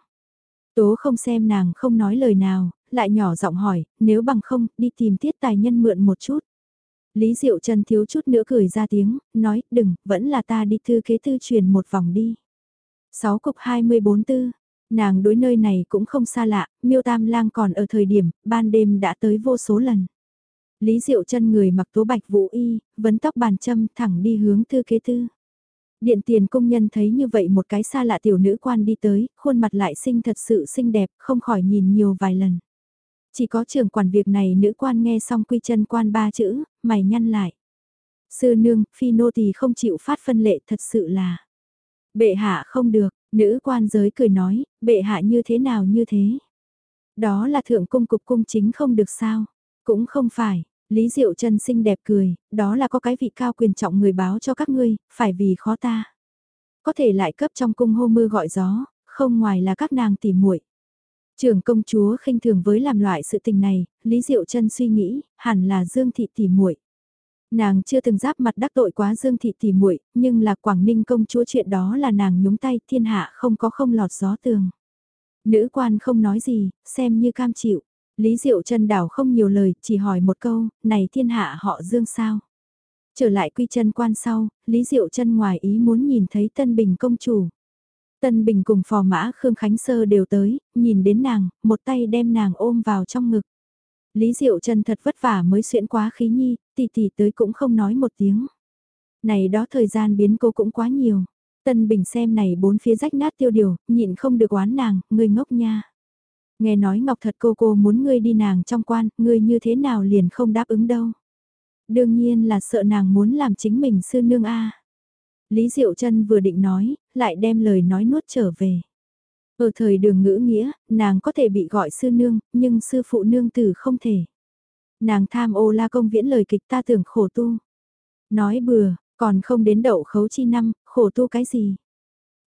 Tố không xem nàng không nói lời nào, lại nhỏ giọng hỏi, nếu bằng không, đi tìm tiết tài nhân mượn một chút. Lý Diệu Trần thiếu chút nữa cười ra tiếng, nói, đừng, vẫn là ta đi thư kế thư truyền một vòng đi. 6 cục 24 tư, nàng đối nơi này cũng không xa lạ, miêu tam lang còn ở thời điểm, ban đêm đã tới vô số lần. Lý Diệu chân người mặc tố bạch vũ y, vấn tóc bàn châm thẳng đi hướng thư kế tư. Điện tiền công nhân thấy như vậy một cái xa lạ tiểu nữ quan đi tới, khuôn mặt lại xinh thật sự xinh đẹp, không khỏi nhìn nhiều vài lần. Chỉ có trưởng quản việc này nữ quan nghe xong quy chân quan ba chữ, mày nhăn lại. Sư nương, phi nô thì không chịu phát phân lệ thật sự là. Bệ hạ không được, nữ quan giới cười nói, bệ hạ như thế nào như thế. Đó là thượng cung cục cung chính không được sao. Cũng không phải, Lý Diệu chân xinh đẹp cười, đó là có cái vị cao quyền trọng người báo cho các ngươi, phải vì khó ta. Có thể lại cấp trong cung hô mưa gọi gió, không ngoài là các nàng tỉ muội. Trưởng công chúa khinh thường với làm loại sự tình này, Lý Diệu chân suy nghĩ, hẳn là Dương thị tỉ muội. Nàng chưa từng giáp mặt đắc tội quá Dương thị tỉ muội, nhưng là Quảng Ninh công chúa chuyện đó là nàng nhúng tay, thiên hạ không có không lọt gió tường. Nữ quan không nói gì, xem như cam chịu. Lý Diệu chân đảo không nhiều lời, chỉ hỏi một câu, này thiên hạ họ Dương sao? Trở lại quy chân quan sau, Lý Diệu chân ngoài ý muốn nhìn thấy Tân Bình công chủ. Tân Bình cùng phò mã Khương Khánh Sơ đều tới, nhìn đến nàng, một tay đem nàng ôm vào trong ngực. Lý Diệu Trần thật vất vả mới xuyễn quá khí nhi, tỷ tỷ tới cũng không nói một tiếng. Này đó thời gian biến cô cũng quá nhiều. Tân Bình xem này bốn phía rách nát tiêu điều, nhịn không được oán nàng, ngươi ngốc nha. Nghe nói Ngọc thật cô cô muốn ngươi đi nàng trong quan, ngươi như thế nào liền không đáp ứng đâu. Đương nhiên là sợ nàng muốn làm chính mình sư nương a. Lý Diệu Trân vừa định nói, lại đem lời nói nuốt trở về. Ở thời đường ngữ nghĩa, nàng có thể bị gọi sư nương, nhưng sư phụ nương tử không thể. Nàng tham ô la công viễn lời kịch ta tưởng khổ tu. Nói bừa, còn không đến đậu khấu chi năm, khổ tu cái gì.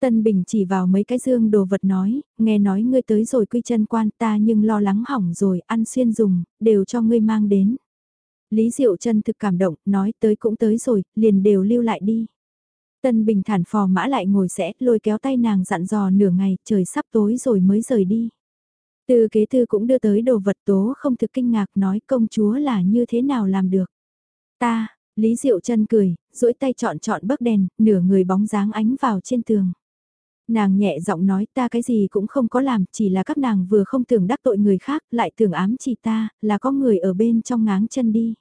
Tân Bình chỉ vào mấy cái dương đồ vật nói, nghe nói ngươi tới rồi quy chân quan ta nhưng lo lắng hỏng rồi, ăn xuyên dùng, đều cho ngươi mang đến. Lý Diệu chân thực cảm động, nói tới cũng tới rồi, liền đều lưu lại đi. Tân Bình thản phò mã lại ngồi sẽ, lôi kéo tay nàng dặn dò nửa ngày, trời sắp tối rồi mới rời đi. Từ kế thư cũng đưa tới đồ vật tố không thực kinh ngạc nói công chúa là như thế nào làm được. Ta, Lý Diệu chân cười, duỗi tay chọn chọn bấc đèn, nửa người bóng dáng ánh vào trên tường. Nàng nhẹ giọng nói ta cái gì cũng không có làm, chỉ là các nàng vừa không tưởng đắc tội người khác, lại tưởng ám chỉ ta, là có người ở bên trong ngáng chân đi.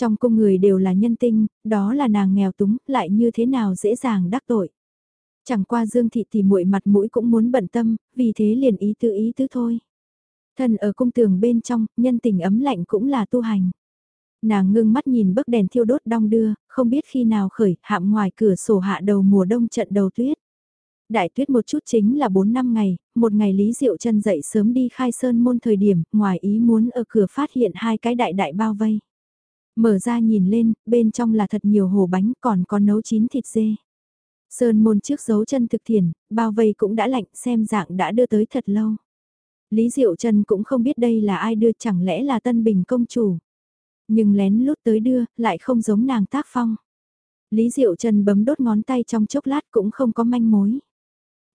Trong cung người đều là nhân tinh, đó là nàng nghèo túng, lại như thế nào dễ dàng đắc tội. Chẳng qua Dương Thị thì muội mặt mũi cũng muốn bận tâm, vì thế liền ý tư ý tứ thôi. Thần ở cung tường bên trong, nhân tình ấm lạnh cũng là tu hành. Nàng ngưng mắt nhìn bức đèn thiêu đốt đong đưa, không biết khi nào khởi, hạm ngoài cửa sổ hạ đầu mùa đông trận đầu tuyết. Đại tuyết một chút chính là 4 năm ngày, một ngày Lý Diệu chân dậy sớm đi khai sơn môn thời điểm, ngoài ý muốn ở cửa phát hiện hai cái đại đại bao vây. Mở ra nhìn lên, bên trong là thật nhiều hồ bánh còn có nấu chín thịt dê. Sơn môn trước dấu chân thực thiền, bao vây cũng đã lạnh xem dạng đã đưa tới thật lâu. Lý Diệu Trần cũng không biết đây là ai đưa chẳng lẽ là Tân Bình công chủ. Nhưng lén lút tới đưa, lại không giống nàng tác phong. Lý Diệu Trần bấm đốt ngón tay trong chốc lát cũng không có manh mối.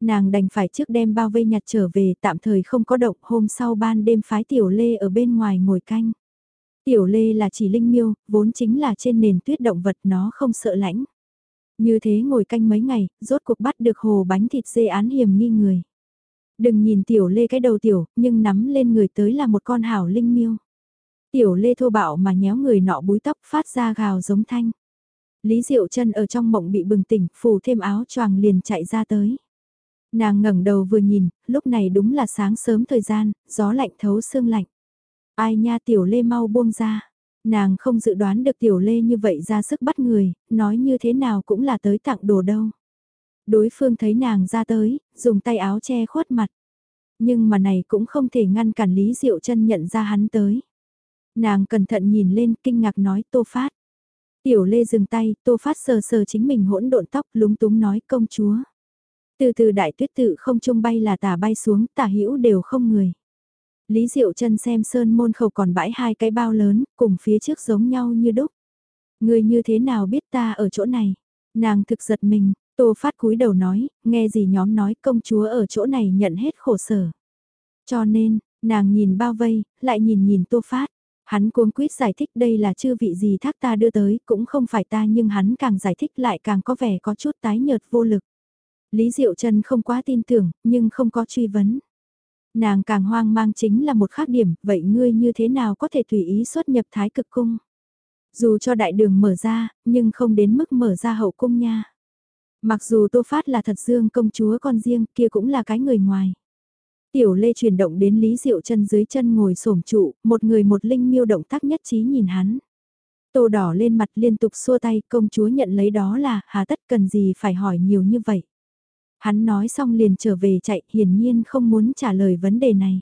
Nàng đành phải trước đem bao vây nhặt trở về tạm thời không có động hôm sau ban đêm phái tiểu lê ở bên ngoài ngồi canh. Tiểu lê là chỉ linh miêu, vốn chính là trên nền tuyết động vật nó không sợ lãnh. Như thế ngồi canh mấy ngày, rốt cuộc bắt được hồ bánh thịt dê án hiểm nghi người. Đừng nhìn tiểu lê cái đầu tiểu, nhưng nắm lên người tới là một con hảo linh miêu. Tiểu lê thô bạo mà nhéo người nọ búi tóc phát ra gào giống thanh. Lý Diệu chân ở trong mộng bị bừng tỉnh, phủ thêm áo choàng liền chạy ra tới. Nàng ngẩng đầu vừa nhìn, lúc này đúng là sáng sớm thời gian, gió lạnh thấu xương lạnh. Ai nha tiểu lê mau buông ra. Nàng không dự đoán được tiểu lê như vậy ra sức bắt người, nói như thế nào cũng là tới tặng đồ đâu. Đối phương thấy nàng ra tới, dùng tay áo che khuất mặt. Nhưng mà này cũng không thể ngăn cản Lý Diệu chân nhận ra hắn tới. Nàng cẩn thận nhìn lên kinh ngạc nói tô phát. Tiểu lê dừng tay, tô phát sờ sờ chính mình hỗn độn tóc lúng túng nói công chúa. Từ từ đại tuyết tự không trung bay là tả bay xuống, tả hữu đều không người. Lý Diệu chân xem sơn môn khẩu còn bãi hai cái bao lớn, cùng phía trước giống nhau như đúc. Người như thế nào biết ta ở chỗ này? Nàng thực giật mình, tô phát cúi đầu nói, nghe gì nhóm nói công chúa ở chỗ này nhận hết khổ sở. Cho nên, nàng nhìn bao vây, lại nhìn nhìn tô phát. Hắn cuống quýt giải thích đây là chư vị gì thác ta đưa tới, cũng không phải ta nhưng hắn càng giải thích lại càng có vẻ có chút tái nhợt vô lực. Lý Diệu Trân không quá tin tưởng, nhưng không có truy vấn. Nàng càng hoang mang chính là một khác điểm, vậy ngươi như thế nào có thể tùy ý xuất nhập thái cực cung? Dù cho đại đường mở ra, nhưng không đến mức mở ra hậu cung nha. Mặc dù Tô Phát là thật dương công chúa con riêng, kia cũng là cái người ngoài. Tiểu Lê chuyển động đến Lý Diệu chân dưới chân ngồi xổm trụ, một người một linh miêu động tác nhất trí nhìn hắn. Tô đỏ lên mặt liên tục xua tay, công chúa nhận lấy đó là, hà tất cần gì phải hỏi nhiều như vậy. Hắn nói xong liền trở về chạy, hiển nhiên không muốn trả lời vấn đề này.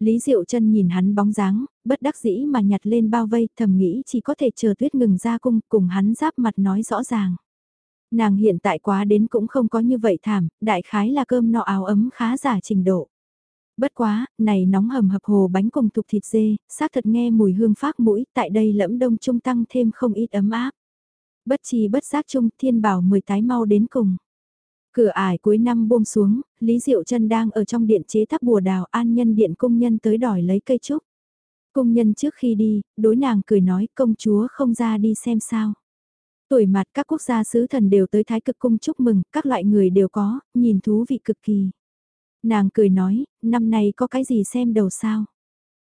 Lý Diệu chân nhìn hắn bóng dáng, bất đắc dĩ mà nhặt lên bao vây, thầm nghĩ chỉ có thể chờ tuyết ngừng ra cung, cùng hắn giáp mặt nói rõ ràng. Nàng hiện tại quá đến cũng không có như vậy thảm, đại khái là cơm nọ áo ấm khá giả trình độ. Bất quá, này nóng hầm hập hồ bánh cùng thục thịt dê, xác thật nghe mùi hương phát mũi, tại đây lẫm đông trung tăng thêm không ít ấm áp. Bất chi bất giác trung thiên bảo mười tái mau đến cùng. Cửa ải cuối năm buông xuống, Lý Diệu Trân đang ở trong điện chế thắp bùa đào an nhân điện công nhân tới đòi lấy cây trúc. Công nhân trước khi đi, đối nàng cười nói công chúa không ra đi xem sao. Tuổi mặt các quốc gia sứ thần đều tới thái cực cung chúc mừng, các loại người đều có, nhìn thú vị cực kỳ. Nàng cười nói, năm nay có cái gì xem đầu sao?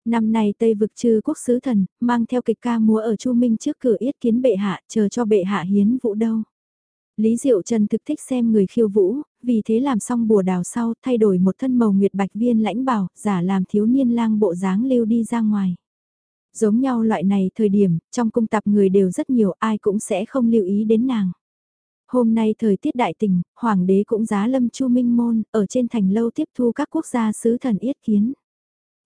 Năm nay Tây vực trừ quốc sứ thần, mang theo kịch ca múa ở Chu Minh trước cửa yết kiến bệ hạ, chờ cho bệ hạ hiến vũ đâu. Lý Diệu Trần thực thích xem người khiêu vũ, vì thế làm xong bùa đào sau thay đổi một thân màu nguyệt bạch viên lãnh bảo, giả làm thiếu niên lang bộ dáng lưu đi ra ngoài. Giống nhau loại này thời điểm, trong cung tập người đều rất nhiều ai cũng sẽ không lưu ý đến nàng. Hôm nay thời tiết đại tình, hoàng đế cũng giá lâm chu minh môn, ở trên thành lâu tiếp thu các quốc gia sứ thần yết kiến.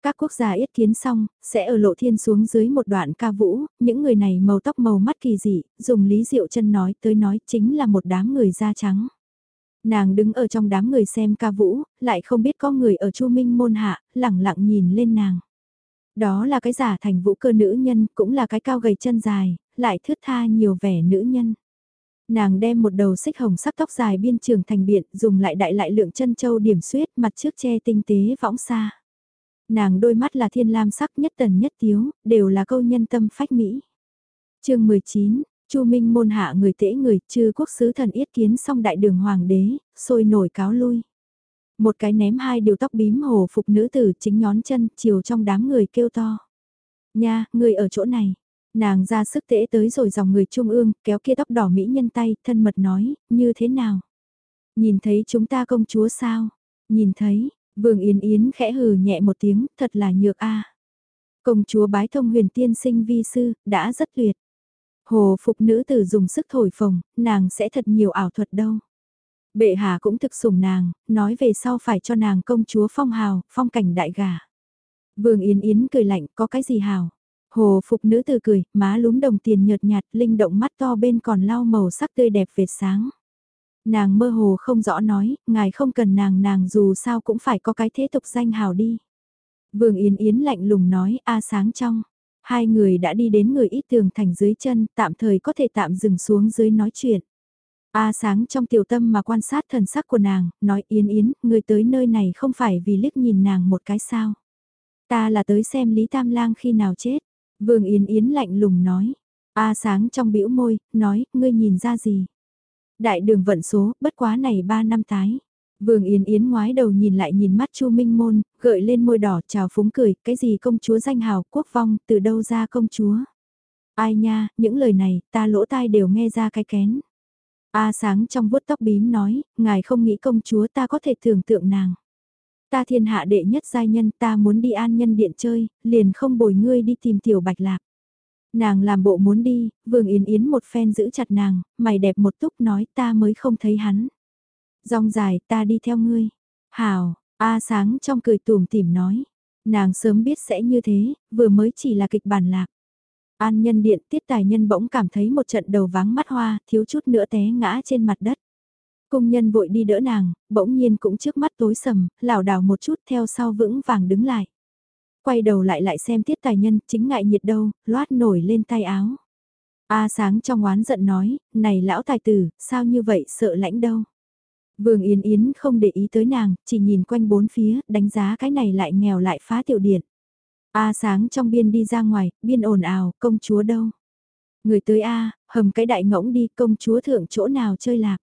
Các quốc gia yết kiến xong, sẽ ở lộ thiên xuống dưới một đoạn ca vũ, những người này màu tóc màu mắt kỳ dị, dùng lý diệu chân nói tới nói chính là một đám người da trắng. Nàng đứng ở trong đám người xem ca vũ, lại không biết có người ở chu minh môn hạ, lẳng lặng nhìn lên nàng. Đó là cái giả thành vũ cơ nữ nhân, cũng là cái cao gầy chân dài, lại thướt tha nhiều vẻ nữ nhân. Nàng đem một đầu xích hồng sắc tóc dài biên trường thành biện, dùng lại đại lại lượng chân châu điểm xuyết, mặt trước che tinh tế võng xa. Nàng đôi mắt là thiên lam sắc nhất tần nhất tiếu, đều là câu nhân tâm phách mỹ. chương 19, Chu Minh môn hạ người tễ người, chư quốc sứ thần yết kiến xong đại đường hoàng đế, sôi nổi cáo lui. Một cái ném hai điều tóc bím hồ phục nữ tử chính nhón chân, chiều trong đám người kêu to. Nha, người ở chỗ này. Nàng ra sức tễ tới rồi dòng người trung ương, kéo kia tóc đỏ mỹ nhân tay, thân mật nói, như thế nào? Nhìn thấy chúng ta công chúa sao? Nhìn thấy, Vương Yến Yến khẽ hừ nhẹ một tiếng, thật là nhược a. Công chúa bái thông huyền tiên sinh vi sư, đã rất tuyệt. Hồ phục nữ tử dùng sức thổi phồng, nàng sẽ thật nhiều ảo thuật đâu. Bệ hạ cũng thực sủng nàng, nói về sau phải cho nàng công chúa phong hào, phong cảnh đại gà. Vương Yến Yến cười lạnh, có cái gì hào? Hồ phục nữ tử cười, má lúm đồng tiền nhợt nhạt, linh động mắt to bên còn lau màu sắc tươi đẹp vệt sáng. Nàng mơ hồ không rõ nói, ngài không cần nàng nàng dù sao cũng phải có cái thế tục danh hào đi. Vương Yến Yến lạnh lùng nói, a sáng trong. Hai người đã đi đến người ít tường thành dưới chân, tạm thời có thể tạm dừng xuống dưới nói chuyện. A sáng trong tiểu tâm mà quan sát thần sắc của nàng, nói Yến Yến, người tới nơi này không phải vì liếc nhìn nàng một cái sao. Ta là tới xem Lý Tam Lang khi nào chết. Vương Yến Yến lạnh lùng nói. A sáng trong bĩu môi, nói, ngươi nhìn ra gì? Đại đường vận số, bất quá này ba năm tái. Vương Yến Yến ngoái đầu nhìn lại nhìn mắt Chu Minh Môn, gợi lên môi đỏ chào phúng cười, cái gì công chúa danh hào quốc vong, từ đâu ra công chúa. Ai nha, những lời này, ta lỗ tai đều nghe ra cái kén. A sáng trong vuốt tóc bím nói, ngài không nghĩ công chúa ta có thể tưởng tượng nàng. Ta thiên hạ đệ nhất giai nhân ta muốn đi an nhân điện chơi, liền không bồi ngươi đi tìm tiểu bạch lạc. Nàng làm bộ muốn đi, vương yến yến một phen giữ chặt nàng, mày đẹp một túc nói ta mới không thấy hắn. Dòng dài ta đi theo ngươi. Hào, A sáng trong cười tùm tìm nói. Nàng sớm biết sẽ như thế, vừa mới chỉ là kịch bản lạc. An nhân điện tiết tài nhân bỗng cảm thấy một trận đầu váng mắt hoa, thiếu chút nữa té ngã trên mặt đất. Cung nhân vội đi đỡ nàng, bỗng nhiên cũng trước mắt tối sầm, lảo đảo một chút theo sau vững vàng đứng lại. Quay đầu lại lại xem tiết tài nhân, chính ngại nhiệt đâu, loát nổi lên tay áo. A sáng trong oán giận nói, này lão tài tử, sao như vậy sợ lãnh đâu. Vương Yến Yến không để ý tới nàng, chỉ nhìn quanh bốn phía, đánh giá cái này lại nghèo lại phá tiểu điện. A sáng trong biên đi ra ngoài, biên ồn ào, công chúa đâu? Người tới A, hầm cái đại ngỗng đi, công chúa thượng chỗ nào chơi lạc?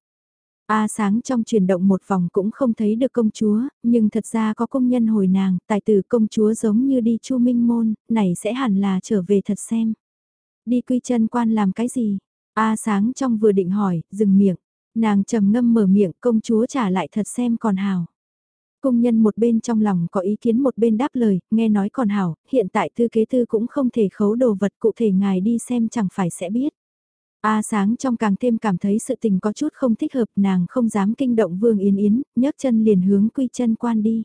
A sáng trong chuyển động một vòng cũng không thấy được công chúa, nhưng thật ra có công nhân hồi nàng, tài tử công chúa giống như đi chu minh môn, này sẽ hẳn là trở về thật xem. Đi quy chân quan làm cái gì? A sáng trong vừa định hỏi, dừng miệng, nàng trầm ngâm mở miệng công chúa trả lại thật xem còn hào. Công nhân một bên trong lòng có ý kiến một bên đáp lời, nghe nói còn hảo, hiện tại thư kế thư cũng không thể khấu đồ vật cụ thể ngài đi xem chẳng phải sẽ biết. A sáng trong càng thêm cảm thấy sự tình có chút không thích hợp nàng không dám kinh động vương yến yến, nhấc chân liền hướng quy chân quan đi.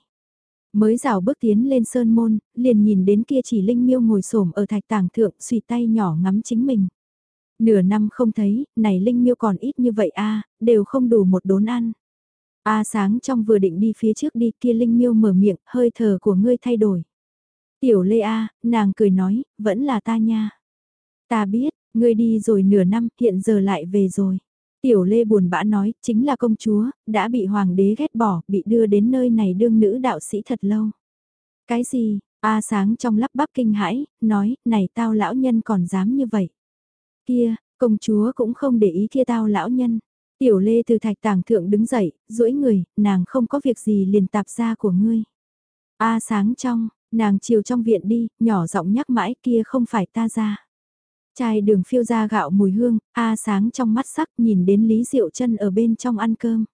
Mới rào bước tiến lên sơn môn, liền nhìn đến kia chỉ linh miêu ngồi xổm ở thạch tảng thượng suy tay nhỏ ngắm chính mình. Nửa năm không thấy, này linh miêu còn ít như vậy a đều không đủ một đốn ăn. A sáng trong vừa định đi phía trước đi kia Linh Miêu mở miệng, hơi thở của ngươi thay đổi. Tiểu Lê A, nàng cười nói, vẫn là ta nha. Ta biết, ngươi đi rồi nửa năm, hiện giờ lại về rồi. Tiểu Lê buồn bã nói, chính là công chúa, đã bị hoàng đế ghét bỏ, bị đưa đến nơi này đương nữ đạo sĩ thật lâu. Cái gì? A sáng trong lắp bắp kinh hãi, nói, này tao lão nhân còn dám như vậy. Kia, công chúa cũng không để ý kia tao lão nhân. Tiểu lê từ thạch tàng thượng đứng dậy, duỗi người, nàng không có việc gì liền tạp ra của ngươi. A sáng trong, nàng chiều trong viện đi, nhỏ giọng nhắc mãi kia không phải ta ra. Chai đường phiêu ra gạo mùi hương, A sáng trong mắt sắc nhìn đến Lý Diệu chân ở bên trong ăn cơm.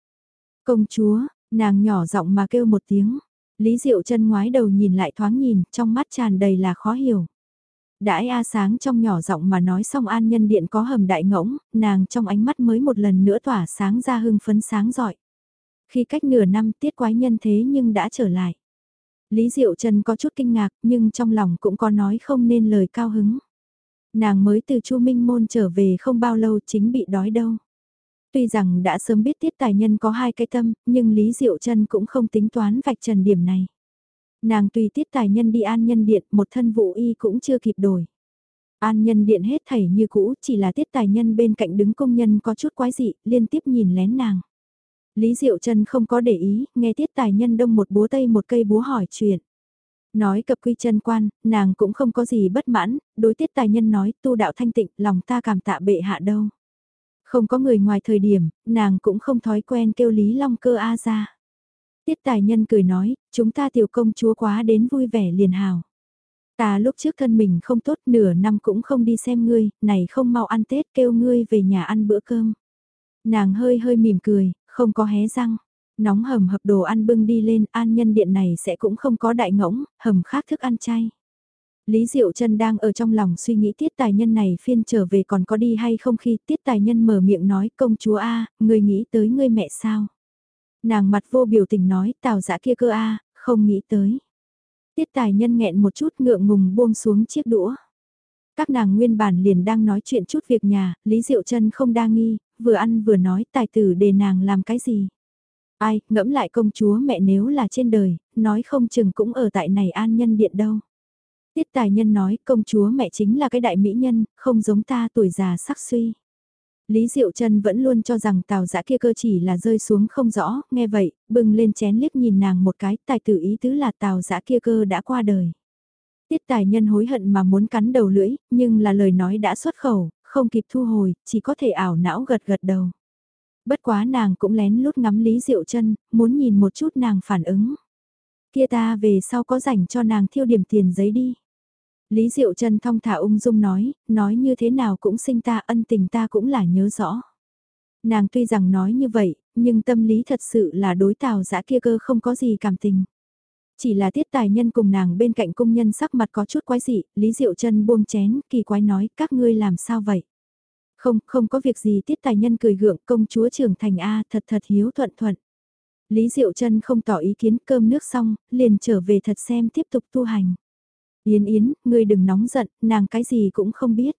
Công chúa, nàng nhỏ giọng mà kêu một tiếng. Lý Diệu chân ngoái đầu nhìn lại thoáng nhìn, trong mắt tràn đầy là khó hiểu. Đãi A sáng trong nhỏ giọng mà nói xong an nhân điện có hầm đại ngỗng, nàng trong ánh mắt mới một lần nữa tỏa sáng ra hưng phấn sáng giỏi. Khi cách nửa năm tiết quái nhân thế nhưng đã trở lại. Lý Diệu Trần có chút kinh ngạc nhưng trong lòng cũng có nói không nên lời cao hứng. Nàng mới từ Chu Minh Môn trở về không bao lâu chính bị đói đâu. Tuy rằng đã sớm biết tiết tài nhân có hai cái tâm, nhưng Lý Diệu Trân cũng không tính toán vạch trần điểm này. Nàng tùy tiết tài nhân đi an nhân điện, một thân vụ y cũng chưa kịp đổi. An nhân điện hết thảy như cũ, chỉ là tiết tài nhân bên cạnh đứng công nhân có chút quái dị, liên tiếp nhìn lén nàng. Lý Diệu Trân không có để ý, nghe tiết tài nhân đông một búa tây một cây búa hỏi chuyện. Nói cập quy chân quan, nàng cũng không có gì bất mãn, đối tiết tài nhân nói tu đạo thanh tịnh, lòng ta cảm tạ bệ hạ đâu. Không có người ngoài thời điểm, nàng cũng không thói quen kêu Lý Long cơ A ra. Tiết tài nhân cười nói, chúng ta tiểu công chúa quá đến vui vẻ liền hào. Ta lúc trước thân mình không tốt nửa năm cũng không đi xem ngươi, này không mau ăn Tết kêu ngươi về nhà ăn bữa cơm. Nàng hơi hơi mỉm cười, không có hé răng. Nóng hầm hập đồ ăn bưng đi lên, an nhân điện này sẽ cũng không có đại ngỗng, hầm khác thức ăn chay. Lý Diệu Trân đang ở trong lòng suy nghĩ tiết tài nhân này phiên trở về còn có đi hay không khi tiết tài nhân mở miệng nói công chúa A, người nghĩ tới người mẹ sao? Nàng mặt vô biểu tình nói tào dã kia cơ a không nghĩ tới. Tiết tài nhân nghẹn một chút ngượng ngùng buông xuống chiếc đũa. Các nàng nguyên bản liền đang nói chuyện chút việc nhà, Lý Diệu Trân không đa nghi, vừa ăn vừa nói tài tử để nàng làm cái gì. Ai, ngẫm lại công chúa mẹ nếu là trên đời, nói không chừng cũng ở tại này an nhân điện đâu. Tiết tài nhân nói công chúa mẹ chính là cái đại mỹ nhân, không giống ta tuổi già sắc suy. Lý Diệu Trân vẫn luôn cho rằng tào giã kia cơ chỉ là rơi xuống không rõ, nghe vậy, bừng lên chén liếc nhìn nàng một cái, tài tử ý tứ là tào giã kia cơ đã qua đời. Tiết tài nhân hối hận mà muốn cắn đầu lưỡi, nhưng là lời nói đã xuất khẩu, không kịp thu hồi, chỉ có thể ảo não gật gật đầu. Bất quá nàng cũng lén lút ngắm Lý Diệu chân muốn nhìn một chút nàng phản ứng. Kia ta về sau có rảnh cho nàng thiêu điểm tiền giấy đi. Lý Diệu Trân thong thả ung dung nói, nói như thế nào cũng sinh ta ân tình ta cũng là nhớ rõ. Nàng tuy rằng nói như vậy, nhưng tâm lý thật sự là đối tào giã kia cơ không có gì cảm tình. Chỉ là tiết tài nhân cùng nàng bên cạnh công nhân sắc mặt có chút quái dị, Lý Diệu Trân buông chén, kỳ quái nói, các ngươi làm sao vậy? Không, không có việc gì tiết tài nhân cười gượng công chúa trưởng thành A thật thật hiếu thuận thuận. Lý Diệu chân không tỏ ý kiến cơm nước xong, liền trở về thật xem tiếp tục tu hành. Yến Yến, ngươi đừng nóng giận, nàng cái gì cũng không biết.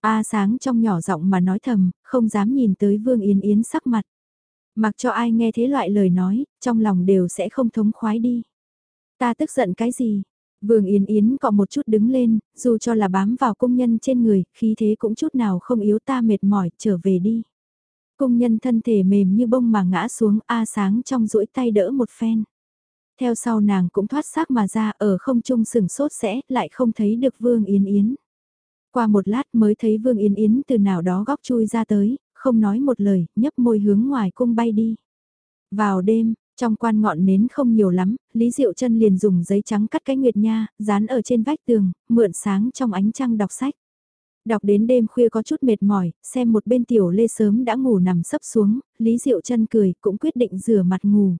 A sáng trong nhỏ giọng mà nói thầm, không dám nhìn tới Vương Yến Yến sắc mặt. Mặc cho ai nghe thế loại lời nói, trong lòng đều sẽ không thống khoái đi. Ta tức giận cái gì? Vương Yến Yến cọ một chút đứng lên, dù cho là bám vào công nhân trên người, khí thế cũng chút nào không yếu ta mệt mỏi, trở về đi. Công nhân thân thể mềm như bông mà ngã xuống A sáng trong duỗi tay đỡ một phen. Theo sau nàng cũng thoát xác mà ra ở không trung sừng sốt sẽ lại không thấy được Vương Yến Yến. Qua một lát mới thấy Vương Yến Yến từ nào đó góc chui ra tới, không nói một lời, nhấp môi hướng ngoài cung bay đi. Vào đêm, trong quan ngọn nến không nhiều lắm, Lý Diệu chân liền dùng giấy trắng cắt cái nguyệt nha, dán ở trên vách tường, mượn sáng trong ánh trăng đọc sách. Đọc đến đêm khuya có chút mệt mỏi, xem một bên tiểu lê sớm đã ngủ nằm sấp xuống, Lý Diệu chân cười cũng quyết định rửa mặt ngủ.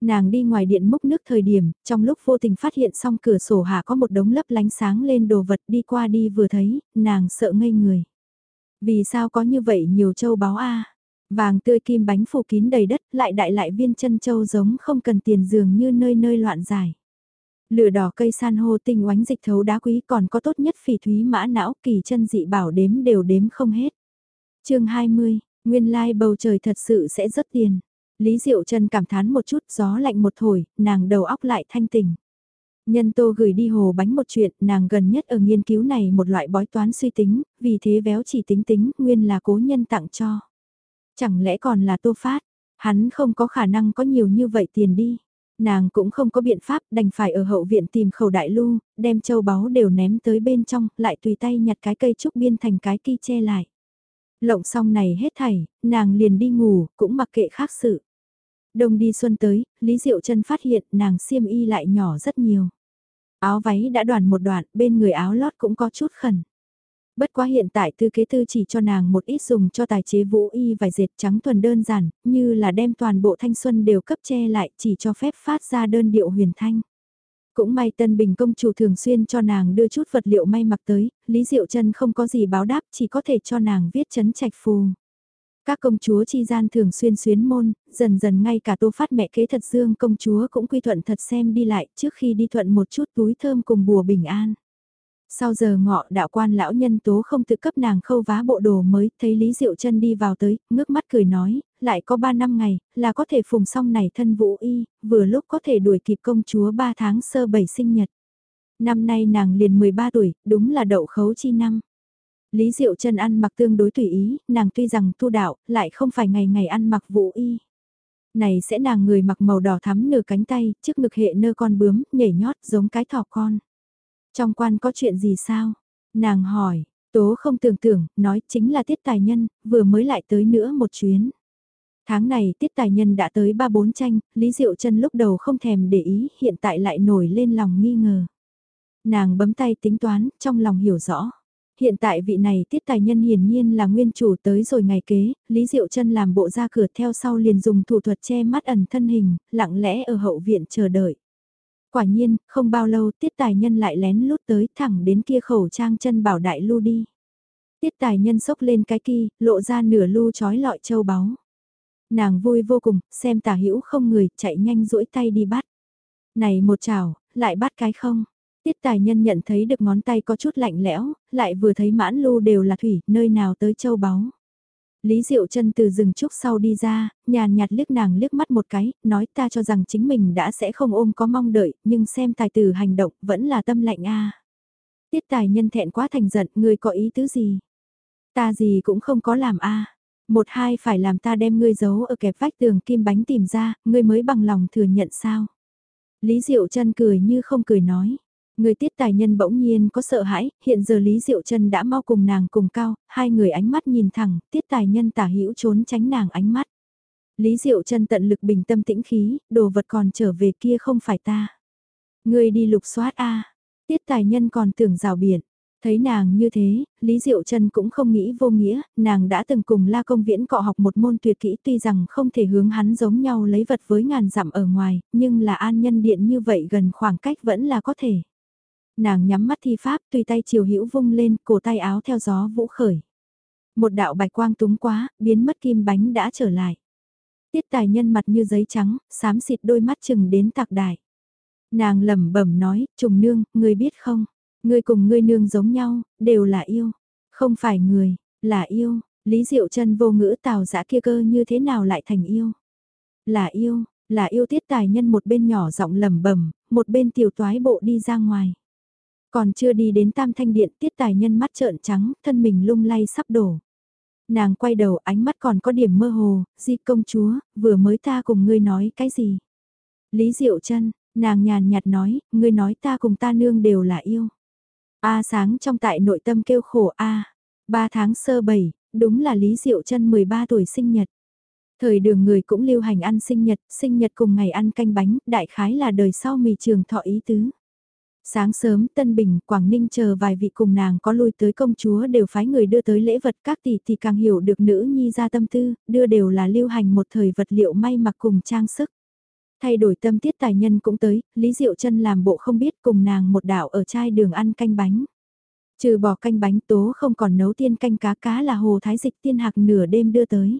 Nàng đi ngoài điện múc nước thời điểm, trong lúc vô tình phát hiện xong cửa sổ hạ có một đống lấp lánh sáng lên đồ vật đi qua đi vừa thấy, nàng sợ ngây người. Vì sao có như vậy nhiều châu báu a Vàng tươi kim bánh phủ kín đầy đất, lại đại lại viên chân châu giống không cần tiền dường như nơi nơi loạn dài. Lửa đỏ cây san hô tinh oánh dịch thấu đá quý còn có tốt nhất phỉ thúy mã não kỳ chân dị bảo đếm đều đếm không hết. chương 20, nguyên lai bầu trời thật sự sẽ rất tiền. Lý Diệu Trần cảm thán một chút gió lạnh một thổi, nàng đầu óc lại thanh tỉnh. Nhân tô gửi đi hồ bánh một chuyện, nàng gần nhất ở nghiên cứu này một loại bói toán suy tính, vì thế véo chỉ tính tính, nguyên là cố nhân tặng cho. Chẳng lẽ còn là tô phát, hắn không có khả năng có nhiều như vậy tiền đi. Nàng cũng không có biện pháp đành phải ở hậu viện tìm khẩu đại lưu, đem châu báu đều ném tới bên trong, lại tùy tay nhặt cái cây trúc biên thành cái kỳ che lại. Lộng xong này hết thảy, nàng liền đi ngủ, cũng mặc kệ khác sự. Đông đi xuân tới, Lý Diệu chân phát hiện nàng xiêm y lại nhỏ rất nhiều. Áo váy đã đoàn một đoạn, bên người áo lót cũng có chút khẩn. Bất quá hiện tại thư kế tư chỉ cho nàng một ít dùng cho tài chế vũ y vải dệt trắng thuần đơn giản, như là đem toàn bộ thanh xuân đều cấp che lại chỉ cho phép phát ra đơn điệu huyền thanh. Cũng may Tân Bình công chủ thường xuyên cho nàng đưa chút vật liệu may mặc tới, Lý Diệu chân không có gì báo đáp chỉ có thể cho nàng viết chấn trạch phù. Các công chúa chi gian thường xuyên xuyến môn, dần dần ngay cả tô phát mẹ kế thật dương công chúa cũng quy thuận thật xem đi lại trước khi đi thuận một chút túi thơm cùng bùa bình an. Sau giờ ngọ đạo quan lão nhân tố không tự cấp nàng khâu vá bộ đồ mới, thấy Lý Diệu chân đi vào tới, ngước mắt cười nói, lại có ba năm ngày, là có thể phùng xong này thân vũ y, vừa lúc có thể đuổi kịp công chúa ba tháng sơ bảy sinh nhật. Năm nay nàng liền 13 tuổi, đúng là đậu khấu chi năm. Lý Diệu chân ăn mặc tương đối tùy ý, nàng tuy rằng tu đạo, lại không phải ngày ngày ăn mặc vũ y. Này sẽ nàng người mặc màu đỏ thắm nửa cánh tay, trước ngực hệ nơ con bướm, nhảy nhót giống cái thỏ con. Trong quan có chuyện gì sao? Nàng hỏi, tố không tưởng tưởng, nói chính là tiết tài nhân, vừa mới lại tới nữa một chuyến. Tháng này tiết tài nhân đã tới ba bốn tranh, Lý Diệu chân lúc đầu không thèm để ý, hiện tại lại nổi lên lòng nghi ngờ. Nàng bấm tay tính toán, trong lòng hiểu rõ. Hiện tại vị này tiết tài nhân hiển nhiên là nguyên chủ tới rồi ngày kế, Lý Diệu chân làm bộ ra cửa theo sau liền dùng thủ thuật che mắt ẩn thân hình, lặng lẽ ở hậu viện chờ đợi. Quả nhiên, không bao lâu tiết tài nhân lại lén lút tới thẳng đến kia khẩu trang chân bảo đại lưu đi. Tiết tài nhân sốc lên cái kia, lộ ra nửa lưu trói lọi châu báu. Nàng vui vô cùng, xem tả hữu không người, chạy nhanh duỗi tay đi bắt. Này một chảo, lại bắt cái không. Tiết tài nhân nhận thấy được ngón tay có chút lạnh lẽo, lại vừa thấy mãn lưu đều là thủy, nơi nào tới châu báu. Lý Diệu Trân từ rừng trúc sau đi ra, nhàn nhạt liếc nàng liếc mắt một cái, nói ta cho rằng chính mình đã sẽ không ôm có mong đợi, nhưng xem tài tử hành động vẫn là tâm lạnh a. Tiết tài nhân thẹn quá thành giận, ngươi có ý tứ gì? Ta gì cũng không có làm a. Một hai phải làm ta đem ngươi giấu ở kẹp vách tường kim bánh tìm ra, ngươi mới bằng lòng thừa nhận sao? Lý Diệu Trân cười như không cười nói. Người tiết tài nhân bỗng nhiên có sợ hãi, hiện giờ Lý Diệu Trân đã mau cùng nàng cùng cao, hai người ánh mắt nhìn thẳng, tiết tài nhân tả hữu trốn tránh nàng ánh mắt. Lý Diệu Trân tận lực bình tâm tĩnh khí, đồ vật còn trở về kia không phải ta. Người đi lục soát a tiết tài nhân còn tưởng rào biển. Thấy nàng như thế, Lý Diệu Trân cũng không nghĩ vô nghĩa, nàng đã từng cùng La Công Viễn cọ học một môn tuyệt kỹ tuy rằng không thể hướng hắn giống nhau lấy vật với ngàn dặm ở ngoài, nhưng là an nhân điện như vậy gần khoảng cách vẫn là có thể. Nàng nhắm mắt thi pháp tùy tay chiều hữu vung lên, cổ tay áo theo gió vũ khởi. Một đạo bạch quang túng quá, biến mất kim bánh đã trở lại. Tiết tài nhân mặt như giấy trắng, xám xịt đôi mắt chừng đến tạc đại. Nàng lẩm bẩm nói, trùng nương, ngươi biết không? Ngươi cùng ngươi nương giống nhau, đều là yêu. Không phải người, là yêu. Lý Diệu chân vô ngữ tào giã kia cơ như thế nào lại thành yêu? Là yêu, là yêu tiết tài nhân một bên nhỏ giọng lẩm bẩm, một bên tiểu toái bộ đi ra ngoài. Còn chưa đi đến tam thanh điện tiết tài nhân mắt trợn trắng, thân mình lung lay sắp đổ. Nàng quay đầu ánh mắt còn có điểm mơ hồ, di công chúa, vừa mới ta cùng ngươi nói cái gì? Lý Diệu chân nàng nhàn nhạt nói, ngươi nói ta cùng ta nương đều là yêu. A sáng trong tại nội tâm kêu khổ A. Ba tháng sơ bảy, đúng là Lý Diệu chân 13 tuổi sinh nhật. Thời đường người cũng lưu hành ăn sinh nhật, sinh nhật cùng ngày ăn canh bánh, đại khái là đời sau mì trường thọ ý tứ. Sáng sớm Tân Bình, Quảng Ninh chờ vài vị cùng nàng có lui tới công chúa đều phái người đưa tới lễ vật các tỷ thì càng hiểu được nữ nhi ra tâm tư, đưa đều là lưu hành một thời vật liệu may mặc cùng trang sức. Thay đổi tâm tiết tài nhân cũng tới, Lý Diệu chân làm bộ không biết cùng nàng một đạo ở chai đường ăn canh bánh. Trừ bỏ canh bánh tố không còn nấu tiên canh cá cá là hồ thái dịch tiên hạc nửa đêm đưa tới.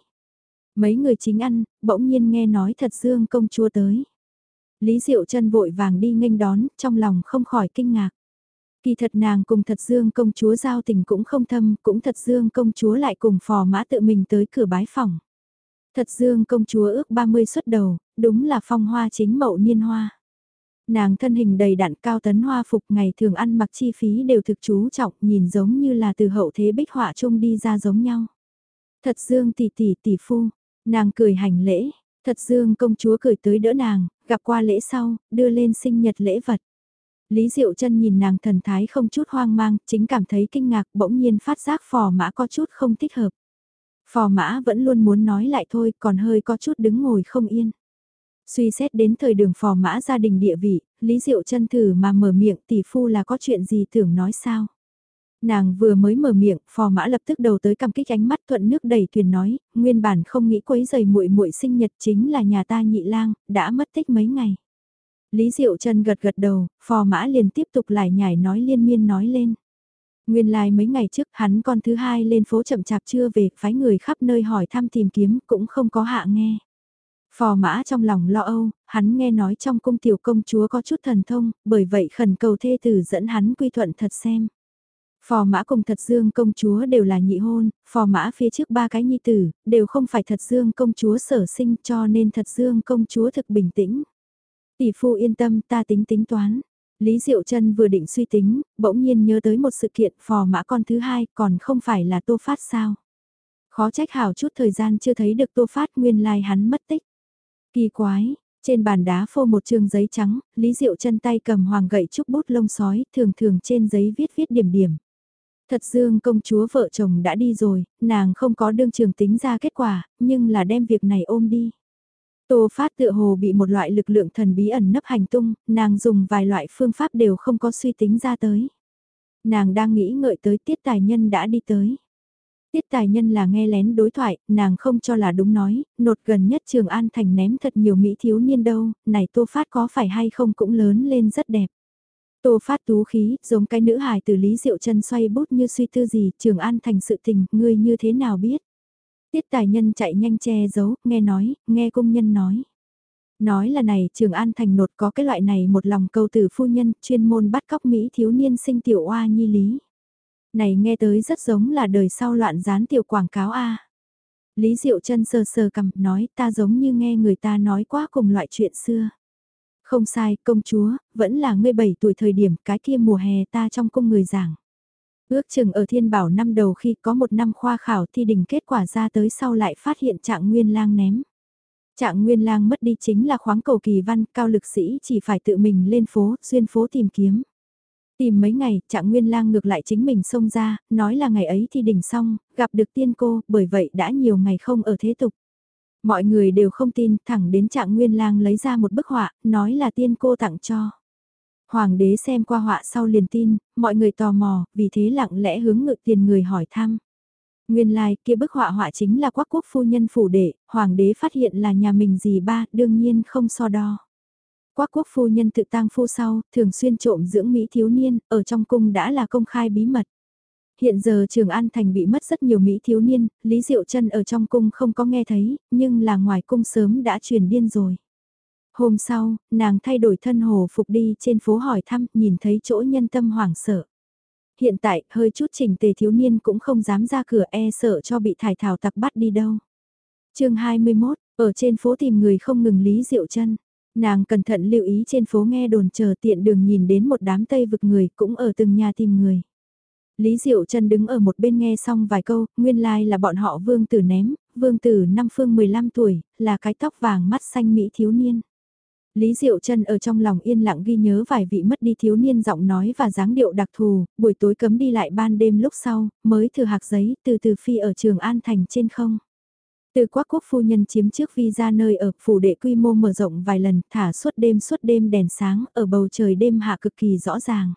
Mấy người chính ăn, bỗng nhiên nghe nói thật dương công chúa tới. Lý Diệu chân vội vàng đi nghênh đón, trong lòng không khỏi kinh ngạc. Kỳ thật nàng cùng thật dương công chúa giao tình cũng không thâm, cũng thật dương công chúa lại cùng phò mã tự mình tới cửa bái phòng. Thật dương công chúa ước 30 xuất đầu, đúng là phong hoa chính mậu niên hoa. Nàng thân hình đầy đặn cao tấn hoa phục ngày thường ăn mặc chi phí đều thực chú trọng nhìn giống như là từ hậu thế bích họa chung đi ra giống nhau. Thật dương tỷ tỷ tỷ phu, nàng cười hành lễ, thật dương công chúa cười tới đỡ nàng, gặp qua lễ sau, đưa lên sinh nhật lễ vật. Lý Diệu chân nhìn nàng thần thái không chút hoang mang, chính cảm thấy kinh ngạc bỗng nhiên phát giác phò mã có chút không thích hợp. Phò mã vẫn luôn muốn nói lại thôi còn hơi có chút đứng ngồi không yên. Suy xét đến thời đường phò mã gia đình địa vị, Lý Diệu chân thử mà mở miệng tỷ phu là có chuyện gì tưởng nói sao. Nàng vừa mới mở miệng, phò mã lập tức đầu tới cầm kích ánh mắt thuận nước đầy thuyền nói, nguyên bản không nghĩ quấy giày muội muội sinh nhật chính là nhà ta nhị lang, đã mất tích mấy ngày. Lý Diệu Trần gật gật đầu, phò mã liền tiếp tục lại nhảy nói liên miên nói lên. Nguyên lai like mấy ngày trước hắn con thứ hai lên phố chậm chạp chưa về, phái người khắp nơi hỏi thăm tìm kiếm cũng không có hạ nghe. Phò mã trong lòng lo âu, hắn nghe nói trong cung tiểu công chúa có chút thần thông, bởi vậy khẩn cầu thê tử dẫn hắn quy thuận thật xem. Phò mã cùng thật dương công chúa đều là nhị hôn, phò mã phía trước ba cái nhi tử, đều không phải thật dương công chúa sở sinh cho nên thật dương công chúa thực bình tĩnh. Tỷ phu yên tâm ta tính tính toán. Lý Diệu Trân vừa định suy tính, bỗng nhiên nhớ tới một sự kiện phò mã con thứ hai còn không phải là tô phát sao. Khó trách hảo chút thời gian chưa thấy được tô phát nguyên lai hắn mất tích. Kỳ quái, trên bàn đá phô một trường giấy trắng, Lý Diệu chân tay cầm hoàng gậy trúc bút lông sói, thường thường trên giấy viết viết điểm điểm. Thật dương công chúa vợ chồng đã đi rồi, nàng không có đương trường tính ra kết quả, nhưng là đem việc này ôm đi. Tô Phát tựa hồ bị một loại lực lượng thần bí ẩn nấp hành tung, nàng dùng vài loại phương pháp đều không có suy tính ra tới. Nàng đang nghĩ ngợi tới tiết tài nhân đã đi tới. Tiết tài nhân là nghe lén đối thoại, nàng không cho là đúng nói, nột gần nhất Trường An Thành ném thật nhiều Mỹ thiếu niên đâu, này Tô Phát có phải hay không cũng lớn lên rất đẹp. Tô Phát tú khí, giống cái nữ hài từ Lý Diệu chân xoay bút như suy tư gì, Trường An Thành sự tình, ngươi như thế nào biết. Tiết tài nhân chạy nhanh che giấu, nghe nói, nghe công nhân nói. Nói là này Trường An Thành nột có cái loại này một lòng câu từ phu nhân chuyên môn bắt cóc Mỹ thiếu niên sinh tiểu oa nhi lý. Này nghe tới rất giống là đời sau loạn dán tiểu quảng cáo A. Lý Diệu chân sờ sờ cầm nói ta giống như nghe người ta nói quá cùng loại chuyện xưa. Không sai, công chúa, vẫn là ngươi bảy tuổi thời điểm cái kia mùa hè ta trong cung người giảng. Ước chừng ở thiên bảo năm đầu khi có một năm khoa khảo thi đình kết quả ra tới sau lại phát hiện trạng nguyên lang ném. Trạng nguyên lang mất đi chính là khoáng cầu kỳ văn, cao lực sĩ chỉ phải tự mình lên phố, xuyên phố tìm kiếm. Tìm mấy ngày, trạng nguyên lang ngược lại chính mình xông ra, nói là ngày ấy thi đỉnh xong, gặp được tiên cô, bởi vậy đã nhiều ngày không ở thế tục. Mọi người đều không tin, thẳng đến trạng nguyên lang lấy ra một bức họa, nói là tiên cô tặng cho. Hoàng đế xem qua họa sau liền tin, mọi người tò mò, vì thế lặng lẽ hướng ngự tiền người hỏi thăm. Nguyên lai like, kia bức họa họa chính là quắc quốc phu nhân phủ đệ, hoàng đế phát hiện là nhà mình gì ba, đương nhiên không so đo. Quắc quốc phu nhân tự tang phu sau, thường xuyên trộm dưỡng Mỹ thiếu niên, ở trong cung đã là công khai bí mật. Hiện giờ Trường An Thành bị mất rất nhiều Mỹ thiếu niên, Lý Diệu Trân ở trong cung không có nghe thấy, nhưng là ngoài cung sớm đã truyền điên rồi. Hôm sau, nàng thay đổi thân hồ phục đi trên phố hỏi thăm, nhìn thấy chỗ nhân tâm hoảng sợ. Hiện tại, hơi chút trình tề thiếu niên cũng không dám ra cửa e sợ cho bị thải thảo tặc bắt đi đâu. chương 21, ở trên phố tìm người không ngừng Lý Diệu chân Nàng cẩn thận lưu ý trên phố nghe đồn chờ tiện đường nhìn đến một đám tây vực người cũng ở từng nhà tìm người. Lý Diệu Trần đứng ở một bên nghe xong vài câu, nguyên lai like là bọn họ vương tử ném, vương tử năm phương 15 tuổi, là cái tóc vàng mắt xanh mỹ thiếu niên. Lý Diệu Trân ở trong lòng yên lặng ghi nhớ vài vị mất đi thiếu niên giọng nói và dáng điệu đặc thù, buổi tối cấm đi lại ban đêm lúc sau, mới thừa hạc giấy từ từ phi ở trường An Thành trên không. Từ quắc quốc phu nhân chiếm trước vi ra nơi ở phủ đệ quy mô mở rộng vài lần, thả suốt đêm suốt đêm đèn sáng, ở bầu trời đêm hạ cực kỳ rõ ràng.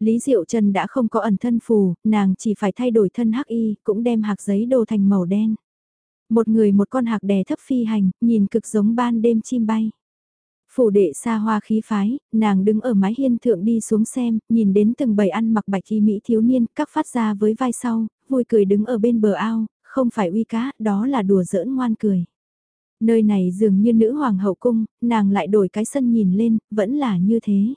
Lý Diệu Trần đã không có ẩn thân phù, nàng chỉ phải thay đổi thân hắc y, cũng đem hạc giấy đồ thành màu đen. Một người một con hạc đè thấp phi hành, nhìn cực giống ban đêm chim bay. Phủ đệ xa hoa khí phái, nàng đứng ở mái hiên thượng đi xuống xem, nhìn đến từng bầy ăn mặc bạch y mỹ thiếu niên, các phát ra với vai sau, vui cười đứng ở bên bờ ao, không phải uy cá, đó là đùa giỡn ngoan cười. Nơi này dường như nữ hoàng hậu cung, nàng lại đổi cái sân nhìn lên, vẫn là như thế.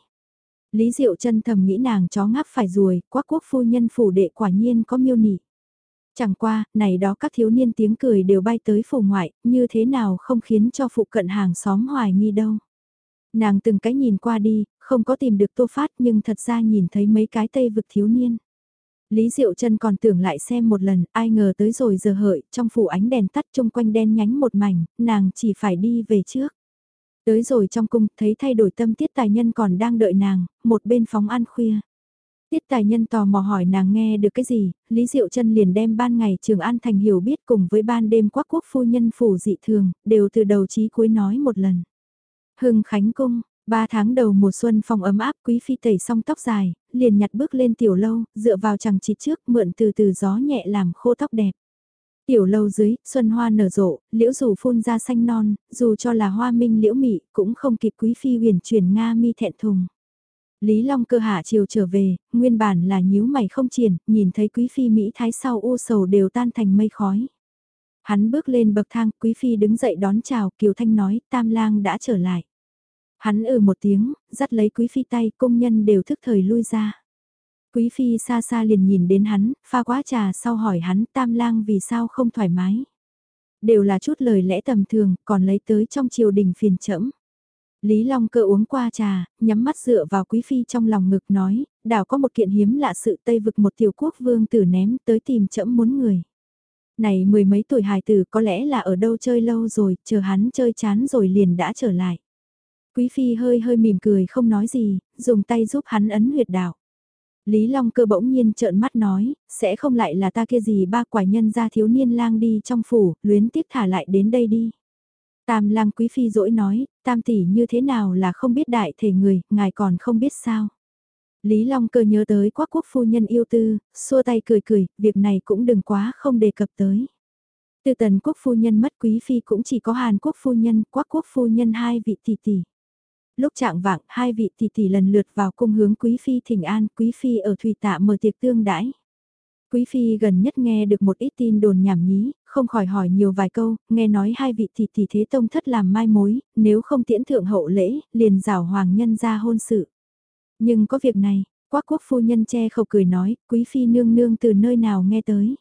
Lý Diệu chân thầm nghĩ nàng chó ngáp phải ruồi, quắc quốc phu nhân phủ đệ quả nhiên có miêu nị. Chẳng qua, này đó các thiếu niên tiếng cười đều bay tới phủ ngoại, như thế nào không khiến cho phụ cận hàng xóm hoài nghi đâu. Nàng từng cái nhìn qua đi, không có tìm được tô phát nhưng thật ra nhìn thấy mấy cái tây vực thiếu niên. Lý Diệu Trân còn tưởng lại xem một lần, ai ngờ tới rồi giờ hợi, trong phủ ánh đèn tắt chung quanh đen nhánh một mảnh, nàng chỉ phải đi về trước. Tới rồi trong cung, thấy thay đổi tâm tiết tài nhân còn đang đợi nàng, một bên phóng ăn khuya. Tiết tài nhân tò mò hỏi nàng nghe được cái gì, Lý Diệu Trân liền đem ban ngày Trường An Thành hiểu biết cùng với ban đêm quắc quốc phu nhân phủ dị thường, đều từ đầu chí cuối nói một lần. Hưng Khánh Cung, ba tháng đầu mùa xuân phòng ấm áp quý phi tẩy xong tóc dài, liền nhặt bước lên tiểu lâu, dựa vào chẳng chỉ trước mượn từ từ gió nhẹ làm khô tóc đẹp. Tiểu lâu dưới, xuân hoa nở rộ, liễu rủ phun ra xanh non, dù cho là hoa minh liễu mị, cũng không kịp quý phi huyền chuyển Nga mi thẹn thùng. Lý Long cơ hạ chiều trở về, nguyên bản là nhíu mày không triển, nhìn thấy quý phi Mỹ thái sau u sầu đều tan thành mây khói. Hắn bước lên bậc thang, quý phi đứng dậy đón chào, Kiều Thanh nói, tam lang đã trở lại. Hắn ừ một tiếng, dắt lấy quý phi tay, công nhân đều thức thời lui ra. Quý phi xa xa liền nhìn đến hắn, pha quá trà sau hỏi hắn tam lang vì sao không thoải mái. Đều là chút lời lẽ tầm thường, còn lấy tới trong triều đình phiền chẫm. Lý Long cơ uống qua trà, nhắm mắt dựa vào quý phi trong lòng ngực nói, đảo có một kiện hiếm lạ sự Tây vực một tiểu quốc vương tử ném tới tìm chẫm muốn người. Này mười mấy tuổi hài tử có lẽ là ở đâu chơi lâu rồi, chờ hắn chơi chán rồi liền đã trở lại. Quý phi hơi hơi mỉm cười không nói gì, dùng tay giúp hắn ấn huyệt đạo. Lý Long cơ bỗng nhiên trợn mắt nói, sẽ không lại là ta kia gì ba quả nhân ra thiếu niên lang đi trong phủ, luyến tiếc thả lại đến đây đi. Tam lang quý phi dỗi nói, tam tỷ như thế nào là không biết đại thể người, ngài còn không biết sao. Lý Long cơ nhớ tới quắc quốc phu nhân yêu tư, xua tay cười cười, việc này cũng đừng quá không đề cập tới. Từ tần quốc phu nhân mất quý phi cũng chỉ có Hàn quốc phu nhân, quắc quốc phu nhân hai vị tỷ tỷ. Lúc trạng vạng, hai vị tỷ tỷ lần lượt vào cung hướng quý phi thỉnh an, quý phi ở thủy tạ mở tiệc tương đãi. Quý phi gần nhất nghe được một ít tin đồn nhảm nhí, không khỏi hỏi nhiều vài câu, nghe nói hai vị tỷ tỷ thế tông thất làm mai mối, nếu không tiễn thượng hậu lễ, liền rảo hoàng nhân ra hôn sự. Nhưng có việc này, quắc quốc phu nhân che khẩu cười nói, quý phi nương nương từ nơi nào nghe tới.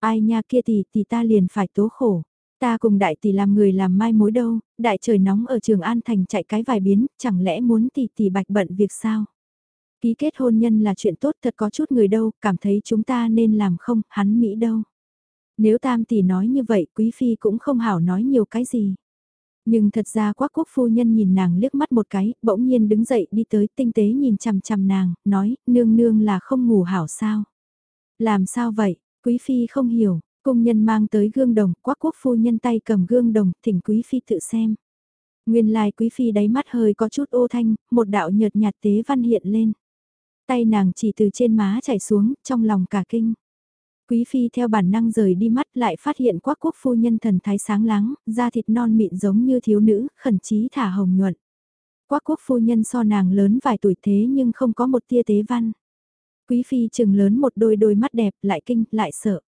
Ai nha kia tỷ tỷ ta liền phải tố khổ. Ta cùng đại tỷ làm người làm mai mối đâu, đại trời nóng ở trường An Thành chạy cái vài biến, chẳng lẽ muốn tỷ tỷ bạch bận việc sao? Ký kết hôn nhân là chuyện tốt thật có chút người đâu, cảm thấy chúng ta nên làm không, hắn Mỹ đâu. Nếu tam tỷ nói như vậy quý phi cũng không hảo nói nhiều cái gì. Nhưng thật ra quá quốc phu nhân nhìn nàng liếc mắt một cái, bỗng nhiên đứng dậy đi tới tinh tế nhìn chằm chằm nàng, nói, nương nương là không ngủ hảo sao. Làm sao vậy, quý phi không hiểu, cung nhân mang tới gương đồng, quắc quốc phu nhân tay cầm gương đồng, thỉnh quý phi tự xem. Nguyên lai quý phi đáy mắt hơi có chút ô thanh, một đạo nhợt nhạt tế văn hiện lên. Tay nàng chỉ từ trên má chảy xuống, trong lòng cả kinh. Quý phi theo bản năng rời đi mắt lại phát hiện quắc quốc phu nhân thần thái sáng láng, da thịt non mịn giống như thiếu nữ, khẩn trí thả hồng nhuận. Quắc quốc phu nhân so nàng lớn vài tuổi thế nhưng không có một tia tế văn. Quý phi chừng lớn một đôi đôi mắt đẹp lại kinh lại sợ.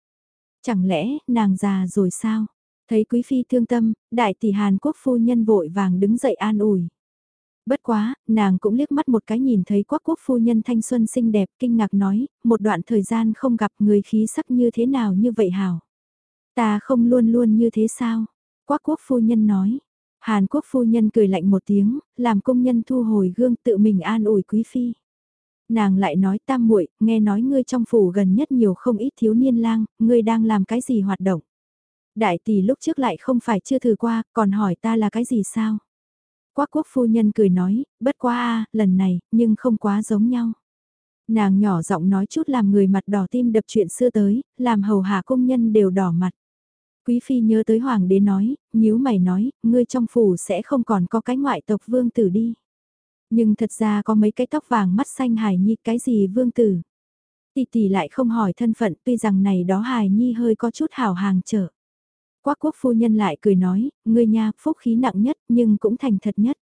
Chẳng lẽ nàng già rồi sao? Thấy quý phi thương tâm, đại tỷ Hàn Quốc phu nhân vội vàng đứng dậy an ủi. Bất quá, nàng cũng liếc mắt một cái nhìn thấy quốc quốc phu nhân thanh xuân xinh đẹp kinh ngạc nói, một đoạn thời gian không gặp người khí sắc như thế nào như vậy hảo. Ta không luôn luôn như thế sao? Quốc quốc phu nhân nói. Hàn quốc phu nhân cười lạnh một tiếng, làm công nhân thu hồi gương tự mình an ủi quý phi. Nàng lại nói tam muội, nghe nói ngươi trong phủ gần nhất nhiều không ít thiếu niên lang, ngươi đang làm cái gì hoạt động? Đại tỷ lúc trước lại không phải chưa thử qua, còn hỏi ta là cái gì sao? Quác quốc phu nhân cười nói, bất quá a lần này, nhưng không quá giống nhau. Nàng nhỏ giọng nói chút làm người mặt đỏ tim đập chuyện xưa tới, làm hầu hạ công nhân đều đỏ mặt. Quý phi nhớ tới hoàng đế nói, nếu mày nói, ngươi trong phủ sẽ không còn có cái ngoại tộc vương tử đi. Nhưng thật ra có mấy cái tóc vàng mắt xanh hài nhi cái gì vương tử. Tỷ tỷ lại không hỏi thân phận tuy rằng này đó hài nhi hơi có chút hảo hàng trở. Quác quốc phu nhân lại cười nói, ngươi nha, phúc khí nặng nhất nhưng cũng thành thật nhất.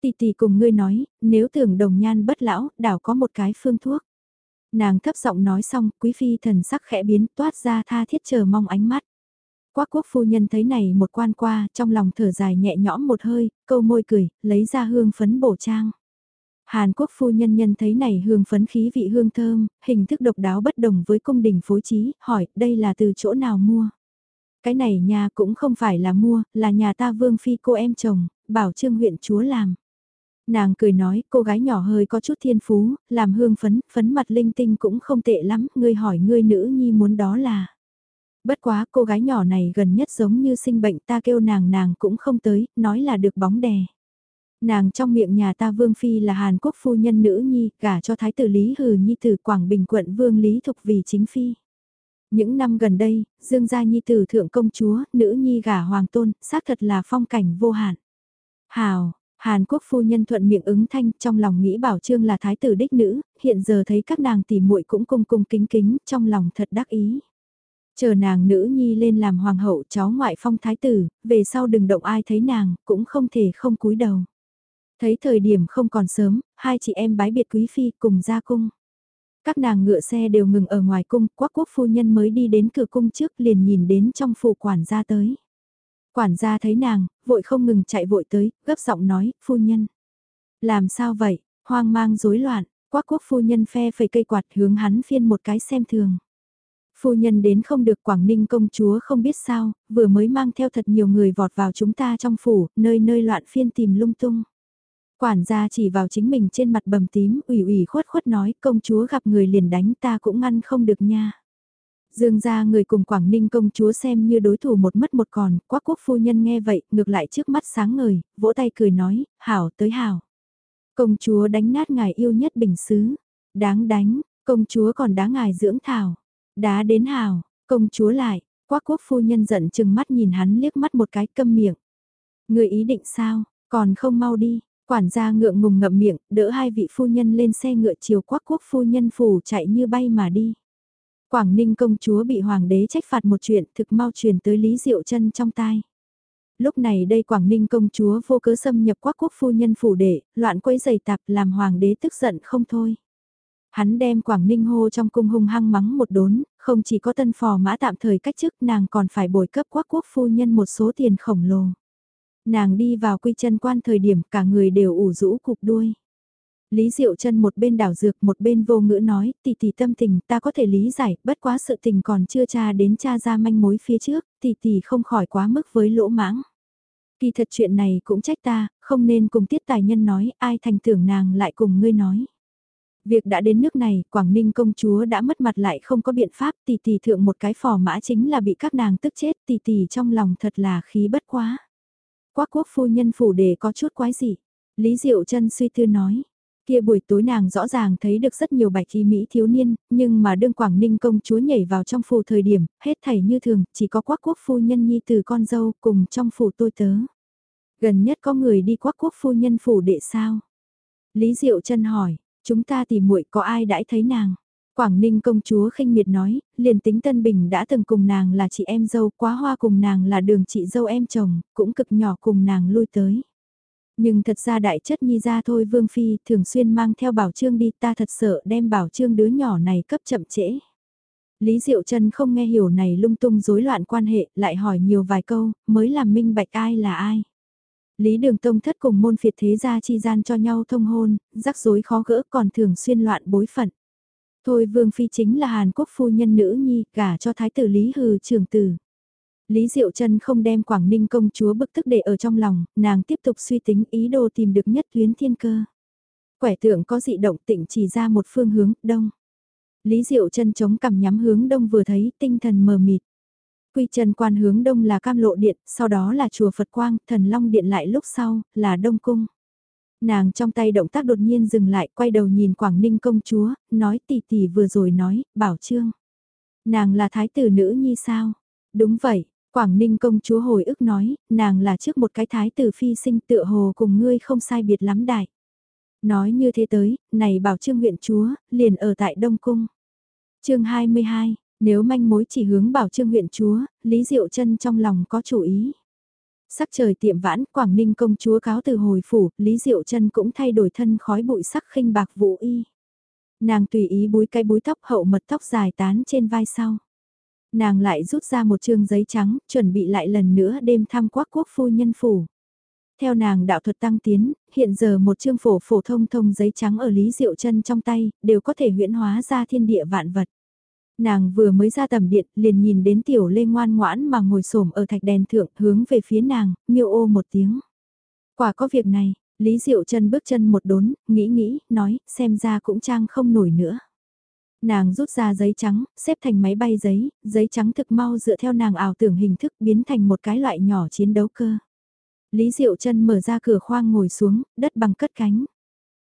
Tỷ tỷ cùng ngươi nói, nếu tưởng đồng nhan bất lão, đảo có một cái phương thuốc. Nàng thấp giọng nói xong, quý phi thần sắc khẽ biến toát ra tha thiết chờ mong ánh mắt. Quắc quốc phu nhân thấy này một quan qua, trong lòng thở dài nhẹ nhõm một hơi, câu môi cười, lấy ra hương phấn bổ trang. Hàn Quốc phu nhân nhân thấy này hương phấn khí vị hương thơm, hình thức độc đáo bất đồng với cung đình phối trí, hỏi đây là từ chỗ nào mua. Cái này nhà cũng không phải là mua, là nhà ta vương phi cô em chồng, bảo trương huyện chúa làm. Nàng cười nói, cô gái nhỏ hơi có chút thiên phú, làm hương phấn, phấn mặt linh tinh cũng không tệ lắm, ngươi hỏi ngươi nữ nhi muốn đó là. Bất quá cô gái nhỏ này gần nhất giống như sinh bệnh ta kêu nàng nàng cũng không tới, nói là được bóng đè. Nàng trong miệng nhà ta Vương Phi là Hàn Quốc phu nhân nữ nhi, gả cho Thái tử Lý Hừ Nhi từ Quảng Bình quận Vương Lý Thục vì chính Phi. Những năm gần đây, Dương gia Nhi tử thượng công chúa, nữ nhi gả hoàng tôn, xác thật là phong cảnh vô hạn. Hào, Hàn Quốc phu nhân thuận miệng ứng thanh trong lòng nghĩ bảo trương là thái tử đích nữ, hiện giờ thấy các nàng tỷ muội cũng cung cung kính kính, trong lòng thật đắc ý. Chờ nàng nữ nhi lên làm hoàng hậu cháu ngoại phong thái tử, về sau đừng động ai thấy nàng, cũng không thể không cúi đầu. Thấy thời điểm không còn sớm, hai chị em bái biệt quý phi cùng ra cung. Các nàng ngựa xe đều ngừng ở ngoài cung, quắc quốc phu nhân mới đi đến cửa cung trước liền nhìn đến trong phủ quản gia tới. Quản gia thấy nàng, vội không ngừng chạy vội tới, gấp giọng nói, phu nhân. Làm sao vậy, hoang mang rối loạn, quắc quốc phu nhân phe phẩy cây quạt hướng hắn phiên một cái xem thường. Phu nhân đến không được Quảng Ninh công chúa không biết sao, vừa mới mang theo thật nhiều người vọt vào chúng ta trong phủ, nơi nơi loạn phiên tìm lung tung. Quản gia chỉ vào chính mình trên mặt bầm tím, ủy ủy khuất khuất nói công chúa gặp người liền đánh ta cũng ngăn không được nha. Dương gia người cùng Quảng Ninh công chúa xem như đối thủ một mất một còn, quá quốc phu nhân nghe vậy, ngược lại trước mắt sáng ngời, vỗ tay cười nói, hảo tới hảo. Công chúa đánh nát ngài yêu nhất bình xứ, đáng đánh, công chúa còn đá ngài dưỡng thảo, đá đến hào, công chúa lại, quắc quốc phu nhân giận chừng mắt nhìn hắn liếc mắt một cái câm miệng. Người ý định sao, còn không mau đi, Quản gia ngượng ngùng ngậm miệng, đỡ hai vị phu nhân lên xe ngựa chiều quắc quốc phu nhân phủ chạy như bay mà đi. Quảng Ninh công chúa bị hoàng đế trách phạt một chuyện thực mau truyền tới Lý Diệu chân trong tai. Lúc này đây Quảng Ninh công chúa vô cớ xâm nhập quắc quốc phu nhân phủ để loạn quấy giày tạp làm hoàng đế tức giận không thôi. Hắn đem Quảng Ninh hô trong cung hung hăng mắng một đốn, không chỉ có tân phò mã tạm thời cách chức nàng còn phải bồi cấp quốc quốc phu nhân một số tiền khổng lồ. Nàng đi vào quy chân quan thời điểm cả người đều ủ rũ cục đuôi. Lý Diệu chân một bên đảo dược một bên vô ngữ nói, tỷ tỷ tâm tình ta có thể lý giải, bất quá sự tình còn chưa tra đến cha ra manh mối phía trước, tỷ tỷ không khỏi quá mức với lỗ mãng. Kỳ thật chuyện này cũng trách ta, không nên cùng tiết tài nhân nói, ai thành tưởng nàng lại cùng ngươi nói. Việc đã đến nước này, Quảng Ninh công chúa đã mất mặt lại không có biện pháp, tỷ tỷ thượng một cái phò mã chính là bị các nàng tức chết, tỷ tỷ trong lòng thật là khí bất quá. Quác quốc phu nhân phủ để có chút quái gì. Lý Diệu chân suy tư nói. Kia buổi tối nàng rõ ràng thấy được rất nhiều bạch y Mỹ thiếu niên, nhưng mà đương Quảng Ninh công chúa nhảy vào trong phủ thời điểm, hết thảy như thường, chỉ có quắc quốc phu nhân nhi từ con dâu cùng trong phủ tôi tớ. Gần nhất có người đi quắc quốc phu nhân phủ đệ sao? Lý Diệu chân hỏi, chúng ta tìm muội có ai đãi thấy nàng? Quảng Ninh công chúa khinh miệt nói, liền tính Tân Bình đã từng cùng nàng là chị em dâu, quá hoa cùng nàng là đường chị dâu em chồng, cũng cực nhỏ cùng nàng lui tới. Nhưng thật ra đại chất nhi ra thôi Vương Phi thường xuyên mang theo bảo trương đi ta thật sợ đem bảo trương đứa nhỏ này cấp chậm trễ. Lý Diệu Trân không nghe hiểu này lung tung rối loạn quan hệ, lại hỏi nhiều vài câu, mới làm minh bạch ai là ai. Lý Đường Tông thất cùng môn phiệt thế gia chi gian cho nhau thông hôn, rắc rối khó gỡ còn thường xuyên loạn bối phận. Thôi Vương Phi chính là Hàn Quốc phu nhân nữ nhi, gả cho Thái tử Lý Hừ trưởng tử. Lý Diệu Trân không đem Quảng Ninh công chúa bức tức để ở trong lòng, nàng tiếp tục suy tính ý đồ tìm được nhất tuyến thiên cơ. Quẻ tượng có dị động tịnh chỉ ra một phương hướng, đông. Lý Diệu Trân chống cằm nhắm hướng đông vừa thấy tinh thần mờ mịt. Quy trần quan hướng đông là cam lộ điện, sau đó là chùa Phật Quang, thần long điện lại lúc sau, là đông cung. Nàng trong tay động tác đột nhiên dừng lại, quay đầu nhìn Quảng Ninh công chúa, nói tỷ tỷ vừa rồi nói, bảo trương. Nàng là thái tử nữ nhi sao? Đúng vậy, Quảng Ninh công chúa hồi ức nói, nàng là trước một cái thái tử phi sinh tựa hồ cùng ngươi không sai biệt lắm đại. Nói như thế tới, này bảo trương huyện chúa, liền ở tại Đông Cung. chương 22, nếu manh mối chỉ hướng bảo trương huyện chúa, Lý Diệu chân trong lòng có chủ ý. Sắc trời tiệm vãn, Quảng Ninh công chúa cáo từ hồi phủ, Lý Diệu chân cũng thay đổi thân khói bụi sắc khinh bạc vũ y. Nàng tùy ý búi cái búi tóc hậu mật tóc dài tán trên vai sau. Nàng lại rút ra một chương giấy trắng, chuẩn bị lại lần nữa đêm thăm quắc quốc phu nhân phủ. Theo nàng đạo thuật tăng tiến, hiện giờ một chương phổ phổ thông thông giấy trắng ở Lý Diệu chân trong tay, đều có thể huyễn hóa ra thiên địa vạn vật. Nàng vừa mới ra tầm điện, liền nhìn đến tiểu lê ngoan ngoãn mà ngồi xổm ở thạch đèn thượng hướng về phía nàng, miêu ô một tiếng. Quả có việc này, Lý Diệu chân bước chân một đốn, nghĩ nghĩ, nói, xem ra cũng trang không nổi nữa. Nàng rút ra giấy trắng, xếp thành máy bay giấy, giấy trắng thực mau dựa theo nàng ảo tưởng hình thức biến thành một cái loại nhỏ chiến đấu cơ. Lý Diệu chân mở ra cửa khoang ngồi xuống, đất bằng cất cánh.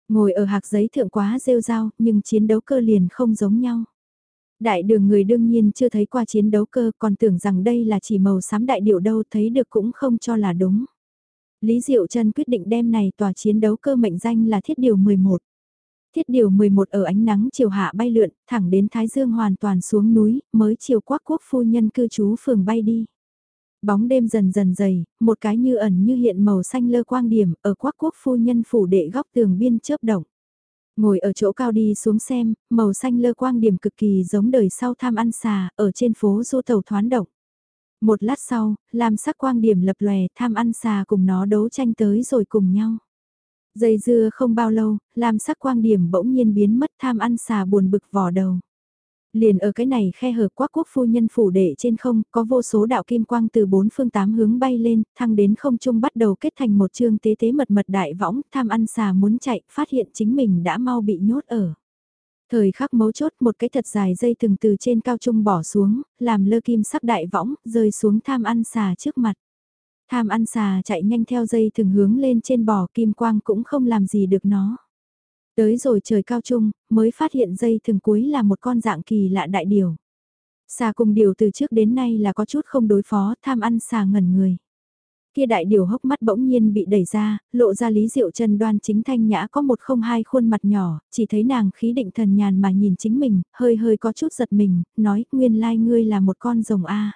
Ngồi ở hạc giấy thượng quá rêu rao, nhưng chiến đấu cơ liền không giống nhau. Đại đường người đương nhiên chưa thấy qua chiến đấu cơ còn tưởng rằng đây là chỉ màu xám đại điệu đâu thấy được cũng không cho là đúng. Lý Diệu Trân quyết định đem này tòa chiến đấu cơ mệnh danh là thiết điều 11. Thiết điều 11 ở ánh nắng chiều hạ bay lượn, thẳng đến Thái Dương hoàn toàn xuống núi, mới chiều quắc quốc phu nhân cư trú phường bay đi. Bóng đêm dần dần dày, một cái như ẩn như hiện màu xanh lơ quang điểm ở quắc quốc phu nhân phủ đệ góc tường biên chớp động. Ngồi ở chỗ cao đi xuống xem, màu xanh lơ quang điểm cực kỳ giống đời sau tham ăn xà, ở trên phố du tàu thoán động. Một lát sau, làm sắc quang điểm lập lòe tham ăn xà cùng nó đấu tranh tới rồi cùng nhau. Dây dưa không bao lâu, làm sắc quang điểm bỗng nhiên biến mất tham ăn xà buồn bực vò đầu. Liền ở cái này khe hở quá quốc phu nhân phủ đệ trên không, có vô số đạo kim quang từ bốn phương tám hướng bay lên, thăng đến không trung bắt đầu kết thành một chương tế tế mật mật đại võng, tham ăn xà muốn chạy, phát hiện chính mình đã mau bị nhốt ở. Thời khắc mấu chốt một cái thật dài dây từng từ trên cao trung bỏ xuống, làm lơ kim sắc đại võng, rơi xuống tham ăn xà trước mặt. Tham ăn xà chạy nhanh theo dây thường hướng lên trên bò kim quang cũng không làm gì được nó. Tới rồi trời cao trung, mới phát hiện dây thường cuối là một con dạng kỳ lạ đại điều. Xà cùng điều từ trước đến nay là có chút không đối phó, tham ăn xà ngẩn người. Kia đại điều hốc mắt bỗng nhiên bị đẩy ra, lộ ra lý diệu chân đoan chính thanh nhã có một không hai khuôn mặt nhỏ, chỉ thấy nàng khí định thần nhàn mà nhìn chính mình, hơi hơi có chút giật mình, nói nguyên lai ngươi là một con rồng A.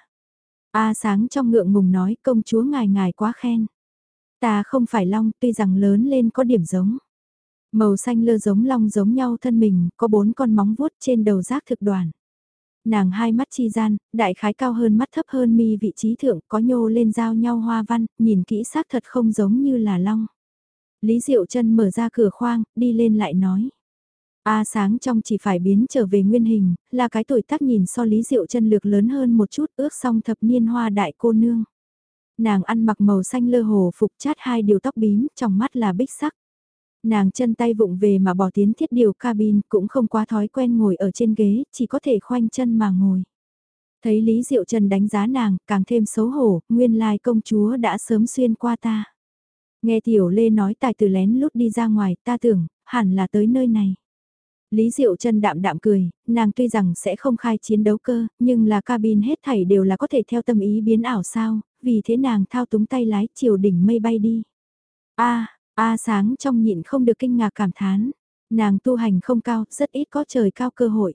A sáng trong ngượng ngùng nói công chúa ngài ngài quá khen. Ta không phải long tuy rằng lớn lên có điểm giống. Màu xanh lơ giống long giống nhau thân mình, có bốn con móng vuốt trên đầu rác thực đoàn. Nàng hai mắt chi gian, đại khái cao hơn mắt thấp hơn mi vị trí thượng có nhô lên giao nhau hoa văn, nhìn kỹ xác thật không giống như là long. Lý Diệu chân mở ra cửa khoang, đi lên lại nói. A sáng trong chỉ phải biến trở về nguyên hình, là cái tuổi tác nhìn so Lý Diệu chân lược lớn hơn một chút ước song thập niên hoa đại cô nương. Nàng ăn mặc màu xanh lơ hồ phục chát hai điều tóc bím, trong mắt là bích sắc. Nàng chân tay vụng về mà bỏ tiến thiết điều cabin cũng không quá thói quen ngồi ở trên ghế, chỉ có thể khoanh chân mà ngồi. Thấy Lý Diệu Trần đánh giá nàng, càng thêm xấu hổ, nguyên lai công chúa đã sớm xuyên qua ta. Nghe Tiểu Lê nói tài từ lén lút đi ra ngoài, ta tưởng, hẳn là tới nơi này. Lý Diệu Trần đạm đạm cười, nàng tuy rằng sẽ không khai chiến đấu cơ, nhưng là cabin hết thảy đều là có thể theo tâm ý biến ảo sao, vì thế nàng thao túng tay lái chiều đỉnh mây bay đi. A, a sáng trong nhịn không được kinh ngạc cảm thán, nàng tu hành không cao, rất ít có trời cao cơ hội.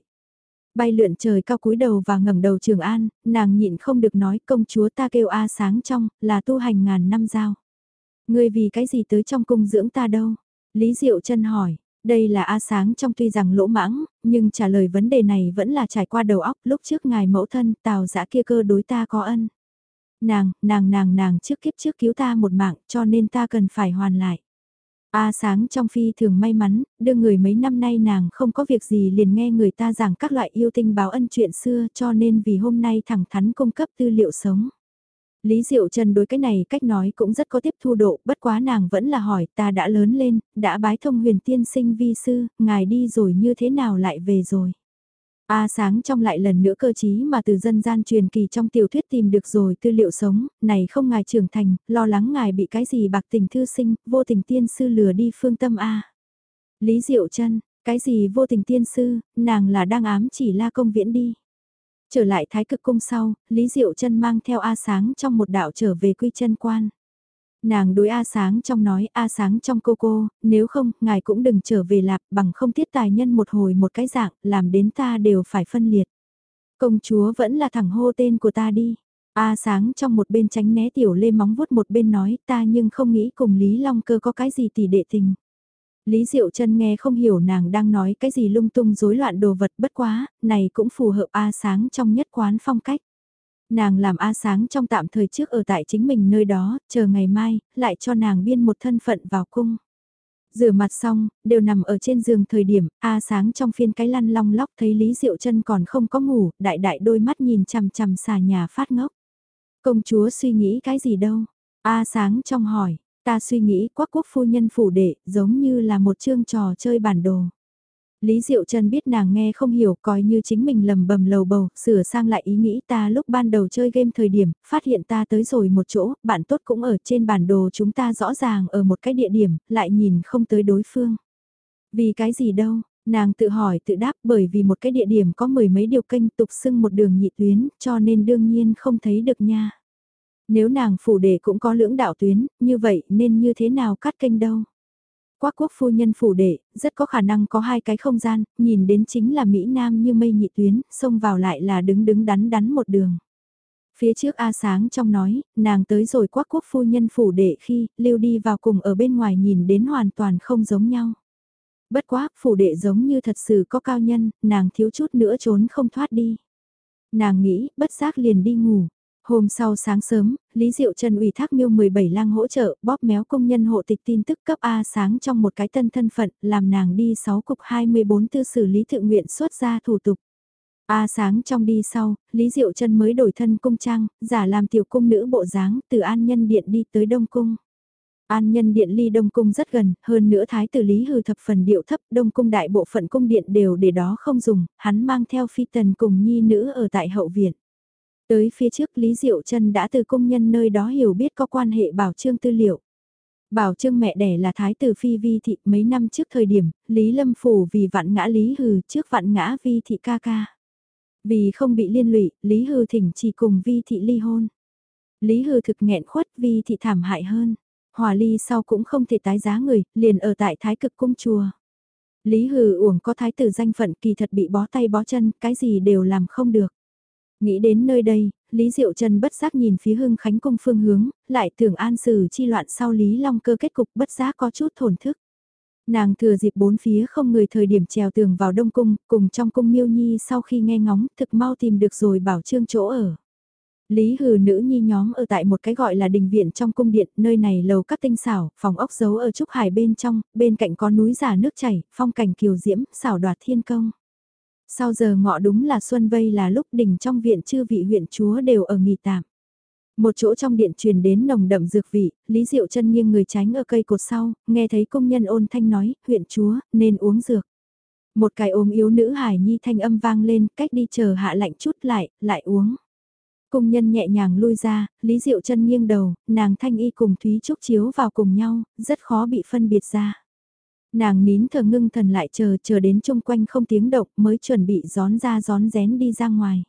Bay lượn trời cao cúi đầu và ngẩng đầu Trường An, nàng nhịn không được nói công chúa ta kêu A sáng trong, là tu hành ngàn năm giao. Ngươi vì cái gì tới trong cung dưỡng ta đâu? Lý Diệu chân hỏi, đây là A sáng trong tuy rằng lỗ mãng, nhưng trả lời vấn đề này vẫn là trải qua đầu óc lúc trước ngài mẫu thân tào giã kia cơ đối ta có ân. Nàng, nàng nàng nàng trước kiếp trước cứu ta một mạng cho nên ta cần phải hoàn lại. A sáng trong phi thường may mắn, đưa người mấy năm nay nàng không có việc gì liền nghe người ta giảng các loại yêu tinh báo ân chuyện xưa cho nên vì hôm nay thẳng thắn cung cấp tư liệu sống. Lý Diệu Trần đối cái này cách nói cũng rất có tiếp thu độ, bất quá nàng vẫn là hỏi ta đã lớn lên, đã bái thông huyền tiên sinh vi sư, ngài đi rồi như thế nào lại về rồi. A sáng trong lại lần nữa cơ chí mà từ dân gian truyền kỳ trong tiểu thuyết tìm được rồi tư liệu sống, này không ngài trưởng thành, lo lắng ngài bị cái gì bạc tình thư sinh, vô tình tiên sư lừa đi phương tâm A. Lý Diệu chân cái gì vô tình tiên sư, nàng là đang ám chỉ la công viễn đi. Trở lại thái cực cung sau, Lý Diệu chân mang theo A sáng trong một đạo trở về quy chân quan. Nàng đối A sáng trong nói A sáng trong cô cô, nếu không, ngài cũng đừng trở về lạp bằng không tiết tài nhân một hồi một cái dạng, làm đến ta đều phải phân liệt. Công chúa vẫn là thẳng hô tên của ta đi. A sáng trong một bên tránh né tiểu lê móng vuốt một bên nói ta nhưng không nghĩ cùng Lý Long cơ có cái gì tỷ đệ tình. Lý Diệu chân nghe không hiểu nàng đang nói cái gì lung tung rối loạn đồ vật bất quá, này cũng phù hợp A sáng trong nhất quán phong cách. Nàng làm A sáng trong tạm thời trước ở tại chính mình nơi đó, chờ ngày mai, lại cho nàng biên một thân phận vào cung. Rửa mặt xong, đều nằm ở trên giường thời điểm, A sáng trong phiên cái lăn long lóc thấy Lý Diệu chân còn không có ngủ, đại đại đôi mắt nhìn chằm chằm xà nhà phát ngốc. Công chúa suy nghĩ cái gì đâu? A sáng trong hỏi, ta suy nghĩ quốc quốc phu nhân phủ đệ, giống như là một chương trò chơi bản đồ. Lý Diệu Trần biết nàng nghe không hiểu coi như chính mình lầm bầm lầu bầu, sửa sang lại ý nghĩ ta lúc ban đầu chơi game thời điểm, phát hiện ta tới rồi một chỗ, bạn tốt cũng ở trên bản đồ chúng ta rõ ràng ở một cái địa điểm, lại nhìn không tới đối phương. Vì cái gì đâu, nàng tự hỏi tự đáp bởi vì một cái địa điểm có mười mấy điều kênh tục xưng một đường nhị tuyến, cho nên đương nhiên không thấy được nha. Nếu nàng phủ đề cũng có lưỡng đạo tuyến, như vậy nên như thế nào cắt kênh đâu? Quác quốc phu nhân phủ đệ, rất có khả năng có hai cái không gian, nhìn đến chính là Mỹ Nam như mây nhị tuyến, xông vào lại là đứng đứng đắn đắn một đường. Phía trước A Sáng trong nói, nàng tới rồi quác quốc phu nhân phủ đệ khi, lưu đi vào cùng ở bên ngoài nhìn đến hoàn toàn không giống nhau. Bất quá, phủ đệ giống như thật sự có cao nhân, nàng thiếu chút nữa trốn không thoát đi. Nàng nghĩ, bất giác liền đi ngủ. Hôm sau sáng sớm, Lý Diệu Trần ủy thác miêu 17 lang hỗ trợ bóp méo công nhân hộ tịch tin tức cấp A sáng trong một cái tân thân phận, làm nàng đi 6 cục 24 tư xử lý thượng nguyện xuất ra thủ tục. A sáng trong đi sau, Lý Diệu Trần mới đổi thân cung trang, giả làm tiểu cung nữ bộ dáng từ An Nhân Điện đi tới Đông Cung. An Nhân Điện ly Đông Cung rất gần, hơn nữa Thái tử Lý hư thập phần điệu thấp, Đông Cung đại bộ phận cung điện đều để đó không dùng, hắn mang theo phi tần cùng nhi nữ ở tại hậu viện. Tới phía trước Lý Diệu Trân đã từ công nhân nơi đó hiểu biết có quan hệ bảo trương tư liệu. Bảo trương mẹ đẻ là thái tử phi vi thị mấy năm trước thời điểm, Lý Lâm Phủ vì vạn ngã Lý Hừ trước vạn ngã vi thị ca ca. Vì không bị liên lụy, Lý Hừ thỉnh chỉ cùng vi thị ly hôn. Lý Hừ thực nghẹn khuất vi thị thảm hại hơn. Hòa ly sau cũng không thể tái giá người, liền ở tại thái cực cung chùa. Lý Hừ uổng có thái tử danh phận kỳ thật bị bó tay bó chân, cái gì đều làm không được. Nghĩ đến nơi đây, Lý Diệu Trần bất giác nhìn phía hưng khánh cung phương hướng, lại tưởng an xử chi loạn sau Lý Long cơ kết cục bất giác có chút thổn thức. Nàng thừa dịp bốn phía không người thời điểm trèo tường vào đông cung, cùng trong cung miêu nhi sau khi nghe ngóng thực mau tìm được rồi bảo trương chỗ ở. Lý hừ nữ nhi nhóm ở tại một cái gọi là đình viện trong cung điện, nơi này lầu các tinh xảo, phòng ốc giấu ở trúc hải bên trong, bên cạnh có núi giả nước chảy, phong cảnh kiều diễm, xảo đoạt thiên công. Sau giờ ngọ đúng là xuân vây là lúc đỉnh trong viện chư vị huyện chúa đều ở nghỉ tạm. Một chỗ trong điện truyền đến nồng đậm dược vị, Lý Diệu chân nghiêng người tránh ở cây cột sau, nghe thấy công nhân ôn thanh nói, huyện chúa, nên uống dược. Một cái ôm yếu nữ hài nhi thanh âm vang lên, cách đi chờ hạ lạnh chút lại, lại uống. công nhân nhẹ nhàng lui ra, Lý Diệu chân nghiêng đầu, nàng thanh y cùng Thúy Trúc chiếu vào cùng nhau, rất khó bị phân biệt ra. Nàng nín thở ngưng thần lại chờ, chờ đến chung quanh không tiếng động mới chuẩn bị gión ra gión rén đi ra ngoài.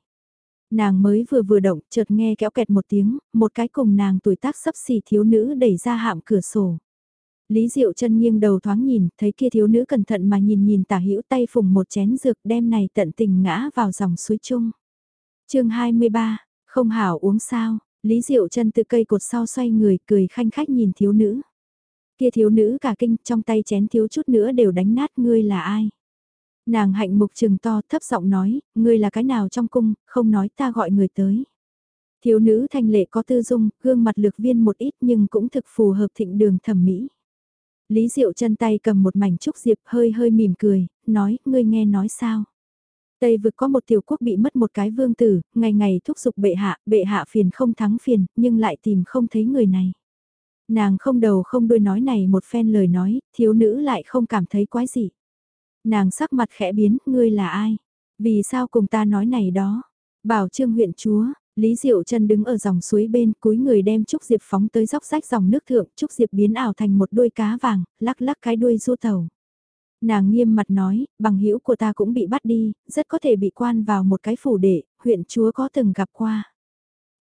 Nàng mới vừa vừa động, chợt nghe kéo kẹt một tiếng, một cái cùng nàng tuổi tác sấp xỉ thiếu nữ đẩy ra hạm cửa sổ. Lý Diệu chân nghiêng đầu thoáng nhìn, thấy kia thiếu nữ cẩn thận mà nhìn nhìn tả hữu tay phùng một chén dược đem này tận tình ngã vào dòng suối chung. chương 23, không hảo uống sao, Lý Diệu chân tự cây cột sau xoay người cười khanh khách nhìn thiếu nữ. Kia thiếu nữ cả kinh trong tay chén thiếu chút nữa đều đánh nát ngươi là ai. Nàng hạnh mục trừng to thấp giọng nói, ngươi là cái nào trong cung, không nói ta gọi người tới. Thiếu nữ thanh lệ có tư dung, gương mặt lược viên một ít nhưng cũng thực phù hợp thịnh đường thẩm mỹ. Lý Diệu chân tay cầm một mảnh trúc diệp hơi hơi mỉm cười, nói, ngươi nghe nói sao? Tây vực có một tiểu quốc bị mất một cái vương tử, ngày ngày thúc giục bệ hạ, bệ hạ phiền không thắng phiền, nhưng lại tìm không thấy người này. Nàng không đầu không đuôi nói này một phen lời nói, thiếu nữ lại không cảm thấy quái gì. Nàng sắc mặt khẽ biến, ngươi là ai? Vì sao cùng ta nói này đó? Bảo trương huyện chúa, Lý Diệu chân đứng ở dòng suối bên, cúi người đem Trúc Diệp phóng tới dốc rách dòng nước thượng, Trúc Diệp biến ảo thành một đuôi cá vàng, lắc lắc cái đuôi du tàu. Nàng nghiêm mặt nói, bằng hữu của ta cũng bị bắt đi, rất có thể bị quan vào một cái phủ đệ, huyện chúa có từng gặp qua.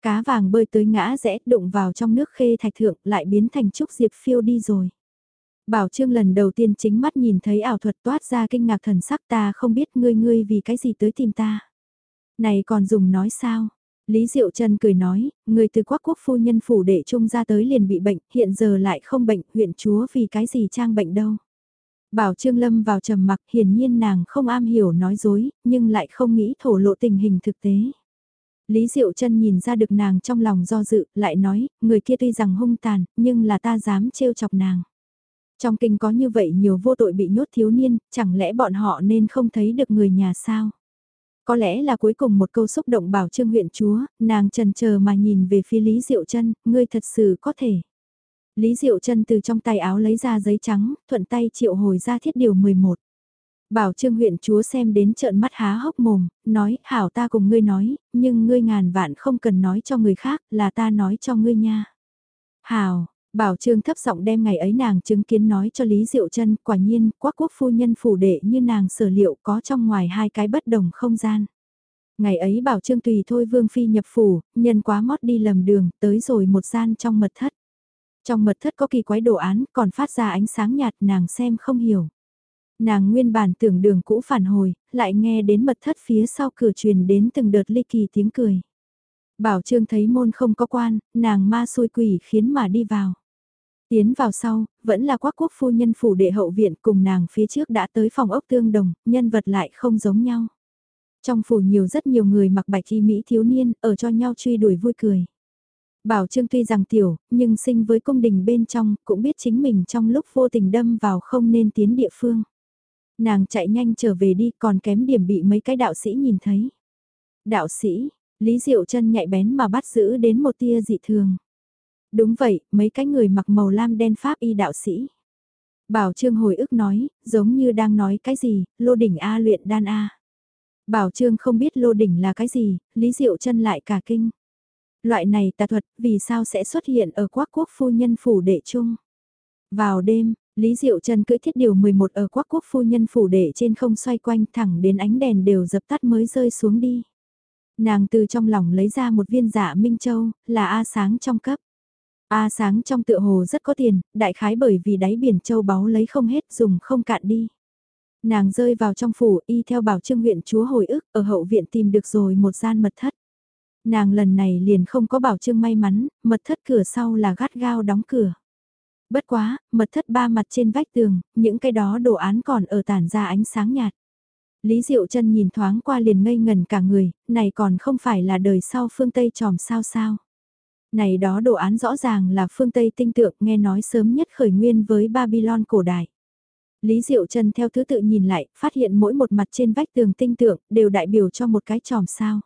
Cá vàng bơi tới ngã rẽ, đụng vào trong nước khê thạch thượng, lại biến thành Trúc Diệp phiêu đi rồi. Bảo Trương lần đầu tiên chính mắt nhìn thấy ảo thuật toát ra kinh ngạc thần sắc ta không biết ngươi ngươi vì cái gì tới tìm ta. Này còn dùng nói sao? Lý Diệu Trần cười nói, người từ quắc quốc phu nhân phủ đệ trung ra tới liền bị bệnh, hiện giờ lại không bệnh, huyện chúa vì cái gì trang bệnh đâu. Bảo Trương Lâm vào trầm mặc, hiển nhiên nàng không am hiểu nói dối, nhưng lại không nghĩ thổ lộ tình hình thực tế. Lý Diệu Trân nhìn ra được nàng trong lòng do dự, lại nói, người kia tuy rằng hung tàn, nhưng là ta dám trêu chọc nàng. Trong kinh có như vậy nhiều vô tội bị nhốt thiếu niên, chẳng lẽ bọn họ nên không thấy được người nhà sao? Có lẽ là cuối cùng một câu xúc động bảo trương huyện chúa, nàng trần chờ mà nhìn về phía Lý Diệu Trân, ngươi thật sự có thể. Lý Diệu Trân từ trong tay áo lấy ra giấy trắng, thuận tay triệu hồi ra thiết điều 11. Bảo trương huyện chúa xem đến trợn mắt há hốc mồm, nói, hảo ta cùng ngươi nói, nhưng ngươi ngàn vạn không cần nói cho người khác, là ta nói cho ngươi nha. Hảo, Bảo Trương thấp giọng đem ngày ấy nàng chứng kiến nói cho Lý Diệu Trân, quả nhiên, quắc quốc phu nhân phủ đệ như nàng sở liệu có trong ngoài hai cái bất đồng không gian. Ngày ấy Bảo Trương tùy thôi Vương Phi nhập phủ, nhân quá mót đi lầm đường, tới rồi một gian trong mật thất. Trong mật thất có kỳ quái đồ án, còn phát ra ánh sáng nhạt nàng xem không hiểu. Nàng nguyên bản tưởng đường cũ phản hồi, lại nghe đến mật thất phía sau cửa truyền đến từng đợt ly kỳ tiếng cười. Bảo Trương thấy môn không có quan, nàng ma xôi quỷ khiến mà đi vào. Tiến vào sau, vẫn là quắc quốc phu nhân phủ đệ hậu viện cùng nàng phía trước đã tới phòng ốc tương đồng, nhân vật lại không giống nhau. Trong phủ nhiều rất nhiều người mặc bạch y Mỹ thiếu niên, ở cho nhau truy đuổi vui cười. Bảo Trương tuy rằng tiểu, nhưng sinh với cung đình bên trong, cũng biết chính mình trong lúc vô tình đâm vào không nên tiến địa phương. Nàng chạy nhanh trở về đi còn kém điểm bị mấy cái đạo sĩ nhìn thấy. Đạo sĩ, Lý Diệu chân nhạy bén mà bắt giữ đến một tia dị thường. Đúng vậy, mấy cái người mặc màu lam đen pháp y đạo sĩ. Bảo Trương hồi ức nói, giống như đang nói cái gì, lô đỉnh A luyện đan A. Bảo Trương không biết lô đỉnh là cái gì, Lý Diệu chân lại cả kinh. Loại này tà thuật, vì sao sẽ xuất hiện ở quốc quốc phu nhân phủ đệ chung. Vào đêm, Lý Diệu Trần cưỡi thiết điều 11 ở quốc quốc phu nhân phủ đệ trên không xoay quanh thẳng đến ánh đèn đều dập tắt mới rơi xuống đi. Nàng từ trong lòng lấy ra một viên dạ Minh Châu, là A sáng trong cấp. A sáng trong tựa hồ rất có tiền, đại khái bởi vì đáy biển châu báu lấy không hết dùng không cạn đi. Nàng rơi vào trong phủ y theo bảo trương huyện chúa hồi ức ở hậu viện tìm được rồi một gian mật thất. Nàng lần này liền không có bảo trương may mắn, mật thất cửa sau là gắt gao đóng cửa. Bất quá, mật thất ba mặt trên vách tường, những cái đó đồ án còn ở tản ra ánh sáng nhạt. Lý Diệu chân nhìn thoáng qua liền ngây ngần cả người, này còn không phải là đời sau phương Tây tròm sao sao. Này đó đồ án rõ ràng là phương Tây tinh tượng nghe nói sớm nhất khởi nguyên với Babylon cổ đại. Lý Diệu Trân theo thứ tự nhìn lại, phát hiện mỗi một mặt trên vách tường tinh tượng đều đại biểu cho một cái tròm sao.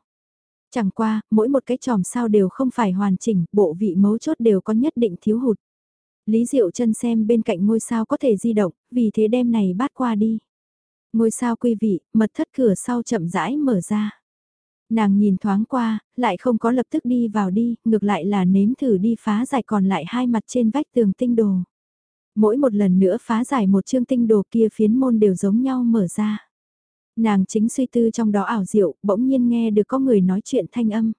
Chẳng qua, mỗi một cái tròm sao đều không phải hoàn chỉnh, bộ vị mấu chốt đều có nhất định thiếu hụt. Lý Diệu Trân xem bên cạnh ngôi sao có thể di động, vì thế đem này bát qua đi. Ngôi sao quý vị, mật thất cửa sau chậm rãi mở ra. Nàng nhìn thoáng qua, lại không có lập tức đi vào đi, ngược lại là nếm thử đi phá giải còn lại hai mặt trên vách tường tinh đồ. Mỗi một lần nữa phá giải một chương tinh đồ kia phiến môn đều giống nhau mở ra. Nàng chính suy tư trong đó ảo diệu, bỗng nhiên nghe được có người nói chuyện thanh âm.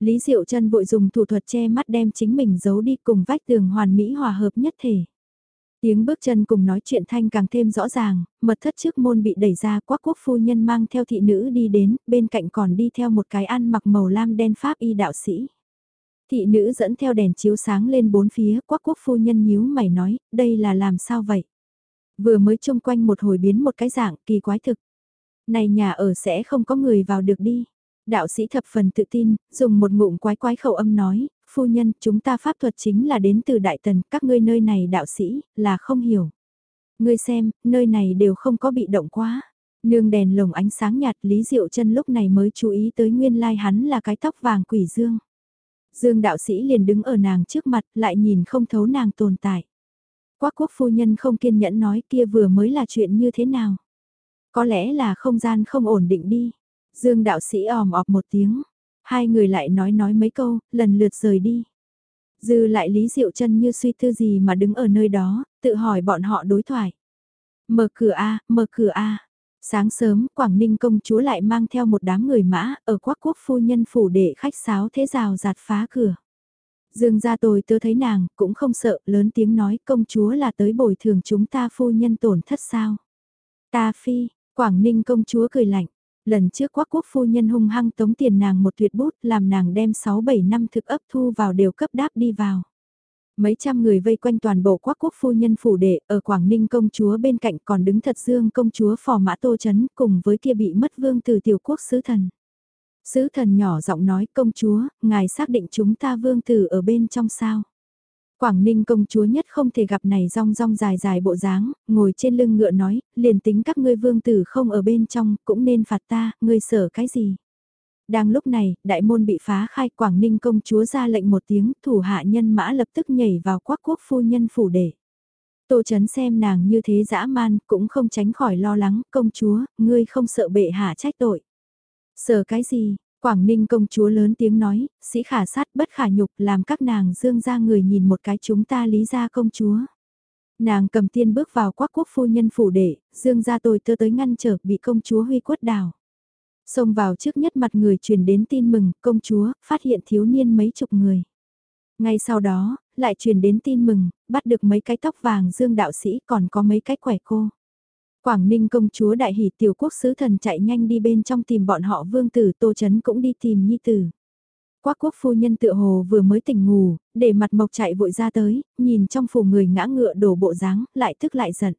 Lý Diệu chân vội dùng thủ thuật che mắt đem chính mình giấu đi cùng vách tường hoàn mỹ hòa hợp nhất thể. Tiếng bước chân cùng nói chuyện thanh càng thêm rõ ràng, mật thất trước môn bị đẩy ra quắc quốc phu nhân mang theo thị nữ đi đến, bên cạnh còn đi theo một cái ăn mặc màu lam đen pháp y đạo sĩ. Thị nữ dẫn theo đèn chiếu sáng lên bốn phía, quắc quốc phu nhân nhíu mày nói, đây là làm sao vậy? Vừa mới chung quanh một hồi biến một cái dạng kỳ quái thực. Này nhà ở sẽ không có người vào được đi. Đạo sĩ thập phần tự tin, dùng một ngụm quái quái khẩu âm nói, phu nhân, chúng ta pháp thuật chính là đến từ Đại Tần, các ngươi nơi này đạo sĩ, là không hiểu. Ngươi xem, nơi này đều không có bị động quá. Nương đèn lồng ánh sáng nhạt Lý Diệu chân lúc này mới chú ý tới nguyên lai hắn là cái tóc vàng quỷ dương. Dương đạo sĩ liền đứng ở nàng trước mặt lại nhìn không thấu nàng tồn tại. Quác quốc phu nhân không kiên nhẫn nói kia vừa mới là chuyện như thế nào. Có lẽ là không gian không ổn định đi. Dương đạo sĩ òm ọp một tiếng. Hai người lại nói nói mấy câu, lần lượt rời đi. Dư lại Lý Diệu chân như suy tư gì mà đứng ở nơi đó, tự hỏi bọn họ đối thoại. Mở cửa A, mở cửa A. Sáng sớm, Quảng Ninh công chúa lại mang theo một đám người mã, ở quốc quốc phu nhân phủ để khách sáo thế rào giạt phá cửa. Dương ra tôi tớ thấy nàng, cũng không sợ, lớn tiếng nói công chúa là tới bồi thường chúng ta phu nhân tổn thất sao. Ta phi, Quảng Ninh công chúa cười lạnh, lần trước quá quốc phu nhân hung hăng tống tiền nàng một tuyệt bút làm nàng đem 6-7 năm thực ấp thu vào đều cấp đáp đi vào. Mấy trăm người vây quanh toàn bộ quá quốc phu nhân phủ đệ ở Quảng Ninh công chúa bên cạnh còn đứng thật dương công chúa phò mã tô chấn cùng với kia bị mất vương từ tiểu quốc sứ thần. Sứ thần nhỏ giọng nói công chúa, ngài xác định chúng ta vương tử ở bên trong sao. Quảng Ninh công chúa nhất không thể gặp này rong rong dài dài bộ dáng, ngồi trên lưng ngựa nói, liền tính các ngươi vương tử không ở bên trong, cũng nên phạt ta, ngươi sở cái gì. Đang lúc này, đại môn bị phá khai Quảng Ninh công chúa ra lệnh một tiếng, thủ hạ nhân mã lập tức nhảy vào quắc quốc phu nhân phủ để. Tô chấn xem nàng như thế dã man, cũng không tránh khỏi lo lắng, công chúa, ngươi không sợ bệ hạ trách tội. Sợ cái gì, Quảng Ninh công chúa lớn tiếng nói, sĩ khả sát bất khả nhục làm các nàng dương ra người nhìn một cái chúng ta lý ra công chúa. Nàng cầm tiên bước vào quắc quốc phu nhân phủ đệ, dương ra tôi tơ tới ngăn trở bị công chúa huy quất đảo. Xông vào trước nhất mặt người truyền đến tin mừng, công chúa, phát hiện thiếu niên mấy chục người. Ngay sau đó, lại truyền đến tin mừng, bắt được mấy cái tóc vàng dương đạo sĩ còn có mấy cái quẻ cô. Quảng Ninh công chúa đại hỷ tiểu quốc sứ thần chạy nhanh đi bên trong tìm bọn họ vương tử Tô Chấn cũng đi tìm nhi tử. Quác quốc phu nhân tựa hồ vừa mới tỉnh ngủ, để mặt mộc chạy vội ra tới, nhìn trong phủ người ngã ngựa đổ bộ dáng lại tức lại giận.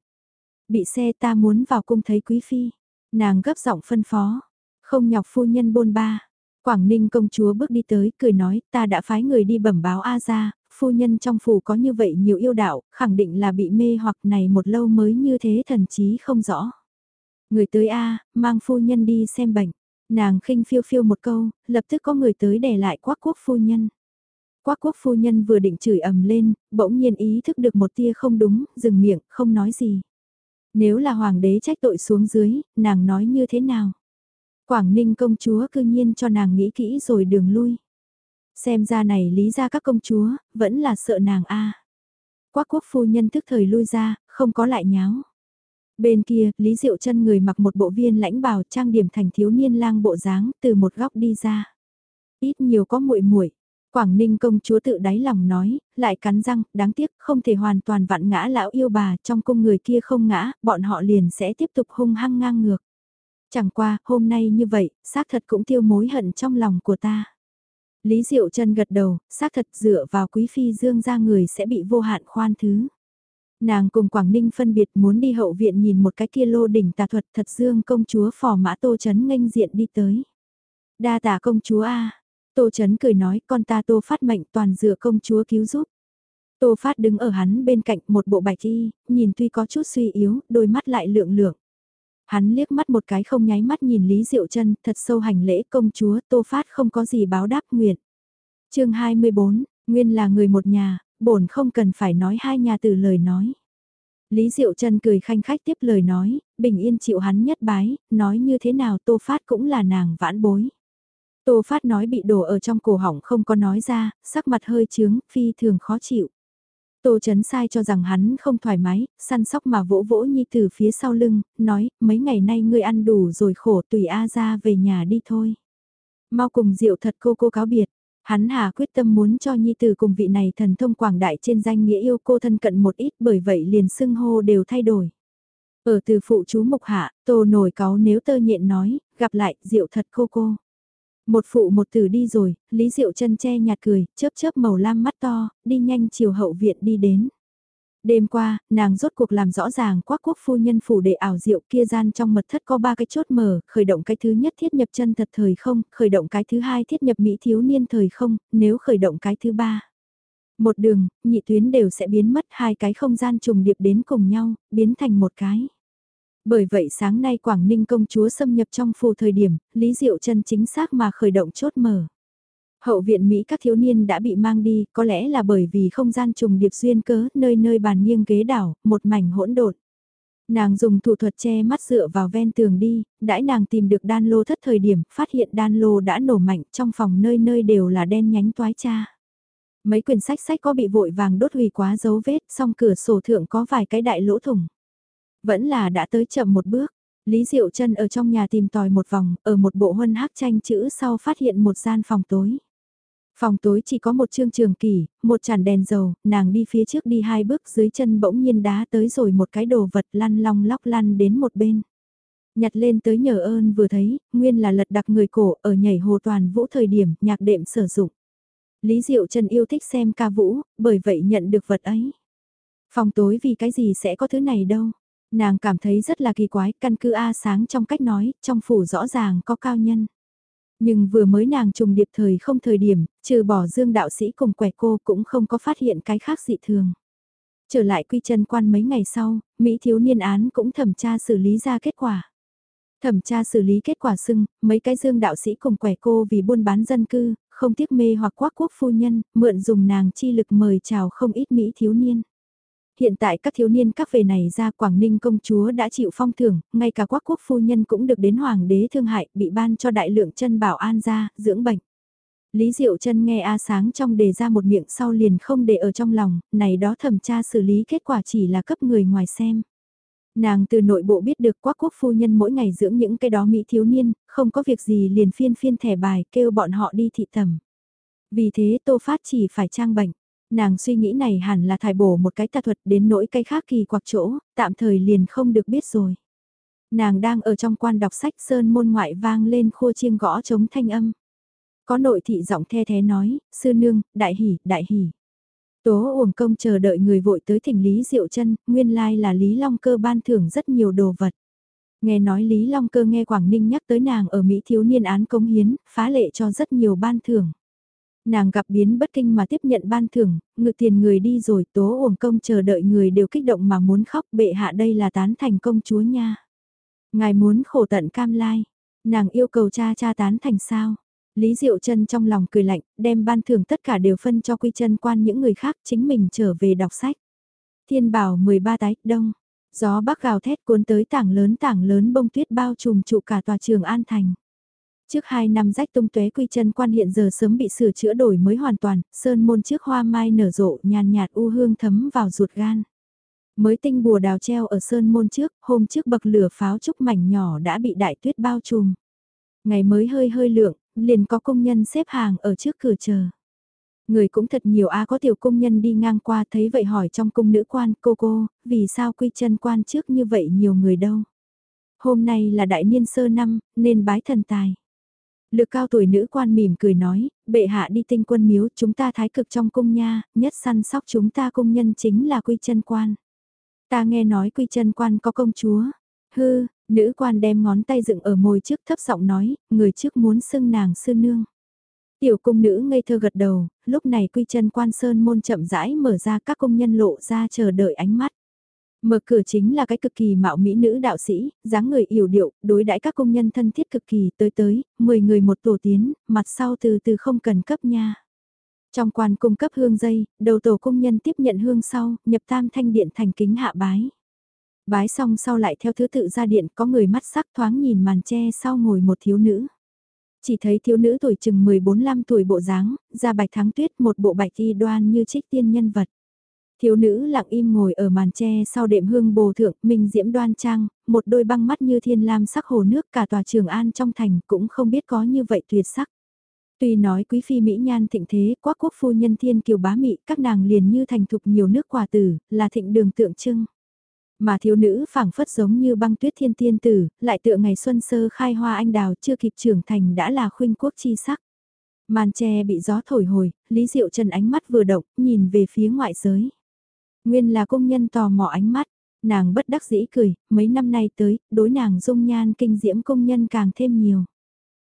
Bị xe ta muốn vào cung thấy quý phi, nàng gấp giọng phân phó, không nhọc phu nhân bôn ba. Quảng Ninh công chúa bước đi tới, cười nói, ta đã phái người đi bẩm báo A ra, phu nhân trong phủ có như vậy nhiều yêu đạo, khẳng định là bị mê hoặc này một lâu mới như thế thần chí không rõ. Người tới A, mang phu nhân đi xem bệnh. Nàng khinh phiêu phiêu một câu, lập tức có người tới để lại quắc quốc phu nhân. Quắc quốc phu nhân vừa định chửi ầm lên, bỗng nhiên ý thức được một tia không đúng, dừng miệng, không nói gì. Nếu là hoàng đế trách tội xuống dưới, nàng nói như thế nào? Quảng Ninh công chúa cư nhiên cho nàng nghĩ kỹ rồi đường lui. Xem ra này lý ra các công chúa, vẫn là sợ nàng a. À. Quác quốc phu nhân thức thời lui ra, không có lại nháo. Bên kia, Lý Diệu chân người mặc một bộ viên lãnh bào trang điểm thành thiếu niên lang bộ dáng từ một góc đi ra. Ít nhiều có muội muội Quảng Ninh công chúa tự đáy lòng nói, lại cắn răng, đáng tiếc không thể hoàn toàn vặn ngã lão yêu bà trong cung người kia không ngã, bọn họ liền sẽ tiếp tục hung hăng ngang ngược. Chẳng qua, hôm nay như vậy, xác thật cũng tiêu mối hận trong lòng của ta. Lý Diệu Trân gật đầu, xác thật dựa vào quý phi dương ra người sẽ bị vô hạn khoan thứ. Nàng cùng Quảng Ninh phân biệt muốn đi hậu viện nhìn một cái kia lô đỉnh tà thuật thật dương công chúa phò mã Tô Trấn nghênh diện đi tới. Đa tả công chúa A, Tô Trấn cười nói con ta Tô Phát mệnh toàn dựa công chúa cứu giúp. Tô Phát đứng ở hắn bên cạnh một bộ bạch thi, nhìn tuy có chút suy yếu, đôi mắt lại lượng lượng. Hắn liếc mắt một cái không nháy mắt nhìn Lý Diệu Trân, thật sâu hành lễ công chúa, Tô Phát không có gì báo đáp nguyện. chương 24, Nguyên là người một nhà, bổn không cần phải nói hai nhà từ lời nói. Lý Diệu Trân cười khanh khách tiếp lời nói, bình yên chịu hắn nhất bái, nói như thế nào Tô Phát cũng là nàng vãn bối. Tô Phát nói bị đổ ở trong cổ họng không có nói ra, sắc mặt hơi trướng, phi thường khó chịu. Tô Trấn sai cho rằng hắn không thoải mái, săn sóc mà vỗ vỗ Nhi từ phía sau lưng, nói, mấy ngày nay ngươi ăn đủ rồi khổ tùy A ra về nhà đi thôi. Mau cùng Diệu thật cô cô cáo biệt, Hắn hà quyết tâm muốn cho Nhi Tử cùng vị này thần thông quảng đại trên danh nghĩa yêu cô thân cận một ít bởi vậy liền xưng hô đều thay đổi. Ở từ phụ chú mục hạ, tô nổi cáo nếu tơ nhện nói, gặp lại, diệu thật cô cô. Một phụ một tử đi rồi, Lý Diệu chân che nhạt cười, chớp chớp màu lam mắt to, đi nhanh chiều hậu viện đi đến. Đêm qua, nàng rốt cuộc làm rõ ràng quá quốc phu nhân phủ đệ ảo diệu kia gian trong mật thất có ba cái chốt mở, khởi động cái thứ nhất thiết nhập chân thật thời không, khởi động cái thứ hai thiết nhập mỹ thiếu niên thời không, nếu khởi động cái thứ ba. Một đường, nhị tuyến đều sẽ biến mất hai cái không gian trùng điệp đến cùng nhau, biến thành một cái. Bởi vậy sáng nay Quảng Ninh công chúa xâm nhập trong phù thời điểm, Lý Diệu chân chính xác mà khởi động chốt mở. Hậu viện Mỹ các thiếu niên đã bị mang đi, có lẽ là bởi vì không gian trùng điệp duyên cớ, nơi nơi bàn nghiêng ghế đảo, một mảnh hỗn độn. Nàng dùng thủ thuật che mắt dựa vào ven tường đi, đãi nàng tìm được đan lô thất thời điểm, phát hiện đan lô đã nổ mạnh trong phòng nơi nơi đều là đen nhánh toái cha. Mấy quyển sách sách có bị vội vàng đốt hủy quá dấu vết, song cửa sổ thượng có vài cái đại lỗ thủng. Vẫn là đã tới chậm một bước, Lý Diệu chân ở trong nhà tìm tòi một vòng, ở một bộ huân hắc tranh chữ sau phát hiện một gian phòng tối. Phòng tối chỉ có một chương trường kỳ, một chản đèn dầu, nàng đi phía trước đi hai bước dưới chân bỗng nhiên đá tới rồi một cái đồ vật lăn long lóc lăn đến một bên. Nhặt lên tới nhờ ơn vừa thấy, nguyên là lật đặc người cổ ở nhảy hồ toàn vũ thời điểm nhạc đệm sử dụng. Lý Diệu Trần yêu thích xem ca vũ, bởi vậy nhận được vật ấy. Phòng tối vì cái gì sẽ có thứ này đâu. Nàng cảm thấy rất là kỳ quái, căn cứ A sáng trong cách nói, trong phủ rõ ràng có cao nhân. Nhưng vừa mới nàng trùng điệp thời không thời điểm, trừ bỏ dương đạo sĩ cùng quẻ cô cũng không có phát hiện cái khác dị thường. Trở lại quy chân quan mấy ngày sau, Mỹ thiếu niên án cũng thẩm tra xử lý ra kết quả. Thẩm tra xử lý kết quả xưng, mấy cái dương đạo sĩ cùng quẻ cô vì buôn bán dân cư, không tiếc mê hoặc quắc quốc phu nhân, mượn dùng nàng chi lực mời chào không ít Mỹ thiếu niên. Hiện tại các thiếu niên các về này ra Quảng Ninh công chúa đã chịu phong thưởng, ngay cả quốc quốc phu nhân cũng được đến hoàng đế thương hại, bị ban cho đại lượng chân bảo an ra, dưỡng bệnh. Lý Diệu chân nghe A Sáng trong đề ra một miệng sau liền không để ở trong lòng, này đó thẩm tra xử lý kết quả chỉ là cấp người ngoài xem. Nàng từ nội bộ biết được quắc quốc phu nhân mỗi ngày dưỡng những cái đó Mỹ thiếu niên, không có việc gì liền phiên phiên thẻ bài kêu bọn họ đi thị tầm. Vì thế Tô Phát chỉ phải trang bệnh. Nàng suy nghĩ này hẳn là thải bổ một cái tà thuật đến nỗi cây khác kỳ quặc chỗ, tạm thời liền không được biết rồi. Nàng đang ở trong quan đọc sách sơn môn ngoại vang lên khua chiêng gõ chống thanh âm. Có nội thị giọng the thế nói, sư nương, đại hỉ, đại hỉ. Tố uổng công chờ đợi người vội tới thỉnh Lý Diệu chân nguyên lai là Lý Long Cơ ban thưởng rất nhiều đồ vật. Nghe nói Lý Long Cơ nghe Quảng Ninh nhắc tới nàng ở Mỹ thiếu niên án công hiến, phá lệ cho rất nhiều ban thưởng nàng gặp biến bất kinh mà tiếp nhận ban thưởng, ngự tiền người đi rồi tố uổng công chờ đợi người đều kích động mà muốn khóc bệ hạ đây là tán thành công chúa nha. Ngài muốn khổ tận cam lai, nàng yêu cầu cha cha tán thành sao. Lý Diệu chân trong lòng cười lạnh, đem ban thưởng tất cả đều phân cho quy chân quan những người khác chính mình trở về đọc sách. Thiên bảo 13 tái, đông. Gió bắc gào thét cuốn tới tảng lớn tảng lớn bông tuyết bao trùm trụ cả tòa trường An Thành. Trước 2 năm rách tung tuế quy chân quan hiện giờ sớm bị sửa chữa đổi mới hoàn toàn, sơn môn trước hoa mai nở rộ nhàn nhạt u hương thấm vào ruột gan. Mới tinh bùa đào treo ở sơn môn trước, hôm trước bậc lửa pháo trúc mảnh nhỏ đã bị đại tuyết bao trùm. Ngày mới hơi hơi lượng, liền có công nhân xếp hàng ở trước cửa chờ. Người cũng thật nhiều a có tiểu công nhân đi ngang qua thấy vậy hỏi trong cung nữ quan cô cô, vì sao quy chân quan trước như vậy nhiều người đâu. Hôm nay là đại niên sơ năm, nên bái thần tài. Lực cao tuổi nữ quan mỉm cười nói, bệ hạ đi tinh quân miếu chúng ta thái cực trong cung nha, nhất săn sóc chúng ta cung nhân chính là quy chân quan. Ta nghe nói quy chân quan có công chúa. Hư, nữ quan đem ngón tay dựng ở môi trước thấp giọng nói, người trước muốn xưng nàng sư nương. Tiểu cung nữ ngây thơ gật đầu, lúc này quy chân quan sơn môn chậm rãi mở ra các công nhân lộ ra chờ đợi ánh mắt. Mở cửa chính là cái cực kỳ mạo mỹ nữ đạo sĩ, dáng người yểu điệu, đối đãi các công nhân thân thiết cực kỳ tới tới, 10 người một tổ tiến, mặt sau từ từ không cần cấp nha. Trong quan cung cấp hương dây, đầu tổ công nhân tiếp nhận hương sau, nhập tam thanh điện thành kính hạ bái. Bái xong sau lại theo thứ tự ra điện có người mắt sắc thoáng nhìn màn tre sau ngồi một thiếu nữ. Chỉ thấy thiếu nữ tuổi chừng 14-15 tuổi bộ dáng, da bạch thắng tuyết một bộ bạch y đoan như trích tiên nhân vật. Thiếu nữ lặng im ngồi ở màn tre sau đệm hương bồ thượng, minh diễm đoan trang, một đôi băng mắt như thiên lam sắc hồ nước cả tòa trường an trong thành cũng không biết có như vậy tuyệt sắc. Tuy nói quý phi Mỹ nhan thịnh thế, quá quốc phu nhân thiên kiều bá mị, các nàng liền như thành thục nhiều nước quả tử, là thịnh đường tượng trưng. Mà thiếu nữ phảng phất giống như băng tuyết thiên tiên tử, lại tựa ngày xuân sơ khai hoa anh đào chưa kịp trưởng thành đã là khuynh quốc chi sắc. Màn tre bị gió thổi hồi, Lý Diệu Trần ánh mắt vừa động, nhìn về phía ngoại giới. Nguyên là công nhân tò mò ánh mắt, nàng bất đắc dĩ cười, mấy năm nay tới, đối nàng dung nhan kinh diễm công nhân càng thêm nhiều.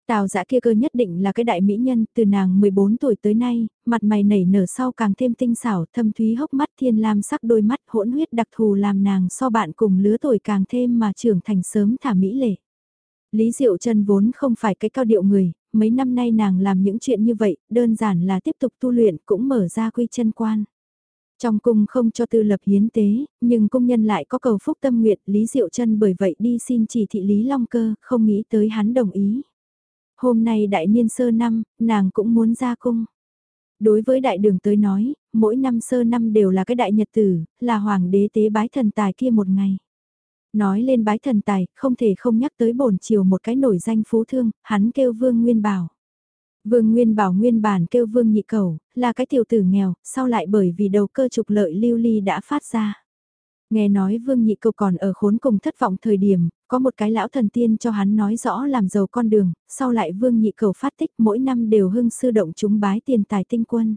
Tào giã kia cơ nhất định là cái đại mỹ nhân, từ nàng 14 tuổi tới nay, mặt mày nảy nở sau càng thêm tinh xảo, thâm thúy hốc mắt thiên lam sắc đôi mắt hỗn huyết đặc thù làm nàng so bạn cùng lứa tuổi càng thêm mà trưởng thành sớm thả mỹ lệ. Lý Diệu Trân vốn không phải cái cao điệu người, mấy năm nay nàng làm những chuyện như vậy, đơn giản là tiếp tục tu luyện cũng mở ra quy chân quan. Trong cung không cho tư lập hiến tế, nhưng công nhân lại có cầu phúc tâm nguyện, Lý Diệu Trân bởi vậy đi xin chỉ thị Lý Long Cơ, không nghĩ tới hắn đồng ý. Hôm nay đại niên sơ năm, nàng cũng muốn ra cung. Đối với đại đường tới nói, mỗi năm sơ năm đều là cái đại nhật tử, là hoàng đế tế bái thần tài kia một ngày. Nói lên bái thần tài, không thể không nhắc tới bổn chiều một cái nổi danh phú thương, hắn kêu vương nguyên bảo. Vương Nguyên Bảo nguyên bản kêu Vương Nhị Cầu, là cái tiểu tử nghèo, sau lại bởi vì đầu cơ trục lợi lưu ly đã phát ra. Nghe nói Vương Nhị Cầu còn ở khốn cùng thất vọng thời điểm, có một cái lão thần tiên cho hắn nói rõ làm giàu con đường, sau lại Vương Nhị Cầu phát tích mỗi năm đều hưng sư động chúng bái tiền tài tinh quân.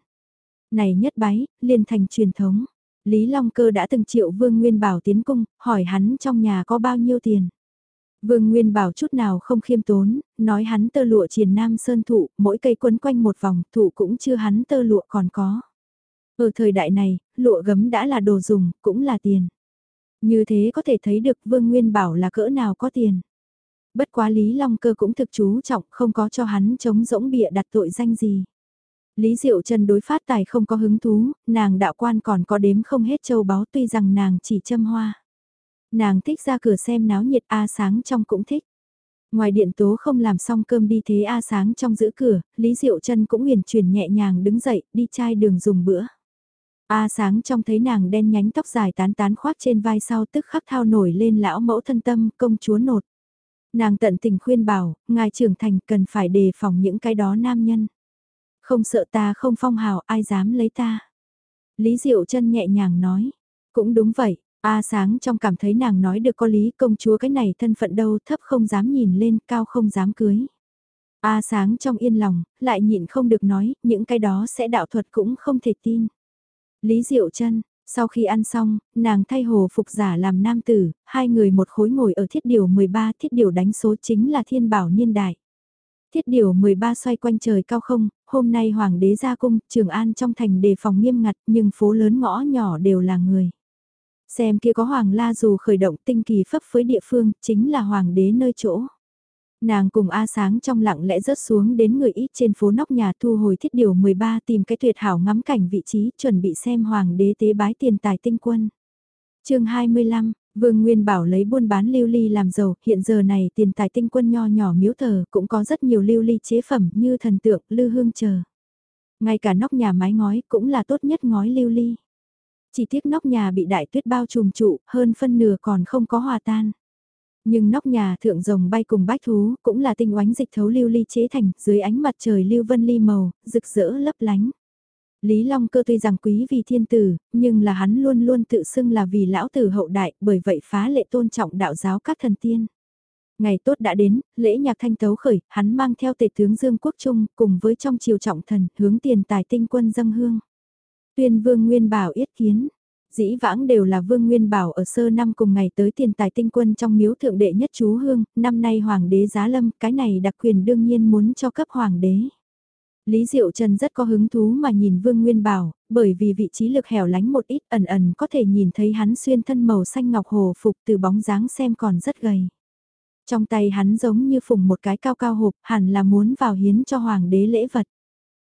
Này nhất bái, liền thành truyền thống. Lý Long Cơ đã từng triệu Vương Nguyên Bảo tiến cung, hỏi hắn trong nhà có bao nhiêu tiền. Vương Nguyên bảo chút nào không khiêm tốn, nói hắn tơ lụa triền nam sơn thụ, mỗi cây quấn quanh một vòng, thụ cũng chưa hắn tơ lụa còn có. Ở thời đại này, lụa gấm đã là đồ dùng, cũng là tiền. Như thế có thể thấy được Vương Nguyên bảo là cỡ nào có tiền. Bất quá Lý Long Cơ cũng thực chú trọng không có cho hắn chống rỗng bịa đặt tội danh gì. Lý Diệu Trần đối phát tài không có hứng thú, nàng đạo quan còn có đếm không hết châu báu tuy rằng nàng chỉ châm hoa. Nàng thích ra cửa xem náo nhiệt A sáng trong cũng thích. Ngoài điện tố không làm xong cơm đi thế A sáng trong giữ cửa, Lý Diệu chân cũng huyền chuyển nhẹ nhàng đứng dậy đi chai đường dùng bữa. A sáng trong thấy nàng đen nhánh tóc dài tán tán khoác trên vai sau tức khắc thao nổi lên lão mẫu thân tâm công chúa nột. Nàng tận tình khuyên bảo, ngài trưởng thành cần phải đề phòng những cái đó nam nhân. Không sợ ta không phong hào ai dám lấy ta. Lý Diệu chân nhẹ nhàng nói, cũng đúng vậy, A sáng trong cảm thấy nàng nói được có lý công chúa cái này thân phận đâu thấp không dám nhìn lên cao không dám cưới. A sáng trong yên lòng, lại nhịn không được nói, những cái đó sẽ đạo thuật cũng không thể tin. Lý Diệu chân sau khi ăn xong, nàng thay hồ phục giả làm nam tử, hai người một khối ngồi ở thiết điều 13 thiết điều đánh số chính là thiên bảo niên đại. Thiết điều 13 xoay quanh trời cao không, hôm nay hoàng đế ra cung, trường an trong thành đề phòng nghiêm ngặt nhưng phố lớn ngõ nhỏ đều là người. Xem kia có hoàng la dù khởi động tinh kỳ phấp với địa phương, chính là hoàng đế nơi chỗ. Nàng cùng A sáng trong lặng lẽ rớt xuống đến người ít trên phố nóc nhà thu hồi thiết điều 13 tìm cái tuyệt hảo ngắm cảnh vị trí chuẩn bị xem hoàng đế tế bái tiền tài tinh quân. chương 25, Vương Nguyên Bảo lấy buôn bán lưu ly làm giàu, hiện giờ này tiền tài tinh quân nho nhỏ miếu thờ cũng có rất nhiều lưu ly chế phẩm như thần tượng, lư hương chờ. Ngay cả nóc nhà mái ngói cũng là tốt nhất ngói lưu ly. Chỉ tiếc nóc nhà bị đại tuyết bao trùm trụ, hơn phân nửa còn không có hòa tan. Nhưng nóc nhà thượng rồng bay cùng bách thú cũng là tinh oánh dịch thấu lưu ly chế thành dưới ánh mặt trời lưu vân ly màu, rực rỡ lấp lánh. Lý Long cơ tuy rằng quý vì thiên tử, nhưng là hắn luôn luôn tự xưng là vì lão tử hậu đại, bởi vậy phá lệ tôn trọng đạo giáo các thần tiên. Ngày tốt đã đến, lễ nhạc thanh tấu khởi, hắn mang theo tể tướng Dương Quốc Trung cùng với trong triều trọng thần hướng tiền tài tinh quân dâng hương. Tuyên Vương Nguyên Bảo yết kiến. Dĩ vãng đều là Vương Nguyên Bảo ở sơ năm cùng ngày tới tiền tài tinh quân trong miếu thượng đệ nhất chú hương, năm nay Hoàng đế giá lâm, cái này đặc quyền đương nhiên muốn cho cấp Hoàng đế. Lý Diệu Trần rất có hứng thú mà nhìn Vương Nguyên Bảo, bởi vì vị trí lực hẻo lánh một ít ẩn ẩn có thể nhìn thấy hắn xuyên thân màu xanh ngọc hồ phục từ bóng dáng xem còn rất gầy. Trong tay hắn giống như phùng một cái cao cao hộp hẳn là muốn vào hiến cho Hoàng đế lễ vật.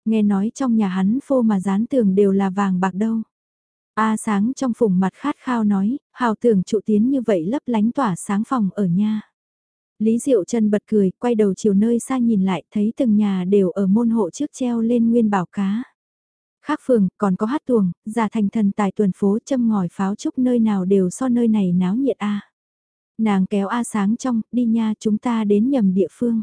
Nghe nói trong nhà hắn phô mà dán tường đều là vàng bạc đâu. A sáng trong phùng mặt khát khao nói, hào tưởng trụ tiến như vậy lấp lánh tỏa sáng phòng ở nha. Lý Diệu Trân bật cười, quay đầu chiều nơi xa nhìn lại, thấy từng nhà đều ở môn hộ trước treo lên nguyên bảo cá. Khác phường, còn có hát tuồng, giả thành thần tài tuần phố châm ngòi pháo trúc nơi nào đều so nơi này náo nhiệt a. Nàng kéo A sáng trong, đi nha chúng ta đến nhầm địa phương.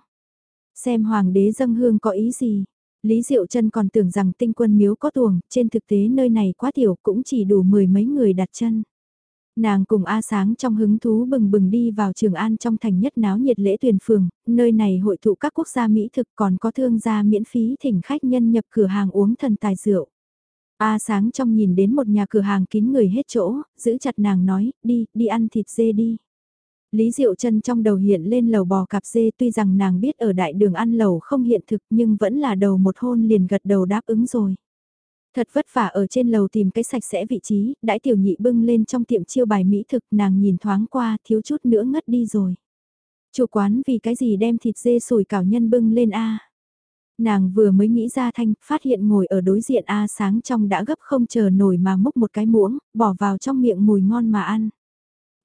Xem hoàng đế dâng hương có ý gì. Lý Diệu Trân còn tưởng rằng tinh quân miếu có tuồng, trên thực tế nơi này quá tiểu cũng chỉ đủ mười mấy người đặt chân. Nàng cùng A Sáng trong hứng thú bừng bừng đi vào Trường An trong thành nhất náo nhiệt lễ tuyển phường, nơi này hội tụ các quốc gia Mỹ thực còn có thương gia miễn phí thỉnh khách nhân nhập cửa hàng uống thần tài rượu. A Sáng trong nhìn đến một nhà cửa hàng kín người hết chỗ, giữ chặt nàng nói, đi, đi ăn thịt dê đi. Lý Diệu Trân trong đầu hiện lên lầu bò cạp dê tuy rằng nàng biết ở đại đường ăn lầu không hiện thực nhưng vẫn là đầu một hôn liền gật đầu đáp ứng rồi. Thật vất vả ở trên lầu tìm cái sạch sẽ vị trí, đãi tiểu nhị bưng lên trong tiệm chiêu bài mỹ thực nàng nhìn thoáng qua thiếu chút nữa ngất đi rồi. Chủ quán vì cái gì đem thịt dê sủi cảo nhân bưng lên A. Nàng vừa mới nghĩ ra thanh, phát hiện ngồi ở đối diện A sáng trong đã gấp không chờ nổi mà múc một cái muỗng, bỏ vào trong miệng mùi ngon mà ăn.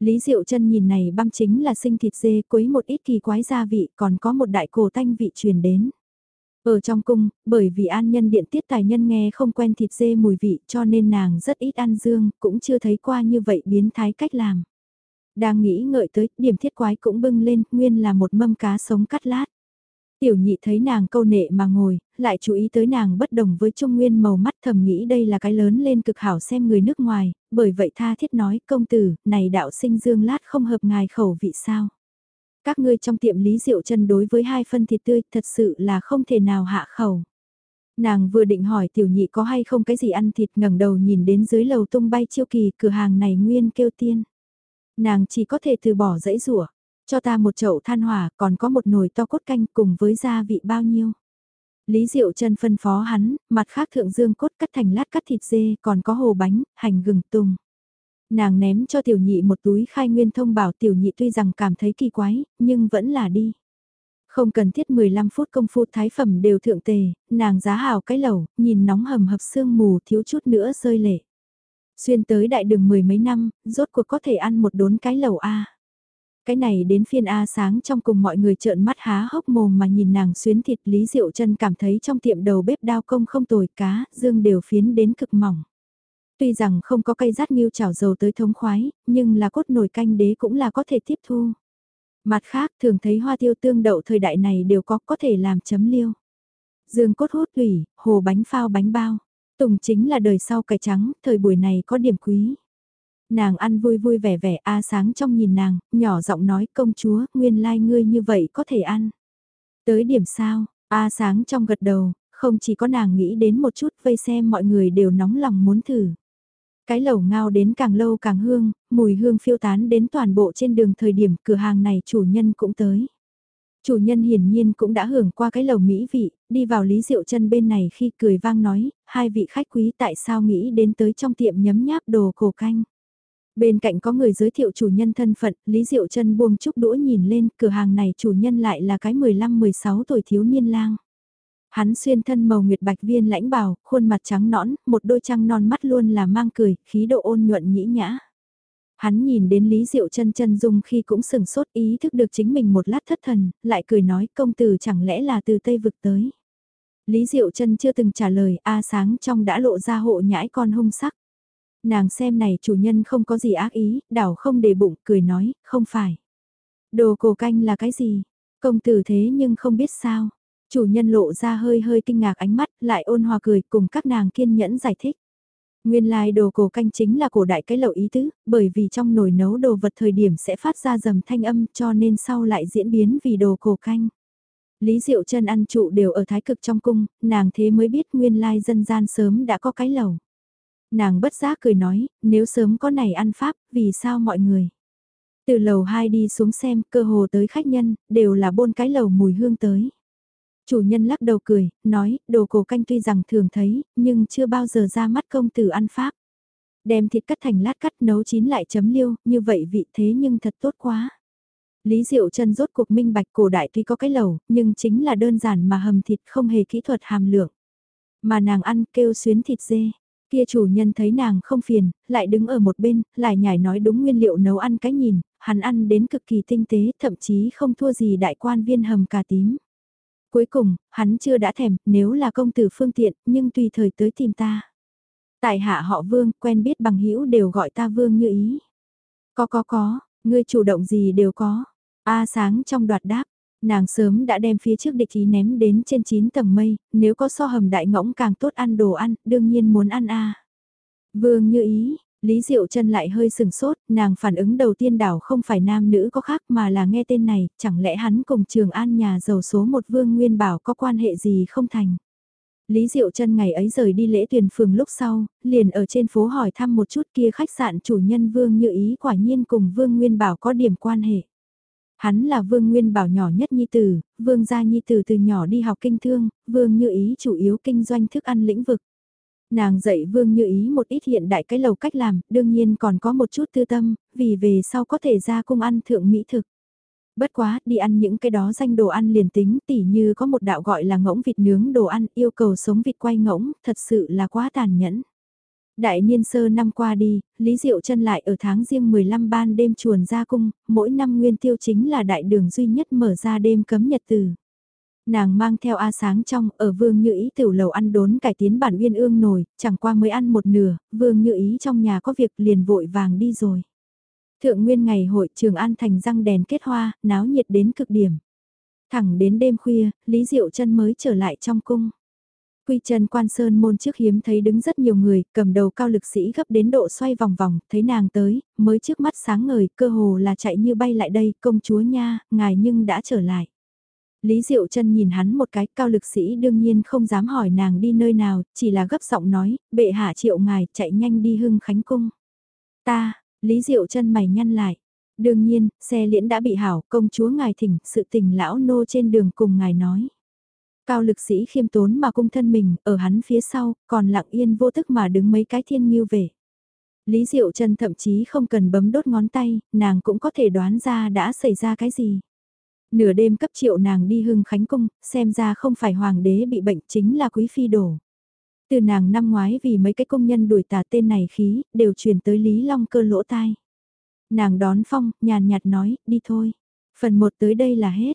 Lý Diệu chân nhìn này băm chính là sinh thịt dê quấy một ít kỳ quái gia vị còn có một đại cổ tanh vị truyền đến. Ở trong cung, bởi vì an nhân điện tiết tài nhân nghe không quen thịt dê mùi vị cho nên nàng rất ít ăn dương, cũng chưa thấy qua như vậy biến thái cách làm. Đang nghĩ ngợi tới, điểm thiết quái cũng bưng lên, nguyên là một mâm cá sống cắt lát. Tiểu nhị thấy nàng câu nệ mà ngồi, lại chú ý tới nàng bất đồng với trung nguyên màu mắt thầm nghĩ đây là cái lớn lên cực hảo xem người nước ngoài, bởi vậy tha thiết nói công tử, này đạo sinh dương lát không hợp ngài khẩu vị sao. Các ngươi trong tiệm Lý rượu chân đối với hai phân thịt tươi thật sự là không thể nào hạ khẩu. Nàng vừa định hỏi tiểu nhị có hay không cái gì ăn thịt ngẩng đầu nhìn đến dưới lầu tung bay chiêu kỳ cửa hàng này nguyên kêu tiên. Nàng chỉ có thể từ bỏ dãy rủa cho ta một chậu than hỏa còn có một nồi to cốt canh cùng với gia vị bao nhiêu. Lý Diệu chân phân phó hắn, mặt khác thượng dương cốt cắt thành lát cắt thịt dê còn có hồ bánh, hành gừng tùng. Nàng ném cho tiểu nhị một túi khai nguyên thông bảo tiểu nhị tuy rằng cảm thấy kỳ quái, nhưng vẫn là đi. Không cần thiết 15 phút công phu thái phẩm đều thượng tề, nàng giá hào cái lẩu, nhìn nóng hầm hập sương mù thiếu chút nữa rơi lệ. Xuyên tới đại đường mười mấy năm, rốt cuộc có thể ăn một đốn cái lẩu A. Cái này đến phiên A sáng trong cùng mọi người trợn mắt há hốc mồm mà nhìn nàng xuyến thịt Lý Diệu chân cảm thấy trong tiệm đầu bếp đao công không tồi cá, dương đều phiến đến cực mỏng. Tuy rằng không có cây rát nghiêu chảo dầu tới thống khoái, nhưng là cốt nồi canh đế cũng là có thể tiếp thu. Mặt khác thường thấy hoa tiêu tương đậu thời đại này đều có có thể làm chấm liêu. Dương cốt hút lủy hồ bánh phao bánh bao. Tùng chính là đời sau cải trắng, thời buổi này có điểm quý. Nàng ăn vui vui vẻ vẻ A sáng trong nhìn nàng, nhỏ giọng nói công chúa, nguyên lai like ngươi như vậy có thể ăn. Tới điểm sao, A sáng trong gật đầu, không chỉ có nàng nghĩ đến một chút vây xem mọi người đều nóng lòng muốn thử. Cái lẩu ngao đến càng lâu càng hương, mùi hương phiêu tán đến toàn bộ trên đường thời điểm cửa hàng này chủ nhân cũng tới. Chủ nhân hiển nhiên cũng đã hưởng qua cái lẩu mỹ vị, đi vào Lý Diệu chân bên này khi cười vang nói, hai vị khách quý tại sao nghĩ đến tới trong tiệm nhấm nháp đồ cổ canh. Bên cạnh có người giới thiệu chủ nhân thân phận, Lý Diệu chân buông chúc đũa nhìn lên, cửa hàng này chủ nhân lại là cái 15-16 tuổi thiếu niên lang. Hắn xuyên thân màu nguyệt bạch viên lãnh bào, khuôn mặt trắng nõn, một đôi trăng non mắt luôn là mang cười, khí độ ôn nhuận nhĩ nhã. Hắn nhìn đến Lý Diệu chân chân dung khi cũng sừng sốt ý thức được chính mình một lát thất thần, lại cười nói công tử chẳng lẽ là từ Tây vực tới. Lý Diệu chân chưa từng trả lời, A sáng trong đã lộ ra hộ nhãi con hung sắc. Nàng xem này chủ nhân không có gì ác ý, đảo không để bụng, cười nói, không phải. Đồ cổ canh là cái gì? Công tử thế nhưng không biết sao. Chủ nhân lộ ra hơi hơi kinh ngạc ánh mắt, lại ôn hòa cười cùng các nàng kiên nhẫn giải thích. Nguyên lai like đồ cổ canh chính là cổ đại cái lậu ý tứ, bởi vì trong nồi nấu đồ vật thời điểm sẽ phát ra dầm thanh âm cho nên sau lại diễn biến vì đồ cổ canh. Lý Diệu chân ăn trụ đều ở thái cực trong cung, nàng thế mới biết nguyên lai dân gian sớm đã có cái lẩu. Nàng bất giác cười nói, nếu sớm có này ăn pháp, vì sao mọi người? Từ lầu 2 đi xuống xem, cơ hồ tới khách nhân, đều là bôn cái lầu mùi hương tới. Chủ nhân lắc đầu cười, nói, đồ cổ canh tuy rằng thường thấy, nhưng chưa bao giờ ra mắt công tử ăn pháp. Đem thịt cắt thành lát cắt nấu chín lại chấm liêu, như vậy vị thế nhưng thật tốt quá. Lý Diệu chân rốt cuộc minh bạch cổ đại tuy có cái lầu, nhưng chính là đơn giản mà hầm thịt không hề kỹ thuật hàm lượng. Mà nàng ăn kêu xuyến thịt dê, Kia chủ nhân thấy nàng không phiền, lại đứng ở một bên, lại nhảy nói đúng nguyên liệu nấu ăn cái nhìn, hắn ăn đến cực kỳ tinh tế, thậm chí không thua gì đại quan viên hầm cà tím. Cuối cùng, hắn chưa đã thèm, nếu là công tử phương tiện, nhưng tùy thời tới tìm ta. Tại hạ họ vương, quen biết bằng hữu đều gọi ta vương như ý. Có có có, ngươi chủ động gì đều có. A sáng trong đoạt đáp, nàng sớm đã đem phía trước địch ý ném đến trên 9 tầng mây, nếu có so hầm đại ngỗng càng tốt ăn đồ ăn, đương nhiên muốn ăn a. Vương như ý, Lý Diệu chân lại hơi sừng sốt, nàng phản ứng đầu tiên đảo không phải nam nữ có khác mà là nghe tên này, chẳng lẽ hắn cùng trường an nhà giàu số một vương nguyên bảo có quan hệ gì không thành. Lý Diệu chân ngày ấy rời đi lễ tuyển phường lúc sau, liền ở trên phố hỏi thăm một chút kia khách sạn chủ nhân vương như ý quả nhiên cùng vương nguyên bảo có điểm quan hệ. Hắn là vương nguyên bảo nhỏ nhất nhi tử, vương gia nhi tử từ nhỏ đi học kinh thương, vương như ý chủ yếu kinh doanh thức ăn lĩnh vực. Nàng dạy vương như ý một ít hiện đại cái lầu cách làm, đương nhiên còn có một chút tư tâm, vì về sau có thể ra cung ăn thượng mỹ thực. Bất quá, đi ăn những cái đó danh đồ ăn liền tính tỉ như có một đạo gọi là ngỗng vịt nướng đồ ăn yêu cầu sống vịt quay ngỗng, thật sự là quá tàn nhẫn. Đại niên sơ năm qua đi, Lý Diệu chân lại ở tháng riêng 15 ban đêm chuồn ra cung, mỗi năm nguyên tiêu chính là đại đường duy nhất mở ra đêm cấm nhật từ. Nàng mang theo A sáng trong, ở vương như ý tiểu lầu ăn đốn cải tiến bản uyên ương nổi, chẳng qua mới ăn một nửa, vương như ý trong nhà có việc liền vội vàng đi rồi. Thượng nguyên ngày hội trường an thành răng đèn kết hoa, náo nhiệt đến cực điểm. Thẳng đến đêm khuya, Lý Diệu chân mới trở lại trong cung. Quy chân quan sơn môn trước hiếm thấy đứng rất nhiều người, cầm đầu cao lực sĩ gấp đến độ xoay vòng vòng, thấy nàng tới, mới trước mắt sáng ngời, cơ hồ là chạy như bay lại đây, công chúa nha, ngài nhưng đã trở lại. Lý Diệu chân nhìn hắn một cái, cao lực sĩ đương nhiên không dám hỏi nàng đi nơi nào, chỉ là gấp giọng nói, bệ hạ triệu ngài, chạy nhanh đi hưng khánh cung. Ta, Lý Diệu chân mày nhăn lại. Đương nhiên, xe liễn đã bị hảo, công chúa ngài thỉnh, sự tình lão nô trên đường cùng ngài nói. Cao lực sĩ khiêm tốn mà cung thân mình, ở hắn phía sau, còn lặng yên vô thức mà đứng mấy cái thiên nghiêu về. Lý Diệu trần thậm chí không cần bấm đốt ngón tay, nàng cũng có thể đoán ra đã xảy ra cái gì. Nửa đêm cấp triệu nàng đi hưng khánh cung, xem ra không phải hoàng đế bị bệnh chính là quý phi đổ. Từ nàng năm ngoái vì mấy cái công nhân đuổi tà tên này khí, đều truyền tới Lý Long cơ lỗ tai. Nàng đón phong, nhàn nhạt nói, đi thôi. Phần 1 tới đây là hết.